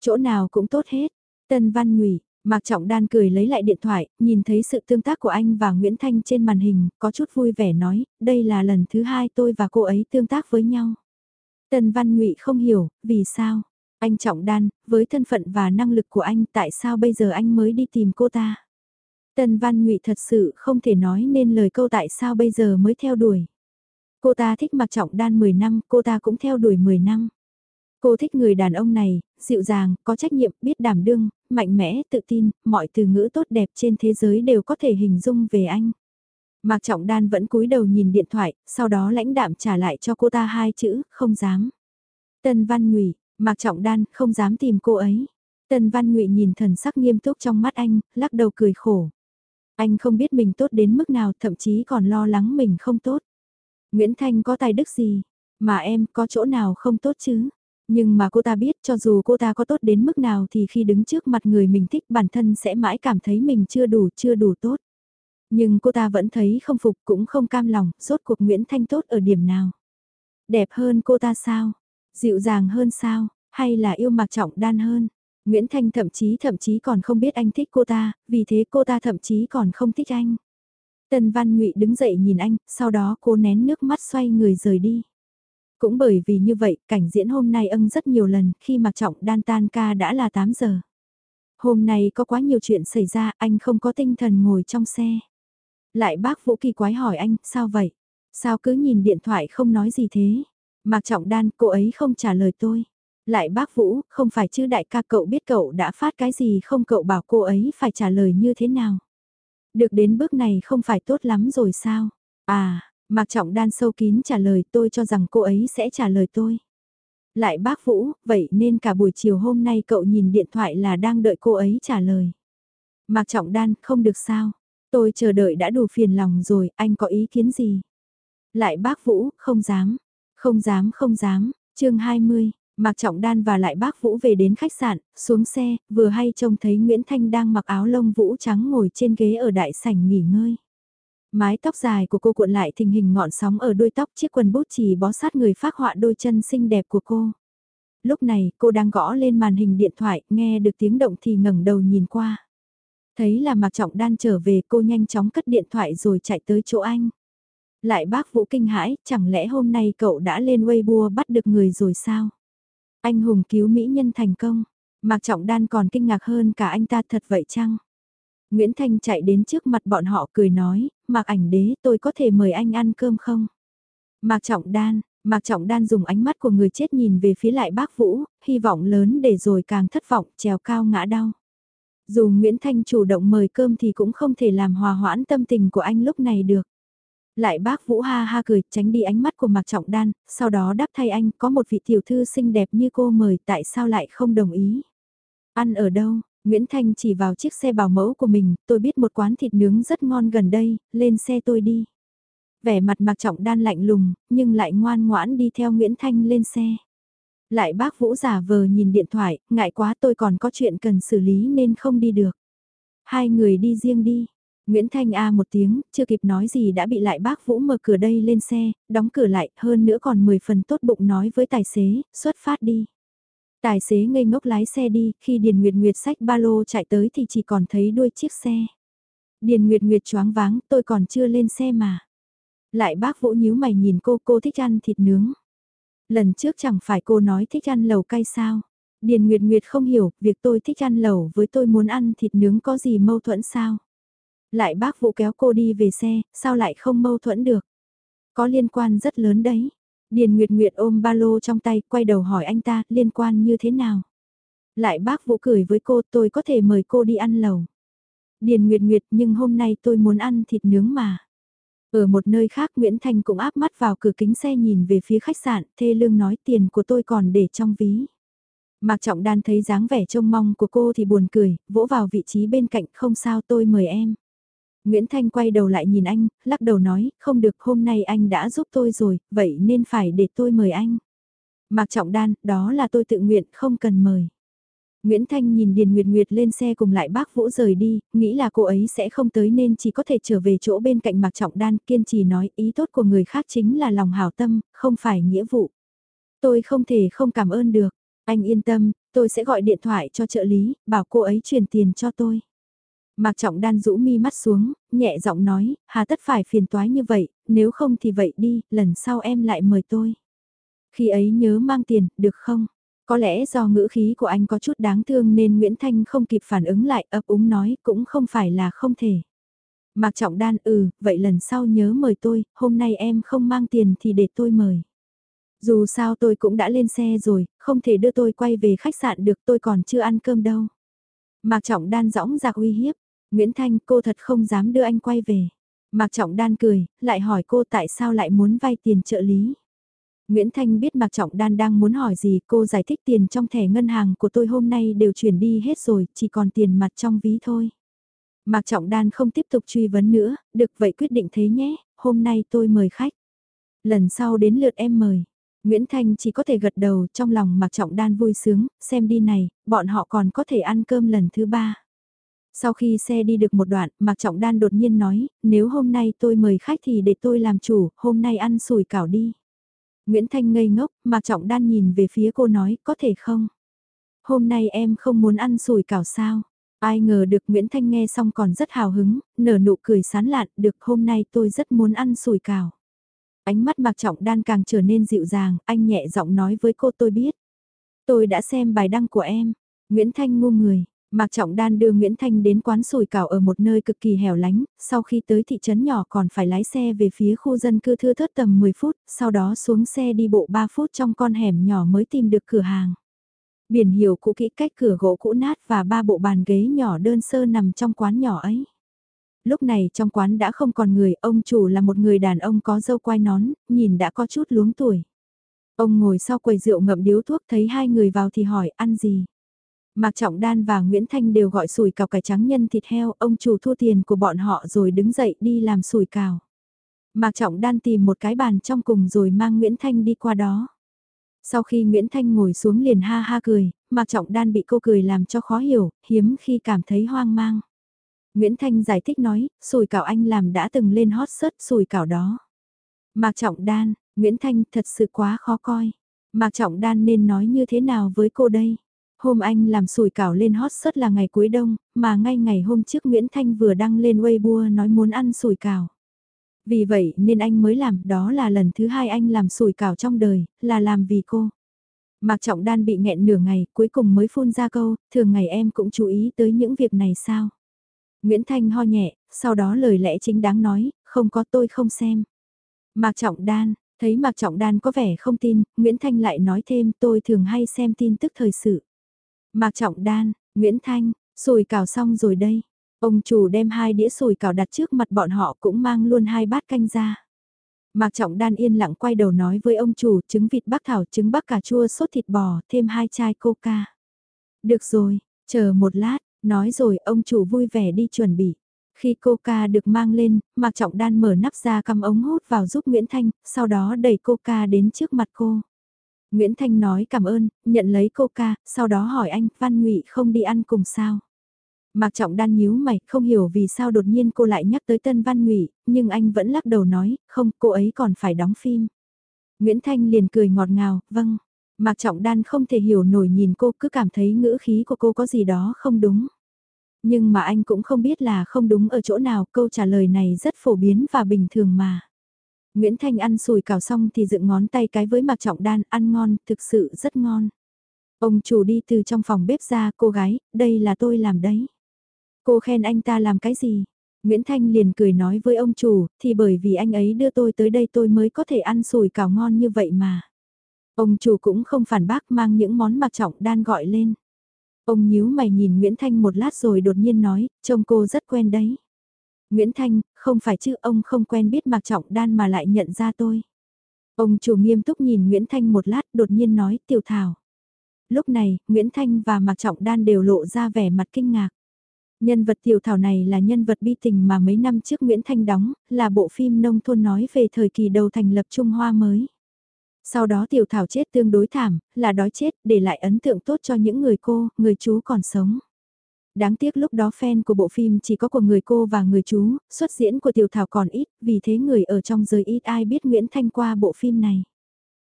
Chỗ nào cũng tốt hết. Tần Văn Ngụy, Mạc Trọng Đan cười lấy lại điện thoại, nhìn thấy sự tương tác của anh và Nguyễn Thanh trên màn hình, có chút vui vẻ nói, đây là lần thứ hai tôi và cô ấy tương tác với nhau. Tần Văn Ngụy không hiểu, vì sao? Anh Trọng Đan, với thân phận và năng lực của anh tại sao bây giờ anh mới đi tìm cô ta? Tân Văn Ngụy thật sự không thể nói nên lời câu tại sao bây giờ mới theo đuổi. Cô ta thích mặc trọng đan 10 năm, cô ta cũng theo đuổi 10 năm. Cô thích người đàn ông này, dịu dàng, có trách nhiệm, biết đảm đương, mạnh mẽ, tự tin, mọi từ ngữ tốt đẹp trên thế giới đều có thể hình dung về anh. Mạc Trọng Đan vẫn cúi đầu nhìn điện thoại, sau đó lãnh đạm trả lại cho cô ta hai chữ, không dám. Tân Văn Ngụy Mạc Trọng Đan không dám tìm cô ấy. Tân Văn Ngụy nhìn thần sắc nghiêm túc trong mắt anh, lắc đầu cười khổ. Anh không biết mình tốt đến mức nào, thậm chí còn lo lắng mình không tốt. Nguyễn Thanh có tài đức gì, mà em có chỗ nào không tốt chứ? Nhưng mà cô ta biết cho dù cô ta có tốt đến mức nào thì khi đứng trước mặt người mình thích bản thân sẽ mãi cảm thấy mình chưa đủ chưa đủ tốt. Nhưng cô ta vẫn thấy không phục cũng không cam lòng, rốt cuộc Nguyễn Thanh tốt ở điểm nào. Đẹp hơn cô ta sao? Dịu dàng hơn sao? Hay là yêu mặc trọng đan hơn? Nguyễn Thanh thậm chí thậm chí còn không biết anh thích cô ta, vì thế cô ta thậm chí còn không thích anh. Tần Văn Ngụy đứng dậy nhìn anh, sau đó cô nén nước mắt xoay người rời đi. Cũng bởi vì như vậy, cảnh diễn hôm nay ân rất nhiều lần, khi mặc trọng đan tan ca đã là 8 giờ. Hôm nay có quá nhiều chuyện xảy ra, anh không có tinh thần ngồi trong xe. Lại bác Vũ kỳ quái hỏi anh, sao vậy? Sao cứ nhìn điện thoại không nói gì thế? Mạc Trọng Đan, cô ấy không trả lời tôi. Lại bác Vũ, không phải chứ đại ca cậu biết cậu đã phát cái gì không cậu bảo cô ấy phải trả lời như thế nào. Được đến bước này không phải tốt lắm rồi sao? À, Mạc Trọng Đan sâu kín trả lời tôi cho rằng cô ấy sẽ trả lời tôi. Lại bác Vũ, vậy nên cả buổi chiều hôm nay cậu nhìn điện thoại là đang đợi cô ấy trả lời. Mạc Trọng Đan, không được sao? Tôi chờ đợi đã đủ phiền lòng rồi, anh có ý kiến gì? Lại bác Vũ, không dám. Không dám, không dám. chương 20, Mạc Trọng Đan và lại bác Vũ về đến khách sạn, xuống xe, vừa hay trông thấy Nguyễn Thanh đang mặc áo lông vũ trắng ngồi trên ghế ở đại sảnh nghỉ ngơi. Mái tóc dài của cô cuộn lại thành hình ngọn sóng ở đôi tóc chiếc quần bút chỉ bó sát người phát họa đôi chân xinh đẹp của cô. Lúc này cô đang gõ lên màn hình điện thoại, nghe được tiếng động thì ngẩng đầu nhìn qua. Thấy là Mạc Trọng Đan trở về cô nhanh chóng cất điện thoại rồi chạy tới chỗ anh. Lại bác Vũ kinh hãi, chẳng lẽ hôm nay cậu đã lên Weibo bắt được người rồi sao? Anh hùng cứu mỹ nhân thành công. Mạc Trọng Đan còn kinh ngạc hơn cả anh ta thật vậy chăng? Nguyễn Thanh chạy đến trước mặt bọn họ cười nói, Mạc ảnh đế tôi có thể mời anh ăn cơm không? Mạc Trọng Đan, Mạc Trọng Đan dùng ánh mắt của người chết nhìn về phía lại bác Vũ, hy vọng lớn để rồi càng thất vọng, trèo cao ngã đau. Dù Nguyễn Thanh chủ động mời cơm thì cũng không thể làm hòa hoãn tâm tình của anh lúc này được. Lại bác Vũ ha ha cười, tránh đi ánh mắt của Mạc Trọng Đan, sau đó đáp thay anh, có một vị tiểu thư xinh đẹp như cô mời, tại sao lại không đồng ý? Ăn ở đâu? Nguyễn Thanh chỉ vào chiếc xe bảo mẫu của mình, tôi biết một quán thịt nướng rất ngon gần đây, lên xe tôi đi. Vẻ mặt Mạc Trọng Đan lạnh lùng, nhưng lại ngoan ngoãn đi theo Nguyễn Thanh lên xe. Lại bác Vũ giả vờ nhìn điện thoại, ngại quá tôi còn có chuyện cần xử lý nên không đi được. Hai người đi riêng đi, Nguyễn Thanh A một tiếng, chưa kịp nói gì đã bị lại bác Vũ mở cửa đây lên xe, đóng cửa lại, hơn nữa còn 10 phần tốt bụng nói với tài xế, xuất phát đi. Tài xế ngây ngốc lái xe đi, khi Điền Nguyệt Nguyệt sách ba lô chạy tới thì chỉ còn thấy đuôi chiếc xe. Điền Nguyệt Nguyệt choáng váng, tôi còn chưa lên xe mà. Lại bác Vũ nhíu mày nhìn cô, cô thích ăn thịt nướng. Lần trước chẳng phải cô nói thích ăn lẩu cay sao? Điền Nguyệt Nguyệt không hiểu, việc tôi thích ăn lẩu với tôi muốn ăn thịt nướng có gì mâu thuẫn sao? Lại bác Vũ kéo cô đi về xe, sao lại không mâu thuẫn được? Có liên quan rất lớn đấy. Điền Nguyệt Nguyệt ôm ba lô trong tay, quay đầu hỏi anh ta, liên quan như thế nào? Lại bác Vũ cười với cô, tôi có thể mời cô đi ăn lẩu. Điền Nguyệt Nguyệt, nhưng hôm nay tôi muốn ăn thịt nướng mà. Ở một nơi khác Nguyễn Thanh cũng áp mắt vào cửa kính xe nhìn về phía khách sạn, thê lương nói tiền của tôi còn để trong ví. Mạc Trọng Đan thấy dáng vẻ trông mong của cô thì buồn cười, vỗ vào vị trí bên cạnh không sao tôi mời em. Nguyễn Thanh quay đầu lại nhìn anh, lắc đầu nói, không được hôm nay anh đã giúp tôi rồi, vậy nên phải để tôi mời anh. Mạc Trọng Đan, đó là tôi tự nguyện, không cần mời. Nguyễn Thanh nhìn Điền Nguyệt Nguyệt lên xe cùng lại bác Vũ rời đi, nghĩ là cô ấy sẽ không tới nên chỉ có thể trở về chỗ bên cạnh Mạc Trọng Đan kiên trì nói ý tốt của người khác chính là lòng hảo tâm, không phải nghĩa vụ. Tôi không thể không cảm ơn được, anh yên tâm, tôi sẽ gọi điện thoại cho trợ lý, bảo cô ấy chuyển tiền cho tôi. Mạc Trọng Đan rũ mi mắt xuống, nhẹ giọng nói, hà tất phải phiền toái như vậy, nếu không thì vậy đi, lần sau em lại mời tôi. Khi ấy nhớ mang tiền, được không? Có lẽ do ngữ khí của anh có chút đáng thương nên Nguyễn Thanh không kịp phản ứng lại ấp úng nói cũng không phải là không thể. Mạc Trọng Đan ừ, vậy lần sau nhớ mời tôi, hôm nay em không mang tiền thì để tôi mời. Dù sao tôi cũng đã lên xe rồi, không thể đưa tôi quay về khách sạn được tôi còn chưa ăn cơm đâu. Mạc Trọng Đan rõng rạc uy hiếp, Nguyễn Thanh cô thật không dám đưa anh quay về. Mạc Trọng Đan cười, lại hỏi cô tại sao lại muốn vay tiền trợ lý. Nguyễn Thanh biết Mạc Trọng Đan đang muốn hỏi gì, cô giải thích tiền trong thẻ ngân hàng của tôi hôm nay đều chuyển đi hết rồi, chỉ còn tiền mặt trong ví thôi. Mạc Trọng Đan không tiếp tục truy vấn nữa, được vậy quyết định thế nhé, hôm nay tôi mời khách. Lần sau đến lượt em mời. Nguyễn Thanh chỉ có thể gật đầu trong lòng Mạc Trọng Đan vui sướng, xem đi này, bọn họ còn có thể ăn cơm lần thứ ba. Sau khi xe đi được một đoạn, Mạc Trọng Đan đột nhiên nói, nếu hôm nay tôi mời khách thì để tôi làm chủ, hôm nay ăn sủi cảo đi. Nguyễn Thanh ngây ngốc, Mạc Trọng Đan nhìn về phía cô nói, có thể không? Hôm nay em không muốn ăn sủi cảo sao? Ai ngờ được Nguyễn Thanh nghe xong còn rất hào hứng, nở nụ cười sán lạn, được hôm nay tôi rất muốn ăn sủi cảo. Ánh mắt Mạc Trọng Đan càng trở nên dịu dàng, anh nhẹ giọng nói với cô tôi biết. Tôi đã xem bài đăng của em. Nguyễn Thanh ngu người, Mạc Trọng Đan đưa Nguyễn Thanh đến quán sủi cảo ở một nơi cực kỳ hẻo lánh, sau khi tới thị trấn nhỏ còn phải lái xe về phía khu dân cư thưa thớt tầm 10 phút, sau đó xuống xe đi bộ 3 phút trong con hẻm nhỏ mới tìm được cửa hàng. Biển hiệu cũ kỹ cách cửa gỗ cũ nát và ba bộ bàn ghế nhỏ đơn sơ nằm trong quán nhỏ ấy. Lúc này trong quán đã không còn người, ông chủ là một người đàn ông có dâu quai nón, nhìn đã có chút luống tuổi. Ông ngồi sau quầy rượu ngậm điếu thuốc thấy hai người vào thì hỏi ăn gì. Mạc Trọng Đan và Nguyễn Thanh đều gọi sủi cào cải trắng nhân thịt heo, ông chủ thu tiền của bọn họ rồi đứng dậy đi làm sủi cào. Mạc Trọng Đan tìm một cái bàn trong cùng rồi mang Nguyễn Thanh đi qua đó. Sau khi Nguyễn Thanh ngồi xuống liền ha ha cười, Mạc Trọng Đan bị cô cười làm cho khó hiểu, hiếm khi cảm thấy hoang mang. Nguyễn Thanh giải thích nói, sủi cảo anh làm đã từng lên hot search sủi cảo đó. Mạc Trọng Đan, Nguyễn Thanh thật sự quá khó coi. Mạc Trọng Đan nên nói như thế nào với cô đây? Hôm anh làm sủi cảo lên hot sớt là ngày cuối đông, mà ngay ngày hôm trước Nguyễn Thanh vừa đăng lên Weibo nói muốn ăn sủi cảo. Vì vậy nên anh mới làm, đó là lần thứ hai anh làm sủi cảo trong đời, là làm vì cô. Mạc Trọng Đan bị nghẹn nửa ngày, cuối cùng mới phun ra câu, thường ngày em cũng chú ý tới những việc này sao? Nguyễn Thanh ho nhẹ, sau đó lời lẽ chính đáng nói, không có tôi không xem. Mạc Trọng Đan, thấy Mạc Trọng Đan có vẻ không tin, Nguyễn Thanh lại nói thêm tôi thường hay xem tin tức thời sự. Mạc Trọng Đan, Nguyễn Thanh, sùi cào xong rồi đây. Ông chủ đem hai đĩa sùi cào đặt trước mặt bọn họ cũng mang luôn hai bát canh ra. Mạc Trọng Đan yên lặng quay đầu nói với ông chủ trứng vịt bắc thảo trứng bắc cà chua sốt thịt bò thêm hai chai coca. Được rồi, chờ một lát, nói rồi ông chủ vui vẻ đi chuẩn bị. Khi coca được mang lên, Mạc Trọng Đan mở nắp ra cầm ống hút vào giúp Nguyễn Thanh, sau đó đẩy coca đến trước mặt cô. Nguyễn Thanh nói cảm ơn, nhận lấy coca, sau đó hỏi anh, Văn Ngụy không đi ăn cùng sao? Mạc Trọng Đan nhíu mày, không hiểu vì sao đột nhiên cô lại nhắc tới Tân Văn Ngụy, nhưng anh vẫn lắc đầu nói, không, cô ấy còn phải đóng phim. Nguyễn Thanh liền cười ngọt ngào, vâng. Mạc Trọng Đan không thể hiểu nổi nhìn cô cứ cảm thấy ngữ khí của cô có gì đó không đúng. Nhưng mà anh cũng không biết là không đúng ở chỗ nào, câu trả lời này rất phổ biến và bình thường mà. Nguyễn Thanh ăn sùi cào xong thì dựng ngón tay cái với Mạc Trọng Đan, ăn ngon, thực sự rất ngon. Ông chủ đi từ trong phòng bếp ra, cô gái, đây là tôi làm đấy. Cô khen anh ta làm cái gì? Nguyễn Thanh liền cười nói với ông chủ, thì bởi vì anh ấy đưa tôi tới đây tôi mới có thể ăn sùi cào ngon như vậy mà. Ông chủ cũng không phản bác mang những món Mạc Trọng Đan gọi lên. Ông nhíu mày nhìn Nguyễn Thanh một lát rồi đột nhiên nói, trông cô rất quen đấy. Nguyễn Thanh, không phải chứ ông không quen biết Mạc Trọng Đan mà lại nhận ra tôi. Ông chủ nghiêm túc nhìn Nguyễn Thanh một lát đột nhiên nói tiểu thảo. Lúc này, Nguyễn Thanh và Mạc Trọng Đan đều lộ ra vẻ mặt kinh ngạc. Nhân vật tiểu thảo này là nhân vật bi tình mà mấy năm trước Nguyễn Thanh đóng, là bộ phim nông thôn nói về thời kỳ đầu thành lập Trung Hoa mới. Sau đó tiểu thảo chết tương đối thảm, là đói chết, để lại ấn tượng tốt cho những người cô, người chú còn sống. Đáng tiếc lúc đó fan của bộ phim chỉ có của người cô và người chú, xuất diễn của Tiểu Thảo còn ít, vì thế người ở trong giới ít ai biết Nguyễn Thanh qua bộ phim này.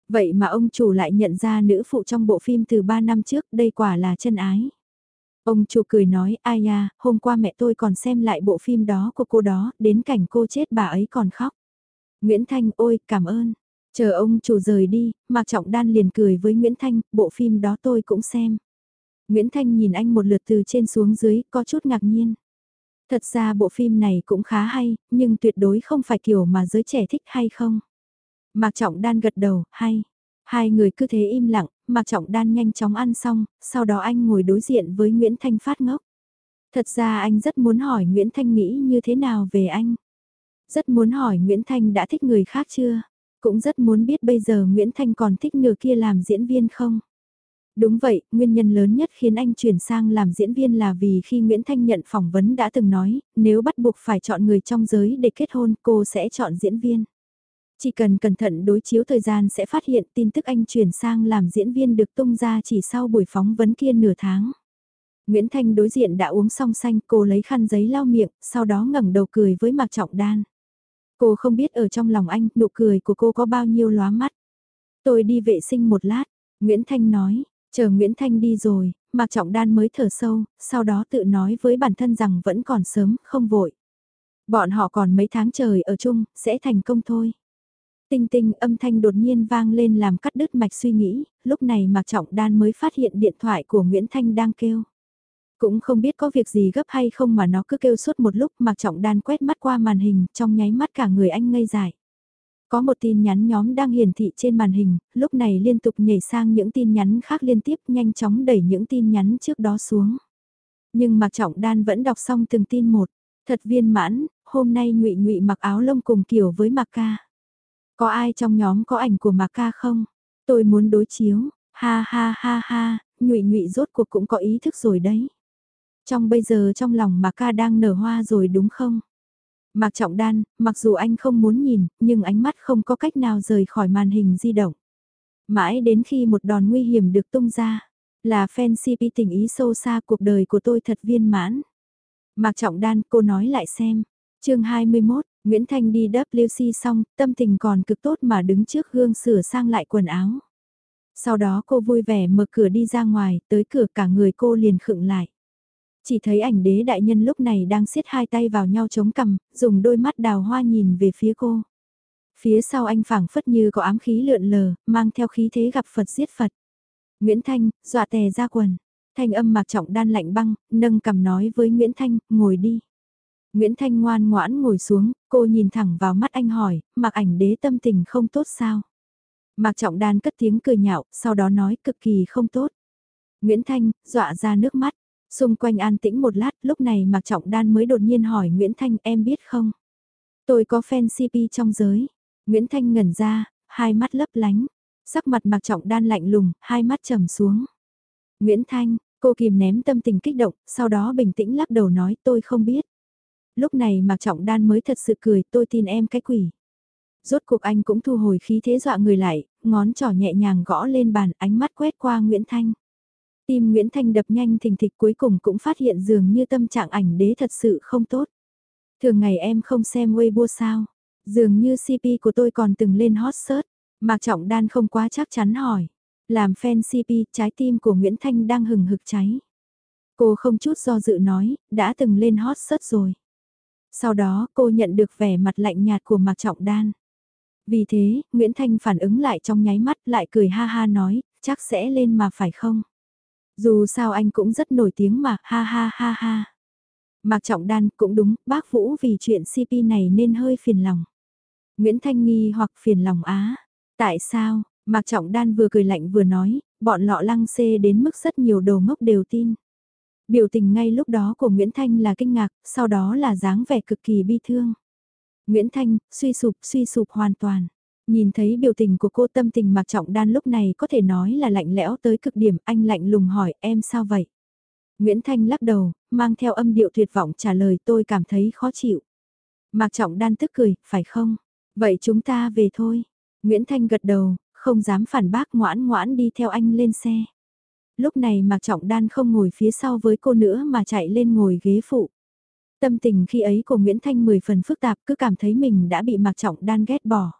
Vậy mà ông chủ lại nhận ra nữ phụ trong bộ phim từ 3 năm trước, đây quả là chân ái. Ông chủ cười nói, ai à, hôm qua mẹ tôi còn xem lại bộ phim đó của cô đó, đến cảnh cô chết bà ấy còn khóc. Nguyễn Thanh, ôi, cảm ơn. Chờ ông chủ rời đi, Mạc Trọng Đan liền cười với Nguyễn Thanh, bộ phim đó tôi cũng xem. Nguyễn Thanh nhìn anh một lượt từ trên xuống dưới, có chút ngạc nhiên. Thật ra bộ phim này cũng khá hay, nhưng tuyệt đối không phải kiểu mà giới trẻ thích hay không. Mạc Trọng Đan gật đầu, hay. Hai người cứ thế im lặng, Mạc Trọng Đan nhanh chóng ăn xong, sau đó anh ngồi đối diện với Nguyễn Thanh phát ngốc. Thật ra anh rất muốn hỏi Nguyễn Thanh nghĩ như thế nào về anh. Rất muốn hỏi Nguyễn Thanh đã thích người khác chưa? Cũng rất muốn biết bây giờ Nguyễn Thanh còn thích nửa kia làm diễn viên không? Đúng vậy, nguyên nhân lớn nhất khiến anh chuyển sang làm diễn viên là vì khi Nguyễn Thanh nhận phỏng vấn đã từng nói, nếu bắt buộc phải chọn người trong giới để kết hôn cô sẽ chọn diễn viên. Chỉ cần cẩn thận đối chiếu thời gian sẽ phát hiện tin tức anh chuyển sang làm diễn viên được tung ra chỉ sau buổi phóng vấn kia nửa tháng. Nguyễn Thanh đối diện đã uống xong xanh, cô lấy khăn giấy lau miệng, sau đó ngẩng đầu cười với Mạc Trọng Đan. Cô không biết ở trong lòng anh, nụ cười của cô có bao nhiêu lóa mắt. Tôi đi vệ sinh một lát, Nguyễn Thanh nói, chờ Nguyễn Thanh đi rồi, Mạc Trọng Đan mới thở sâu, sau đó tự nói với bản thân rằng vẫn còn sớm, không vội. Bọn họ còn mấy tháng trời ở chung, sẽ thành công thôi. Tinh tinh âm thanh đột nhiên vang lên làm cắt đứt mạch suy nghĩ, lúc này Mạc Trọng Đan mới phát hiện điện thoại của Nguyễn Thanh đang kêu. Cũng không biết có việc gì gấp hay không mà nó cứ kêu suốt một lúc Mạc Trọng Đan quét mắt qua màn hình trong nháy mắt cả người anh ngây dại. Có một tin nhắn nhóm đang hiển thị trên màn hình, lúc này liên tục nhảy sang những tin nhắn khác liên tiếp nhanh chóng đẩy những tin nhắn trước đó xuống. Nhưng Mạc Trọng Đan vẫn đọc xong từng tin một, thật viên mãn, hôm nay ngụy ngụy mặc áo lông cùng kiểu với Mạc Ca. Có ai trong nhóm có ảnh của Mạc Ca không? Tôi muốn đối chiếu, ha ha ha ha, nhụy nhụy rốt cuộc cũng có ý thức rồi đấy. Trong bây giờ trong lòng Mạc Ca đang nở hoa rồi đúng không? Mạc Trọng Đan, mặc dù anh không muốn nhìn, nhưng ánh mắt không có cách nào rời khỏi màn hình di động. Mãi đến khi một đòn nguy hiểm được tung ra, là fan CP tình ý sâu xa cuộc đời của tôi thật viên mãn. Mạc Trọng Đan, cô nói lại xem. chương 21, Nguyễn Thanh đi WC xong, tâm tình còn cực tốt mà đứng trước gương sửa sang lại quần áo. Sau đó cô vui vẻ mở cửa đi ra ngoài, tới cửa cả người cô liền khựng lại. Chỉ thấy ảnh đế đại nhân lúc này đang siết hai tay vào nhau chống cằm, dùng đôi mắt đào hoa nhìn về phía cô. Phía sau anh phảng phất như có ám khí lượn lờ, mang theo khí thế gặp Phật giết Phật. Nguyễn Thanh, dọa tè ra quần. Thanh âm mạc trọng đan lạnh băng, nâng cầm nói với Nguyễn Thanh, ngồi đi. Nguyễn Thanh ngoan ngoãn ngồi xuống, cô nhìn thẳng vào mắt anh hỏi, mặc ảnh đế tâm tình không tốt sao? Mạc Trọng Đan cất tiếng cười nhạo, sau đó nói cực kỳ không tốt. Nguyễn Thanh, dọa ra nước mắt. Xung quanh an tĩnh một lát, lúc này Mạc Trọng Đan mới đột nhiên hỏi Nguyễn Thanh em biết không? Tôi có fan CP trong giới. Nguyễn Thanh ngẩn ra, hai mắt lấp lánh. Sắc mặt Mạc Trọng Đan lạnh lùng, hai mắt trầm xuống. Nguyễn Thanh, cô kìm ném tâm tình kích động, sau đó bình tĩnh lắc đầu nói tôi không biết. Lúc này Mạc Trọng Đan mới thật sự cười tôi tin em cái quỷ. Rốt cuộc anh cũng thu hồi khí thế dọa người lại, ngón trỏ nhẹ nhàng gõ lên bàn ánh mắt quét qua Nguyễn Thanh. Tim Nguyễn Thanh đập nhanh thình thịch cuối cùng cũng phát hiện dường như tâm trạng ảnh đế thật sự không tốt. Thường ngày em không xem Weibo sao? Dường như CP của tôi còn từng lên hot search. Mạc Trọng Đan không quá chắc chắn hỏi. Làm fan CP, trái tim của Nguyễn Thanh đang hừng hực cháy. Cô không chút do dự nói, đã từng lên hot search rồi. Sau đó cô nhận được vẻ mặt lạnh nhạt của Mạc Trọng Đan. Vì thế, Nguyễn Thanh phản ứng lại trong nháy mắt lại cười ha ha nói, chắc sẽ lên mà phải không? Dù sao anh cũng rất nổi tiếng mà, ha ha ha ha. Mạc Trọng Đan cũng đúng, bác Vũ vì chuyện CP này nên hơi phiền lòng. Nguyễn Thanh nghi hoặc phiền lòng á. Tại sao, Mạc Trọng Đan vừa cười lạnh vừa nói, bọn lọ lăng xê đến mức rất nhiều đồ ngốc đều tin. Biểu tình ngay lúc đó của Nguyễn Thanh là kinh ngạc, sau đó là dáng vẻ cực kỳ bi thương. Nguyễn Thanh, suy sụp, suy sụp hoàn toàn. Nhìn thấy biểu tình của cô tâm tình mặc trọng đan lúc này có thể nói là lạnh lẽo tới cực điểm, anh lạnh lùng hỏi em sao vậy? Nguyễn Thanh lắc đầu, mang theo âm điệu tuyệt vọng trả lời tôi cảm thấy khó chịu. Mạc Trọng Đan tức cười, phải không? Vậy chúng ta về thôi. Nguyễn Thanh gật đầu, không dám phản bác ngoãn ngoãn đi theo anh lên xe. Lúc này Mạc Trọng Đan không ngồi phía sau với cô nữa mà chạy lên ngồi ghế phụ. Tâm tình khi ấy của Nguyễn Thanh mười phần phức tạp cứ cảm thấy mình đã bị Mạc Trọng Đan ghét bỏ.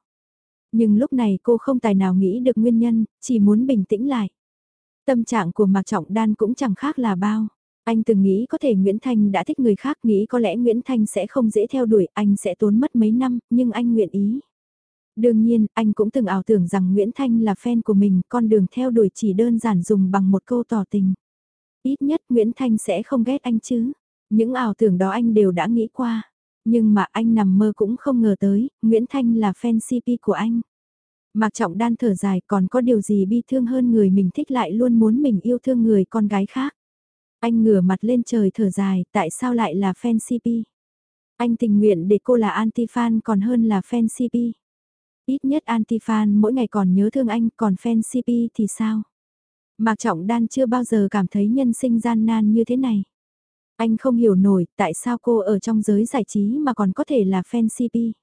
Nhưng lúc này cô không tài nào nghĩ được nguyên nhân, chỉ muốn bình tĩnh lại. Tâm trạng của Mạc Trọng Đan cũng chẳng khác là bao. Anh từng nghĩ có thể Nguyễn Thanh đã thích người khác, nghĩ có lẽ Nguyễn Thanh sẽ không dễ theo đuổi, anh sẽ tốn mất mấy năm, nhưng anh nguyện ý. Đương nhiên, anh cũng từng ảo tưởng rằng Nguyễn Thanh là fan của mình, con đường theo đuổi chỉ đơn giản dùng bằng một câu tỏ tình. Ít nhất Nguyễn Thanh sẽ không ghét anh chứ. Những ảo tưởng đó anh đều đã nghĩ qua. Nhưng mà anh nằm mơ cũng không ngờ tới, Nguyễn Thanh là fan CP của anh. Mạc Trọng Đan thở dài còn có điều gì bi thương hơn người mình thích lại luôn muốn mình yêu thương người con gái khác. Anh ngửa mặt lên trời thở dài, tại sao lại là fan CP? Anh tình nguyện để cô là anti-fan còn hơn là fan CP. Ít nhất anti-fan mỗi ngày còn nhớ thương anh còn fan CP thì sao? Mạc Trọng Đan chưa bao giờ cảm thấy nhân sinh gian nan như thế này. Anh không hiểu nổi tại sao cô ở trong giới giải trí mà còn có thể là fan CP.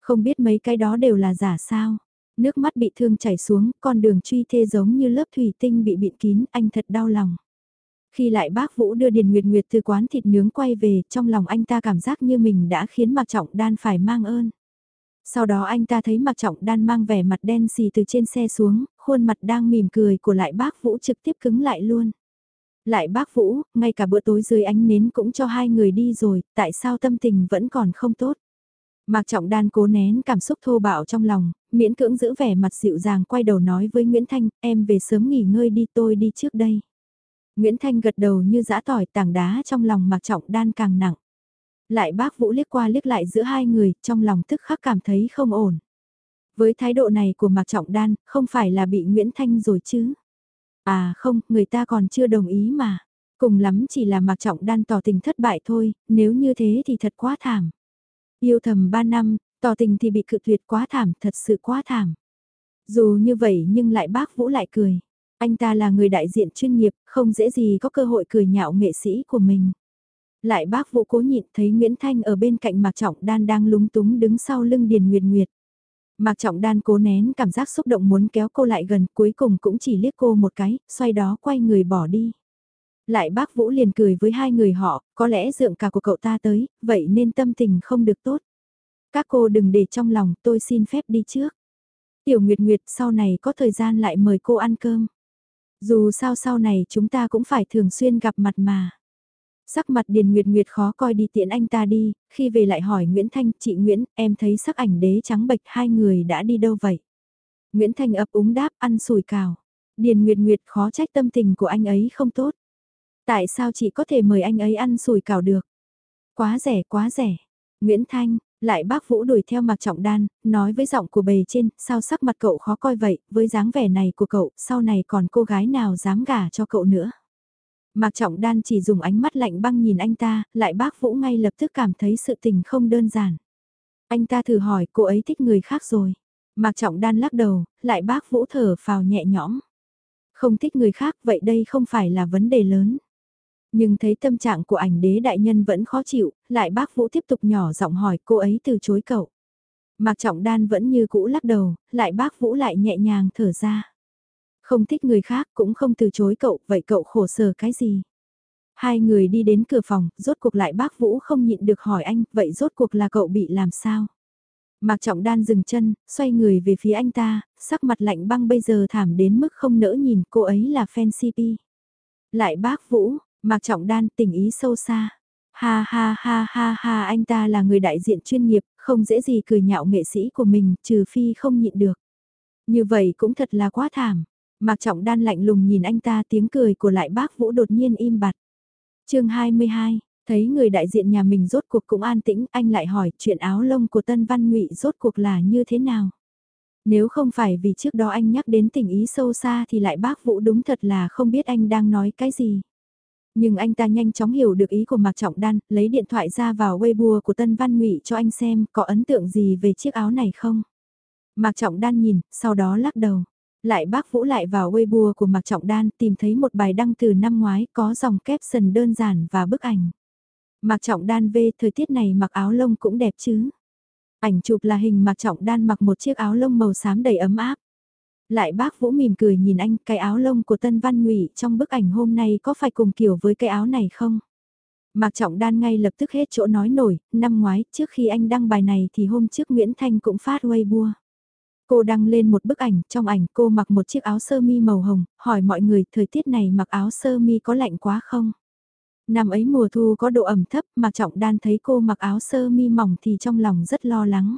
Không biết mấy cái đó đều là giả sao. Nước mắt bị thương chảy xuống, con đường truy thê giống như lớp thủy tinh bị bịt kín, anh thật đau lòng. Khi lại bác Vũ đưa Điền Nguyệt Nguyệt từ quán thịt nướng quay về, trong lòng anh ta cảm giác như mình đã khiến Mạc Trọng Đan phải mang ơn. Sau đó anh ta thấy Mạc Trọng Đan mang vẻ mặt đen xì từ trên xe xuống, khuôn mặt đang mỉm cười của lại bác Vũ trực tiếp cứng lại luôn. Lại bác Vũ, ngay cả bữa tối dưới ánh nến cũng cho hai người đi rồi, tại sao tâm tình vẫn còn không tốt? Mạc Trọng Đan cố nén cảm xúc thô bạo trong lòng, miễn cưỡng giữ vẻ mặt dịu dàng quay đầu nói với Nguyễn Thanh, em về sớm nghỉ ngơi đi tôi đi trước đây. Nguyễn Thanh gật đầu như giã tỏi tảng đá trong lòng Mạc Trọng Đan càng nặng. Lại bác Vũ liếc qua liếc lại giữa hai người, trong lòng tức khắc cảm thấy không ổn. Với thái độ này của Mạc Trọng Đan, không phải là bị Nguyễn Thanh rồi chứ? À không, người ta còn chưa đồng ý mà. Cùng lắm chỉ là Mạc Trọng Đan tỏ tình thất bại thôi, nếu như thế thì thật quá thảm. Yêu thầm 3 năm, tỏ tình thì bị cự tuyệt quá thảm, thật sự quá thảm. Dù như vậy nhưng lại bác Vũ lại cười. Anh ta là người đại diện chuyên nghiệp, không dễ gì có cơ hội cười nhạo nghệ sĩ của mình. Lại bác Vũ cố nhịn thấy Nguyễn Thanh ở bên cạnh Mạc Trọng Đan đang lúng túng đứng sau lưng Điền Nguyệt Nguyệt. Mạc Trọng Đan cố nén cảm giác xúc động muốn kéo cô lại gần cuối cùng cũng chỉ liếc cô một cái, xoay đó quay người bỏ đi. Lại bác Vũ liền cười với hai người họ, có lẽ dượng cả của cậu ta tới, vậy nên tâm tình không được tốt. Các cô đừng để trong lòng, tôi xin phép đi trước. Tiểu Nguyệt Nguyệt sau này có thời gian lại mời cô ăn cơm. Dù sao sau này chúng ta cũng phải thường xuyên gặp mặt mà. Sắc mặt Điền Nguyệt Nguyệt khó coi đi tiện anh ta đi, khi về lại hỏi Nguyễn Thanh, chị Nguyễn, em thấy sắc ảnh đế trắng bệch hai người đã đi đâu vậy? Nguyễn Thanh ấp úng đáp ăn sùi cào. Điền Nguyệt Nguyệt khó trách tâm tình của anh ấy không tốt. Tại sao chị có thể mời anh ấy ăn sùi cào được? Quá rẻ quá rẻ. Nguyễn Thanh, lại bác Vũ đuổi theo Mạc Trọng Đan, nói với giọng của bề trên, sao sắc mặt cậu khó coi vậy, với dáng vẻ này của cậu, sau này còn cô gái nào dám gả cho cậu nữa. Mạc Trọng Đan chỉ dùng ánh mắt lạnh băng nhìn anh ta, lại bác Vũ ngay lập tức cảm thấy sự tình không đơn giản. Anh ta thử hỏi cô ấy thích người khác rồi. Mạc Trọng Đan lắc đầu, lại bác Vũ thở phào nhẹ nhõm. Không thích người khác vậy đây không phải là vấn đề lớn. Nhưng thấy tâm trạng của ảnh đế đại nhân vẫn khó chịu, lại bác Vũ tiếp tục nhỏ giọng hỏi cô ấy từ chối cậu. Mạc Trọng Đan vẫn như cũ lắc đầu, lại bác Vũ lại nhẹ nhàng thở ra. Không thích người khác cũng không từ chối cậu, vậy cậu khổ sở cái gì? Hai người đi đến cửa phòng, rốt cuộc lại bác Vũ không nhịn được hỏi anh, vậy rốt cuộc là cậu bị làm sao? Mạc Trọng Đan dừng chân, xoay người về phía anh ta, sắc mặt lạnh băng bây giờ thảm đến mức không nỡ nhìn cô ấy là fan CP. Lại bác Vũ, Mạc Trọng Đan tình ý sâu xa. Ha ha ha ha ha anh ta là người đại diện chuyên nghiệp, không dễ gì cười nhạo nghệ sĩ của mình, trừ phi không nhịn được. Như vậy cũng thật là quá thảm. Mạc Trọng Đan lạnh lùng nhìn anh ta tiếng cười của lại bác Vũ đột nhiên im bặt. chương 22, thấy người đại diện nhà mình rốt cuộc cũng an tĩnh, anh lại hỏi chuyện áo lông của Tân Văn Ngụy rốt cuộc là như thế nào. Nếu không phải vì trước đó anh nhắc đến tình ý sâu xa thì lại bác Vũ đúng thật là không biết anh đang nói cái gì. Nhưng anh ta nhanh chóng hiểu được ý của Mạc Trọng Đan, lấy điện thoại ra vào Weibo của Tân Văn Ngụy cho anh xem có ấn tượng gì về chiếc áo này không. Mạc Trọng Đan nhìn, sau đó lắc đầu. Lại bác Vũ lại vào Weibo của Mạc Trọng Đan tìm thấy một bài đăng từ năm ngoái có dòng caption đơn giản và bức ảnh. Mạc Trọng Đan về thời tiết này mặc áo lông cũng đẹp chứ. Ảnh chụp là hình Mạc Trọng Đan mặc một chiếc áo lông màu xám đầy ấm áp. Lại bác Vũ mỉm cười nhìn anh, cái áo lông của Tân Văn Ngụy trong bức ảnh hôm nay có phải cùng kiểu với cái áo này không? Mạc Trọng Đan ngay lập tức hết chỗ nói nổi, năm ngoái trước khi anh đăng bài này thì hôm trước Nguyễn Thanh cũng phát Weibo. Cô đăng lên một bức ảnh, trong ảnh cô mặc một chiếc áo sơ mi màu hồng, hỏi mọi người thời tiết này mặc áo sơ mi có lạnh quá không? Năm ấy mùa thu có độ ẩm thấp mà Trọng Đan thấy cô mặc áo sơ mi mỏng thì trong lòng rất lo lắng.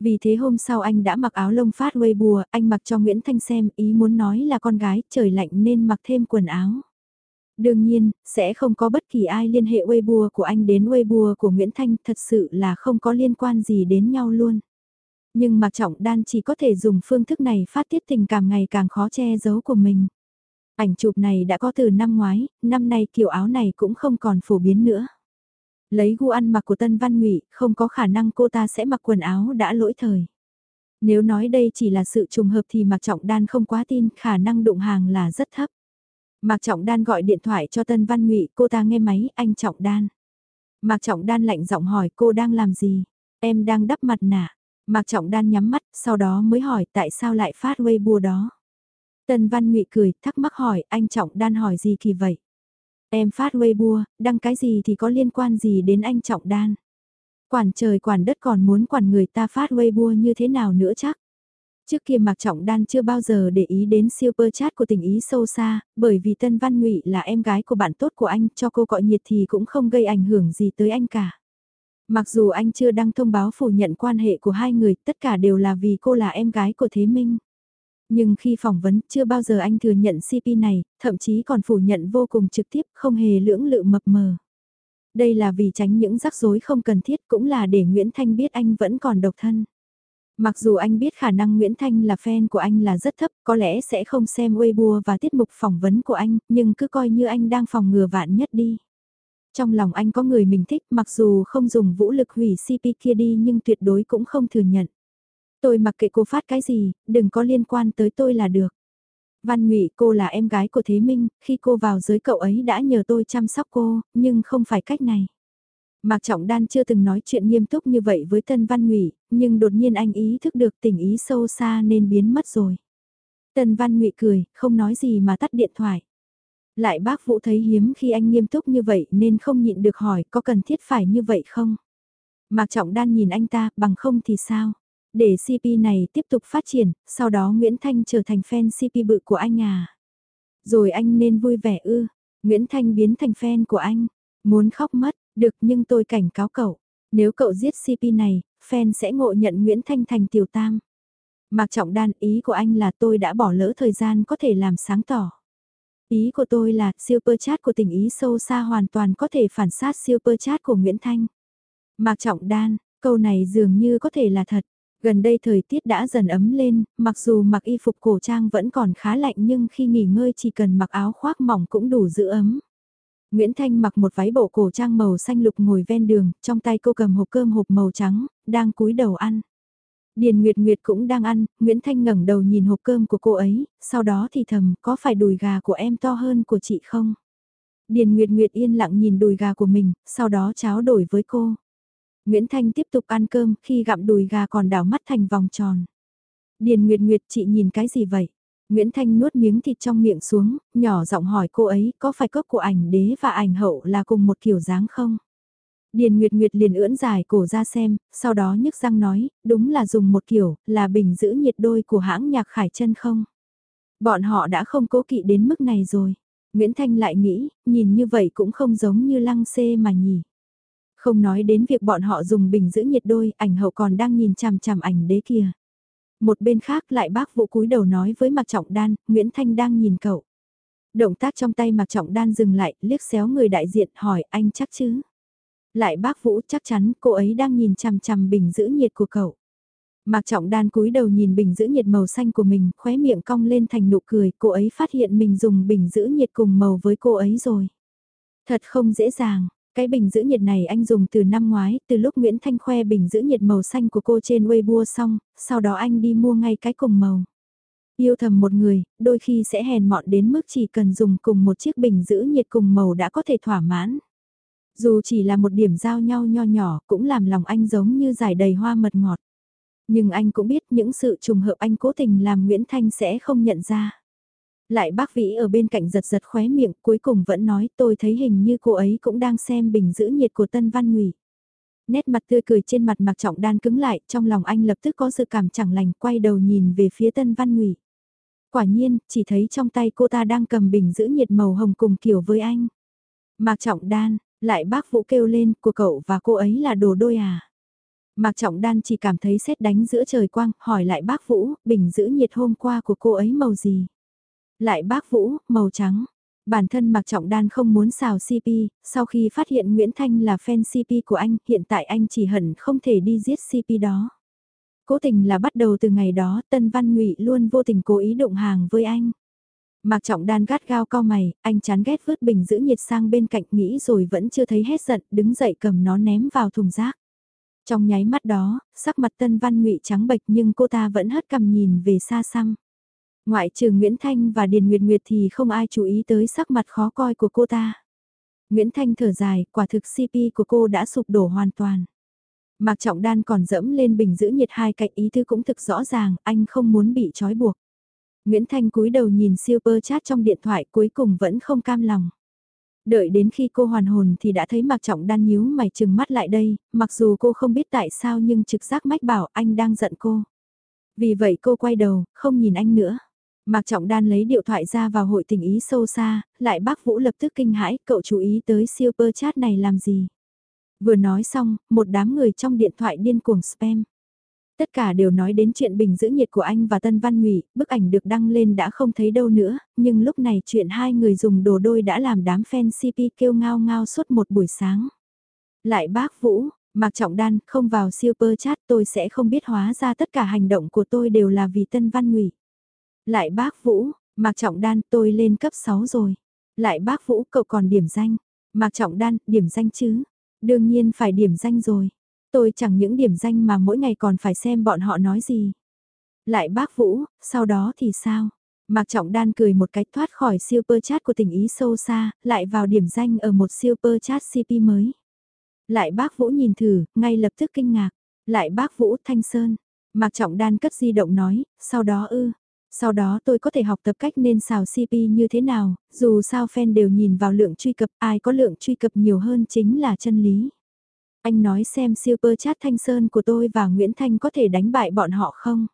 Vì thế hôm sau anh đã mặc áo lông phát bùa, anh mặc cho Nguyễn Thanh xem, ý muốn nói là con gái, trời lạnh nên mặc thêm quần áo. Đương nhiên, sẽ không có bất kỳ ai liên hệ Weibo của anh đến Weibo của Nguyễn Thanh, thật sự là không có liên quan gì đến nhau luôn. Nhưng Mạc Trọng Đan chỉ có thể dùng phương thức này phát tiết tình cảm ngày càng khó che giấu của mình. Ảnh chụp này đã có từ năm ngoái, năm nay kiểu áo này cũng không còn phổ biến nữa. Lấy gu ăn mặc của Tân Văn Ngụy, không có khả năng cô ta sẽ mặc quần áo đã lỗi thời. Nếu nói đây chỉ là sự trùng hợp thì Mạc Trọng Đan không quá tin, khả năng đụng hàng là rất thấp. Mạc Trọng Đan gọi điện thoại cho Tân Văn Ngụy, cô ta nghe máy, anh Trọng Đan. Mạc Trọng Đan lạnh giọng hỏi cô đang làm gì? Em đang đắp mặt nạ. Mạc Trọng Đan nhắm mắt, sau đó mới hỏi tại sao lại phát Weibo đó. Tần Văn Ngụy cười, thắc mắc hỏi, anh Trọng Đan hỏi gì kỳ vậy? Em phát Weibo, đăng cái gì thì có liên quan gì đến anh Trọng Đan? Quản trời quản đất còn muốn quản người ta phát Weibo như thế nào nữa chắc? Trước kia Mạc Trọng Đan chưa bao giờ để ý đến super chat của tình ý sâu xa, bởi vì Tân Văn Ngụy là em gái của bạn tốt của anh, cho cô gọi nhiệt thì cũng không gây ảnh hưởng gì tới anh cả. Mặc dù anh chưa đăng thông báo phủ nhận quan hệ của hai người, tất cả đều là vì cô là em gái của Thế Minh. Nhưng khi phỏng vấn, chưa bao giờ anh thừa nhận CP này, thậm chí còn phủ nhận vô cùng trực tiếp, không hề lưỡng lự mập mờ. Đây là vì tránh những rắc rối không cần thiết cũng là để Nguyễn Thanh biết anh vẫn còn độc thân. Mặc dù anh biết khả năng Nguyễn Thanh là fan của anh là rất thấp, có lẽ sẽ không xem Weibo và tiết mục phỏng vấn của anh, nhưng cứ coi như anh đang phòng ngừa vạn nhất đi. Trong lòng anh có người mình thích, mặc dù không dùng vũ lực hủy CP kia đi nhưng tuyệt đối cũng không thừa nhận. Tôi mặc kệ cô phát cái gì, đừng có liên quan tới tôi là được. Văn Ngụy cô là em gái của Thế Minh, khi cô vào giới cậu ấy đã nhờ tôi chăm sóc cô, nhưng không phải cách này. Mạc Trọng Đan chưa từng nói chuyện nghiêm túc như vậy với Tân Văn Ngụy, nhưng đột nhiên anh ý thức được tình ý sâu xa nên biến mất rồi. Tân Văn Ngụy cười, không nói gì mà tắt điện thoại. Lại bác Vũ thấy hiếm khi anh nghiêm túc như vậy nên không nhịn được hỏi có cần thiết phải như vậy không? Mạc Trọng Đan nhìn anh ta, bằng không thì sao? Để CP này tiếp tục phát triển, sau đó Nguyễn Thanh trở thành fan CP bự của anh à? Rồi anh nên vui vẻ ư? Nguyễn Thanh biến thành fan của anh. Muốn khóc mất, được nhưng tôi cảnh cáo cậu. Nếu cậu giết CP này, fan sẽ ngộ nhận Nguyễn Thanh thành tiểu tam. Mạc Trọng Đan ý của anh là tôi đã bỏ lỡ thời gian có thể làm sáng tỏ. Ý của tôi là super chat của tình ý sâu xa hoàn toàn có thể phản sát super chat của Nguyễn Thanh. Mạc Trọng Đan, câu này dường như có thể là thật. Gần đây thời tiết đã dần ấm lên, mặc dù mặc y phục cổ trang vẫn còn khá lạnh nhưng khi nghỉ ngơi chỉ cần mặc áo khoác mỏng cũng đủ giữ ấm. Nguyễn Thanh mặc một váy bộ cổ trang màu xanh lục ngồi ven đường, trong tay cô cầm hộp cơm hộp màu trắng, đang cúi đầu ăn. Điền Nguyệt Nguyệt cũng đang ăn, Nguyễn Thanh ngẩng đầu nhìn hộp cơm của cô ấy, sau đó thì thầm, có phải đùi gà của em to hơn của chị không? Điền Nguyệt Nguyệt yên lặng nhìn đùi gà của mình, sau đó cháo đổi với cô. Nguyễn Thanh tiếp tục ăn cơm, khi gặm đùi gà còn đảo mắt thành vòng tròn. Điền Nguyệt Nguyệt chị nhìn cái gì vậy? Nguyễn Thanh nuốt miếng thịt trong miệng xuống, nhỏ giọng hỏi cô ấy có phải cốc của ảnh đế và ảnh hậu là cùng một kiểu dáng không? Điền Nguyệt Nguyệt liền ưỡn dài cổ ra xem, sau đó nhức răng nói, đúng là dùng một kiểu, là bình giữ nhiệt đôi của hãng nhạc Khải chân không? Bọn họ đã không cố kỵ đến mức này rồi. Nguyễn Thanh lại nghĩ, nhìn như vậy cũng không giống như lăng xê mà nhỉ. Không nói đến việc bọn họ dùng bình giữ nhiệt đôi, ảnh hậu còn đang nhìn chằm chằm ảnh đế kia. Một bên khác lại bác vũ cúi đầu nói với Mạc Trọng Đan, Nguyễn Thanh đang nhìn cậu. Động tác trong tay Mạc Trọng Đan dừng lại, liếc xéo người đại diện hỏi anh chắc chứ. Lại bác Vũ chắc chắn cô ấy đang nhìn chằm chằm bình giữ nhiệt của cậu. Mạc Trọng Đan cúi đầu nhìn bình giữ nhiệt màu xanh của mình, khóe miệng cong lên thành nụ cười, cô ấy phát hiện mình dùng bình giữ nhiệt cùng màu với cô ấy rồi. Thật không dễ dàng, cái bình giữ nhiệt này anh dùng từ năm ngoái, từ lúc Nguyễn Thanh khoe bình giữ nhiệt màu xanh của cô trên Weibo xong, sau đó anh đi mua ngay cái cùng màu. Yêu thầm một người, đôi khi sẽ hèn mọn đến mức chỉ cần dùng cùng một chiếc bình giữ nhiệt cùng màu đã có thể thỏa mãn. Dù chỉ là một điểm giao nhau nho nhỏ cũng làm lòng anh giống như giải đầy hoa mật ngọt. Nhưng anh cũng biết những sự trùng hợp anh cố tình làm Nguyễn Thanh sẽ không nhận ra. Lại bác Vĩ ở bên cạnh giật giật khóe miệng cuối cùng vẫn nói tôi thấy hình như cô ấy cũng đang xem bình giữ nhiệt của Tân Văn Ngụy. Nét mặt tươi cười trên mặt Mạc Trọng Đan cứng lại, trong lòng anh lập tức có sự cảm chẳng lành, quay đầu nhìn về phía Tân Văn Ngụy. Quả nhiên, chỉ thấy trong tay cô ta đang cầm bình giữ nhiệt màu hồng cùng kiểu với anh. Mạc Trọng Đan, lại bác Vũ kêu lên, của cậu và cô ấy là đồ đôi à? Mạc Trọng Đan chỉ cảm thấy xét đánh giữa trời quang, hỏi lại bác Vũ, bình giữ nhiệt hôm qua của cô ấy màu gì? Lại bác Vũ, màu trắng. Bản thân Mạc Trọng Đan không muốn xào CP, sau khi phát hiện Nguyễn Thanh là fan CP của anh, hiện tại anh chỉ hận không thể đi giết CP đó. Cố tình là bắt đầu từ ngày đó, Tân Văn Ngụy luôn vô tình cố ý động hàng với anh. Mạc Trọng Đan gắt gao co mày, anh chán ghét vứt bình giữ nhiệt sang bên cạnh nghĩ rồi vẫn chưa thấy hết giận, đứng dậy cầm nó ném vào thùng rác. Trong nháy mắt đó, sắc mặt Tân Văn Ngụy trắng bệch nhưng cô ta vẫn hất cầm nhìn về xa xăm. Ngoại trừ Nguyễn Thanh và Điền Nguyệt Nguyệt thì không ai chú ý tới sắc mặt khó coi của cô ta. Nguyễn Thanh thở dài, quả thực CP của cô đã sụp đổ hoàn toàn. Mạc Trọng Đan còn dẫm lên bình giữ nhiệt hai cạnh ý thư cũng thực rõ ràng, anh không muốn bị trói buộc. Nguyễn Thanh cúi đầu nhìn super chat trong điện thoại cuối cùng vẫn không cam lòng. Đợi đến khi cô hoàn hồn thì đã thấy Mạc Trọng Đan nhíu mày chừng mắt lại đây, mặc dù cô không biết tại sao nhưng trực giác mách bảo anh đang giận cô. Vì vậy cô quay đầu, không nhìn anh nữa. Mạc Trọng Đan lấy điện thoại ra vào hội tình ý sâu xa, lại bác Vũ lập tức kinh hãi, cậu chú ý tới super chat này làm gì. Vừa nói xong, một đám người trong điện thoại điên cuồng spam. Tất cả đều nói đến chuyện bình giữ nhiệt của anh và Tân Văn Ngụy, bức ảnh được đăng lên đã không thấy đâu nữa, nhưng lúc này chuyện hai người dùng đồ đôi đã làm đám fan CP kêu ngao ngao suốt một buổi sáng. Lại bác Vũ, Mạc Trọng Đan, không vào super chat tôi sẽ không biết hóa ra tất cả hành động của tôi đều là vì Tân Văn Ngụy. Lại bác Vũ, Mạc Trọng Đan tôi lên cấp 6 rồi. Lại bác Vũ cậu còn điểm danh. Mạc Trọng Đan, điểm danh chứ. Đương nhiên phải điểm danh rồi. Tôi chẳng những điểm danh mà mỗi ngày còn phải xem bọn họ nói gì. Lại bác Vũ, sau đó thì sao? Mạc Trọng Đan cười một cách thoát khỏi super chat của tình ý sâu xa, lại vào điểm danh ở một super chat CP mới. Lại bác Vũ nhìn thử, ngay lập tức kinh ngạc. Lại bác Vũ Thanh Sơn. Mạc Trọng Đan cất di động nói, sau đó ư. Sau đó tôi có thể học tập cách nên xào CP như thế nào, dù sao fan đều nhìn vào lượng truy cập, ai có lượng truy cập nhiều hơn chính là chân lý. Anh nói xem super chat Thanh Sơn của tôi và Nguyễn Thanh có thể đánh bại bọn họ không?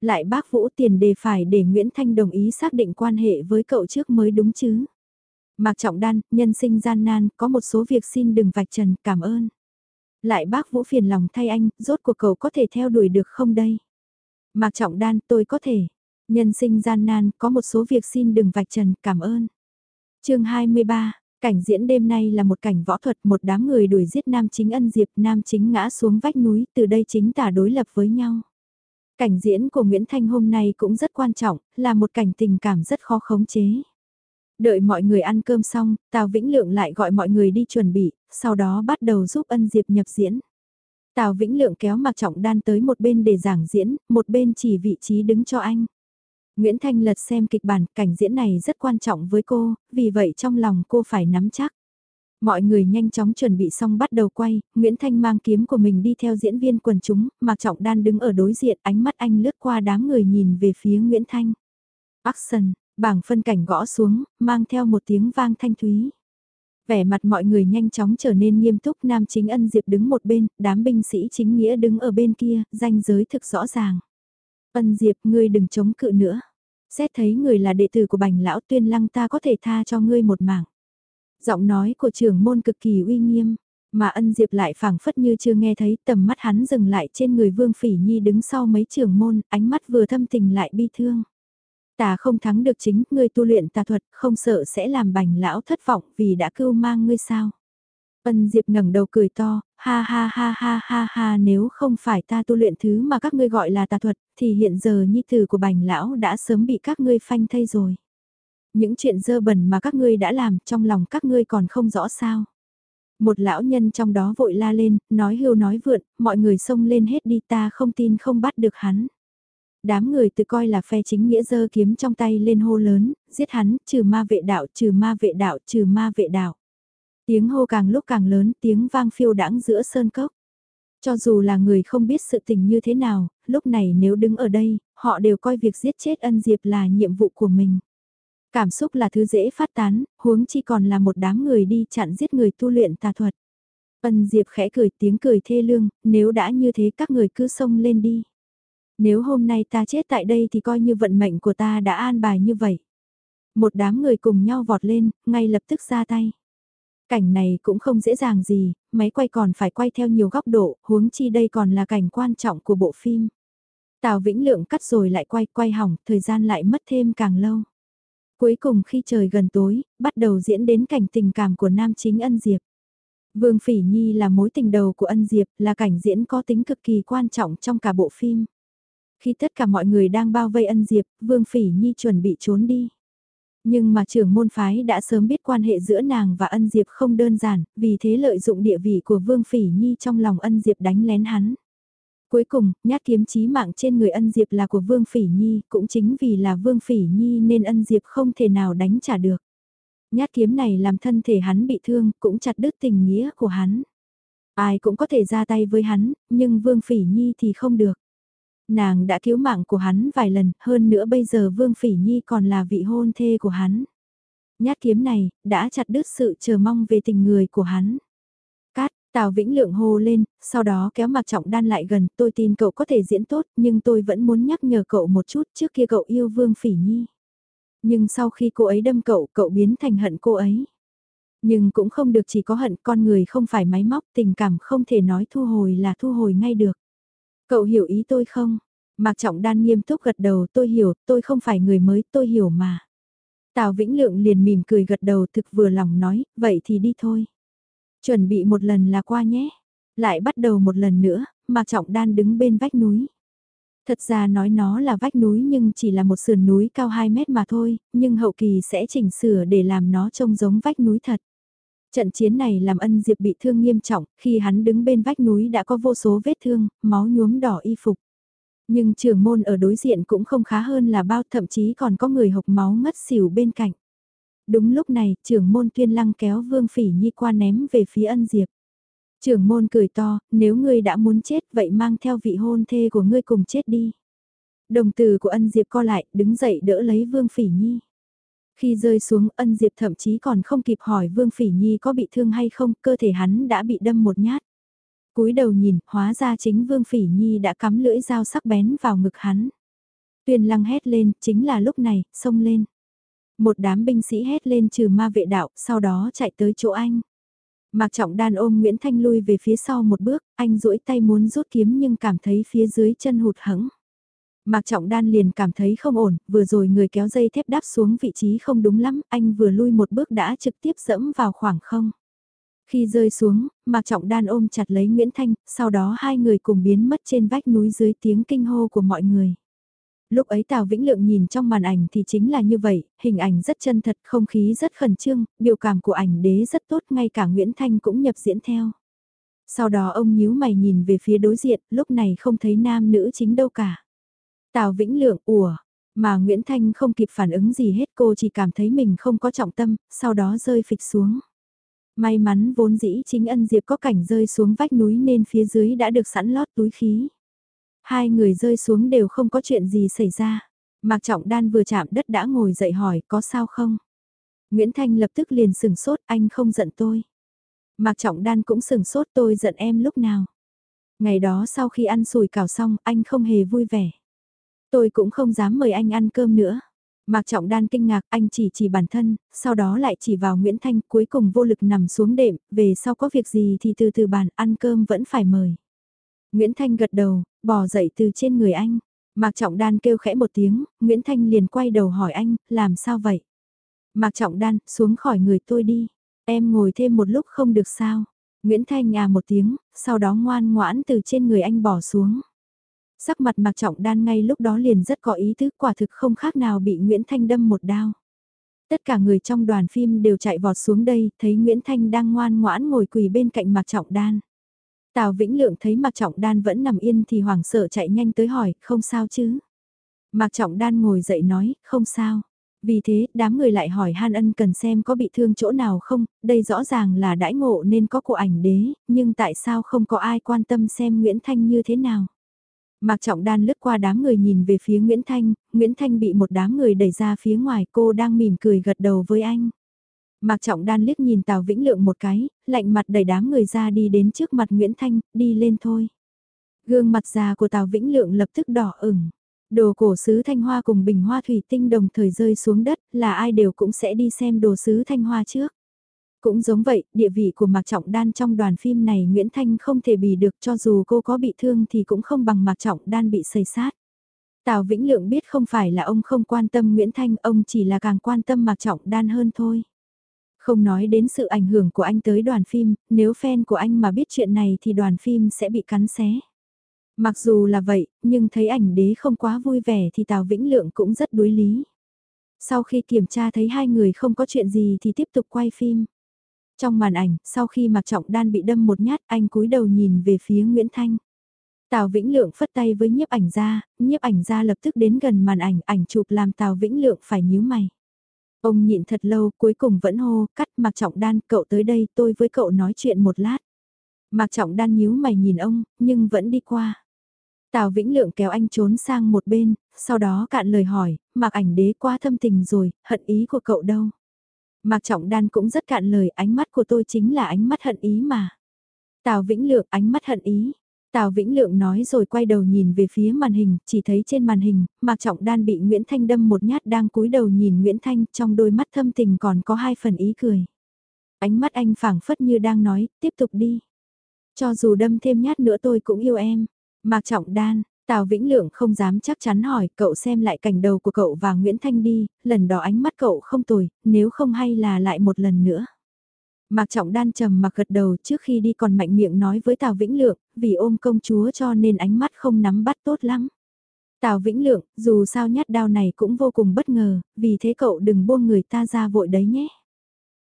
Lại bác Vũ tiền đề phải để Nguyễn Thanh đồng ý xác định quan hệ với cậu trước mới đúng chứ. Mạc Trọng Đan, nhân sinh gian nan, có một số việc xin đừng vạch trần, cảm ơn. Lại bác Vũ phiền lòng thay anh, rốt cuộc cậu có thể theo đuổi được không đây? Mạc Trọng Đan, tôi có thể. Nhân sinh gian nan, có một số việc xin đừng vạch trần, cảm ơn. chương 23, cảnh diễn đêm nay là một cảnh võ thuật, một đám người đuổi giết nam chính ân diệp, nam chính ngã xuống vách núi, từ đây chính tả đối lập với nhau. Cảnh diễn của Nguyễn Thanh hôm nay cũng rất quan trọng, là một cảnh tình cảm rất khó khống chế. Đợi mọi người ăn cơm xong, Tào Vĩnh Lượng lại gọi mọi người đi chuẩn bị, sau đó bắt đầu giúp ân diệp nhập diễn. Tào Vĩnh Lượng kéo Mạc Trọng Đan tới một bên để giảng diễn, một bên chỉ vị trí đứng cho anh. Nguyễn Thanh lật xem kịch bản, cảnh diễn này rất quan trọng với cô, vì vậy trong lòng cô phải nắm chắc. Mọi người nhanh chóng chuẩn bị xong bắt đầu quay, Nguyễn Thanh mang kiếm của mình đi theo diễn viên quần chúng, Mạc Trọng Đan đứng ở đối diện ánh mắt anh lướt qua đám người nhìn về phía Nguyễn Thanh. Action, bảng phân cảnh gõ xuống, mang theo một tiếng vang thanh thúy. Vẻ mặt mọi người nhanh chóng trở nên nghiêm túc Nam Chính Ân Diệp đứng một bên, đám binh sĩ chính nghĩa đứng ở bên kia, danh giới thực rõ ràng. Ân Diệp, ngươi đừng chống cự nữa. Xét thấy người là đệ tử của bành lão tuyên lăng ta có thể tha cho ngươi một mảng. Giọng nói của trưởng môn cực kỳ uy nghiêm, mà ân diệp lại phảng phất như chưa nghe thấy tầm mắt hắn dừng lại trên người vương phỉ nhi đứng sau mấy trưởng môn, ánh mắt vừa thâm tình lại bi thương. Ta không thắng được chính, ngươi tu luyện tà thuật, không sợ sẽ làm bành lão thất vọng vì đã cưu mang ngươi sao. Ân Diệp ngẩng đầu cười to, ha ha ha ha ha ha nếu không phải ta tu luyện thứ mà các ngươi gọi là tà thuật, thì hiện giờ nhi tử của bành lão đã sớm bị các ngươi phanh thây rồi. Những chuyện dơ bẩn mà các ngươi đã làm trong lòng các ngươi còn không rõ sao. Một lão nhân trong đó vội la lên, nói hưu nói vượn, mọi người xông lên hết đi ta không tin không bắt được hắn. Đám người tự coi là phe chính nghĩa dơ kiếm trong tay lên hô lớn, giết hắn, trừ ma vệ đạo, trừ ma vệ đạo, trừ ma vệ đạo. Tiếng hô càng lúc càng lớn, tiếng vang phiêu đãng giữa sơn cốc. Cho dù là người không biết sự tình như thế nào, lúc này nếu đứng ở đây, họ đều coi việc giết chết ân diệp là nhiệm vụ của mình. Cảm xúc là thứ dễ phát tán, huống chi còn là một đám người đi chặn giết người tu luyện tà thuật. Ân diệp khẽ cười tiếng cười thê lương, nếu đã như thế các người cứ xông lên đi. Nếu hôm nay ta chết tại đây thì coi như vận mệnh của ta đã an bài như vậy. Một đám người cùng nhau vọt lên, ngay lập tức ra tay. Cảnh này cũng không dễ dàng gì, máy quay còn phải quay theo nhiều góc độ, huống chi đây còn là cảnh quan trọng của bộ phim. Tào Vĩnh Lượng cắt rồi lại quay, quay hỏng, thời gian lại mất thêm càng lâu. Cuối cùng khi trời gần tối, bắt đầu diễn đến cảnh tình cảm của nam chính ân diệp. Vương Phỉ Nhi là mối tình đầu của ân diệp, là cảnh diễn có tính cực kỳ quan trọng trong cả bộ phim. Khi tất cả mọi người đang bao vây ân diệp, Vương Phỉ Nhi chuẩn bị trốn đi. Nhưng mà trưởng môn phái đã sớm biết quan hệ giữa nàng và ân diệp không đơn giản, vì thế lợi dụng địa vị của Vương Phỉ Nhi trong lòng ân diệp đánh lén hắn. Cuối cùng, nhát kiếm chí mạng trên người ân diệp là của Vương Phỉ Nhi, cũng chính vì là Vương Phỉ Nhi nên ân diệp không thể nào đánh trả được. Nhát kiếm này làm thân thể hắn bị thương, cũng chặt đứt tình nghĩa của hắn. Ai cũng có thể ra tay với hắn, nhưng Vương Phỉ Nhi thì không được. Nàng đã cứu mạng của hắn vài lần, hơn nữa bây giờ Vương Phỉ Nhi còn là vị hôn thê của hắn. Nhát kiếm này, đã chặt đứt sự chờ mong về tình người của hắn. Cát, Tào Vĩnh Lượng hô lên, sau đó kéo Mạc Trọng Đan lại gần, tôi tin cậu có thể diễn tốt, nhưng tôi vẫn muốn nhắc nhở cậu một chút trước kia cậu yêu Vương Phỉ Nhi. Nhưng sau khi cô ấy đâm cậu, cậu biến thành hận cô ấy. Nhưng cũng không được chỉ có hận con người không phải máy móc, tình cảm không thể nói thu hồi là thu hồi ngay được. Cậu hiểu ý tôi không? Mạc Trọng Đan nghiêm túc gật đầu tôi hiểu, tôi không phải người mới, tôi hiểu mà. Tào Vĩnh Lượng liền mỉm cười gật đầu thực vừa lòng nói, vậy thì đi thôi. Chuẩn bị một lần là qua nhé. Lại bắt đầu một lần nữa, Mạc Trọng Đan đứng bên vách núi. Thật ra nói nó là vách núi nhưng chỉ là một sườn núi cao 2 mét mà thôi, nhưng hậu kỳ sẽ chỉnh sửa để làm nó trông giống vách núi thật. Trận chiến này làm ân diệp bị thương nghiêm trọng, khi hắn đứng bên vách núi đã có vô số vết thương, máu nhuốm đỏ y phục. Nhưng trường môn ở đối diện cũng không khá hơn là bao thậm chí còn có người hộc máu ngất xỉu bên cạnh. Đúng lúc này, trưởng môn tuyên lăng kéo Vương Phỉ Nhi qua ném về phía ân diệp. Trưởng môn cười to, nếu ngươi đã muốn chết vậy mang theo vị hôn thê của ngươi cùng chết đi. Đồng từ của ân diệp co lại, đứng dậy đỡ lấy Vương Phỉ Nhi. Khi rơi xuống ân diệp thậm chí còn không kịp hỏi Vương Phỉ Nhi có bị thương hay không, cơ thể hắn đã bị đâm một nhát. cúi đầu nhìn, hóa ra chính Vương Phỉ Nhi đã cắm lưỡi dao sắc bén vào ngực hắn. Tuyền lăng hét lên, chính là lúc này, xông lên. Một đám binh sĩ hét lên trừ ma vệ đạo, sau đó chạy tới chỗ anh. Mạc Trọng Đan ôm Nguyễn Thanh lui về phía sau một bước, anh duỗi tay muốn rút kiếm nhưng cảm thấy phía dưới chân hụt hẫng. Mạc Trọng Đan liền cảm thấy không ổn, vừa rồi người kéo dây thép đáp xuống vị trí không đúng lắm, anh vừa lui một bước đã trực tiếp dẫm vào khoảng không. Khi rơi xuống, Mạc Trọng Đan ôm chặt lấy Nguyễn Thanh, sau đó hai người cùng biến mất trên vách núi dưới tiếng kinh hô của mọi người. Lúc ấy Tào Vĩnh Lượng nhìn trong màn ảnh thì chính là như vậy, hình ảnh rất chân thật, không khí rất khẩn trương, biểu cảm của ảnh đế rất tốt, ngay cả Nguyễn Thanh cũng nhập diễn theo. Sau đó ông nhíu mày nhìn về phía đối diện, lúc này không thấy nam nữ chính đâu cả. Tào Vĩnh Lượng, ủa, mà Nguyễn Thanh không kịp phản ứng gì hết cô chỉ cảm thấy mình không có trọng tâm, sau đó rơi phịch xuống. May mắn vốn dĩ chính ân diệp có cảnh rơi xuống vách núi nên phía dưới đã được sẵn lót túi khí. Hai người rơi xuống đều không có chuyện gì xảy ra. Mạc Trọng Đan vừa chạm đất đã ngồi dậy hỏi có sao không? Nguyễn Thanh lập tức liền sừng sốt anh không giận tôi. Mạc Trọng Đan cũng sừng sốt tôi giận em lúc nào. Ngày đó sau khi ăn sùi cảo xong anh không hề vui vẻ. Tôi cũng không dám mời anh ăn cơm nữa. Mạc Trọng Đan kinh ngạc anh chỉ chỉ bản thân, sau đó lại chỉ vào Nguyễn Thanh cuối cùng vô lực nằm xuống đệm, về sau có việc gì thì từ từ bàn ăn cơm vẫn phải mời. Nguyễn Thanh gật đầu, bò dậy từ trên người anh. Mạc Trọng Đan kêu khẽ một tiếng, Nguyễn Thanh liền quay đầu hỏi anh, làm sao vậy? Mạc Trọng Đan, xuống khỏi người tôi đi. Em ngồi thêm một lúc không được sao? Nguyễn Thanh à một tiếng, sau đó ngoan ngoãn từ trên người anh bỏ xuống. Sắc mặt Mạc Trọng Đan ngay lúc đó liền rất có ý thức quả thực không khác nào bị Nguyễn Thanh đâm một đao. Tất cả người trong đoàn phim đều chạy vọt xuống đây, thấy Nguyễn Thanh đang ngoan ngoãn ngồi quỳ bên cạnh Mạc Trọng Đan. Tào Vĩnh Lượng thấy Mạc Trọng Đan vẫn nằm yên thì hoảng sợ chạy nhanh tới hỏi, không sao chứ? Mạc Trọng Đan ngồi dậy nói, không sao. Vì thế, đám người lại hỏi Han Ân cần xem có bị thương chỗ nào không, đây rõ ràng là đãi ngộ nên có của ảnh đế, nhưng tại sao không có ai quan tâm xem Nguyễn Thanh như thế nào? Mạc Trọng Đan lướt qua đám người nhìn về phía Nguyễn Thanh, Nguyễn Thanh bị một đám người đẩy ra phía ngoài cô đang mỉm cười gật đầu với anh. Mạc Trọng Đan liếc nhìn Tào Vĩnh Lượng một cái, lạnh mặt đẩy đám người ra đi đến trước mặt Nguyễn Thanh, đi lên thôi. Gương mặt già của Tào Vĩnh Lượng lập tức đỏ ửng. Đồ cổ sứ Thanh Hoa cùng bình hoa thủy tinh đồng thời rơi xuống đất, là ai đều cũng sẽ đi xem đồ sứ Thanh Hoa trước. Cũng giống vậy, địa vị của Mạc Trọng Đan trong đoàn phim này Nguyễn Thanh không thể bì được cho dù cô có bị thương thì cũng không bằng Mạc Trọng Đan bị xây sát. Tào Vĩnh Lượng biết không phải là ông không quan tâm Nguyễn Thanh, ông chỉ là càng quan tâm Mạc Trọng Đan hơn thôi. Không nói đến sự ảnh hưởng của anh tới đoàn phim, nếu fan của anh mà biết chuyện này thì đoàn phim sẽ bị cắn xé. Mặc dù là vậy, nhưng thấy ảnh đế không quá vui vẻ thì Tào Vĩnh Lượng cũng rất đối lý. Sau khi kiểm tra thấy hai người không có chuyện gì thì tiếp tục quay phim. Trong màn ảnh, sau khi Mạc Trọng Đan bị đâm một nhát, anh cúi đầu nhìn về phía Nguyễn Thanh. Tào Vĩnh Lượng phất tay với nhiếp ảnh gia, nhiếp ảnh gia lập tức đến gần màn ảnh, ảnh chụp làm Tào Vĩnh Lượng phải nhíu mày. Ông nhịn thật lâu, cuối cùng vẫn hô, cắt Mạc Trọng Đan, cậu tới đây, tôi với cậu nói chuyện một lát. Mạc Trọng Đan nhíu mày nhìn ông, nhưng vẫn đi qua. Tào Vĩnh Lượng kéo anh trốn sang một bên, sau đó cạn lời hỏi, Mạc ảnh đế quá thâm tình rồi, hận ý của cậu đâu? Mạc Trọng Đan cũng rất cạn lời, ánh mắt của tôi chính là ánh mắt hận ý mà. Tào Vĩnh Lượng ánh mắt hận ý. Tào Vĩnh Lượng nói rồi quay đầu nhìn về phía màn hình, chỉ thấy trên màn hình, Mạc Trọng Đan bị Nguyễn Thanh đâm một nhát đang cúi đầu nhìn Nguyễn Thanh, trong đôi mắt thâm tình còn có hai phần ý cười. Ánh mắt anh phảng phất như đang nói, tiếp tục đi. Cho dù đâm thêm nhát nữa tôi cũng yêu em. Mạc Trọng Đan, Tào Vĩnh Lượng không dám chắc chắn hỏi cậu xem lại cảnh đầu của cậu và Nguyễn Thanh đi, lần đó ánh mắt cậu không tồi, nếu không hay là lại một lần nữa. Mạc Trọng Đan trầm mặc gật đầu trước khi đi còn mạnh miệng nói với Tào Vĩnh Lượng, vì ôm công chúa cho nên ánh mắt không nắm bắt tốt lắm. Tào Vĩnh Lượng, dù sao nhát đao này cũng vô cùng bất ngờ, vì thế cậu đừng buông người ta ra vội đấy nhé.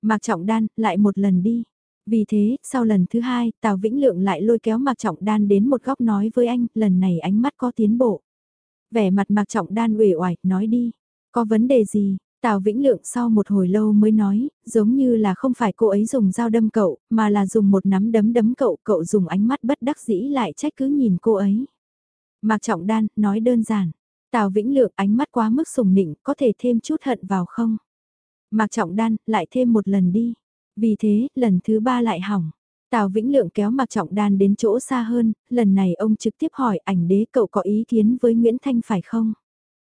Mạc Trọng Đan, lại một lần đi. Vì thế, sau lần thứ hai, Tào Vĩnh Lượng lại lôi kéo Mạc Trọng Đan đến một góc nói với anh, lần này ánh mắt có tiến bộ. Vẻ mặt Mạc Trọng Đan uể oải, nói đi, có vấn đề gì? Tào Vĩnh Lượng sau một hồi lâu mới nói, giống như là không phải cô ấy dùng dao đâm cậu, mà là dùng một nắm đấm đấm cậu, cậu dùng ánh mắt bất đắc dĩ lại trách cứ nhìn cô ấy. Mạc Trọng Đan, nói đơn giản. Tào Vĩnh Lượng ánh mắt quá mức sùng nịnh, có thể thêm chút hận vào không? Mạc Trọng Đan, lại thêm một lần đi. Vì thế, lần thứ ba lại hỏng. Tào Vĩnh Lượng kéo Mạc Trọng Đan đến chỗ xa hơn, lần này ông trực tiếp hỏi ảnh đế cậu có ý kiến với Nguyễn Thanh phải không?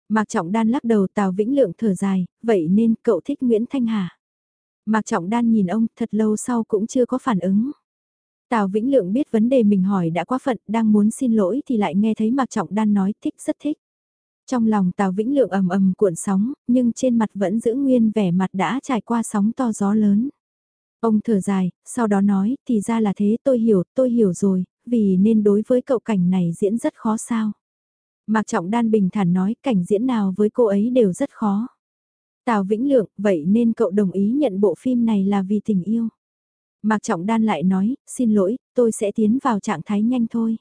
Mạc Trọng Đan lắc đầu Tào Vĩnh Lượng thở dài, vậy nên cậu thích Nguyễn Thanh hả? Mạc Trọng Đan nhìn ông thật lâu sau cũng chưa có phản ứng. Tào Vĩnh Lượng biết vấn đề mình hỏi đã quá phận, đang muốn xin lỗi thì lại nghe thấy Mạc Trọng Đan nói thích rất thích. Trong lòng Tào Vĩnh Lượng ầm ầm cuộn sóng, nhưng trên mặt vẫn giữ nguyên vẻ mặt đã trải qua sóng to gió lớn. Ông thở dài, sau đó nói, thì ra là thế tôi hiểu, tôi hiểu rồi, vì nên đối với cậu cảnh này diễn rất khó sao. Mạc Trọng Đan bình thản nói cảnh diễn nào với cô ấy đều rất khó. Tào Vĩnh Lượng, vậy nên cậu đồng ý nhận bộ phim này là vì tình yêu. Mạc Trọng Đan lại nói, xin lỗi, tôi sẽ tiến vào trạng thái nhanh thôi.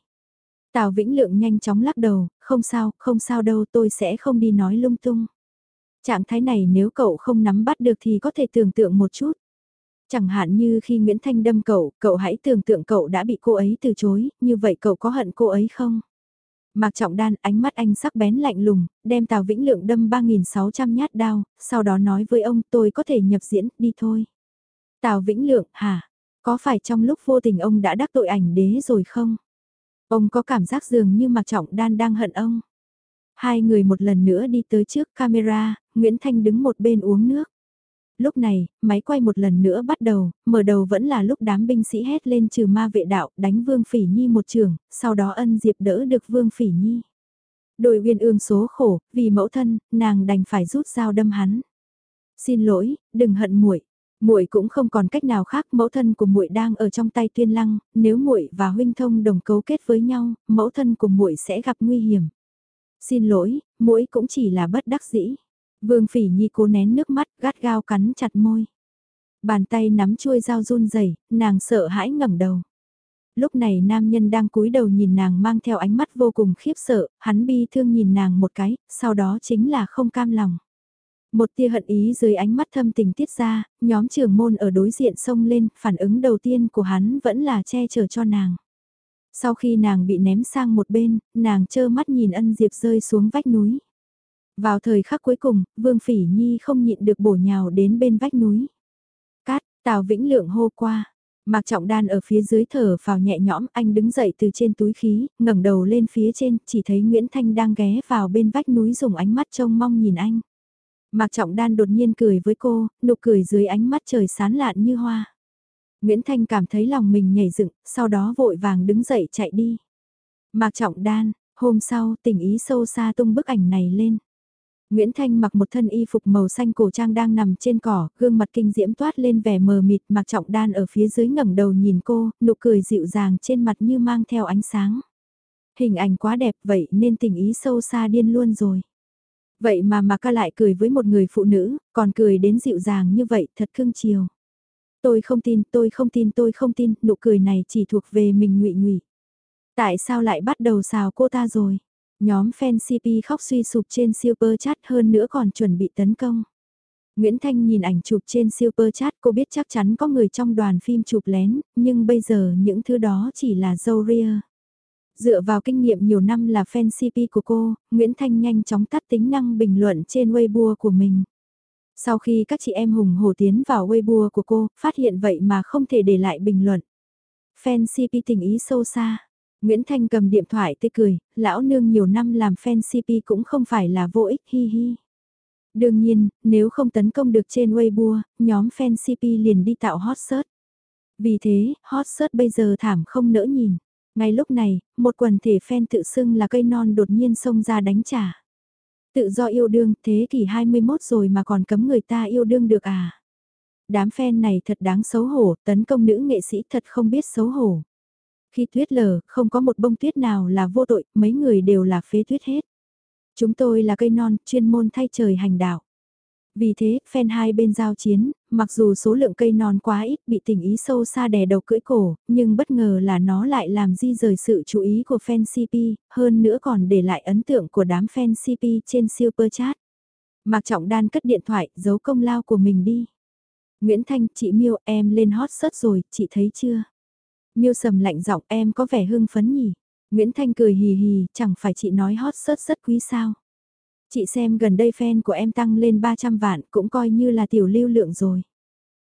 Tào Vĩnh Lượng nhanh chóng lắc đầu, không sao, không sao đâu tôi sẽ không đi nói lung tung. Trạng thái này nếu cậu không nắm bắt được thì có thể tưởng tượng một chút. Chẳng hạn như khi Nguyễn Thanh đâm cậu, cậu hãy tưởng tượng cậu đã bị cô ấy từ chối, như vậy cậu có hận cô ấy không? Mạc Trọng Đan ánh mắt anh sắc bén lạnh lùng, đem Tào Vĩnh Lượng đâm 3.600 nhát đao, sau đó nói với ông tôi có thể nhập diễn, đi thôi. Tào Vĩnh Lượng, hả? Có phải trong lúc vô tình ông đã đắc tội ảnh đế rồi không? Ông có cảm giác dường như Mạc Trọng Đan đang hận ông. Hai người một lần nữa đi tới trước camera, Nguyễn Thanh đứng một bên uống nước. Lúc này, máy quay một lần nữa bắt đầu, mở đầu vẫn là lúc đám binh sĩ hét lên trừ ma vệ đạo, đánh Vương Phỉ Nhi một trường, sau đó ân diệp đỡ được Vương Phỉ Nhi. Đội uyên ương số khổ, vì mẫu thân, nàng đành phải rút dao đâm hắn. Xin lỗi, đừng hận muội. Muội cũng không còn cách nào khác, mẫu thân của muội đang ở trong tay Tuyên Lăng, nếu muội và huynh thông đồng cấu kết với nhau, mẫu thân của muội sẽ gặp nguy hiểm. Xin lỗi, muội cũng chỉ là bất đắc dĩ. Vương Phỉ Nhi cố nén nước mắt, gắt gao cắn chặt môi. Bàn tay nắm chuôi dao run rẩy, nàng sợ hãi ngẩng đầu. Lúc này nam nhân đang cúi đầu nhìn nàng mang theo ánh mắt vô cùng khiếp sợ, hắn bi thương nhìn nàng một cái, sau đó chính là không cam lòng. Một tia hận ý dưới ánh mắt thâm tình tiết ra, nhóm trưởng môn ở đối diện xông lên, phản ứng đầu tiên của hắn vẫn là che chở cho nàng. Sau khi nàng bị ném sang một bên, nàng trơ mắt nhìn ân diệp rơi xuống vách núi. Vào thời khắc cuối cùng, Vương Phỉ Nhi không nhịn được bổ nhào đến bên vách núi. Cát, Tào Vĩnh Lượng hô qua. Mạc Trọng Đan ở phía dưới thở vào nhẹ nhõm, anh đứng dậy từ trên túi khí, ngẩng đầu lên phía trên, chỉ thấy Nguyễn Thanh đang ghé vào bên vách núi dùng ánh mắt trông mong nhìn anh. Mạc Trọng Đan đột nhiên cười với cô, nụ cười dưới ánh mắt trời sán lạn như hoa. Nguyễn Thanh cảm thấy lòng mình nhảy dựng, sau đó vội vàng đứng dậy chạy đi. Mạc Trọng Đan, hôm sau tình ý sâu xa tung bức ảnh này lên. Nguyễn Thanh mặc một thân y phục màu xanh cổ trang đang nằm trên cỏ, gương mặt kinh diễm toát lên vẻ mờ mịt mặc trọng đan ở phía dưới ngẩng đầu nhìn cô, nụ cười dịu dàng trên mặt như mang theo ánh sáng. Hình ảnh quá đẹp vậy nên tình ý sâu xa điên luôn rồi. Vậy mà mà ca lại cười với một người phụ nữ, còn cười đến dịu dàng như vậy thật cưng chiều. Tôi không tin, tôi không tin, tôi không tin, nụ cười này chỉ thuộc về mình ngụy ngụy. Tại sao lại bắt đầu xào cô ta rồi? Nhóm fan CP khóc suy sụp trên super chat hơn nữa còn chuẩn bị tấn công. Nguyễn Thanh nhìn ảnh chụp trên super chat cô biết chắc chắn có người trong đoàn phim chụp lén, nhưng bây giờ những thứ đó chỉ là dâu ria. Dựa vào kinh nghiệm nhiều năm là fan CP của cô, Nguyễn Thanh nhanh chóng tắt tính năng bình luận trên Weibo của mình. Sau khi các chị em hùng hổ tiến vào Weibo của cô, phát hiện vậy mà không thể để lại bình luận. Fan CP tình ý sâu xa. Nguyễn Thanh cầm điện thoại tươi cười, lão nương nhiều năm làm fan CP cũng không phải là vô ích hi hi. Đương nhiên, nếu không tấn công được trên Weibo, nhóm fan CP liền đi tạo hot search. Vì thế, hot search bây giờ thảm không nỡ nhìn. Ngay lúc này, một quần thể fan tự xưng là cây non đột nhiên xông ra đánh trả. Tự do yêu đương, thế kỷ 21 rồi mà còn cấm người ta yêu đương được à? Đám fan này thật đáng xấu hổ, tấn công nữ nghệ sĩ thật không biết xấu hổ. Khi tuyết lở, không có một bông tuyết nào là vô tội, mấy người đều là phế tuyết hết. Chúng tôi là cây non, chuyên môn thay trời hành đạo. Vì thế, fan hai bên giao chiến, mặc dù số lượng cây non quá ít bị tình ý sâu xa đè đầu cưỡi cổ, nhưng bất ngờ là nó lại làm di rời sự chú ý của fan CP, hơn nữa còn để lại ấn tượng của đám fan CP trên Super Chat. Mạc Trọng Đan cất điện thoại, giấu công lao của mình đi. Nguyễn Thanh, chị Miêu, em lên hot search rồi, chị thấy chưa? Miêu sầm lạnh giọng em có vẻ hưng phấn nhỉ? Nguyễn Thanh cười hì hì, chẳng phải chị nói hot sớt rất quý sao? Chị xem gần đây fan của em tăng lên 300 vạn cũng coi như là tiểu lưu lượng rồi.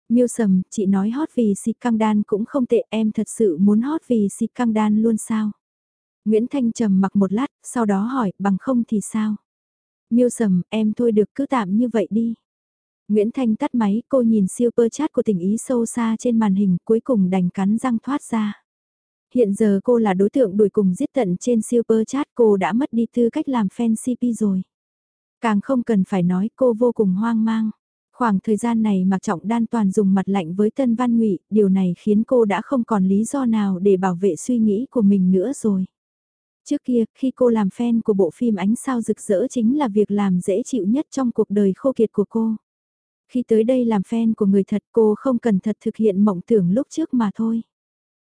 Miêu sầm, chị nói hot vì xịt căng đan cũng không tệ em thật sự muốn hot vì xịt căng đan luôn sao? Nguyễn Thanh trầm mặc một lát, sau đó hỏi, bằng không thì sao? Miêu sầm, em thôi được cứ tạm như vậy đi. Nguyễn Thanh tắt máy, cô nhìn super chat của tình ý sâu xa trên màn hình, cuối cùng đành cắn răng thoát ra. Hiện giờ cô là đối tượng đuổi cùng giết tận trên super chat cô đã mất đi tư cách làm fan CP rồi. Càng không cần phải nói cô vô cùng hoang mang. Khoảng thời gian này Mạc Trọng Đan toàn dùng mặt lạnh với Tân Văn Ngụy, điều này khiến cô đã không còn lý do nào để bảo vệ suy nghĩ của mình nữa rồi. Trước kia, khi cô làm fan của bộ phim Ánh sao rực rỡ chính là việc làm dễ chịu nhất trong cuộc đời khô kiệt của cô. Khi tới đây làm fan của người thật cô không cần thật thực hiện mộng tưởng lúc trước mà thôi.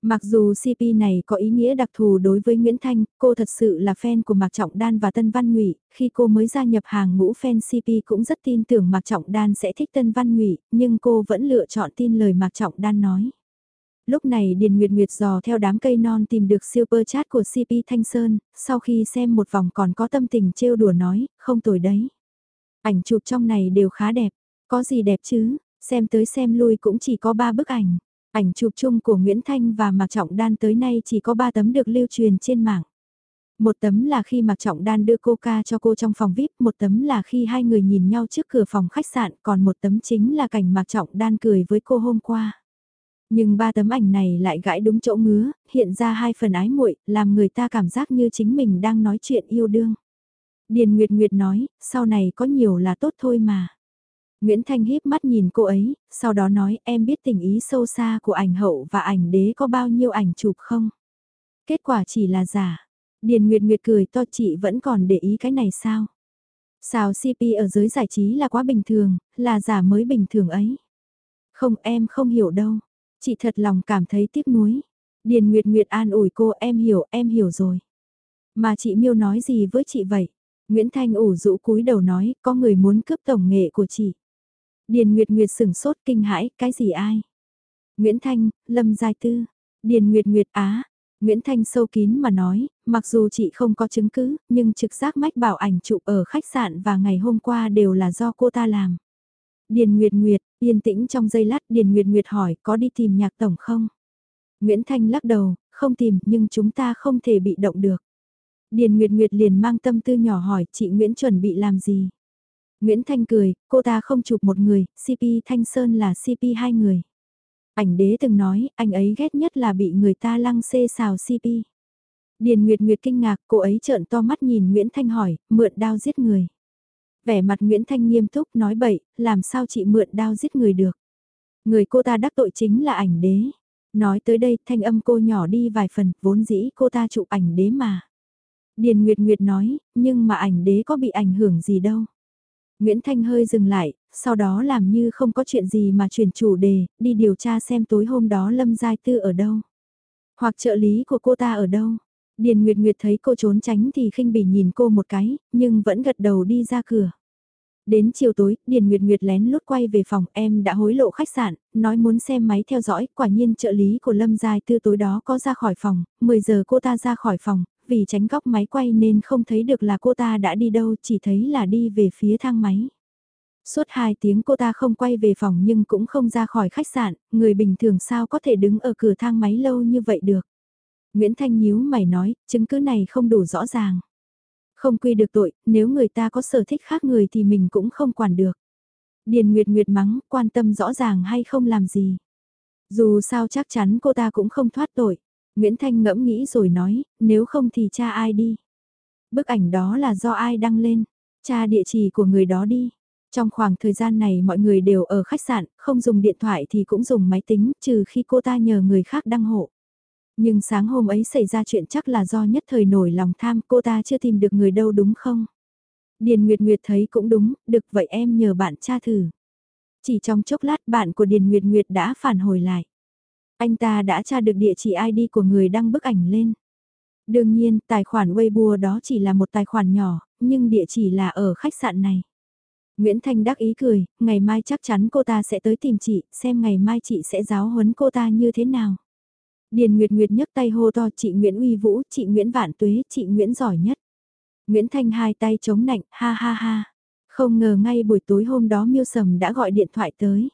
Mặc dù CP này có ý nghĩa đặc thù đối với Nguyễn Thanh, cô thật sự là fan của Mạc Trọng Đan và Tân Văn Ngụy, khi cô mới gia nhập hàng ngũ fan CP cũng rất tin tưởng Mạc Trọng Đan sẽ thích Tân Văn Ngụy, nhưng cô vẫn lựa chọn tin lời Mạc Trọng Đan nói. Lúc này Điền Nguyệt Nguyệt dò theo đám cây non tìm được super chat của CP Thanh Sơn, sau khi xem một vòng còn có tâm tình trêu đùa nói, không tồi đấy. Ảnh chụp trong này đều khá đẹp, có gì đẹp chứ, xem tới xem lui cũng chỉ có 3 bức ảnh. Ảnh chụp chung của Nguyễn Thanh và Mạc Trọng Đan tới nay chỉ có 3 tấm được lưu truyền trên mạng. Một tấm là khi Mạc Trọng Đan đưa coca cho cô trong phòng VIP, một tấm là khi hai người nhìn nhau trước cửa phòng khách sạn, còn một tấm chính là cảnh Mạc Trọng Đan cười với cô hôm qua. Nhưng ba tấm ảnh này lại gãi đúng chỗ ngứa, hiện ra hai phần ái muội, làm người ta cảm giác như chính mình đang nói chuyện yêu đương. Điền Nguyệt Nguyệt nói, sau này có nhiều là tốt thôi mà. Nguyễn Thanh híp mắt nhìn cô ấy, sau đó nói em biết tình ý sâu xa của ảnh hậu và ảnh đế có bao nhiêu ảnh chụp không? Kết quả chỉ là giả. Điền Nguyệt Nguyệt cười to chị vẫn còn để ý cái này sao? Sao CP ở giới giải trí là quá bình thường, là giả mới bình thường ấy. Không em không hiểu đâu. Chị thật lòng cảm thấy tiếc nuối. Điền Nguyệt Nguyệt an ủi cô em hiểu em hiểu rồi. Mà chị Miêu nói gì với chị vậy? Nguyễn Thanh ủ rũ cúi đầu nói có người muốn cướp tổng nghệ của chị. Điền Nguyệt Nguyệt sửng sốt kinh hãi, cái gì ai? Nguyễn Thanh, Lâm Giai Tư, Điền Nguyệt Nguyệt Á. Nguyễn Thanh sâu kín mà nói, mặc dù chị không có chứng cứ, nhưng trực giác mách bảo ảnh chụp ở khách sạn và ngày hôm qua đều là do cô ta làm. Điền Nguyệt Nguyệt, yên tĩnh trong giây lát Điền Nguyệt Nguyệt hỏi có đi tìm nhạc tổng không? Nguyễn Thanh lắc đầu, không tìm nhưng chúng ta không thể bị động được. Điền Nguyệt Nguyệt liền mang tâm tư nhỏ hỏi chị Nguyễn chuẩn bị làm gì? Nguyễn Thanh cười, cô ta không chụp một người, CP Thanh Sơn là CP hai người. Ảnh đế từng nói, anh ấy ghét nhất là bị người ta lăng xê xào CP. Điền Nguyệt Nguyệt kinh ngạc, cô ấy trợn to mắt nhìn Nguyễn Thanh hỏi, mượn đao giết người. Vẻ mặt Nguyễn Thanh nghiêm túc nói bậy, làm sao chị mượn đao giết người được. Người cô ta đắc tội chính là ảnh đế. Nói tới đây thanh âm cô nhỏ đi vài phần, vốn dĩ cô ta chụp ảnh đế mà. Điền Nguyệt Nguyệt nói, nhưng mà ảnh đế có bị ảnh hưởng gì đâu. Nguyễn Thanh hơi dừng lại, sau đó làm như không có chuyện gì mà chuyển chủ đề, đi điều tra xem tối hôm đó Lâm Giai Tư ở đâu. Hoặc trợ lý của cô ta ở đâu. Điền Nguyệt Nguyệt thấy cô trốn tránh thì khinh bỉ nhìn cô một cái, nhưng vẫn gật đầu đi ra cửa. Đến chiều tối, Điền Nguyệt Nguyệt lén lút quay về phòng, em đã hối lộ khách sạn, nói muốn xem máy theo dõi, quả nhiên trợ lý của Lâm Giai Tư tối đó có ra khỏi phòng, 10 giờ cô ta ra khỏi phòng, vì tránh góc máy quay nên không thấy được là cô ta đã đi đâu, chỉ thấy là đi về phía thang máy. Suốt 2 tiếng cô ta không quay về phòng nhưng cũng không ra khỏi khách sạn, người bình thường sao có thể đứng ở cửa thang máy lâu như vậy được. Nguyễn Thanh nhíu mày nói, chứng cứ này không đủ rõ ràng. Không quy được tội, nếu người ta có sở thích khác người thì mình cũng không quản được. Điền Nguyệt Nguyệt mắng, quan tâm rõ ràng hay không làm gì. Dù sao chắc chắn cô ta cũng không thoát tội. Nguyễn Thanh ngẫm nghĩ rồi nói, nếu không thì cha ai đi. Bức ảnh đó là do ai đăng lên, cha địa chỉ của người đó đi. Trong khoảng thời gian này mọi người đều ở khách sạn, không dùng điện thoại thì cũng dùng máy tính, trừ khi cô ta nhờ người khác đăng hộ. Nhưng sáng hôm ấy xảy ra chuyện chắc là do nhất thời nổi lòng tham cô ta chưa tìm được người đâu đúng không? Điền Nguyệt Nguyệt thấy cũng đúng, được vậy em nhờ bạn tra thử. Chỉ trong chốc lát bạn của Điền Nguyệt Nguyệt đã phản hồi lại. Anh ta đã tra được địa chỉ ID của người đăng bức ảnh lên. Đương nhiên, tài khoản Weibo đó chỉ là một tài khoản nhỏ, nhưng địa chỉ là ở khách sạn này. Nguyễn Thanh đắc ý cười, ngày mai chắc chắn cô ta sẽ tới tìm chị, xem ngày mai chị sẽ giáo huấn cô ta như thế nào. Điền Nguyệt Nguyệt nhấc tay hô to chị Nguyễn Uy Vũ, chị Nguyễn Vạn Tuế, chị Nguyễn giỏi nhất. Nguyễn Thanh hai tay chống nạnh, ha ha ha. Không ngờ ngay buổi tối hôm đó Miêu Sầm đã gọi điện thoại tới.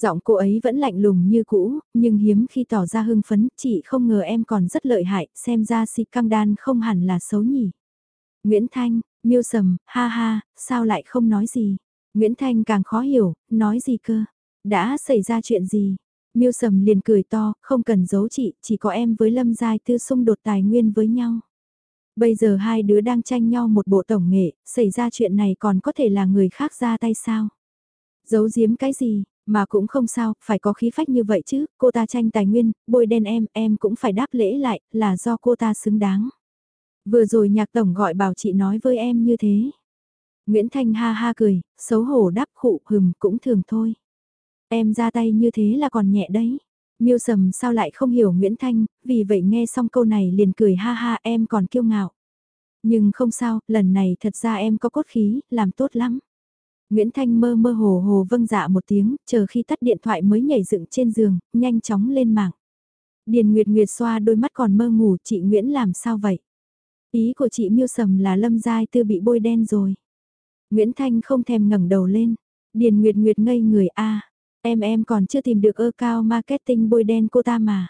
Giọng cô ấy vẫn lạnh lùng như cũ, nhưng hiếm khi tỏ ra hưng phấn, chị không ngờ em còn rất lợi hại, xem ra si căng đan không hẳn là xấu nhỉ. Nguyễn Thanh, Miêu Sầm, ha ha, sao lại không nói gì? Nguyễn Thanh càng khó hiểu, nói gì cơ? Đã xảy ra chuyện gì? Miêu Sầm liền cười to, không cần giấu chị, chỉ có em với Lâm Giai Tư xung đột tài nguyên với nhau. Bây giờ hai đứa đang tranh nhau một bộ tổng nghệ, xảy ra chuyện này còn có thể là người khác ra tay sao? Giấu giếm cái gì, mà cũng không sao, phải có khí phách như vậy chứ, cô ta tranh tài nguyên, bôi đen em, em cũng phải đáp lễ lại, là do cô ta xứng đáng. Vừa rồi nhạc tổng gọi bảo chị nói với em như thế. Nguyễn Thanh ha ha cười, xấu hổ đáp khụ hừm cũng thường thôi. Em ra tay như thế là còn nhẹ đấy. Miêu sầm sao lại không hiểu Nguyễn Thanh, vì vậy nghe xong câu này liền cười ha ha em còn kiêu ngạo. Nhưng không sao, lần này thật ra em có cốt khí, làm tốt lắm. Nguyễn Thanh mơ mơ hồ hồ vâng dạ một tiếng, chờ khi tắt điện thoại mới nhảy dựng trên giường, nhanh chóng lên mạng. Điền Nguyệt Nguyệt xoa đôi mắt còn mơ ngủ, chị Nguyễn làm sao vậy? Ý của chị Miêu Sầm là Lâm Giai Tư bị bôi đen rồi. Nguyễn Thanh không thèm ngẩng đầu lên. Điền Nguyệt Nguyệt ngây người a Em em còn chưa tìm được ơ cao marketing bôi đen cô ta mà.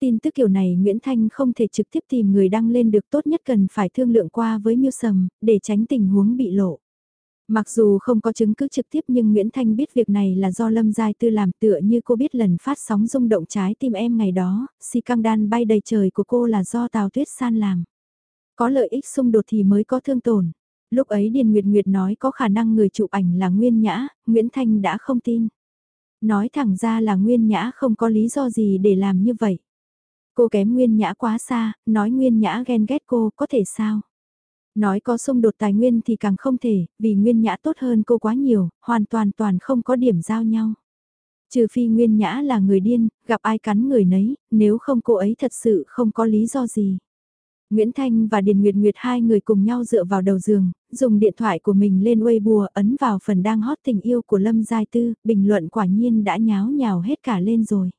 Tin tức kiểu này Nguyễn Thanh không thể trực tiếp tìm người đăng lên được tốt nhất cần phải thương lượng qua với Miêu Sầm, để tránh tình huống bị lộ. Mặc dù không có chứng cứ trực tiếp nhưng Nguyễn Thanh biết việc này là do Lâm Giai Tư làm tựa như cô biết lần phát sóng rung động trái tim em ngày đó, si căng đan bay đầy trời của cô là do Tào Tuyết San làm. Có lợi ích xung đột thì mới có thương tổn. Lúc ấy Điền Nguyệt Nguyệt nói có khả năng người chụp ảnh là Nguyên Nhã, Nguyễn Thanh đã không tin. Nói thẳng ra là Nguyên Nhã không có lý do gì để làm như vậy. Cô kém Nguyên Nhã quá xa, nói Nguyên Nhã ghen ghét cô, có thể sao? Nói có xung đột tài nguyên thì càng không thể, vì Nguyên Nhã tốt hơn cô quá nhiều, hoàn toàn toàn không có điểm giao nhau. Trừ phi Nguyên Nhã là người điên, gặp ai cắn người nấy, nếu không cô ấy thật sự không có lý do gì. Nguyễn Thanh và Điền Nguyệt Nguyệt hai người cùng nhau dựa vào đầu giường, dùng điện thoại của mình lên Weibo ấn vào phần đang hot tình yêu của Lâm Giai Tư, bình luận quả nhiên đã nháo nhào hết cả lên rồi.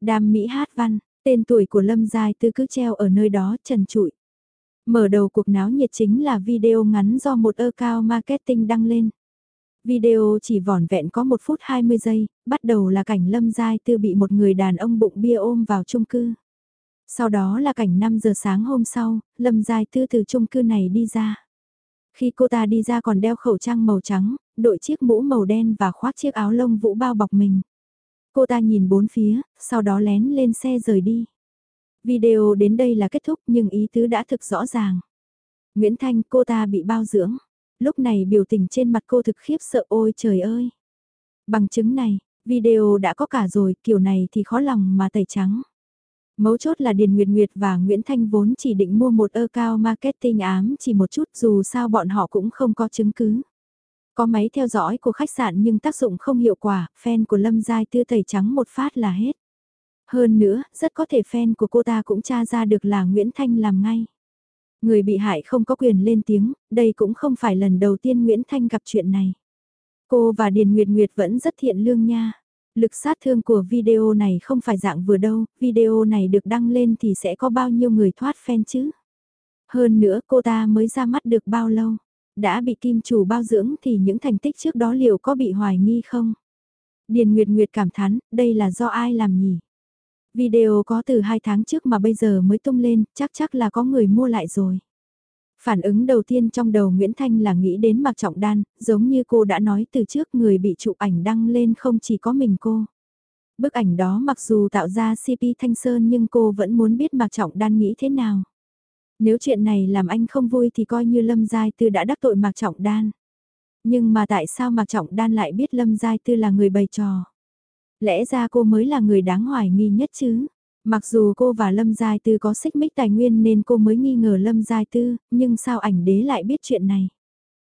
Đàm Mỹ Hát Văn, tên tuổi của Lâm Giai Tư cứ treo ở nơi đó trần trụi. Mở đầu cuộc náo nhiệt chính là video ngắn do một ơ cao marketing đăng lên. Video chỉ vỏn vẹn có 1 phút 20 giây, bắt đầu là cảnh Lâm Giai Tư bị một người đàn ông bụng bia ôm vào chung cư. Sau đó là cảnh 5 giờ sáng hôm sau, Lâm Giai Tư từ chung cư này đi ra. Khi cô ta đi ra còn đeo khẩu trang màu trắng, đội chiếc mũ màu đen và khoác chiếc áo lông vũ bao bọc mình. Cô ta nhìn bốn phía, sau đó lén lên xe rời đi. Video đến đây là kết thúc nhưng ý tứ đã thực rõ ràng. Nguyễn Thanh cô ta bị bao dưỡng. Lúc này biểu tình trên mặt cô thực khiếp sợ ôi trời ơi. Bằng chứng này, video đã có cả rồi, kiểu này thì khó lòng mà tẩy trắng. Mấu chốt là Điền Nguyệt Nguyệt và Nguyễn Thanh vốn chỉ định mua một ơ cao marketing ám chỉ một chút dù sao bọn họ cũng không có chứng cứ. Có máy theo dõi của khách sạn nhưng tác dụng không hiệu quả, fan của Lâm Giai Tư tẩy trắng một phát là hết. Hơn nữa, rất có thể fan của cô ta cũng tra ra được là Nguyễn Thanh làm ngay. Người bị hại không có quyền lên tiếng, đây cũng không phải lần đầu tiên Nguyễn Thanh gặp chuyện này. Cô và Điền Nguyệt Nguyệt vẫn rất thiện lương nha. Lực sát thương của video này không phải dạng vừa đâu, video này được đăng lên thì sẽ có bao nhiêu người thoát fan chứ. Hơn nữa cô ta mới ra mắt được bao lâu, đã bị kim chủ bao dưỡng thì những thành tích trước đó liệu có bị hoài nghi không? Điền Nguyệt Nguyệt cảm thán, đây là do ai làm nhỉ? Video có từ 2 tháng trước mà bây giờ mới tung lên, chắc chắc là có người mua lại rồi. Phản ứng đầu tiên trong đầu Nguyễn Thanh là nghĩ đến Mạc Trọng Đan, giống như cô đã nói từ trước người bị chụp ảnh đăng lên không chỉ có mình cô. Bức ảnh đó mặc dù tạo ra CP Thanh Sơn nhưng cô vẫn muốn biết Mạc Trọng Đan nghĩ thế nào. Nếu chuyện này làm anh không vui thì coi như Lâm Giai Tư đã đắc tội Mạc Trọng Đan. Nhưng mà tại sao Mạc Trọng Đan lại biết Lâm Giai Tư là người bày trò? Lẽ ra cô mới là người đáng hoài nghi nhất chứ? Mặc dù cô và Lâm Giai Tư có xích mích tài nguyên nên cô mới nghi ngờ Lâm Giai Tư, nhưng sao ảnh đế lại biết chuyện này?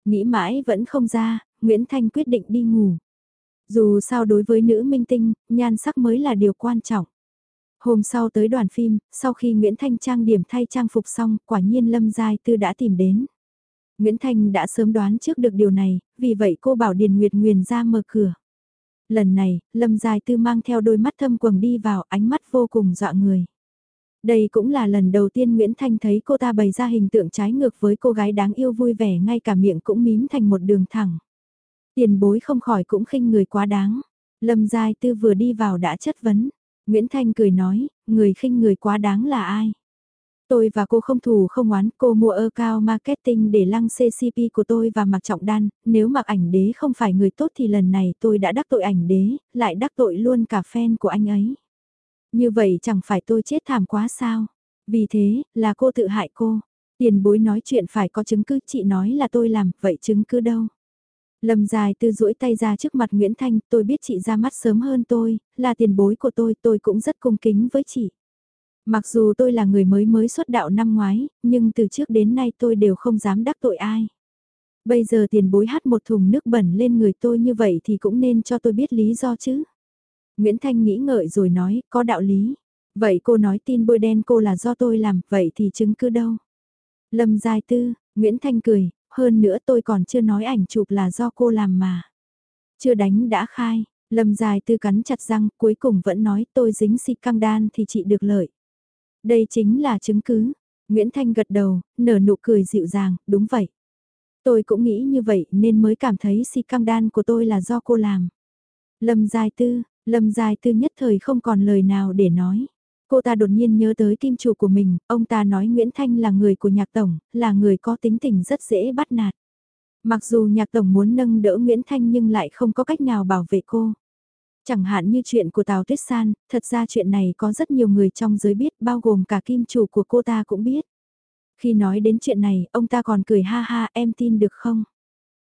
Nghĩ mãi vẫn không ra, Nguyễn Thanh quyết định đi ngủ. Dù sao đối với nữ minh tinh, nhan sắc mới là điều quan trọng. Hôm sau tới đoàn phim, sau khi Nguyễn Thanh trang điểm thay trang phục xong, quả nhiên Lâm Giai Tư đã tìm đến. Nguyễn Thanh đã sớm đoán trước được điều này, vì vậy cô bảo Điền Nguyệt Nguyền ra mở cửa. Lần này, Lâm Giai Tư mang theo đôi mắt thâm quầng đi vào ánh mắt vô cùng dọa người. Đây cũng là lần đầu tiên Nguyễn Thanh thấy cô ta bày ra hình tượng trái ngược với cô gái đáng yêu vui vẻ ngay cả miệng cũng mím thành một đường thẳng. Tiền bối không khỏi cũng khinh người quá đáng. Lâm Giai Tư vừa đi vào đã chất vấn. Nguyễn Thanh cười nói, người khinh người quá đáng là ai? Tôi và cô không thù không oán, cô mua ơ cao marketing để lăng CCP của tôi và mặc trọng đan, nếu mặc ảnh đế không phải người tốt thì lần này tôi đã đắc tội ảnh đế, lại đắc tội luôn cả fan của anh ấy. Như vậy chẳng phải tôi chết thảm quá sao? Vì thế, là cô tự hại cô. Tiền bối nói chuyện phải có chứng cứ, chị nói là tôi làm, vậy chứng cứ đâu? Lâm dài tư duỗi tay ra trước mặt Nguyễn Thanh, tôi biết chị ra mắt sớm hơn tôi, là tiền bối của tôi, tôi cũng rất cung kính với chị. Mặc dù tôi là người mới mới xuất đạo năm ngoái, nhưng từ trước đến nay tôi đều không dám đắc tội ai. Bây giờ tiền bối hát một thùng nước bẩn lên người tôi như vậy thì cũng nên cho tôi biết lý do chứ. Nguyễn Thanh nghĩ ngợi rồi nói, có đạo lý. Vậy cô nói tin bôi đen cô là do tôi làm, vậy thì chứng cứ đâu? Lâm Giai Tư, Nguyễn Thanh cười, hơn nữa tôi còn chưa nói ảnh chụp là do cô làm mà. Chưa đánh đã khai, Lâm Giai Tư cắn chặt răng, cuối cùng vẫn nói tôi dính si căng đan thì chị được lợi. Đây chính là chứng cứ. Nguyễn Thanh gật đầu, nở nụ cười dịu dàng, đúng vậy. Tôi cũng nghĩ như vậy nên mới cảm thấy si căng đan của tôi là do cô làm. Lâm Giai Tư, Lâm Giai Tư nhất thời không còn lời nào để nói. Cô ta đột nhiên nhớ tới kim chủ của mình, ông ta nói Nguyễn Thanh là người của nhạc tổng, là người có tính tình rất dễ bắt nạt. Mặc dù nhạc tổng muốn nâng đỡ Nguyễn Thanh nhưng lại không có cách nào bảo vệ cô. Chẳng hạn như chuyện của Tào Tuyết San, thật ra chuyện này có rất nhiều người trong giới biết, bao gồm cả kim chủ của cô ta cũng biết. Khi nói đến chuyện này, ông ta còn cười ha ha, em tin được không?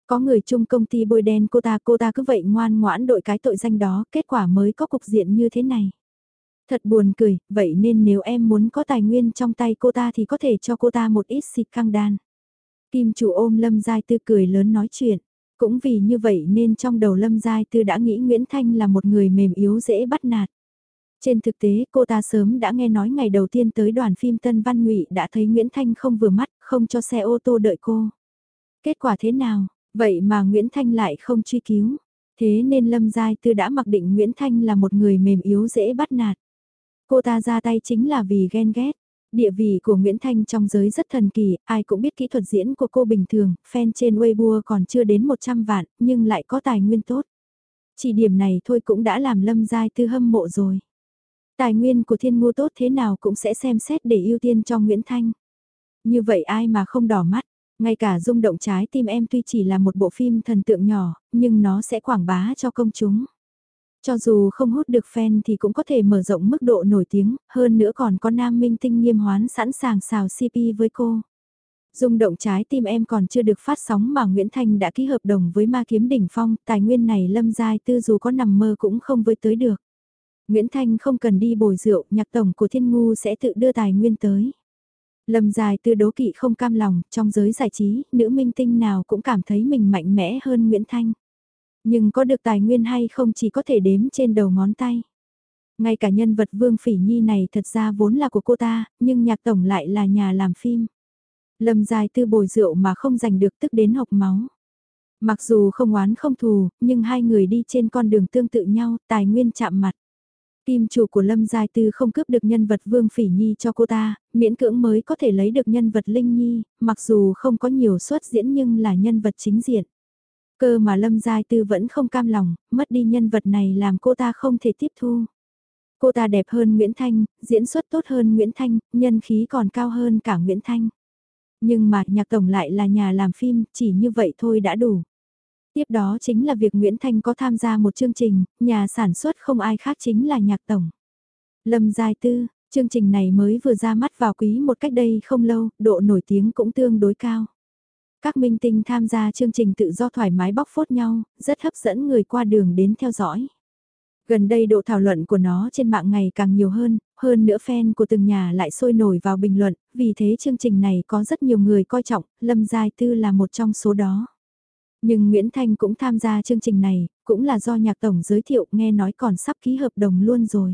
Có người chung công ty bôi đen cô ta, cô ta cứ vậy ngoan ngoãn đội cái tội danh đó, kết quả mới có cục diện như thế này. Thật buồn cười, vậy nên nếu em muốn có tài nguyên trong tay cô ta thì có thể cho cô ta một ít xịt căng đan. Kim chủ ôm Lâm Giai Tư cười lớn nói chuyện. Cũng vì như vậy nên trong đầu Lâm Giai Tư đã nghĩ Nguyễn Thanh là một người mềm yếu dễ bắt nạt. Trên thực tế cô ta sớm đã nghe nói ngày đầu tiên tới đoàn phim Tân Văn Ngụy đã thấy Nguyễn Thanh không vừa mắt, không cho xe ô tô đợi cô. Kết quả thế nào, vậy mà Nguyễn Thanh lại không truy cứu. Thế nên Lâm Giai Tư đã mặc định Nguyễn Thanh là một người mềm yếu dễ bắt nạt. Cô ta ra tay chính là vì ghen ghét. Địa vị của Nguyễn Thanh trong giới rất thần kỳ, ai cũng biết kỹ thuật diễn của cô bình thường, fan trên Weibo còn chưa đến 100 vạn, nhưng lại có tài nguyên tốt. Chỉ điểm này thôi cũng đã làm Lâm Giai Tư hâm mộ rồi. Tài nguyên của thiên ngu tốt thế nào cũng sẽ xem xét để ưu tiên cho Nguyễn Thanh. Như vậy ai mà không đỏ mắt, ngay cả rung động trái tim em tuy chỉ là một bộ phim thần tượng nhỏ, nhưng nó sẽ quảng bá cho công chúng. Cho dù không hút được fan thì cũng có thể mở rộng mức độ nổi tiếng, hơn nữa còn có nam minh tinh nghiêm hoán sẵn sàng xào CP với cô. Dung động trái tim em còn chưa được phát sóng mà Nguyễn Thanh đã ký hợp đồng với ma kiếm đỉnh phong, tài nguyên này lâm giai tư dù có nằm mơ cũng không với tới được. Nguyễn Thanh không cần đi bồi rượu, nhạc tổng của thiên ngu sẽ tự đưa tài nguyên tới. Lâm dài tư đố kỵ không cam lòng, trong giới giải trí, nữ minh tinh nào cũng cảm thấy mình mạnh mẽ hơn Nguyễn Thanh. Nhưng có được tài nguyên hay không chỉ có thể đếm trên đầu ngón tay. Ngay cả nhân vật Vương Phỉ Nhi này thật ra vốn là của cô ta, nhưng nhạc tổng lại là nhà làm phim. Lâm dài tư bồi rượu mà không giành được tức đến học máu. Mặc dù không oán không thù, nhưng hai người đi trên con đường tương tự nhau, tài nguyên chạm mặt. Kim chủ của Lâm Giai Tư không cướp được nhân vật Vương Phỉ Nhi cho cô ta, miễn cưỡng mới có thể lấy được nhân vật Linh Nhi, mặc dù không có nhiều suất diễn nhưng là nhân vật chính diện. Cơ mà Lâm Giai Tư vẫn không cam lòng, mất đi nhân vật này làm cô ta không thể tiếp thu. Cô ta đẹp hơn Nguyễn Thanh, diễn xuất tốt hơn Nguyễn Thanh, nhân khí còn cao hơn cả Nguyễn Thanh. Nhưng mà nhạc tổng lại là nhà làm phim, chỉ như vậy thôi đã đủ. Tiếp đó chính là việc Nguyễn Thanh có tham gia một chương trình, nhà sản xuất không ai khác chính là nhạc tổng. Lâm Giai Tư, chương trình này mới vừa ra mắt vào quý một cách đây không lâu, độ nổi tiếng cũng tương đối cao. Các minh tinh tham gia chương trình tự do thoải mái bóc phốt nhau, rất hấp dẫn người qua đường đến theo dõi. Gần đây độ thảo luận của nó trên mạng ngày càng nhiều hơn, hơn nữa fan của từng nhà lại sôi nổi vào bình luận, vì thế chương trình này có rất nhiều người coi trọng, Lâm Giai Tư là một trong số đó. Nhưng Nguyễn Thanh cũng tham gia chương trình này, cũng là do nhạc tổng giới thiệu nghe nói còn sắp ký hợp đồng luôn rồi.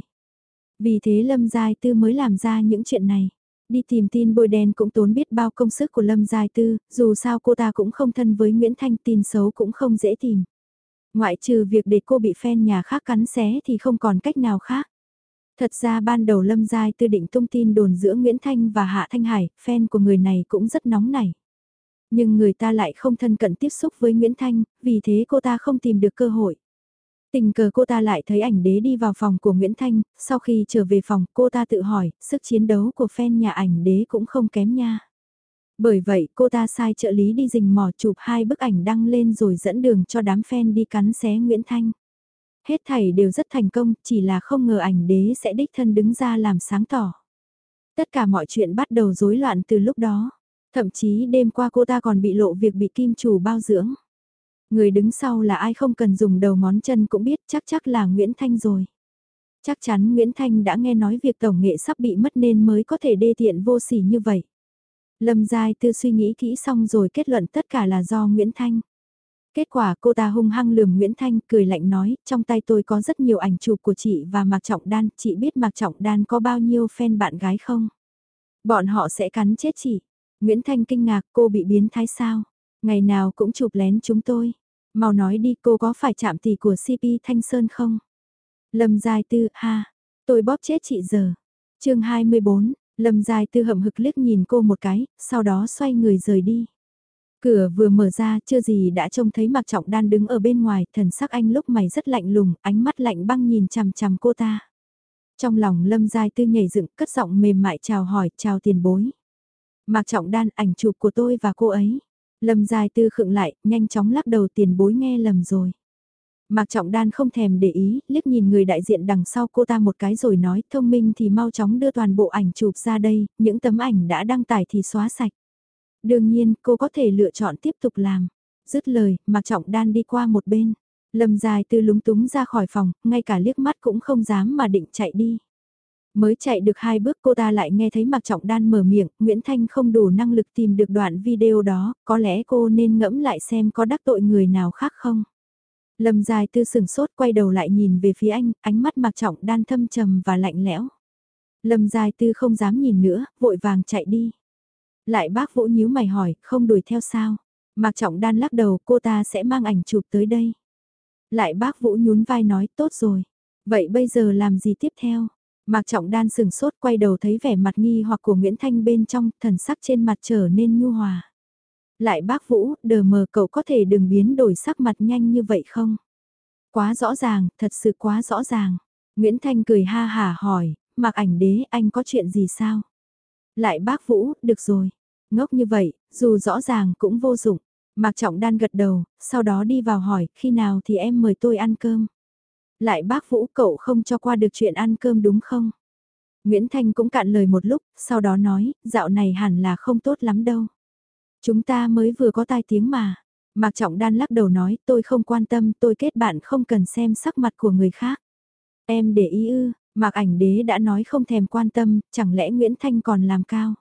Vì thế Lâm Giai Tư mới làm ra những chuyện này. Đi tìm tin bôi đen cũng tốn biết bao công sức của Lâm Giai Tư, dù sao cô ta cũng không thân với Nguyễn Thanh tin xấu cũng không dễ tìm. Ngoại trừ việc để cô bị phen nhà khác cắn xé thì không còn cách nào khác. Thật ra ban đầu Lâm Giai Tư định tung tin đồn giữa Nguyễn Thanh và Hạ Thanh Hải, fan của người này cũng rất nóng nảy. Nhưng người ta lại không thân cận tiếp xúc với Nguyễn Thanh, vì thế cô ta không tìm được cơ hội. Tình cờ cô ta lại thấy ảnh đế đi vào phòng của Nguyễn Thanh, sau khi trở về phòng cô ta tự hỏi, sức chiến đấu của fan nhà ảnh đế cũng không kém nha. Bởi vậy cô ta sai trợ lý đi rình mò chụp hai bức ảnh đăng lên rồi dẫn đường cho đám fan đi cắn xé Nguyễn Thanh. Hết thảy đều rất thành công, chỉ là không ngờ ảnh đế sẽ đích thân đứng ra làm sáng tỏ. Tất cả mọi chuyện bắt đầu rối loạn từ lúc đó. Thậm chí đêm qua cô ta còn bị lộ việc bị kim chủ bao dưỡng. Người đứng sau là ai không cần dùng đầu ngón chân cũng biết chắc chắc là Nguyễn Thanh rồi. Chắc chắn Nguyễn Thanh đã nghe nói việc tổng nghệ sắp bị mất nên mới có thể đê tiện vô sỉ như vậy. Lâm Giai Tư suy nghĩ kỹ xong rồi kết luận tất cả là do Nguyễn Thanh. Kết quả cô ta hung hăng lườm Nguyễn Thanh cười lạnh nói, trong tay tôi có rất nhiều ảnh chụp của chị và Mạc Trọng Đan, chị biết Mạc Trọng Đan có bao nhiêu fan bạn gái không? Bọn họ sẽ cắn chết chị. Nguyễn Thanh kinh ngạc cô bị biến thái sao? Ngày nào cũng chụp lén chúng tôi. Mau nói đi cô có phải chạm tỷ của CP Thanh Sơn không? Lâm Giai Tư, ha, tôi bóp chết chị giờ. chương 24, Lâm Giai Tư hậm hực liếc nhìn cô một cái, sau đó xoay người rời đi. Cửa vừa mở ra, chưa gì đã trông thấy Mạc Trọng Đan đứng ở bên ngoài, thần sắc anh lúc mày rất lạnh lùng, ánh mắt lạnh băng nhìn chằm chằm cô ta. Trong lòng Lâm Giai Tư nhảy dựng, cất giọng mềm mại chào hỏi, chào tiền bối. Mạc Trọng Đan ảnh chụp của tôi và cô ấy. Lâm Giai Tư khựng lại, nhanh chóng lắc đầu tiền bối nghe lầm rồi. Mạc Trọng Đan không thèm để ý, liếc nhìn người đại diện đằng sau cô ta một cái rồi nói thông minh thì mau chóng đưa toàn bộ ảnh chụp ra đây, những tấm ảnh đã đăng tải thì xóa sạch. Đương nhiên, cô có thể lựa chọn tiếp tục làm. Dứt lời, Mạc Trọng Đan đi qua một bên. Lâm Dài Tư lúng túng ra khỏi phòng, ngay cả liếc mắt cũng không dám mà định chạy đi. Mới chạy được hai bước cô ta lại nghe thấy Mạc Trọng Đan mở miệng, Nguyễn Thanh không đủ năng lực tìm được đoạn video đó, có lẽ cô nên ngẫm lại xem có đắc tội người nào khác không. Lâm dài tư sừng sốt quay đầu lại nhìn về phía anh, ánh mắt Mạc Trọng Đan thâm trầm và lạnh lẽo. Lâm dài tư không dám nhìn nữa, vội vàng chạy đi. Lại bác Vũ nhíu mày hỏi, không đuổi theo sao? Mạc Trọng Đan lắc đầu cô ta sẽ mang ảnh chụp tới đây. Lại bác Vũ nhún vai nói tốt rồi. Vậy bây giờ làm gì tiếp theo? Mạc Trọng Đan sừng sốt quay đầu thấy vẻ mặt nghi hoặc của Nguyễn Thanh bên trong, thần sắc trên mặt trở nên nhu hòa. Lại bác Vũ, đờ mờ cậu có thể đừng biến đổi sắc mặt nhanh như vậy không? Quá rõ ràng, thật sự quá rõ ràng. Nguyễn Thanh cười ha hà hỏi, Mạc ảnh đế anh có chuyện gì sao? Lại bác Vũ, được rồi. Ngốc như vậy, dù rõ ràng cũng vô dụng. Mạc Trọng Đan gật đầu, sau đó đi vào hỏi, khi nào thì em mời tôi ăn cơm? Lại bác Vũ cậu không cho qua được chuyện ăn cơm đúng không? Nguyễn Thanh cũng cạn lời một lúc, sau đó nói, dạo này hẳn là không tốt lắm đâu. Chúng ta mới vừa có tai tiếng mà. Mạc Trọng Đan lắc đầu nói, tôi không quan tâm, tôi kết bạn không cần xem sắc mặt của người khác. Em để ý ư, Mạc ảnh đế đã nói không thèm quan tâm, chẳng lẽ Nguyễn Thanh còn làm cao.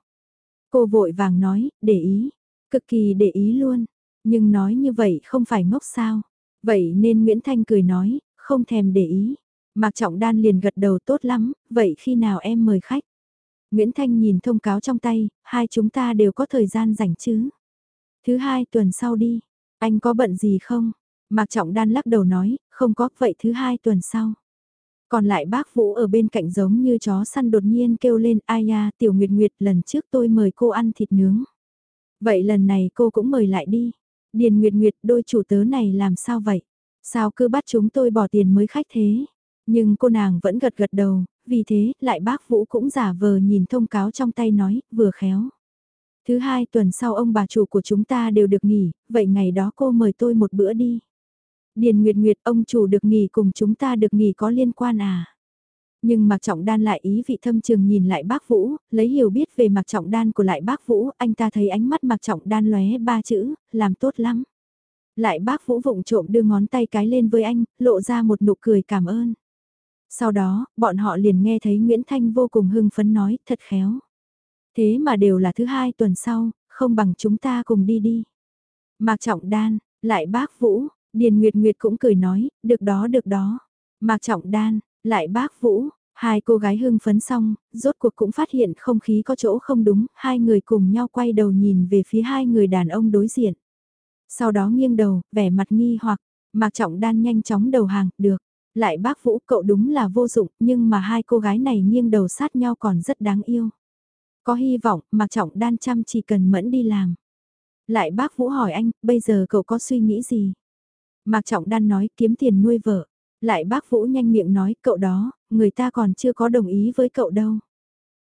Cô vội vàng nói, để ý, cực kỳ để ý luôn, nhưng nói như vậy không phải ngốc sao. Vậy nên Nguyễn Thanh cười nói, không thèm để ý. Mạc Trọng Đan liền gật đầu tốt lắm, vậy khi nào em mời khách? Nguyễn Thanh nhìn thông cáo trong tay, hai chúng ta đều có thời gian rảnh chứ. Thứ hai tuần sau đi, anh có bận gì không? Mạc Trọng Đan lắc đầu nói, không có, vậy thứ hai tuần sau. Còn lại bác Vũ ở bên cạnh giống như chó săn đột nhiên kêu lên, ai ya, tiểu nguyệt nguyệt, lần trước tôi mời cô ăn thịt nướng. Vậy lần này cô cũng mời lại đi. Điền Nguyệt Nguyệt, đôi chủ tớ này làm sao vậy? Sao cứ bắt chúng tôi bỏ tiền mới khách thế? Nhưng cô nàng vẫn gật gật đầu, vì thế, lại bác Vũ cũng giả vờ nhìn thông cáo trong tay nói, vừa khéo. Thứ hai tuần sau ông bà chủ của chúng ta đều được nghỉ, vậy ngày đó cô mời tôi một bữa đi. Điền Nguyệt Nguyệt, ông chủ được nghỉ cùng chúng ta được nghỉ có liên quan à? Nhưng Mạc Trọng Đan lại ý vị thâm trường nhìn lại bác Vũ, lấy hiểu biết về Mạc Trọng Đan của lại bác Vũ, anh ta thấy ánh mắt Mạc Trọng Đan lóe ba chữ, làm tốt lắm. Lại bác Vũ vụng trộm đưa ngón tay cái lên với anh, lộ ra một nụ cười cảm ơn. Sau đó, bọn họ liền nghe thấy Nguyễn Thanh vô cùng hưng phấn nói, thật khéo. Thế mà đều là thứ hai tuần sau, không bằng chúng ta cùng đi đi. Mạc Trọng Đan, lại bác Vũ, Điền Nguyệt Nguyệt cũng cười nói, được đó được đó. Mạc Trọng Đan, lại bác Vũ, hai cô gái hưng phấn xong, rốt cuộc cũng phát hiện không khí có chỗ không đúng, hai người cùng nhau quay đầu nhìn về phía hai người đàn ông đối diện. Sau đó nghiêng đầu, vẻ mặt nghi hoặc, Mạc Trọng Đan nhanh chóng đầu hàng, được. Lại bác Vũ cậu đúng là vô dụng, nhưng mà hai cô gái này nghiêng đầu sát nhau còn rất đáng yêu. Có hy vọng, Mạc Trọng Đan chăm chỉ cần mẫn đi làm. Lại bác Vũ hỏi anh, bây giờ cậu có suy nghĩ gì? Mạc Trọng Đan nói kiếm tiền nuôi vợ. Lại bác Vũ nhanh miệng nói cậu đó, người ta còn chưa có đồng ý với cậu đâu.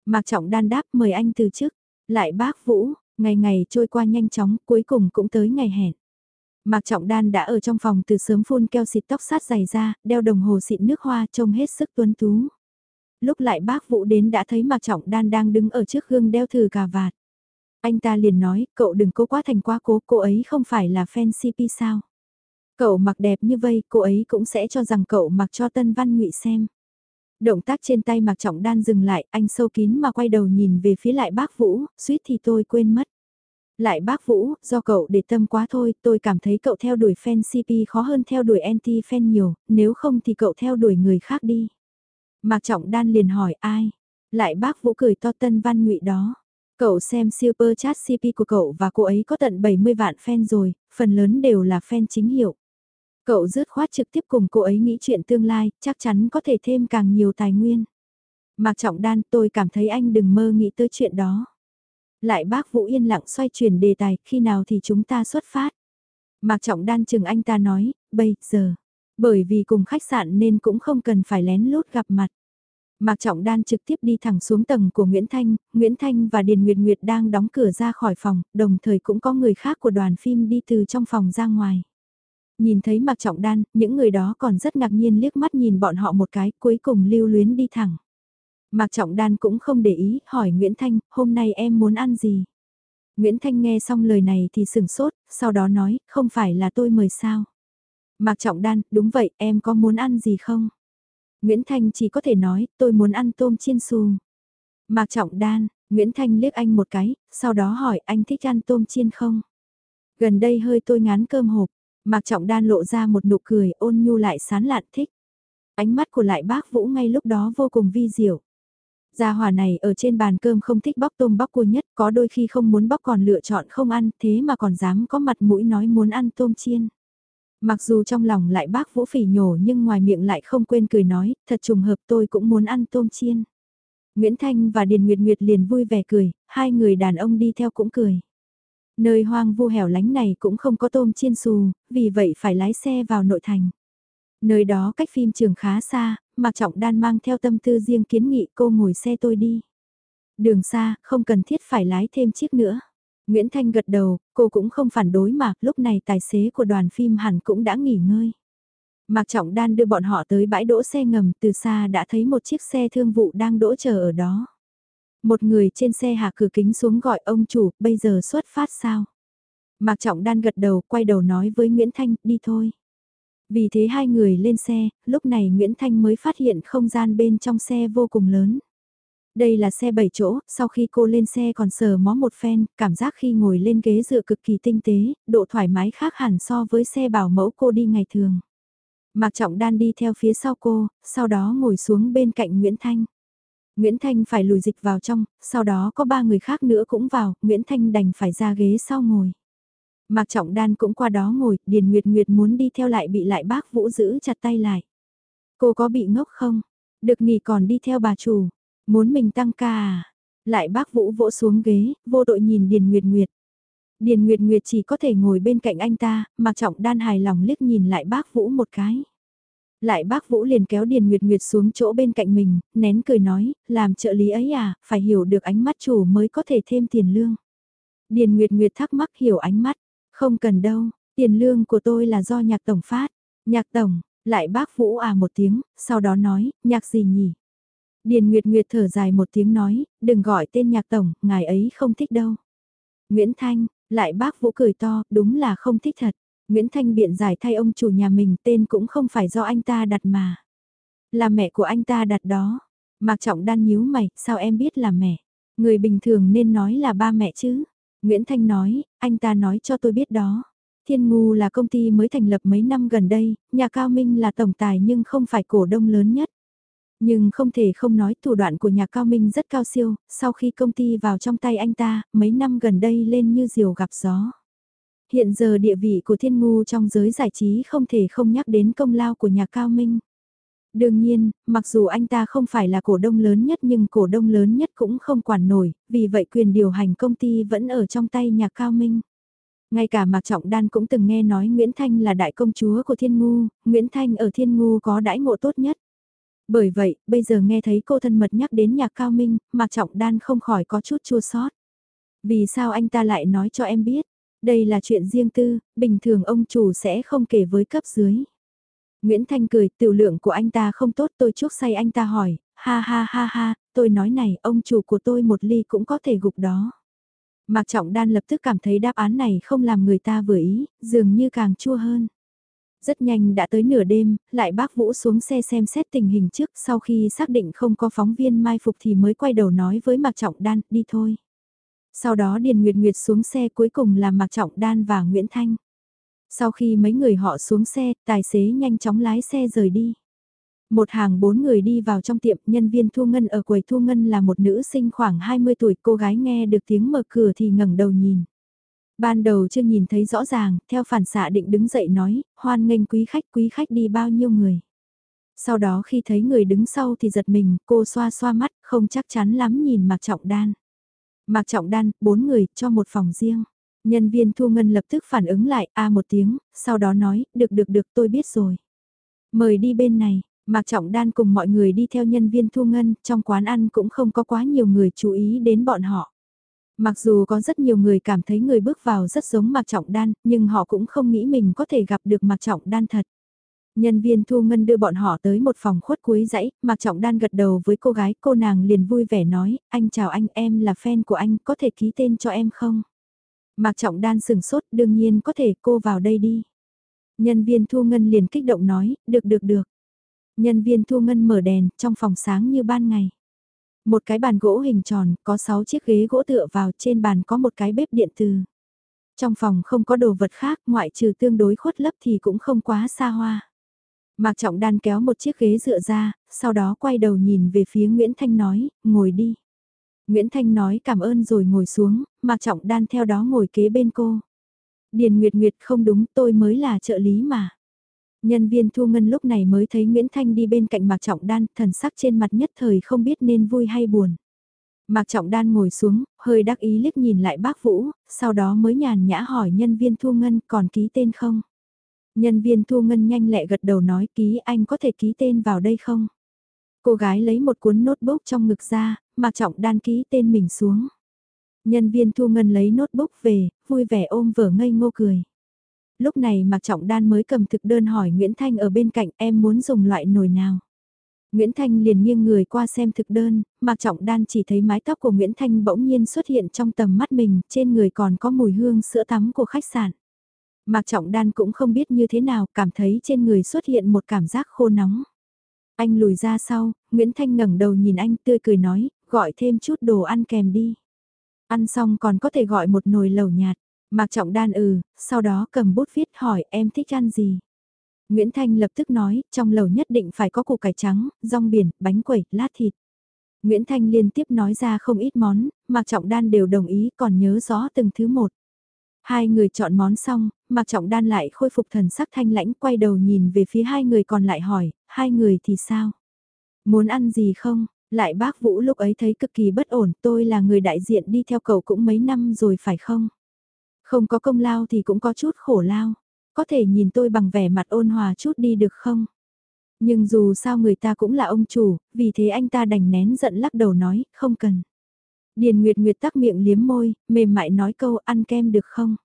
Mạc Trọng Đan đáp mời anh từ chức. Lại bác Vũ, ngày ngày trôi qua nhanh chóng cuối cùng cũng tới ngày hẹn. Mạc Trọng Đan đã ở trong phòng từ sớm phun keo xịt tóc sát dày ra, đeo đồng hồ xịn nước hoa trông hết sức tuấn tú. Lúc lại bác Vũ đến đã thấy Mạc Trọng Đan đang đứng ở trước gương đeo thử cà vạt. Anh ta liền nói, cậu đừng cố quá thành quá cố, cô ấy không phải là fan CP sao. Cậu mặc đẹp như vậy, cô ấy cũng sẽ cho rằng cậu mặc cho Tân Văn Ngụy xem. Động tác trên tay Mạc Trọng Đan dừng lại, anh sâu kín mà quay đầu nhìn về phía lại bác Vũ, suýt thì tôi quên mất. Lại bác Vũ, do cậu để tâm quá thôi, tôi cảm thấy cậu theo đuổi fan CP khó hơn theo đuổi anti-fan nhiều, nếu không thì cậu theo đuổi người khác đi. Mạc Trọng Đan liền hỏi ai? Lại bác Vũ cười to Tân Văn Ngụy đó. Cậu xem super chat CP của cậu và cô ấy có tận 70 vạn fan rồi, phần lớn đều là fan chính hiệu. Cậu dứt khoát trực tiếp cùng cô ấy nghĩ chuyện tương lai, chắc chắn có thể thêm càng nhiều tài nguyên. Mạc Trọng Đan tôi cảm thấy anh đừng mơ nghĩ tới chuyện đó. Lại bác Vũ yên lặng xoay chuyển đề tài, khi nào thì chúng ta xuất phát. Mạc Trọng Đan chừng anh ta nói, bây giờ. Bởi vì cùng khách sạn nên cũng không cần phải lén lút gặp mặt. Mạc Trọng Đan trực tiếp đi thẳng xuống tầng của Nguyễn Thanh, Nguyễn Thanh và Điền Nguyệt Nguyệt đang đóng cửa ra khỏi phòng, đồng thời cũng có người khác của đoàn phim đi từ trong phòng ra ngoài. Nhìn thấy Mạc Trọng Đan, những người đó còn rất ngạc nhiên liếc mắt nhìn bọn họ một cái, cuối cùng lưu luyến đi thẳng. Mạc Trọng Đan cũng không để ý, hỏi Nguyễn Thanh, hôm nay em muốn ăn gì? Nguyễn Thanh nghe xong lời này thì sừng sốt, sau đó nói, không phải là tôi mời sao? Mạc Trọng Đan, đúng vậy, em có muốn ăn gì không? Nguyễn Thanh chỉ có thể nói, tôi muốn ăn tôm chiên xù. Mạc Trọng Đan, Nguyễn Thanh liếc anh một cái, sau đó hỏi anh thích ăn tôm chiên không? Gần đây hơi tôi ngán cơm hộp, Mạc Trọng Đan lộ ra một nụ cười ôn nhu lại sán lạn thích. Ánh mắt của lại bác Vũ ngay lúc đó vô cùng vi diệu. Gia hòa này ở trên bàn cơm không thích bóc tôm bóc cua nhất, có đôi khi không muốn bóc còn lựa chọn không ăn, thế mà còn dám có mặt mũi nói muốn ăn tôm chiên. Mặc dù trong lòng lại bác Vũ phỉ nhổ nhưng ngoài miệng lại không quên cười nói, thật trùng hợp tôi cũng muốn ăn tôm chiên. Nguyễn Thanh và Điền Nguyệt Nguyệt liền vui vẻ cười, hai người đàn ông đi theo cũng cười. Nơi hoang vu hẻo lánh này cũng không có tôm chiên xù, vì vậy phải lái xe vào nội thành. Nơi đó cách phim trường khá xa, Mạc Trọng Đan mang theo tâm tư riêng kiến nghị cô ngồi xe tôi đi. Đường xa, không cần thiết phải lái thêm chiếc nữa. Nguyễn Thanh gật đầu, cô cũng không phản đối mà, lúc này tài xế của đoàn phim hẳn cũng đã nghỉ ngơi. Mạc Trọng Đan đưa bọn họ tới bãi đỗ xe ngầm, từ xa đã thấy một chiếc xe thương vụ đang đỗ chờ ở đó. Một người trên xe hạ cửa kính xuống gọi ông chủ, bây giờ xuất phát sao? Mạc Trọng Đan gật đầu, quay đầu nói với Nguyễn Thanh, đi thôi. Vì thế hai người lên xe, lúc này Nguyễn Thanh mới phát hiện không gian bên trong xe vô cùng lớn. Đây là xe 7 chỗ, sau khi cô lên xe còn sờ mó một phen, cảm giác khi ngồi lên ghế dựa cực kỳ tinh tế, độ thoải mái khác hẳn so với xe bảo mẫu cô đi ngày thường. Mạc Trọng Đan đi theo phía sau cô, sau đó ngồi xuống bên cạnh Nguyễn Thanh. Nguyễn Thanh phải lùi dịch vào trong, sau đó có ba người khác nữa cũng vào, Nguyễn Thanh đành phải ra ghế sau ngồi. Mạc Trọng Đan cũng qua đó ngồi, Điền Nguyệt Nguyệt muốn đi theo lại bị lại bác Vũ giữ chặt tay lại. Cô có bị ngốc không? Được nghỉ còn đi theo bà chủ. Muốn mình tăng ca à? Lại bác Vũ vỗ xuống ghế, vô đội nhìn Điền Nguyệt Nguyệt. Điền Nguyệt Nguyệt chỉ có thể ngồi bên cạnh anh ta, Mạc Trọng Đan hài lòng liếc nhìn lại bác Vũ một cái. Lại bác Vũ liền kéo Điền Nguyệt Nguyệt xuống chỗ bên cạnh mình, nén cười nói, làm trợ lý ấy à, phải hiểu được ánh mắt chủ mới có thể thêm tiền lương. Điền Nguyệt Nguyệt thắc mắc hiểu ánh mắt, không cần đâu, tiền lương của tôi là do nhạc tổng phát. Nhạc tổng, lại bác Vũ à một tiếng, sau đó nói, nhạc gì nhỉ? Điền Nguyệt Nguyệt thở dài một tiếng nói, đừng gọi tên nhạc tổng, ngài ấy không thích đâu. Nguyễn Thanh, lại bác Vũ cười to, đúng là không thích thật. Nguyễn Thanh biện giải thay ông chủ nhà mình tên cũng không phải do anh ta đặt mà. Là mẹ của anh ta đặt đó. Mạc Trọng đan nhíu mày, sao em biết là mẹ? Người bình thường nên nói là ba mẹ chứ. Nguyễn Thanh nói, anh ta nói cho tôi biết đó. Thiên Ngu là công ty mới thành lập mấy năm gần đây, nhà Cao Minh là tổng tài nhưng không phải cổ đông lớn nhất. Nhưng không thể không nói thủ đoạn của nhà Cao Minh rất cao siêu, sau khi công ty vào trong tay anh ta, mấy năm gần đây lên như diều gặp gió. Hiện giờ địa vị của Thiên Ngu trong giới giải trí không thể không nhắc đến công lao của nhà Cao Minh. Đương nhiên, mặc dù anh ta không phải là cổ đông lớn nhất nhưng cổ đông lớn nhất cũng không quản nổi, vì vậy quyền điều hành công ty vẫn ở trong tay nhà Cao Minh. Ngay cả Mạc Trọng Đan cũng từng nghe nói Nguyễn Thanh là đại công chúa của Thiên Ngu, Nguyễn Thanh ở Thiên Ngu có đãi ngộ tốt nhất. Bởi vậy, bây giờ nghe thấy cô thân mật nhắc đến nhạc cao minh, Mạc Trọng Đan không khỏi có chút chua sót. Vì sao anh ta lại nói cho em biết? Đây là chuyện riêng tư, bình thường ông chủ sẽ không kể với cấp dưới. Nguyễn Thanh cười, tiểu lượng của anh ta không tốt tôi chuốc say anh ta hỏi, ha ha ha ha, tôi nói này, ông chủ của tôi một ly cũng có thể gục đó. Mạc Trọng Đan lập tức cảm thấy đáp án này không làm người ta vừa ý, dường như càng chua hơn. Rất nhanh đã tới nửa đêm, lại bác Vũ xuống xe xem xét tình hình trước sau khi xác định không có phóng viên mai phục thì mới quay đầu nói với Mạc Trọng Đan, đi thôi. Sau đó Điền Nguyệt Nguyệt xuống xe cuối cùng là Mạc Trọng Đan và Nguyễn Thanh. Sau khi mấy người họ xuống xe, tài xế nhanh chóng lái xe rời đi. Một hàng bốn người đi vào trong tiệm, nhân viên thu ngân ở quầy thu ngân là một nữ sinh khoảng 20 tuổi, cô gái nghe được tiếng mở cửa thì ngẩng đầu nhìn. Ban đầu chưa nhìn thấy rõ ràng, theo phản xạ định đứng dậy nói, hoan nghênh quý khách, quý khách đi bao nhiêu người. Sau đó khi thấy người đứng sau thì giật mình, cô xoa xoa mắt, không chắc chắn lắm nhìn Mạc Trọng Đan. Mạc Trọng Đan, bốn người, cho một phòng riêng. Nhân viên thu ngân lập tức phản ứng lại, a một tiếng, sau đó nói, được được được tôi biết rồi. Mời đi bên này, Mạc Trọng Đan cùng mọi người đi theo nhân viên thu ngân, trong quán ăn cũng không có quá nhiều người chú ý đến bọn họ. Mặc dù có rất nhiều người cảm thấy người bước vào rất giống Mạc Trọng Đan, nhưng họ cũng không nghĩ mình có thể gặp được Mạc Trọng Đan thật. Nhân viên thu ngân đưa bọn họ tới một phòng khuất cuối dãy, Mạc Trọng Đan gật đầu với cô gái, cô nàng liền vui vẻ nói, anh chào anh, em là fan của anh, có thể ký tên cho em không? Mạc Trọng Đan sừng sốt, đương nhiên có thể, cô vào đây đi. Nhân viên thu ngân liền kích động nói, được được được. Nhân viên thu ngân mở đèn, trong phòng sáng như ban ngày. Một cái bàn gỗ hình tròn, có 6 chiếc ghế gỗ tựa vào, trên bàn có một cái bếp điện từ. Trong phòng không có đồ vật khác, ngoại trừ tương đối khuất lấp thì cũng không quá xa hoa. Mạc Trọng Đan kéo một chiếc ghế dựa ra, sau đó quay đầu nhìn về phía Nguyễn Thanh nói, ngồi đi. Nguyễn Thanh nói cảm ơn rồi ngồi xuống, Mạc Trọng Đan theo đó ngồi kế bên cô. Điền Nguyệt Nguyệt không đúng tôi mới là trợ lý mà. Nhân viên thu ngân lúc này mới thấy Nguyễn Thanh đi bên cạnh Mạc Trọng Đan, thần sắc trên mặt nhất thời không biết nên vui hay buồn. Mạc Trọng Đan ngồi xuống, hơi đắc ý liếc nhìn lại bác Vũ, sau đó mới nhàn nhã hỏi nhân viên thu ngân còn ký tên không? Nhân viên thu ngân nhanh lẹ gật đầu nói ký anh có thể ký tên vào đây không? Cô gái lấy một cuốn notebook trong ngực ra, Mạc Trọng Đan ký tên mình xuống. Nhân viên thu ngân lấy notebook về, vui vẻ ôm vở ngây ngô cười. Lúc này Mạc Trọng Đan mới cầm thực đơn hỏi Nguyễn Thanh ở bên cạnh em muốn dùng loại nồi nào. Nguyễn Thanh liền nghiêng người qua xem thực đơn, Mạc Trọng Đan chỉ thấy mái tóc của Nguyễn Thanh bỗng nhiên xuất hiện trong tầm mắt mình, trên người còn có mùi hương sữa tắm của khách sạn. Mạc Trọng Đan cũng không biết như thế nào, cảm thấy trên người xuất hiện một cảm giác khô nóng. Anh lùi ra sau, Nguyễn Thanh ngẩng đầu nhìn anh tươi cười nói, gọi thêm chút đồ ăn kèm đi. Ăn xong còn có thể gọi một nồi lẩu nhạt. Mạc Trọng Đan ừ, sau đó cầm bút viết hỏi em thích ăn gì. Nguyễn Thanh lập tức nói, trong lẩu nhất định phải có củ cải trắng, rong biển, bánh quẩy, lát thịt. Nguyễn Thanh liên tiếp nói ra không ít món, Mạc Trọng Đan đều đồng ý còn nhớ rõ từng thứ một. Hai người chọn món xong, Mạc Trọng Đan lại khôi phục thần sắc thanh lãnh quay đầu nhìn về phía hai người còn lại hỏi, hai người thì sao? Muốn ăn gì không? Lại bác Vũ lúc ấy thấy cực kỳ bất ổn, tôi là người đại diện đi theo cậu cũng mấy năm rồi phải không? Không có công lao thì cũng có chút khổ lao. Có thể nhìn tôi bằng vẻ mặt ôn hòa chút đi được không? Nhưng dù sao người ta cũng là ông chủ, vì thế anh ta đành nén giận lắc đầu nói, không cần. Điền Nguyệt Nguyệt tắc miệng liếm môi, mềm mại nói câu ăn kem được không?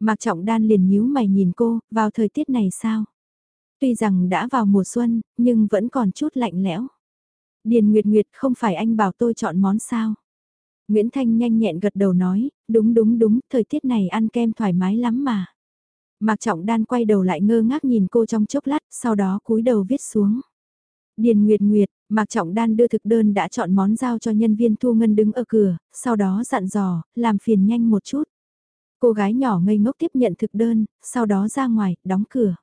Mạc Trọng Đan liền nhíu mày nhìn cô, vào thời tiết này sao? Tuy rằng đã vào mùa xuân, nhưng vẫn còn chút lạnh lẽo. Điền Nguyệt Nguyệt không phải anh bảo tôi chọn món sao? Nguyễn Thanh nhanh nhẹn gật đầu nói, đúng đúng đúng, thời tiết này ăn kem thoải mái lắm mà. Mạc Trọng Đan quay đầu lại ngơ ngác nhìn cô trong chốc lát, sau đó cúi đầu viết xuống. Điền Nguyệt Nguyệt, Mạc Trọng Đan đưa thực đơn đã chọn món giao cho nhân viên thu ngân đứng ở cửa, sau đó dặn dò, làm phiền nhanh một chút. Cô gái nhỏ ngây ngốc tiếp nhận thực đơn, sau đó ra ngoài, đóng cửa.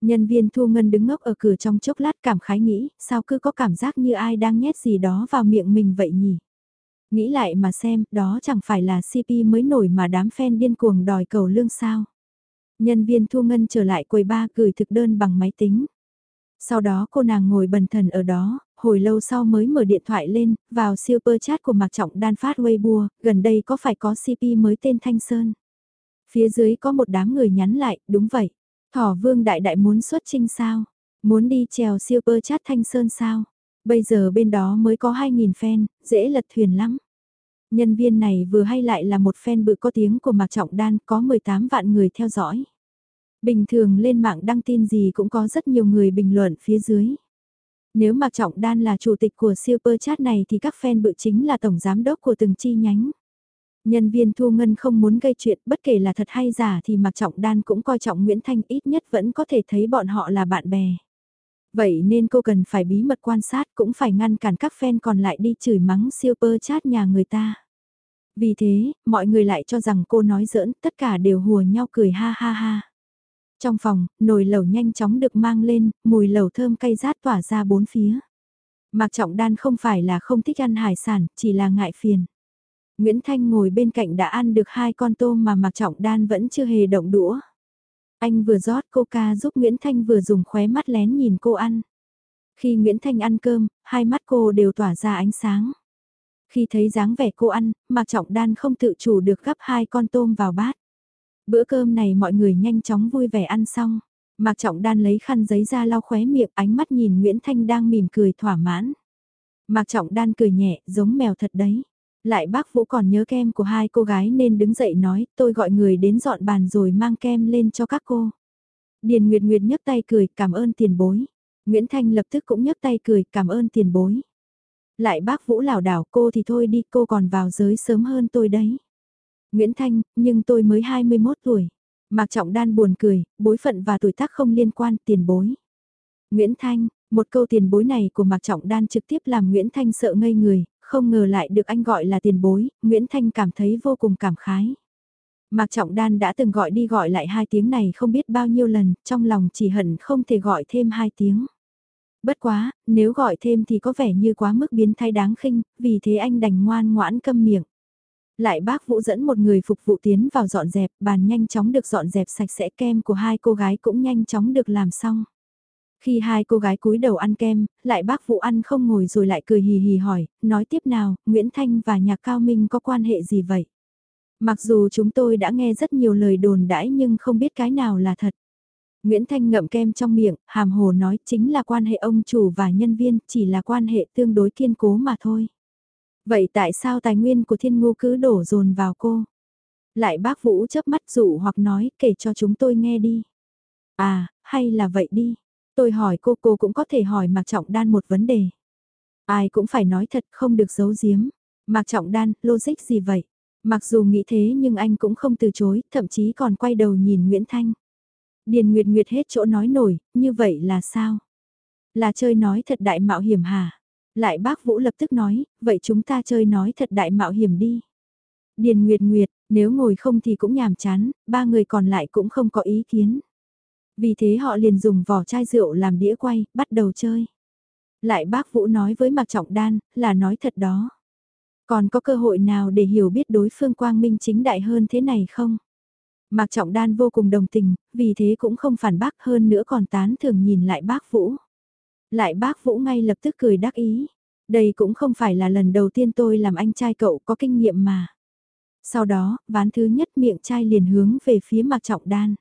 Nhân viên thu ngân đứng ngốc ở cửa trong chốc lát cảm khái nghĩ, sao cứ có cảm giác như ai đang nhét gì đó vào miệng mình vậy nhỉ? Nghĩ lại mà xem, đó chẳng phải là CP mới nổi mà đám fan điên cuồng đòi cầu lương sao. Nhân viên thu ngân trở lại quầy ba gửi thực đơn bằng máy tính. Sau đó cô nàng ngồi bần thần ở đó, hồi lâu sau mới mở điện thoại lên, vào super chat của Mạc Trọng Đan phát Weibo, gần đây có phải có CP mới tên Thanh Sơn. Phía dưới có một đám người nhắn lại, đúng vậy. Thỏ Vương Đại Đại muốn xuất trinh sao? Muốn đi trèo super chat Thanh Sơn sao? Bây giờ bên đó mới có 2.000 fan, dễ lật thuyền lắm. Nhân viên này vừa hay lại là một fan bự có tiếng của Mạc Trọng Đan có 18 vạn người theo dõi. Bình thường lên mạng đăng tin gì cũng có rất nhiều người bình luận phía dưới. Nếu Mạc Trọng Đan là chủ tịch của Super Chat này thì các fan bự chính là tổng giám đốc của từng chi nhánh. Nhân viên thu ngân không muốn gây chuyện bất kể là thật hay giả thì Mạc Trọng Đan cũng coi trọng Nguyễn Thanh ít nhất vẫn có thể thấy bọn họ là bạn bè. Vậy nên cô cần phải bí mật quan sát cũng phải ngăn cản các fan còn lại đi chửi mắng super chat nhà người ta. Vì thế, mọi người lại cho rằng cô nói giỡn, tất cả đều hùa nhau cười ha ha ha. Trong phòng, nồi lẩu nhanh chóng được mang lên, mùi lẩu thơm cay rát tỏa ra bốn phía. Mạc Trọng Đan không phải là không thích ăn hải sản, chỉ là ngại phiền. Nguyễn Thanh ngồi bên cạnh đã ăn được hai con tôm mà Mạc Trọng Đan vẫn chưa hề động đũa. Anh vừa rót coca giúp Nguyễn Thanh vừa dùng khóe mắt lén nhìn cô ăn. Khi Nguyễn Thanh ăn cơm, hai mắt cô đều tỏa ra ánh sáng. Khi thấy dáng vẻ cô ăn, Mạc Trọng Đan không tự chủ được gắp hai con tôm vào bát. Bữa cơm này mọi người nhanh chóng vui vẻ ăn xong. Mạc Trọng Đan lấy khăn giấy ra lau khóe miệng ánh mắt nhìn Nguyễn Thanh đang mỉm cười thỏa mãn. Mạc Trọng Đan cười nhẹ, giống mèo thật đấy. Lại bác Vũ còn nhớ kem của hai cô gái nên đứng dậy nói, tôi gọi người đến dọn bàn rồi mang kem lên cho các cô. Điền Nguyệt Nguyệt nhấc tay cười, cảm ơn tiền bối. Nguyễn Thanh lập tức cũng nhấc tay cười, cảm ơn tiền bối. Lại bác Vũ lảo đảo cô thì thôi đi, cô còn vào giới sớm hơn tôi đấy. Nguyễn Thanh, nhưng tôi mới 21 tuổi. Mạc Trọng Đan buồn cười, bối phận và tuổi tác không liên quan, tiền bối. Nguyễn Thanh, một câu tiền bối này của Mạc Trọng Đan trực tiếp làm Nguyễn Thanh sợ ngây người, không ngờ lại được anh gọi là tiền bối, Nguyễn Thanh cảm thấy vô cùng cảm khái. Mạc Trọng Đan đã từng gọi đi gọi lại hai tiếng này không biết bao nhiêu lần, trong lòng chỉ hận không thể gọi thêm hai tiếng. Bất quá, nếu gọi thêm thì có vẻ như quá mức biến thái đáng khinh, vì thế anh đành ngoan ngoãn câm miệng. Lại bác Vũ dẫn một người phục vụ tiến vào dọn dẹp, bàn nhanh chóng được dọn dẹp sạch sẽ kem của hai cô gái cũng nhanh chóng được làm xong. Khi hai cô gái cúi đầu ăn kem, lại bác Vũ ăn không ngồi rồi lại cười hì hì hỏi, nói tiếp nào, Nguyễn Thanh và nhạc cao minh có quan hệ gì vậy? Mặc dù chúng tôi đã nghe rất nhiều lời đồn đãi nhưng không biết cái nào là thật. Nguyễn Thanh ngậm kem trong miệng, hàm hồ nói chính là quan hệ ông chủ và nhân viên, chỉ là quan hệ tương đối kiên cố mà thôi. Vậy tại sao tài nguyên của thiên ngu cứ đổ dồn vào cô? Lại bác Vũ chớp mắt dụ hoặc nói kể cho chúng tôi nghe đi. À, hay là vậy đi. Tôi hỏi cô cô cũng có thể hỏi Mạc Trọng Đan một vấn đề. Ai cũng phải nói thật không được giấu giếm. Mạc Trọng Đan, logic gì vậy? Mặc dù nghĩ thế nhưng anh cũng không từ chối, thậm chí còn quay đầu nhìn Nguyễn Thanh. Điền Nguyệt Nguyệt hết chỗ nói nổi, như vậy là sao? Là chơi nói thật đại mạo hiểm hả? Lại bác Vũ lập tức nói, vậy chúng ta chơi nói thật đại mạo hiểm đi. Điền Nguyệt Nguyệt, nếu ngồi không thì cũng nhàm chán, ba người còn lại cũng không có ý kiến. Vì thế họ liền dùng vỏ chai rượu làm đĩa quay, bắt đầu chơi. Lại bác Vũ nói với Mạc Trọng Đan, là nói thật đó. Còn có cơ hội nào để hiểu biết đối phương quang minh chính đại hơn thế này không? Mạc Trọng Đan vô cùng đồng tình, vì thế cũng không phản bác hơn nữa còn tán thường nhìn lại bác Vũ. Lại bác Vũ ngay lập tức cười đắc ý. Đây cũng không phải là lần đầu tiên tôi làm anh trai cậu có kinh nghiệm mà. Sau đó, ván thứ nhất miệng trai liền hướng về phía Mạc Trọng Đan.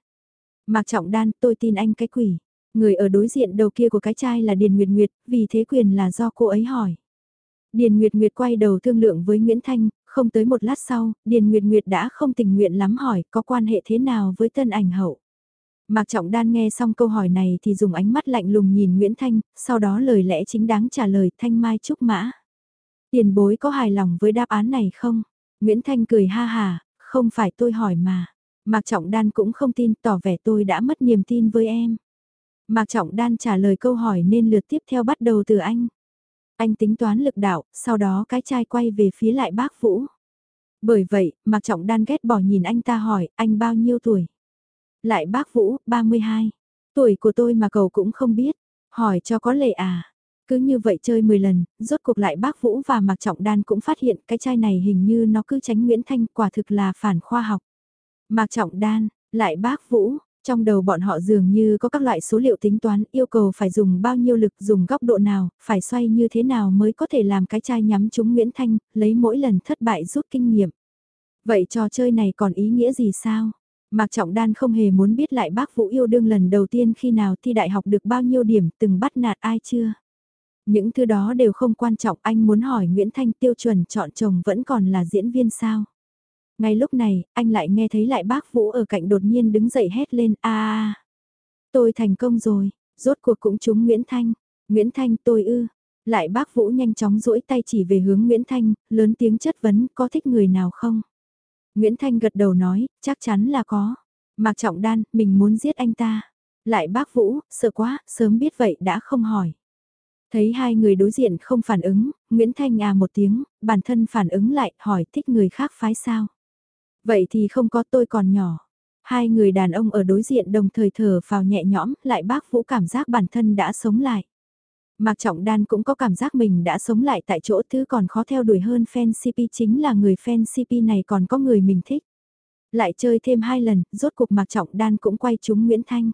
Mạc Trọng Đan, tôi tin anh cái quỷ. Người ở đối diện đầu kia của cái trai là Điền Nguyệt Nguyệt, vì thế quyền là do cô ấy hỏi. Điền Nguyệt Nguyệt quay đầu thương lượng với Nguyễn Thanh, không tới một lát sau, Điền Nguyệt Nguyệt đã không tình nguyện lắm hỏi có quan hệ thế nào với tân ảnh hậu. Mạc Trọng Đan nghe xong câu hỏi này thì dùng ánh mắt lạnh lùng nhìn Nguyễn Thanh, sau đó lời lẽ chính đáng trả lời Thanh Mai Trúc Mã. Tiền bối có hài lòng với đáp án này không? Nguyễn Thanh cười ha hà, không phải tôi hỏi mà. Mạc Trọng Đan cũng không tin tỏ vẻ tôi đã mất niềm tin với em. Mạc Trọng Đan trả lời câu hỏi nên lượt tiếp theo bắt đầu từ anh. Anh tính toán lực đạo, sau đó cái chai quay về phía lại bác Vũ. Bởi vậy, Mạc Trọng Đan ghét bỏ nhìn anh ta hỏi, anh bao nhiêu tuổi? Lại bác Vũ, 32. Tuổi của tôi mà cậu cũng không biết. Hỏi cho có lệ à? Cứ như vậy chơi 10 lần, rốt cuộc lại bác Vũ và Mạc Trọng Đan cũng phát hiện cái chai này hình như nó cứ tránh Nguyễn Thanh quả thực là phản khoa học. Mạc Trọng Đan, lại bác Vũ, trong đầu bọn họ dường như có các loại số liệu tính toán yêu cầu phải dùng bao nhiêu lực dùng góc độ nào, phải xoay như thế nào mới có thể làm cái chai nhắm trúng Nguyễn Thanh, lấy mỗi lần thất bại rút kinh nghiệm. Vậy trò chơi này còn ý nghĩa gì sao? Mạc Trọng Đan không hề muốn biết lại bác Vũ yêu đương lần đầu tiên khi nào thi đại học được bao nhiêu điểm từng bắt nạt ai chưa. Những thứ đó đều không quan trọng anh muốn hỏi Nguyễn Thanh tiêu chuẩn chọn chồng vẫn còn là diễn viên sao. Ngay lúc này, anh lại nghe thấy lại bác Vũ ở cạnh đột nhiên đứng dậy hét lên a Tôi thành công rồi, rốt cuộc cũng trúng Nguyễn Thanh. Nguyễn Thanh tôi ư. Lại bác Vũ nhanh chóng duỗi tay chỉ về hướng Nguyễn Thanh, lớn tiếng chất vấn có thích người nào không. Nguyễn Thanh gật đầu nói, chắc chắn là có. Mạc Trọng Đan, mình muốn giết anh ta. Lại bác Vũ, sợ quá, sớm biết vậy đã không hỏi. Thấy hai người đối diện không phản ứng, Nguyễn Thanh à một tiếng, bản thân phản ứng lại, hỏi thích người khác phái sao. Vậy thì không có tôi còn nhỏ. Hai người đàn ông ở đối diện đồng thời thở vào nhẹ nhõm, lại bác Vũ cảm giác bản thân đã sống lại. Mạc Trọng Đan cũng có cảm giác mình đã sống lại tại chỗ thứ còn khó theo đuổi hơn fan CP chính là người fan CP này còn có người mình thích. Lại chơi thêm hai lần, rốt cuộc Mạc Trọng Đan cũng quay trúng Nguyễn Thanh.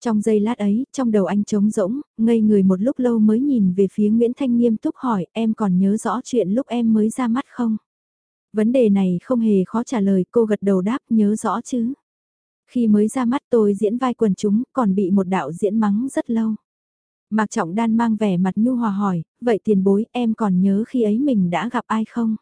Trong giây lát ấy, trong đầu anh trống rỗng, ngây người một lúc lâu mới nhìn về phía Nguyễn Thanh nghiêm túc hỏi em còn nhớ rõ chuyện lúc em mới ra mắt không? Vấn đề này không hề khó trả lời cô gật đầu đáp nhớ rõ chứ. Khi mới ra mắt tôi diễn vai quần chúng còn bị một đạo diễn mắng rất lâu. Mạc Trọng Đan mang vẻ mặt nhu hòa hỏi, vậy tiền bối em còn nhớ khi ấy mình đã gặp ai không?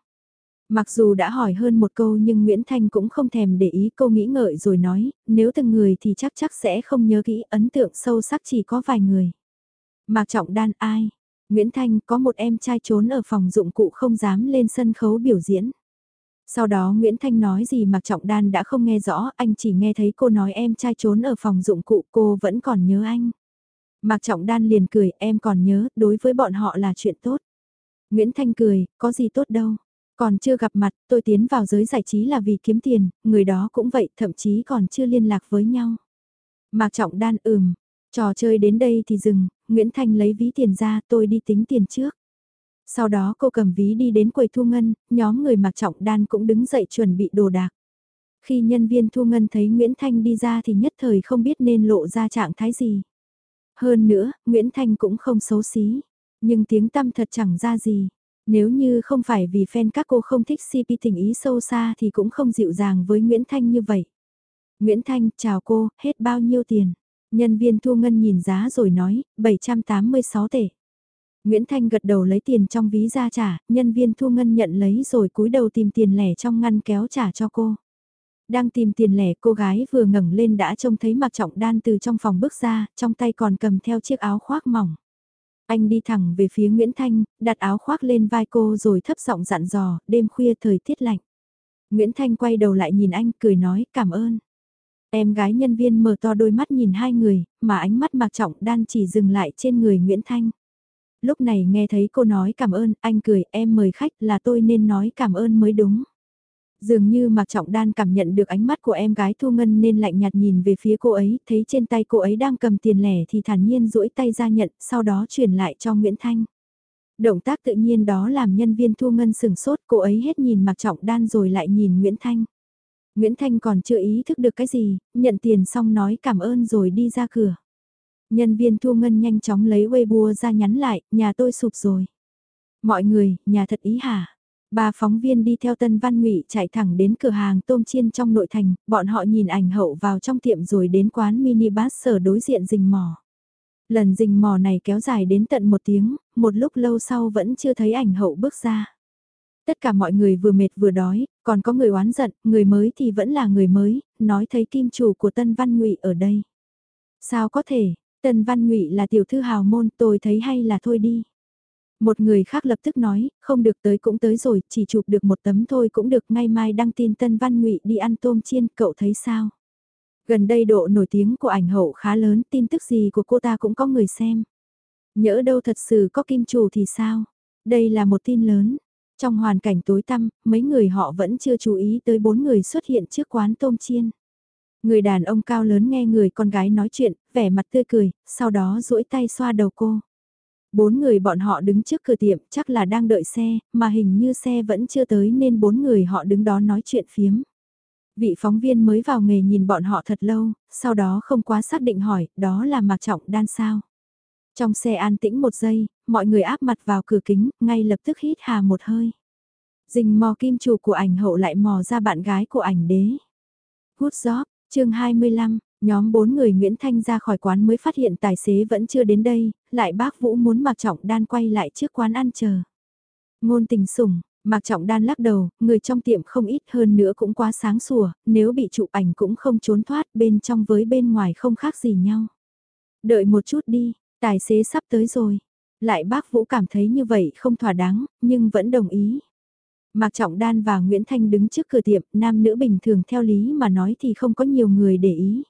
Mặc dù đã hỏi hơn một câu nhưng Nguyễn Thanh cũng không thèm để ý câu nghĩ ngợi rồi nói, nếu từng người thì chắc chắc sẽ không nhớ kỹ ấn tượng sâu sắc chỉ có vài người. Mạc Trọng Đan ai? Nguyễn Thanh có một em trai trốn ở phòng dụng cụ không dám lên sân khấu biểu diễn. Sau đó Nguyễn Thanh nói gì Mạc Trọng Đan đã không nghe rõ, anh chỉ nghe thấy cô nói em trai trốn ở phòng dụng cụ cô vẫn còn nhớ anh. Mạc Trọng Đan liền cười, em còn nhớ, đối với bọn họ là chuyện tốt. Nguyễn Thanh cười, có gì tốt đâu. Còn chưa gặp mặt, tôi tiến vào giới giải trí là vì kiếm tiền, người đó cũng vậy, thậm chí còn chưa liên lạc với nhau. Mạc Trọng Đan ừm, trò chơi đến đây thì dừng, Nguyễn Thanh lấy ví tiền ra, tôi đi tính tiền trước. Sau đó cô cầm ví đi đến quầy thu ngân, nhóm người Mạc Trọng Đan cũng đứng dậy chuẩn bị đồ đạc. Khi nhân viên thu ngân thấy Nguyễn Thanh đi ra thì nhất thời không biết nên lộ ra trạng thái gì. Hơn nữa, Nguyễn Thanh cũng không xấu xí, nhưng tiếng tâm thật chẳng ra gì. Nếu như không phải vì fan các cô không thích CP tình ý sâu xa thì cũng không dịu dàng với Nguyễn Thanh như vậy. Nguyễn Thanh, chào cô, hết bao nhiêu tiền? Nhân viên thu ngân nhìn giá rồi nói, 786 tệ. Nguyễn Thanh gật đầu lấy tiền trong ví ra trả, nhân viên thu ngân nhận lấy rồi cúi đầu tìm tiền lẻ trong ngăn kéo trả cho cô. Đang tìm tiền lẻ cô gái vừa ngẩng lên đã trông thấy Mạc Trọng Đan từ trong phòng bước ra, trong tay còn cầm theo chiếc áo khoác mỏng. Anh đi thẳng về phía Nguyễn Thanh, đặt áo khoác lên vai cô rồi thấp giọng dặn dò, đêm khuya thời tiết lạnh. Nguyễn Thanh quay đầu lại nhìn anh cười nói cảm ơn. Em gái nhân viên mở to đôi mắt nhìn hai người, mà ánh mắt Mạc Trọng Đan chỉ dừng lại trên người Nguyễn Thanh. Lúc này nghe thấy cô nói cảm ơn, anh cười, em mời khách là tôi nên nói cảm ơn mới đúng. Dường như Mạc Trọng Đan cảm nhận được ánh mắt của em gái Thu Ngân nên lạnh nhạt nhìn về phía cô ấy, thấy trên tay cô ấy đang cầm tiền lẻ thì thản nhiên duỗi tay ra nhận, sau đó chuyển lại cho Nguyễn Thanh. Động tác tự nhiên đó làm nhân viên Thu Ngân sừng sốt, cô ấy hết nhìn Mạc Trọng Đan rồi lại nhìn Nguyễn Thanh. Nguyễn Thanh còn chưa ý thức được cái gì, nhận tiền xong nói cảm ơn rồi đi ra cửa. Nhân viên Thu Ngân nhanh chóng lấy Weibo ra nhắn lại, nhà tôi sụp rồi. Mọi người, nhà thật ý hả? Ba phóng viên đi theo Tân Văn Ngụy chạy thẳng đến cửa hàng tôm chiên trong nội thành, bọn họ nhìn ảnh hậu vào trong tiệm rồi đến quán mini bar sở đối diện rình mò. Lần rình mò này kéo dài đến tận một tiếng, một lúc lâu sau vẫn chưa thấy ảnh hậu bước ra. Tất cả mọi người vừa mệt vừa đói, còn có người oán giận, người mới thì vẫn là người mới, nói thấy kim chủ của Tân Văn Ngụy ở đây. Sao có thể, Tân Văn Ngụy là tiểu thư hào môn, tôi thấy hay là thôi đi. Một người khác lập tức nói, không được tới cũng tới rồi, chỉ chụp được một tấm thôi cũng được, ngay mai đăng tin Tân Văn Ngụy đi ăn tôm chiên, cậu thấy sao? Gần đây độ nổi tiếng của ảnh hậu khá lớn, tin tức gì của cô ta cũng có người xem. Nhỡ đâu thật sự có kim chủ thì sao? Đây là một tin lớn. Trong hoàn cảnh tối tăm, mấy người họ vẫn chưa chú ý tới bốn người xuất hiện trước quán tôm chiên. Người đàn ông cao lớn nghe người con gái nói chuyện, vẻ mặt tươi cười, sau đó duỗi tay xoa đầu cô. Bốn người bọn họ đứng trước cửa tiệm chắc là đang đợi xe, mà hình như xe vẫn chưa tới nên bốn người họ đứng đó nói chuyện phiếm. Vị phóng viên mới vào nghề nhìn bọn họ thật lâu, sau đó không quá xác định hỏi, đó là Mạc Trọng Đan sao? Trong xe an tĩnh một giây, mọi người áp mặt vào cửa kính, ngay lập tức hít hà một hơi. Dình mò kim chủ của ảnh hậu lại mò ra bạn gái của ảnh đế. Hút gió, chương 25, nhóm bốn người Nguyễn Thanh ra khỏi quán mới phát hiện tài xế vẫn chưa đến đây, lại bác Vũ muốn Mạc Trọng Đan quay lại trước quán ăn chờ. Ngôn tình sủng, Mạc Trọng Đan lắc đầu, người trong tiệm không ít hơn nữa cũng quá sáng sủa, nếu bị chụp ảnh cũng không trốn thoát bên trong với bên ngoài không khác gì nhau. Đợi một chút đi, tài xế sắp tới rồi. Lại bác Vũ cảm thấy như vậy không thỏa đáng, nhưng vẫn đồng ý. Mạc Trọng Đan và Nguyễn Thanh đứng trước cửa tiệm, nam nữ bình thường theo lý mà nói thì không có nhiều người để ý.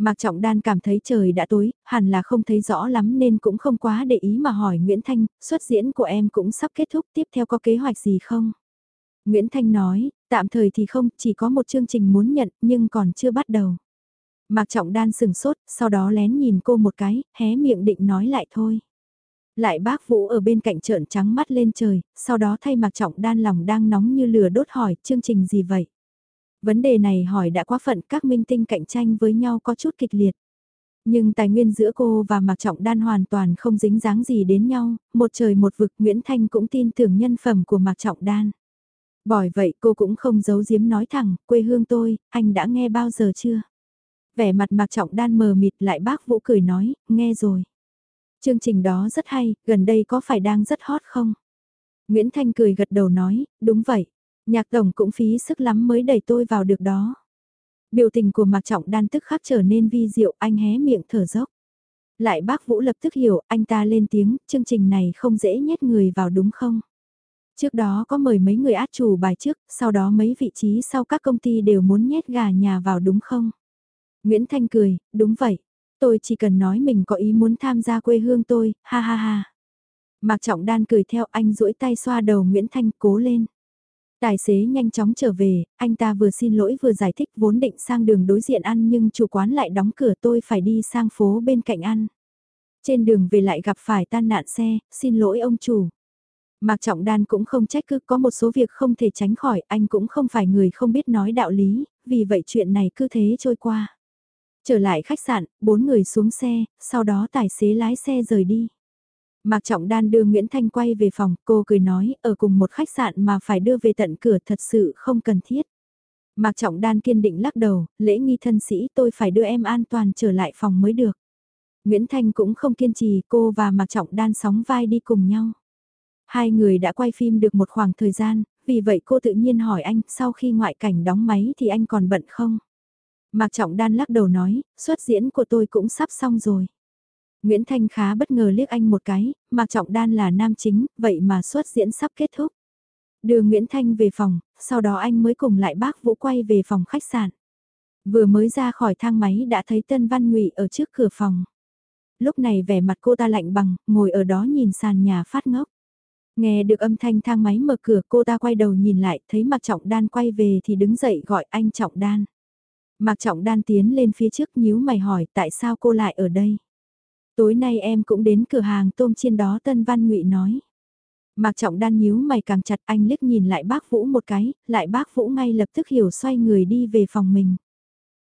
Mạc Trọng Đan cảm thấy trời đã tối, hẳn là không thấy rõ lắm nên cũng không quá để ý mà hỏi Nguyễn Thanh, xuất diễn của em cũng sắp kết thúc tiếp theo có kế hoạch gì không? Nguyễn Thanh nói, tạm thời thì không, chỉ có một chương trình muốn nhận nhưng còn chưa bắt đầu. Mạc Trọng Đan sừng sốt, sau đó lén nhìn cô một cái, hé miệng định nói lại thôi. Lại bác Vũ ở bên cạnh trợn trắng mắt lên trời, sau đó thay Mạc Trọng Đan lòng đang nóng như lửa đốt hỏi chương trình gì vậy? Vấn đề này hỏi đã quá phận các minh tinh cạnh tranh với nhau có chút kịch liệt. Nhưng tài nguyên giữa cô và Mạc Trọng Đan hoàn toàn không dính dáng gì đến nhau, một trời một vực Nguyễn Thanh cũng tin tưởng nhân phẩm của Mạc Trọng Đan. Bởi vậy cô cũng không giấu giếm nói thẳng, quê hương tôi, anh đã nghe bao giờ chưa? Vẻ mặt Mạc Trọng Đan mờ mịt lại bác Vũ cười nói, nghe rồi. Chương trình đó rất hay, gần đây có phải đang rất hot không? Nguyễn Thanh cười gật đầu nói, đúng vậy. Nhạc tổng cũng phí sức lắm mới đẩy tôi vào được đó. Biểu tình của Mạc Trọng Đan tức khắc trở nên vi diệu, anh hé miệng thở dốc. Lại bác Vũ lập tức hiểu, anh ta lên tiếng, chương trình này không dễ nhét người vào đúng không? Trước đó có mời mấy người át chủ bài trước, sau đó mấy vị trí sau các công ty đều muốn nhét gà nhà vào đúng không? Nguyễn Thanh cười, đúng vậy. Tôi chỉ cần nói mình có ý muốn tham gia quê hương tôi, ha ha ha. Mạc Trọng Đan cười theo anh duỗi tay xoa đầu Nguyễn Thanh cố lên. Tài xế nhanh chóng trở về, anh ta vừa xin lỗi vừa giải thích vốn định sang đường đối diện ăn nhưng chủ quán lại đóng cửa tôi phải đi sang phố bên cạnh ăn. Trên đường về lại gặp phải tan nạn xe, xin lỗi ông chủ. Mạc Trọng Đan cũng không trách cứ có một số việc không thể tránh khỏi, anh cũng không phải người không biết nói đạo lý, vì vậy chuyện này cứ thế trôi qua. Trở lại khách sạn, bốn người xuống xe, sau đó tài xế lái xe rời đi. Mạc Trọng Đan đưa Nguyễn Thanh quay về phòng, cô cười nói, ở cùng một khách sạn mà phải đưa về tận cửa thật sự không cần thiết. Mạc Trọng Đan kiên định lắc đầu, lễ nghi thân sĩ tôi phải đưa em an toàn trở lại phòng mới được. Nguyễn Thanh cũng không kiên trì, cô và Mạc Trọng Đan sóng vai đi cùng nhau. Hai người đã quay phim được một khoảng thời gian, vì vậy cô tự nhiên hỏi anh, sau khi ngoại cảnh đóng máy thì anh còn bận không? Mạc Trọng Đan lắc đầu nói, xuất diễn của tôi cũng sắp xong rồi. Nguyễn Thanh khá bất ngờ liếc anh một cái, Mạc Trọng Đan là nam chính, vậy mà suất diễn sắp kết thúc. Đưa Nguyễn Thanh về phòng, sau đó anh mới cùng lại bác Vũ quay về phòng khách sạn. Vừa mới ra khỏi thang máy đã thấy Tân Văn Ngụy ở trước cửa phòng. Lúc này vẻ mặt cô ta lạnh bằng, ngồi ở đó nhìn sàn nhà phát ngốc. Nghe được âm thanh thang máy mở cửa cô ta quay đầu nhìn lại thấy Mạc Trọng Đan quay về thì đứng dậy gọi anh Trọng Đan. Mạc Trọng Đan tiến lên phía trước nhíu mày hỏi tại sao cô lại ở đây. Tối nay em cũng đến cửa hàng tôm chiên đó Tân Văn Ngụy nói. Mạc Trọng Đan nhíu mày càng chặt anh liếc nhìn lại bác Vũ một cái, lại bác Vũ ngay lập tức hiểu xoay người đi về phòng mình.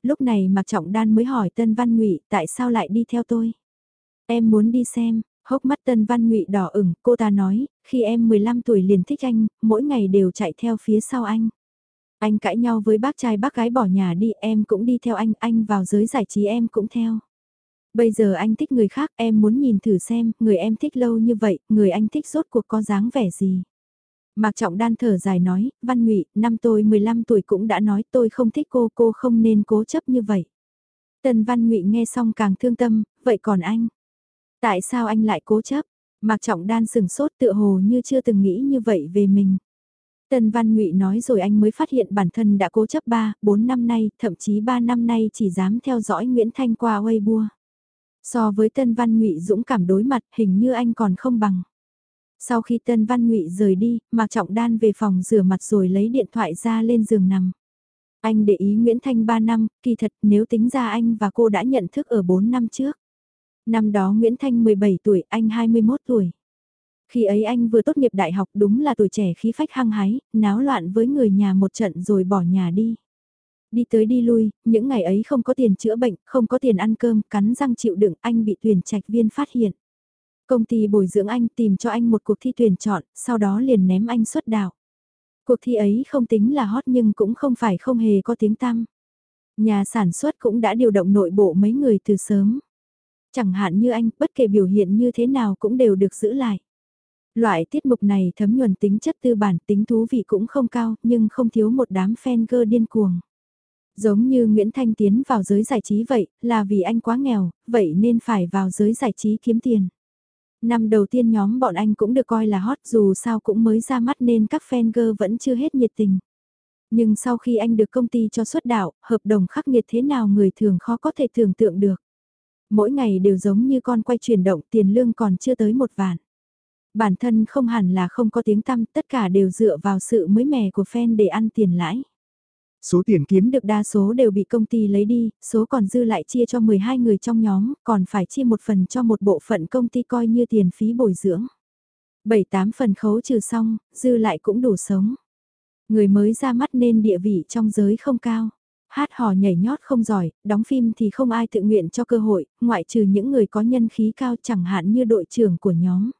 Lúc này Mạc Trọng Đan mới hỏi Tân Văn Ngụy tại sao lại đi theo tôi. Em muốn đi xem, hốc mắt Tân Văn Ngụy đỏ ửng, cô ta nói, khi em 15 tuổi liền thích anh, mỗi ngày đều chạy theo phía sau anh. Anh cãi nhau với bác trai bác gái bỏ nhà đi, em cũng đi theo anh, anh vào giới giải trí em cũng theo. Bây giờ anh thích người khác, em muốn nhìn thử xem, người em thích lâu như vậy, người anh thích rốt cuộc có dáng vẻ gì. Mạc Trọng Đan thở dài nói, Văn Ngụy, năm tôi 15 tuổi cũng đã nói tôi không thích cô, cô không nên cố chấp như vậy. Tần Văn Ngụy nghe xong càng thương tâm, vậy còn anh? Tại sao anh lại cố chấp? Mạc Trọng Đan sừng sốt tựa hồ như chưa từng nghĩ như vậy về mình. Tần Văn Ngụy nói rồi anh mới phát hiện bản thân đã cố chấp 3, 4 năm nay, thậm chí 3 năm nay chỉ dám theo dõi Nguyễn Thanh qua Weibo. So với Tân Văn Ngụy dũng cảm đối mặt hình như anh còn không bằng. Sau khi Tân Văn Ngụy rời đi, Mạc Trọng Đan về phòng rửa mặt rồi lấy điện thoại ra lên giường nằm. Anh để ý Nguyễn Thanh 3 năm, kỳ thật nếu tính ra anh và cô đã nhận thức ở 4 năm trước. Năm đó Nguyễn Thanh 17 tuổi, anh 21 tuổi. Khi ấy anh vừa tốt nghiệp đại học đúng là tuổi trẻ khí phách hăng hái, náo loạn với người nhà một trận rồi bỏ nhà đi. Đi tới đi lui, những ngày ấy không có tiền chữa bệnh, không có tiền ăn cơm, cắn răng chịu đựng anh bị tuyển trạch viên phát hiện. Công ty bồi dưỡng anh tìm cho anh một cuộc thi tuyển chọn, sau đó liền ném anh xuất đạo. Cuộc thi ấy không tính là hot nhưng cũng không phải không hề có tiếng tăm. Nhà sản xuất cũng đã điều động nội bộ mấy người từ sớm. Chẳng hạn như anh, bất kể biểu hiện như thế nào cũng đều được giữ lại. Loại tiết mục này thấm nhuần tính chất tư bản tính thú vị cũng không cao nhưng không thiếu một đám fan cơ điên cuồng. Giống như Nguyễn Thanh tiến vào giới giải trí vậy, là vì anh quá nghèo, vậy nên phải vào giới giải trí kiếm tiền. Năm đầu tiên nhóm bọn anh cũng được coi là hot dù sao cũng mới ra mắt nên các fan girl vẫn chưa hết nhiệt tình. Nhưng sau khi anh được công ty cho xuất đạo, hợp đồng khắc nghiệt thế nào người thường khó có thể tưởng tượng được. Mỗi ngày đều giống như con quay chuyển động tiền lương còn chưa tới một vạn. Bản thân không hẳn là không có tiếng tăm, tất cả đều dựa vào sự mới mẻ của fan để ăn tiền lãi. Số tiền kiếm được đa số đều bị công ty lấy đi, số còn dư lại chia cho 12 người trong nhóm, còn phải chia một phần cho một bộ phận công ty coi như tiền phí bồi dưỡng. 7-8 phần khấu trừ xong, dư lại cũng đủ sống. Người mới ra mắt nên địa vị trong giới không cao. Hát hò nhảy nhót không giỏi, đóng phim thì không ai tự nguyện cho cơ hội, ngoại trừ những người có nhân khí cao chẳng hạn như đội trưởng của nhóm.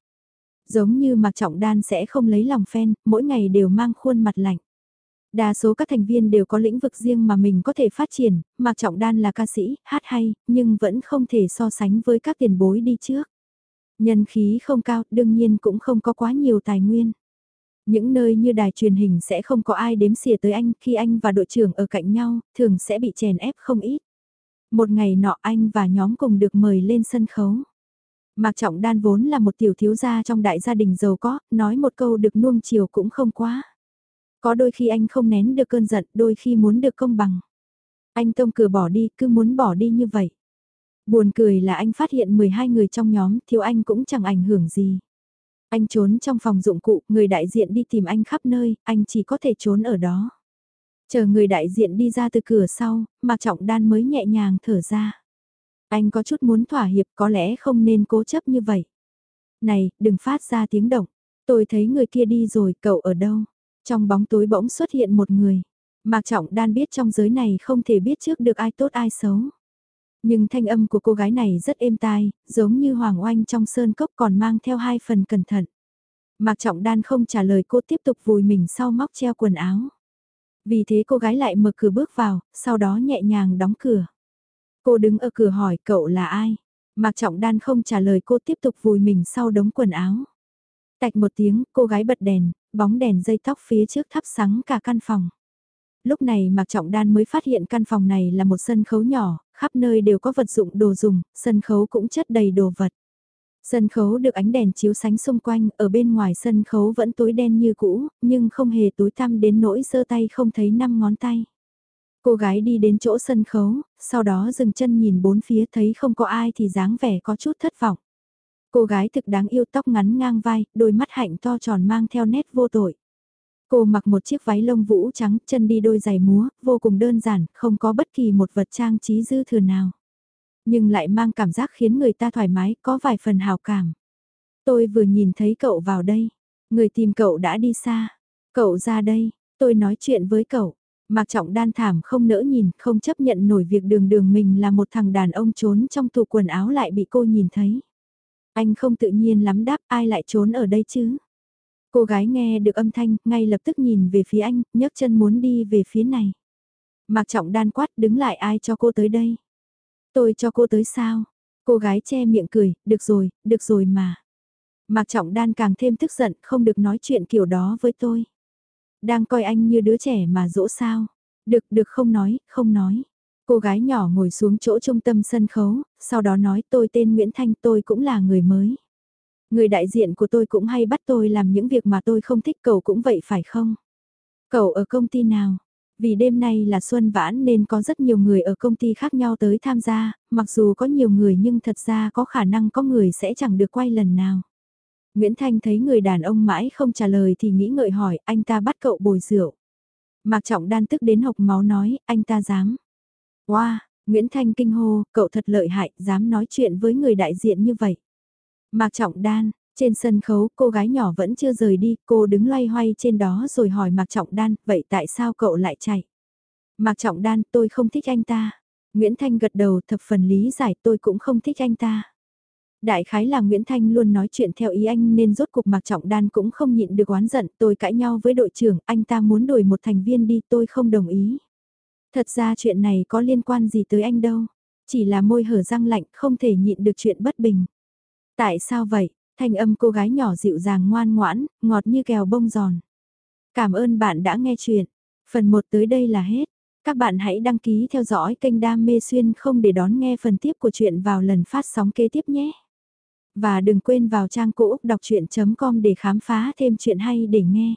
Giống như Mạc Trọng Đan sẽ không lấy lòng fan, mỗi ngày đều mang khuôn mặt lạnh. Đa số các thành viên đều có lĩnh vực riêng mà mình có thể phát triển, Mạc Trọng Đan là ca sĩ, hát hay, nhưng vẫn không thể so sánh với các tiền bối đi trước. Nhân khí không cao, đương nhiên cũng không có quá nhiều tài nguyên. Những nơi như đài truyền hình sẽ không có ai đếm xỉa tới anh khi anh và đội trưởng ở cạnh nhau, thường sẽ bị chèn ép không ít. Một ngày nọ anh và nhóm cùng được mời lên sân khấu. Mạc Trọng Đan vốn là một tiểu thiếu gia trong đại gia đình giàu có, nói một câu được nuông chiều cũng không quá. Có đôi khi anh không nén được cơn giận, đôi khi muốn được công bằng. Anh tông cửa bỏ đi, cứ muốn bỏ đi như vậy. Buồn cười là anh phát hiện 12 người trong nhóm, thiếu anh cũng chẳng ảnh hưởng gì. Anh trốn trong phòng dụng cụ, người đại diện đi tìm anh khắp nơi, anh chỉ có thể trốn ở đó. Chờ người đại diện đi ra từ cửa sau, Mạc Trọng Đan mới nhẹ nhàng thở ra. Anh có chút muốn thỏa hiệp có lẽ không nên cố chấp như vậy. Này, đừng phát ra tiếng động. Tôi thấy người kia đi rồi, cậu ở đâu? Trong bóng tối bỗng xuất hiện một người. Mạc Trọng Đan biết trong giới này không thể biết trước được ai tốt ai xấu. Nhưng thanh âm của cô gái này rất êm tai, giống như hoàng oanh trong sơn cốc còn mang theo hai phần cẩn thận. Mạc Trọng Đan không trả lời cô tiếp tục vùi mình sau móc treo quần áo. Vì thế cô gái lại mở cửa bước vào, sau đó nhẹ nhàng đóng cửa. Cô đứng ở cửa hỏi cậu là ai? Mạc Trọng Đan không trả lời cô tiếp tục vùi mình sau đống quần áo. Tạch một tiếng, cô gái bật đèn, bóng đèn dây tóc phía trước thắp sáng cả căn phòng. Lúc này Mạc Trọng Đan mới phát hiện căn phòng này là một sân khấu nhỏ, khắp nơi đều có vật dụng đồ dùng, sân khấu cũng chất đầy đồ vật. Sân khấu được ánh đèn chiếu sánh xung quanh, ở bên ngoài sân khấu vẫn tối đen như cũ, nhưng không hề tối tăm đến nỗi giơ tay không thấy năm ngón tay. Cô gái đi đến chỗ sân khấu, sau đó dừng chân nhìn bốn phía thấy không có ai thì dáng vẻ có chút thất vọng. Cô gái thực đáng yêu tóc ngắn ngang vai, đôi mắt hạnh to tròn mang theo nét vô tội. Cô mặc một chiếc váy lông vũ trắng, chân đi đôi giày múa, vô cùng đơn giản, không có bất kỳ một vật trang trí dư thừa nào. Nhưng lại mang cảm giác khiến người ta thoải mái, có vài phần hào cảm. Tôi vừa nhìn thấy cậu vào đây, người tìm cậu đã đi xa. Cậu ra đây, tôi nói chuyện với cậu. Mạc Trọng đan thảm không nỡ nhìn, không chấp nhận nổi việc đường đường mình là một thằng đàn ông trốn trong tủ quần áo lại bị cô nhìn thấy. Anh không tự nhiên lắm đáp ai lại trốn ở đây chứ. Cô gái nghe được âm thanh, ngay lập tức nhìn về phía anh, nhấc chân muốn đi về phía này. Mạc Trọng đan quát đứng lại ai cho cô tới đây. Tôi cho cô tới sao? Cô gái che miệng cười, được rồi, được rồi mà. Mạc Trọng Đan càng thêm tức giận, không được nói chuyện kiểu đó với tôi. Đang coi anh như đứa trẻ mà dỗ sao. Được, được không nói, không nói. Cô gái nhỏ ngồi xuống chỗ trung tâm sân khấu, sau đó nói tôi tên Nguyễn Thanh tôi cũng là người mới. Người đại diện của tôi cũng hay bắt tôi làm những việc mà tôi không thích cậu cũng vậy phải không? Cậu ở công ty nào? Vì đêm nay là xuân vãn nên có rất nhiều người ở công ty khác nhau tới tham gia, mặc dù có nhiều người nhưng thật ra có khả năng có người sẽ chẳng được quay lần nào. Nguyễn Thanh thấy người đàn ông mãi không trả lời thì nghĩ ngợi hỏi anh ta bắt cậu bồi rượu. Mạc Trọng Đan tức đến hộc máu nói anh ta dám. Wow, Nguyễn Thanh kinh hô, cậu thật lợi hại, dám nói chuyện với người đại diện như vậy. Mạc Trọng Đan, trên sân khấu cô gái nhỏ vẫn chưa rời đi, cô đứng loay hoay trên đó rồi hỏi Mạc Trọng Đan, vậy tại sao cậu lại chạy? Mạc Trọng Đan, tôi không thích anh ta. Nguyễn Thanh gật đầu thập phần lý giải tôi cũng không thích anh ta. Đại khái là Nguyễn Thanh luôn nói chuyện theo ý anh nên rốt cục Mạc Trọng Đan cũng không nhịn được oán giận tôi cãi nhau với đội trưởng, anh ta muốn đổi một thành viên đi tôi không đồng ý. Thật ra chuyện này có liên quan gì tới anh đâu, chỉ là môi hở răng lạnh không thể nhịn được chuyện bất bình. Tại sao vậy? Thanh âm cô gái nhỏ dịu dàng ngoan ngoãn, ngọt như kèo bông giòn. Cảm ơn bạn đã nghe chuyện. Phần 1 tới đây là hết. Các bạn hãy đăng ký theo dõi kênh Đam Mê Xuyên không để đón nghe phần tiếp của chuyện vào lần phát sóng kế tiếp nhé. Và đừng quên vào trang cũ đọc chuyện.com để khám phá thêm chuyện hay để nghe.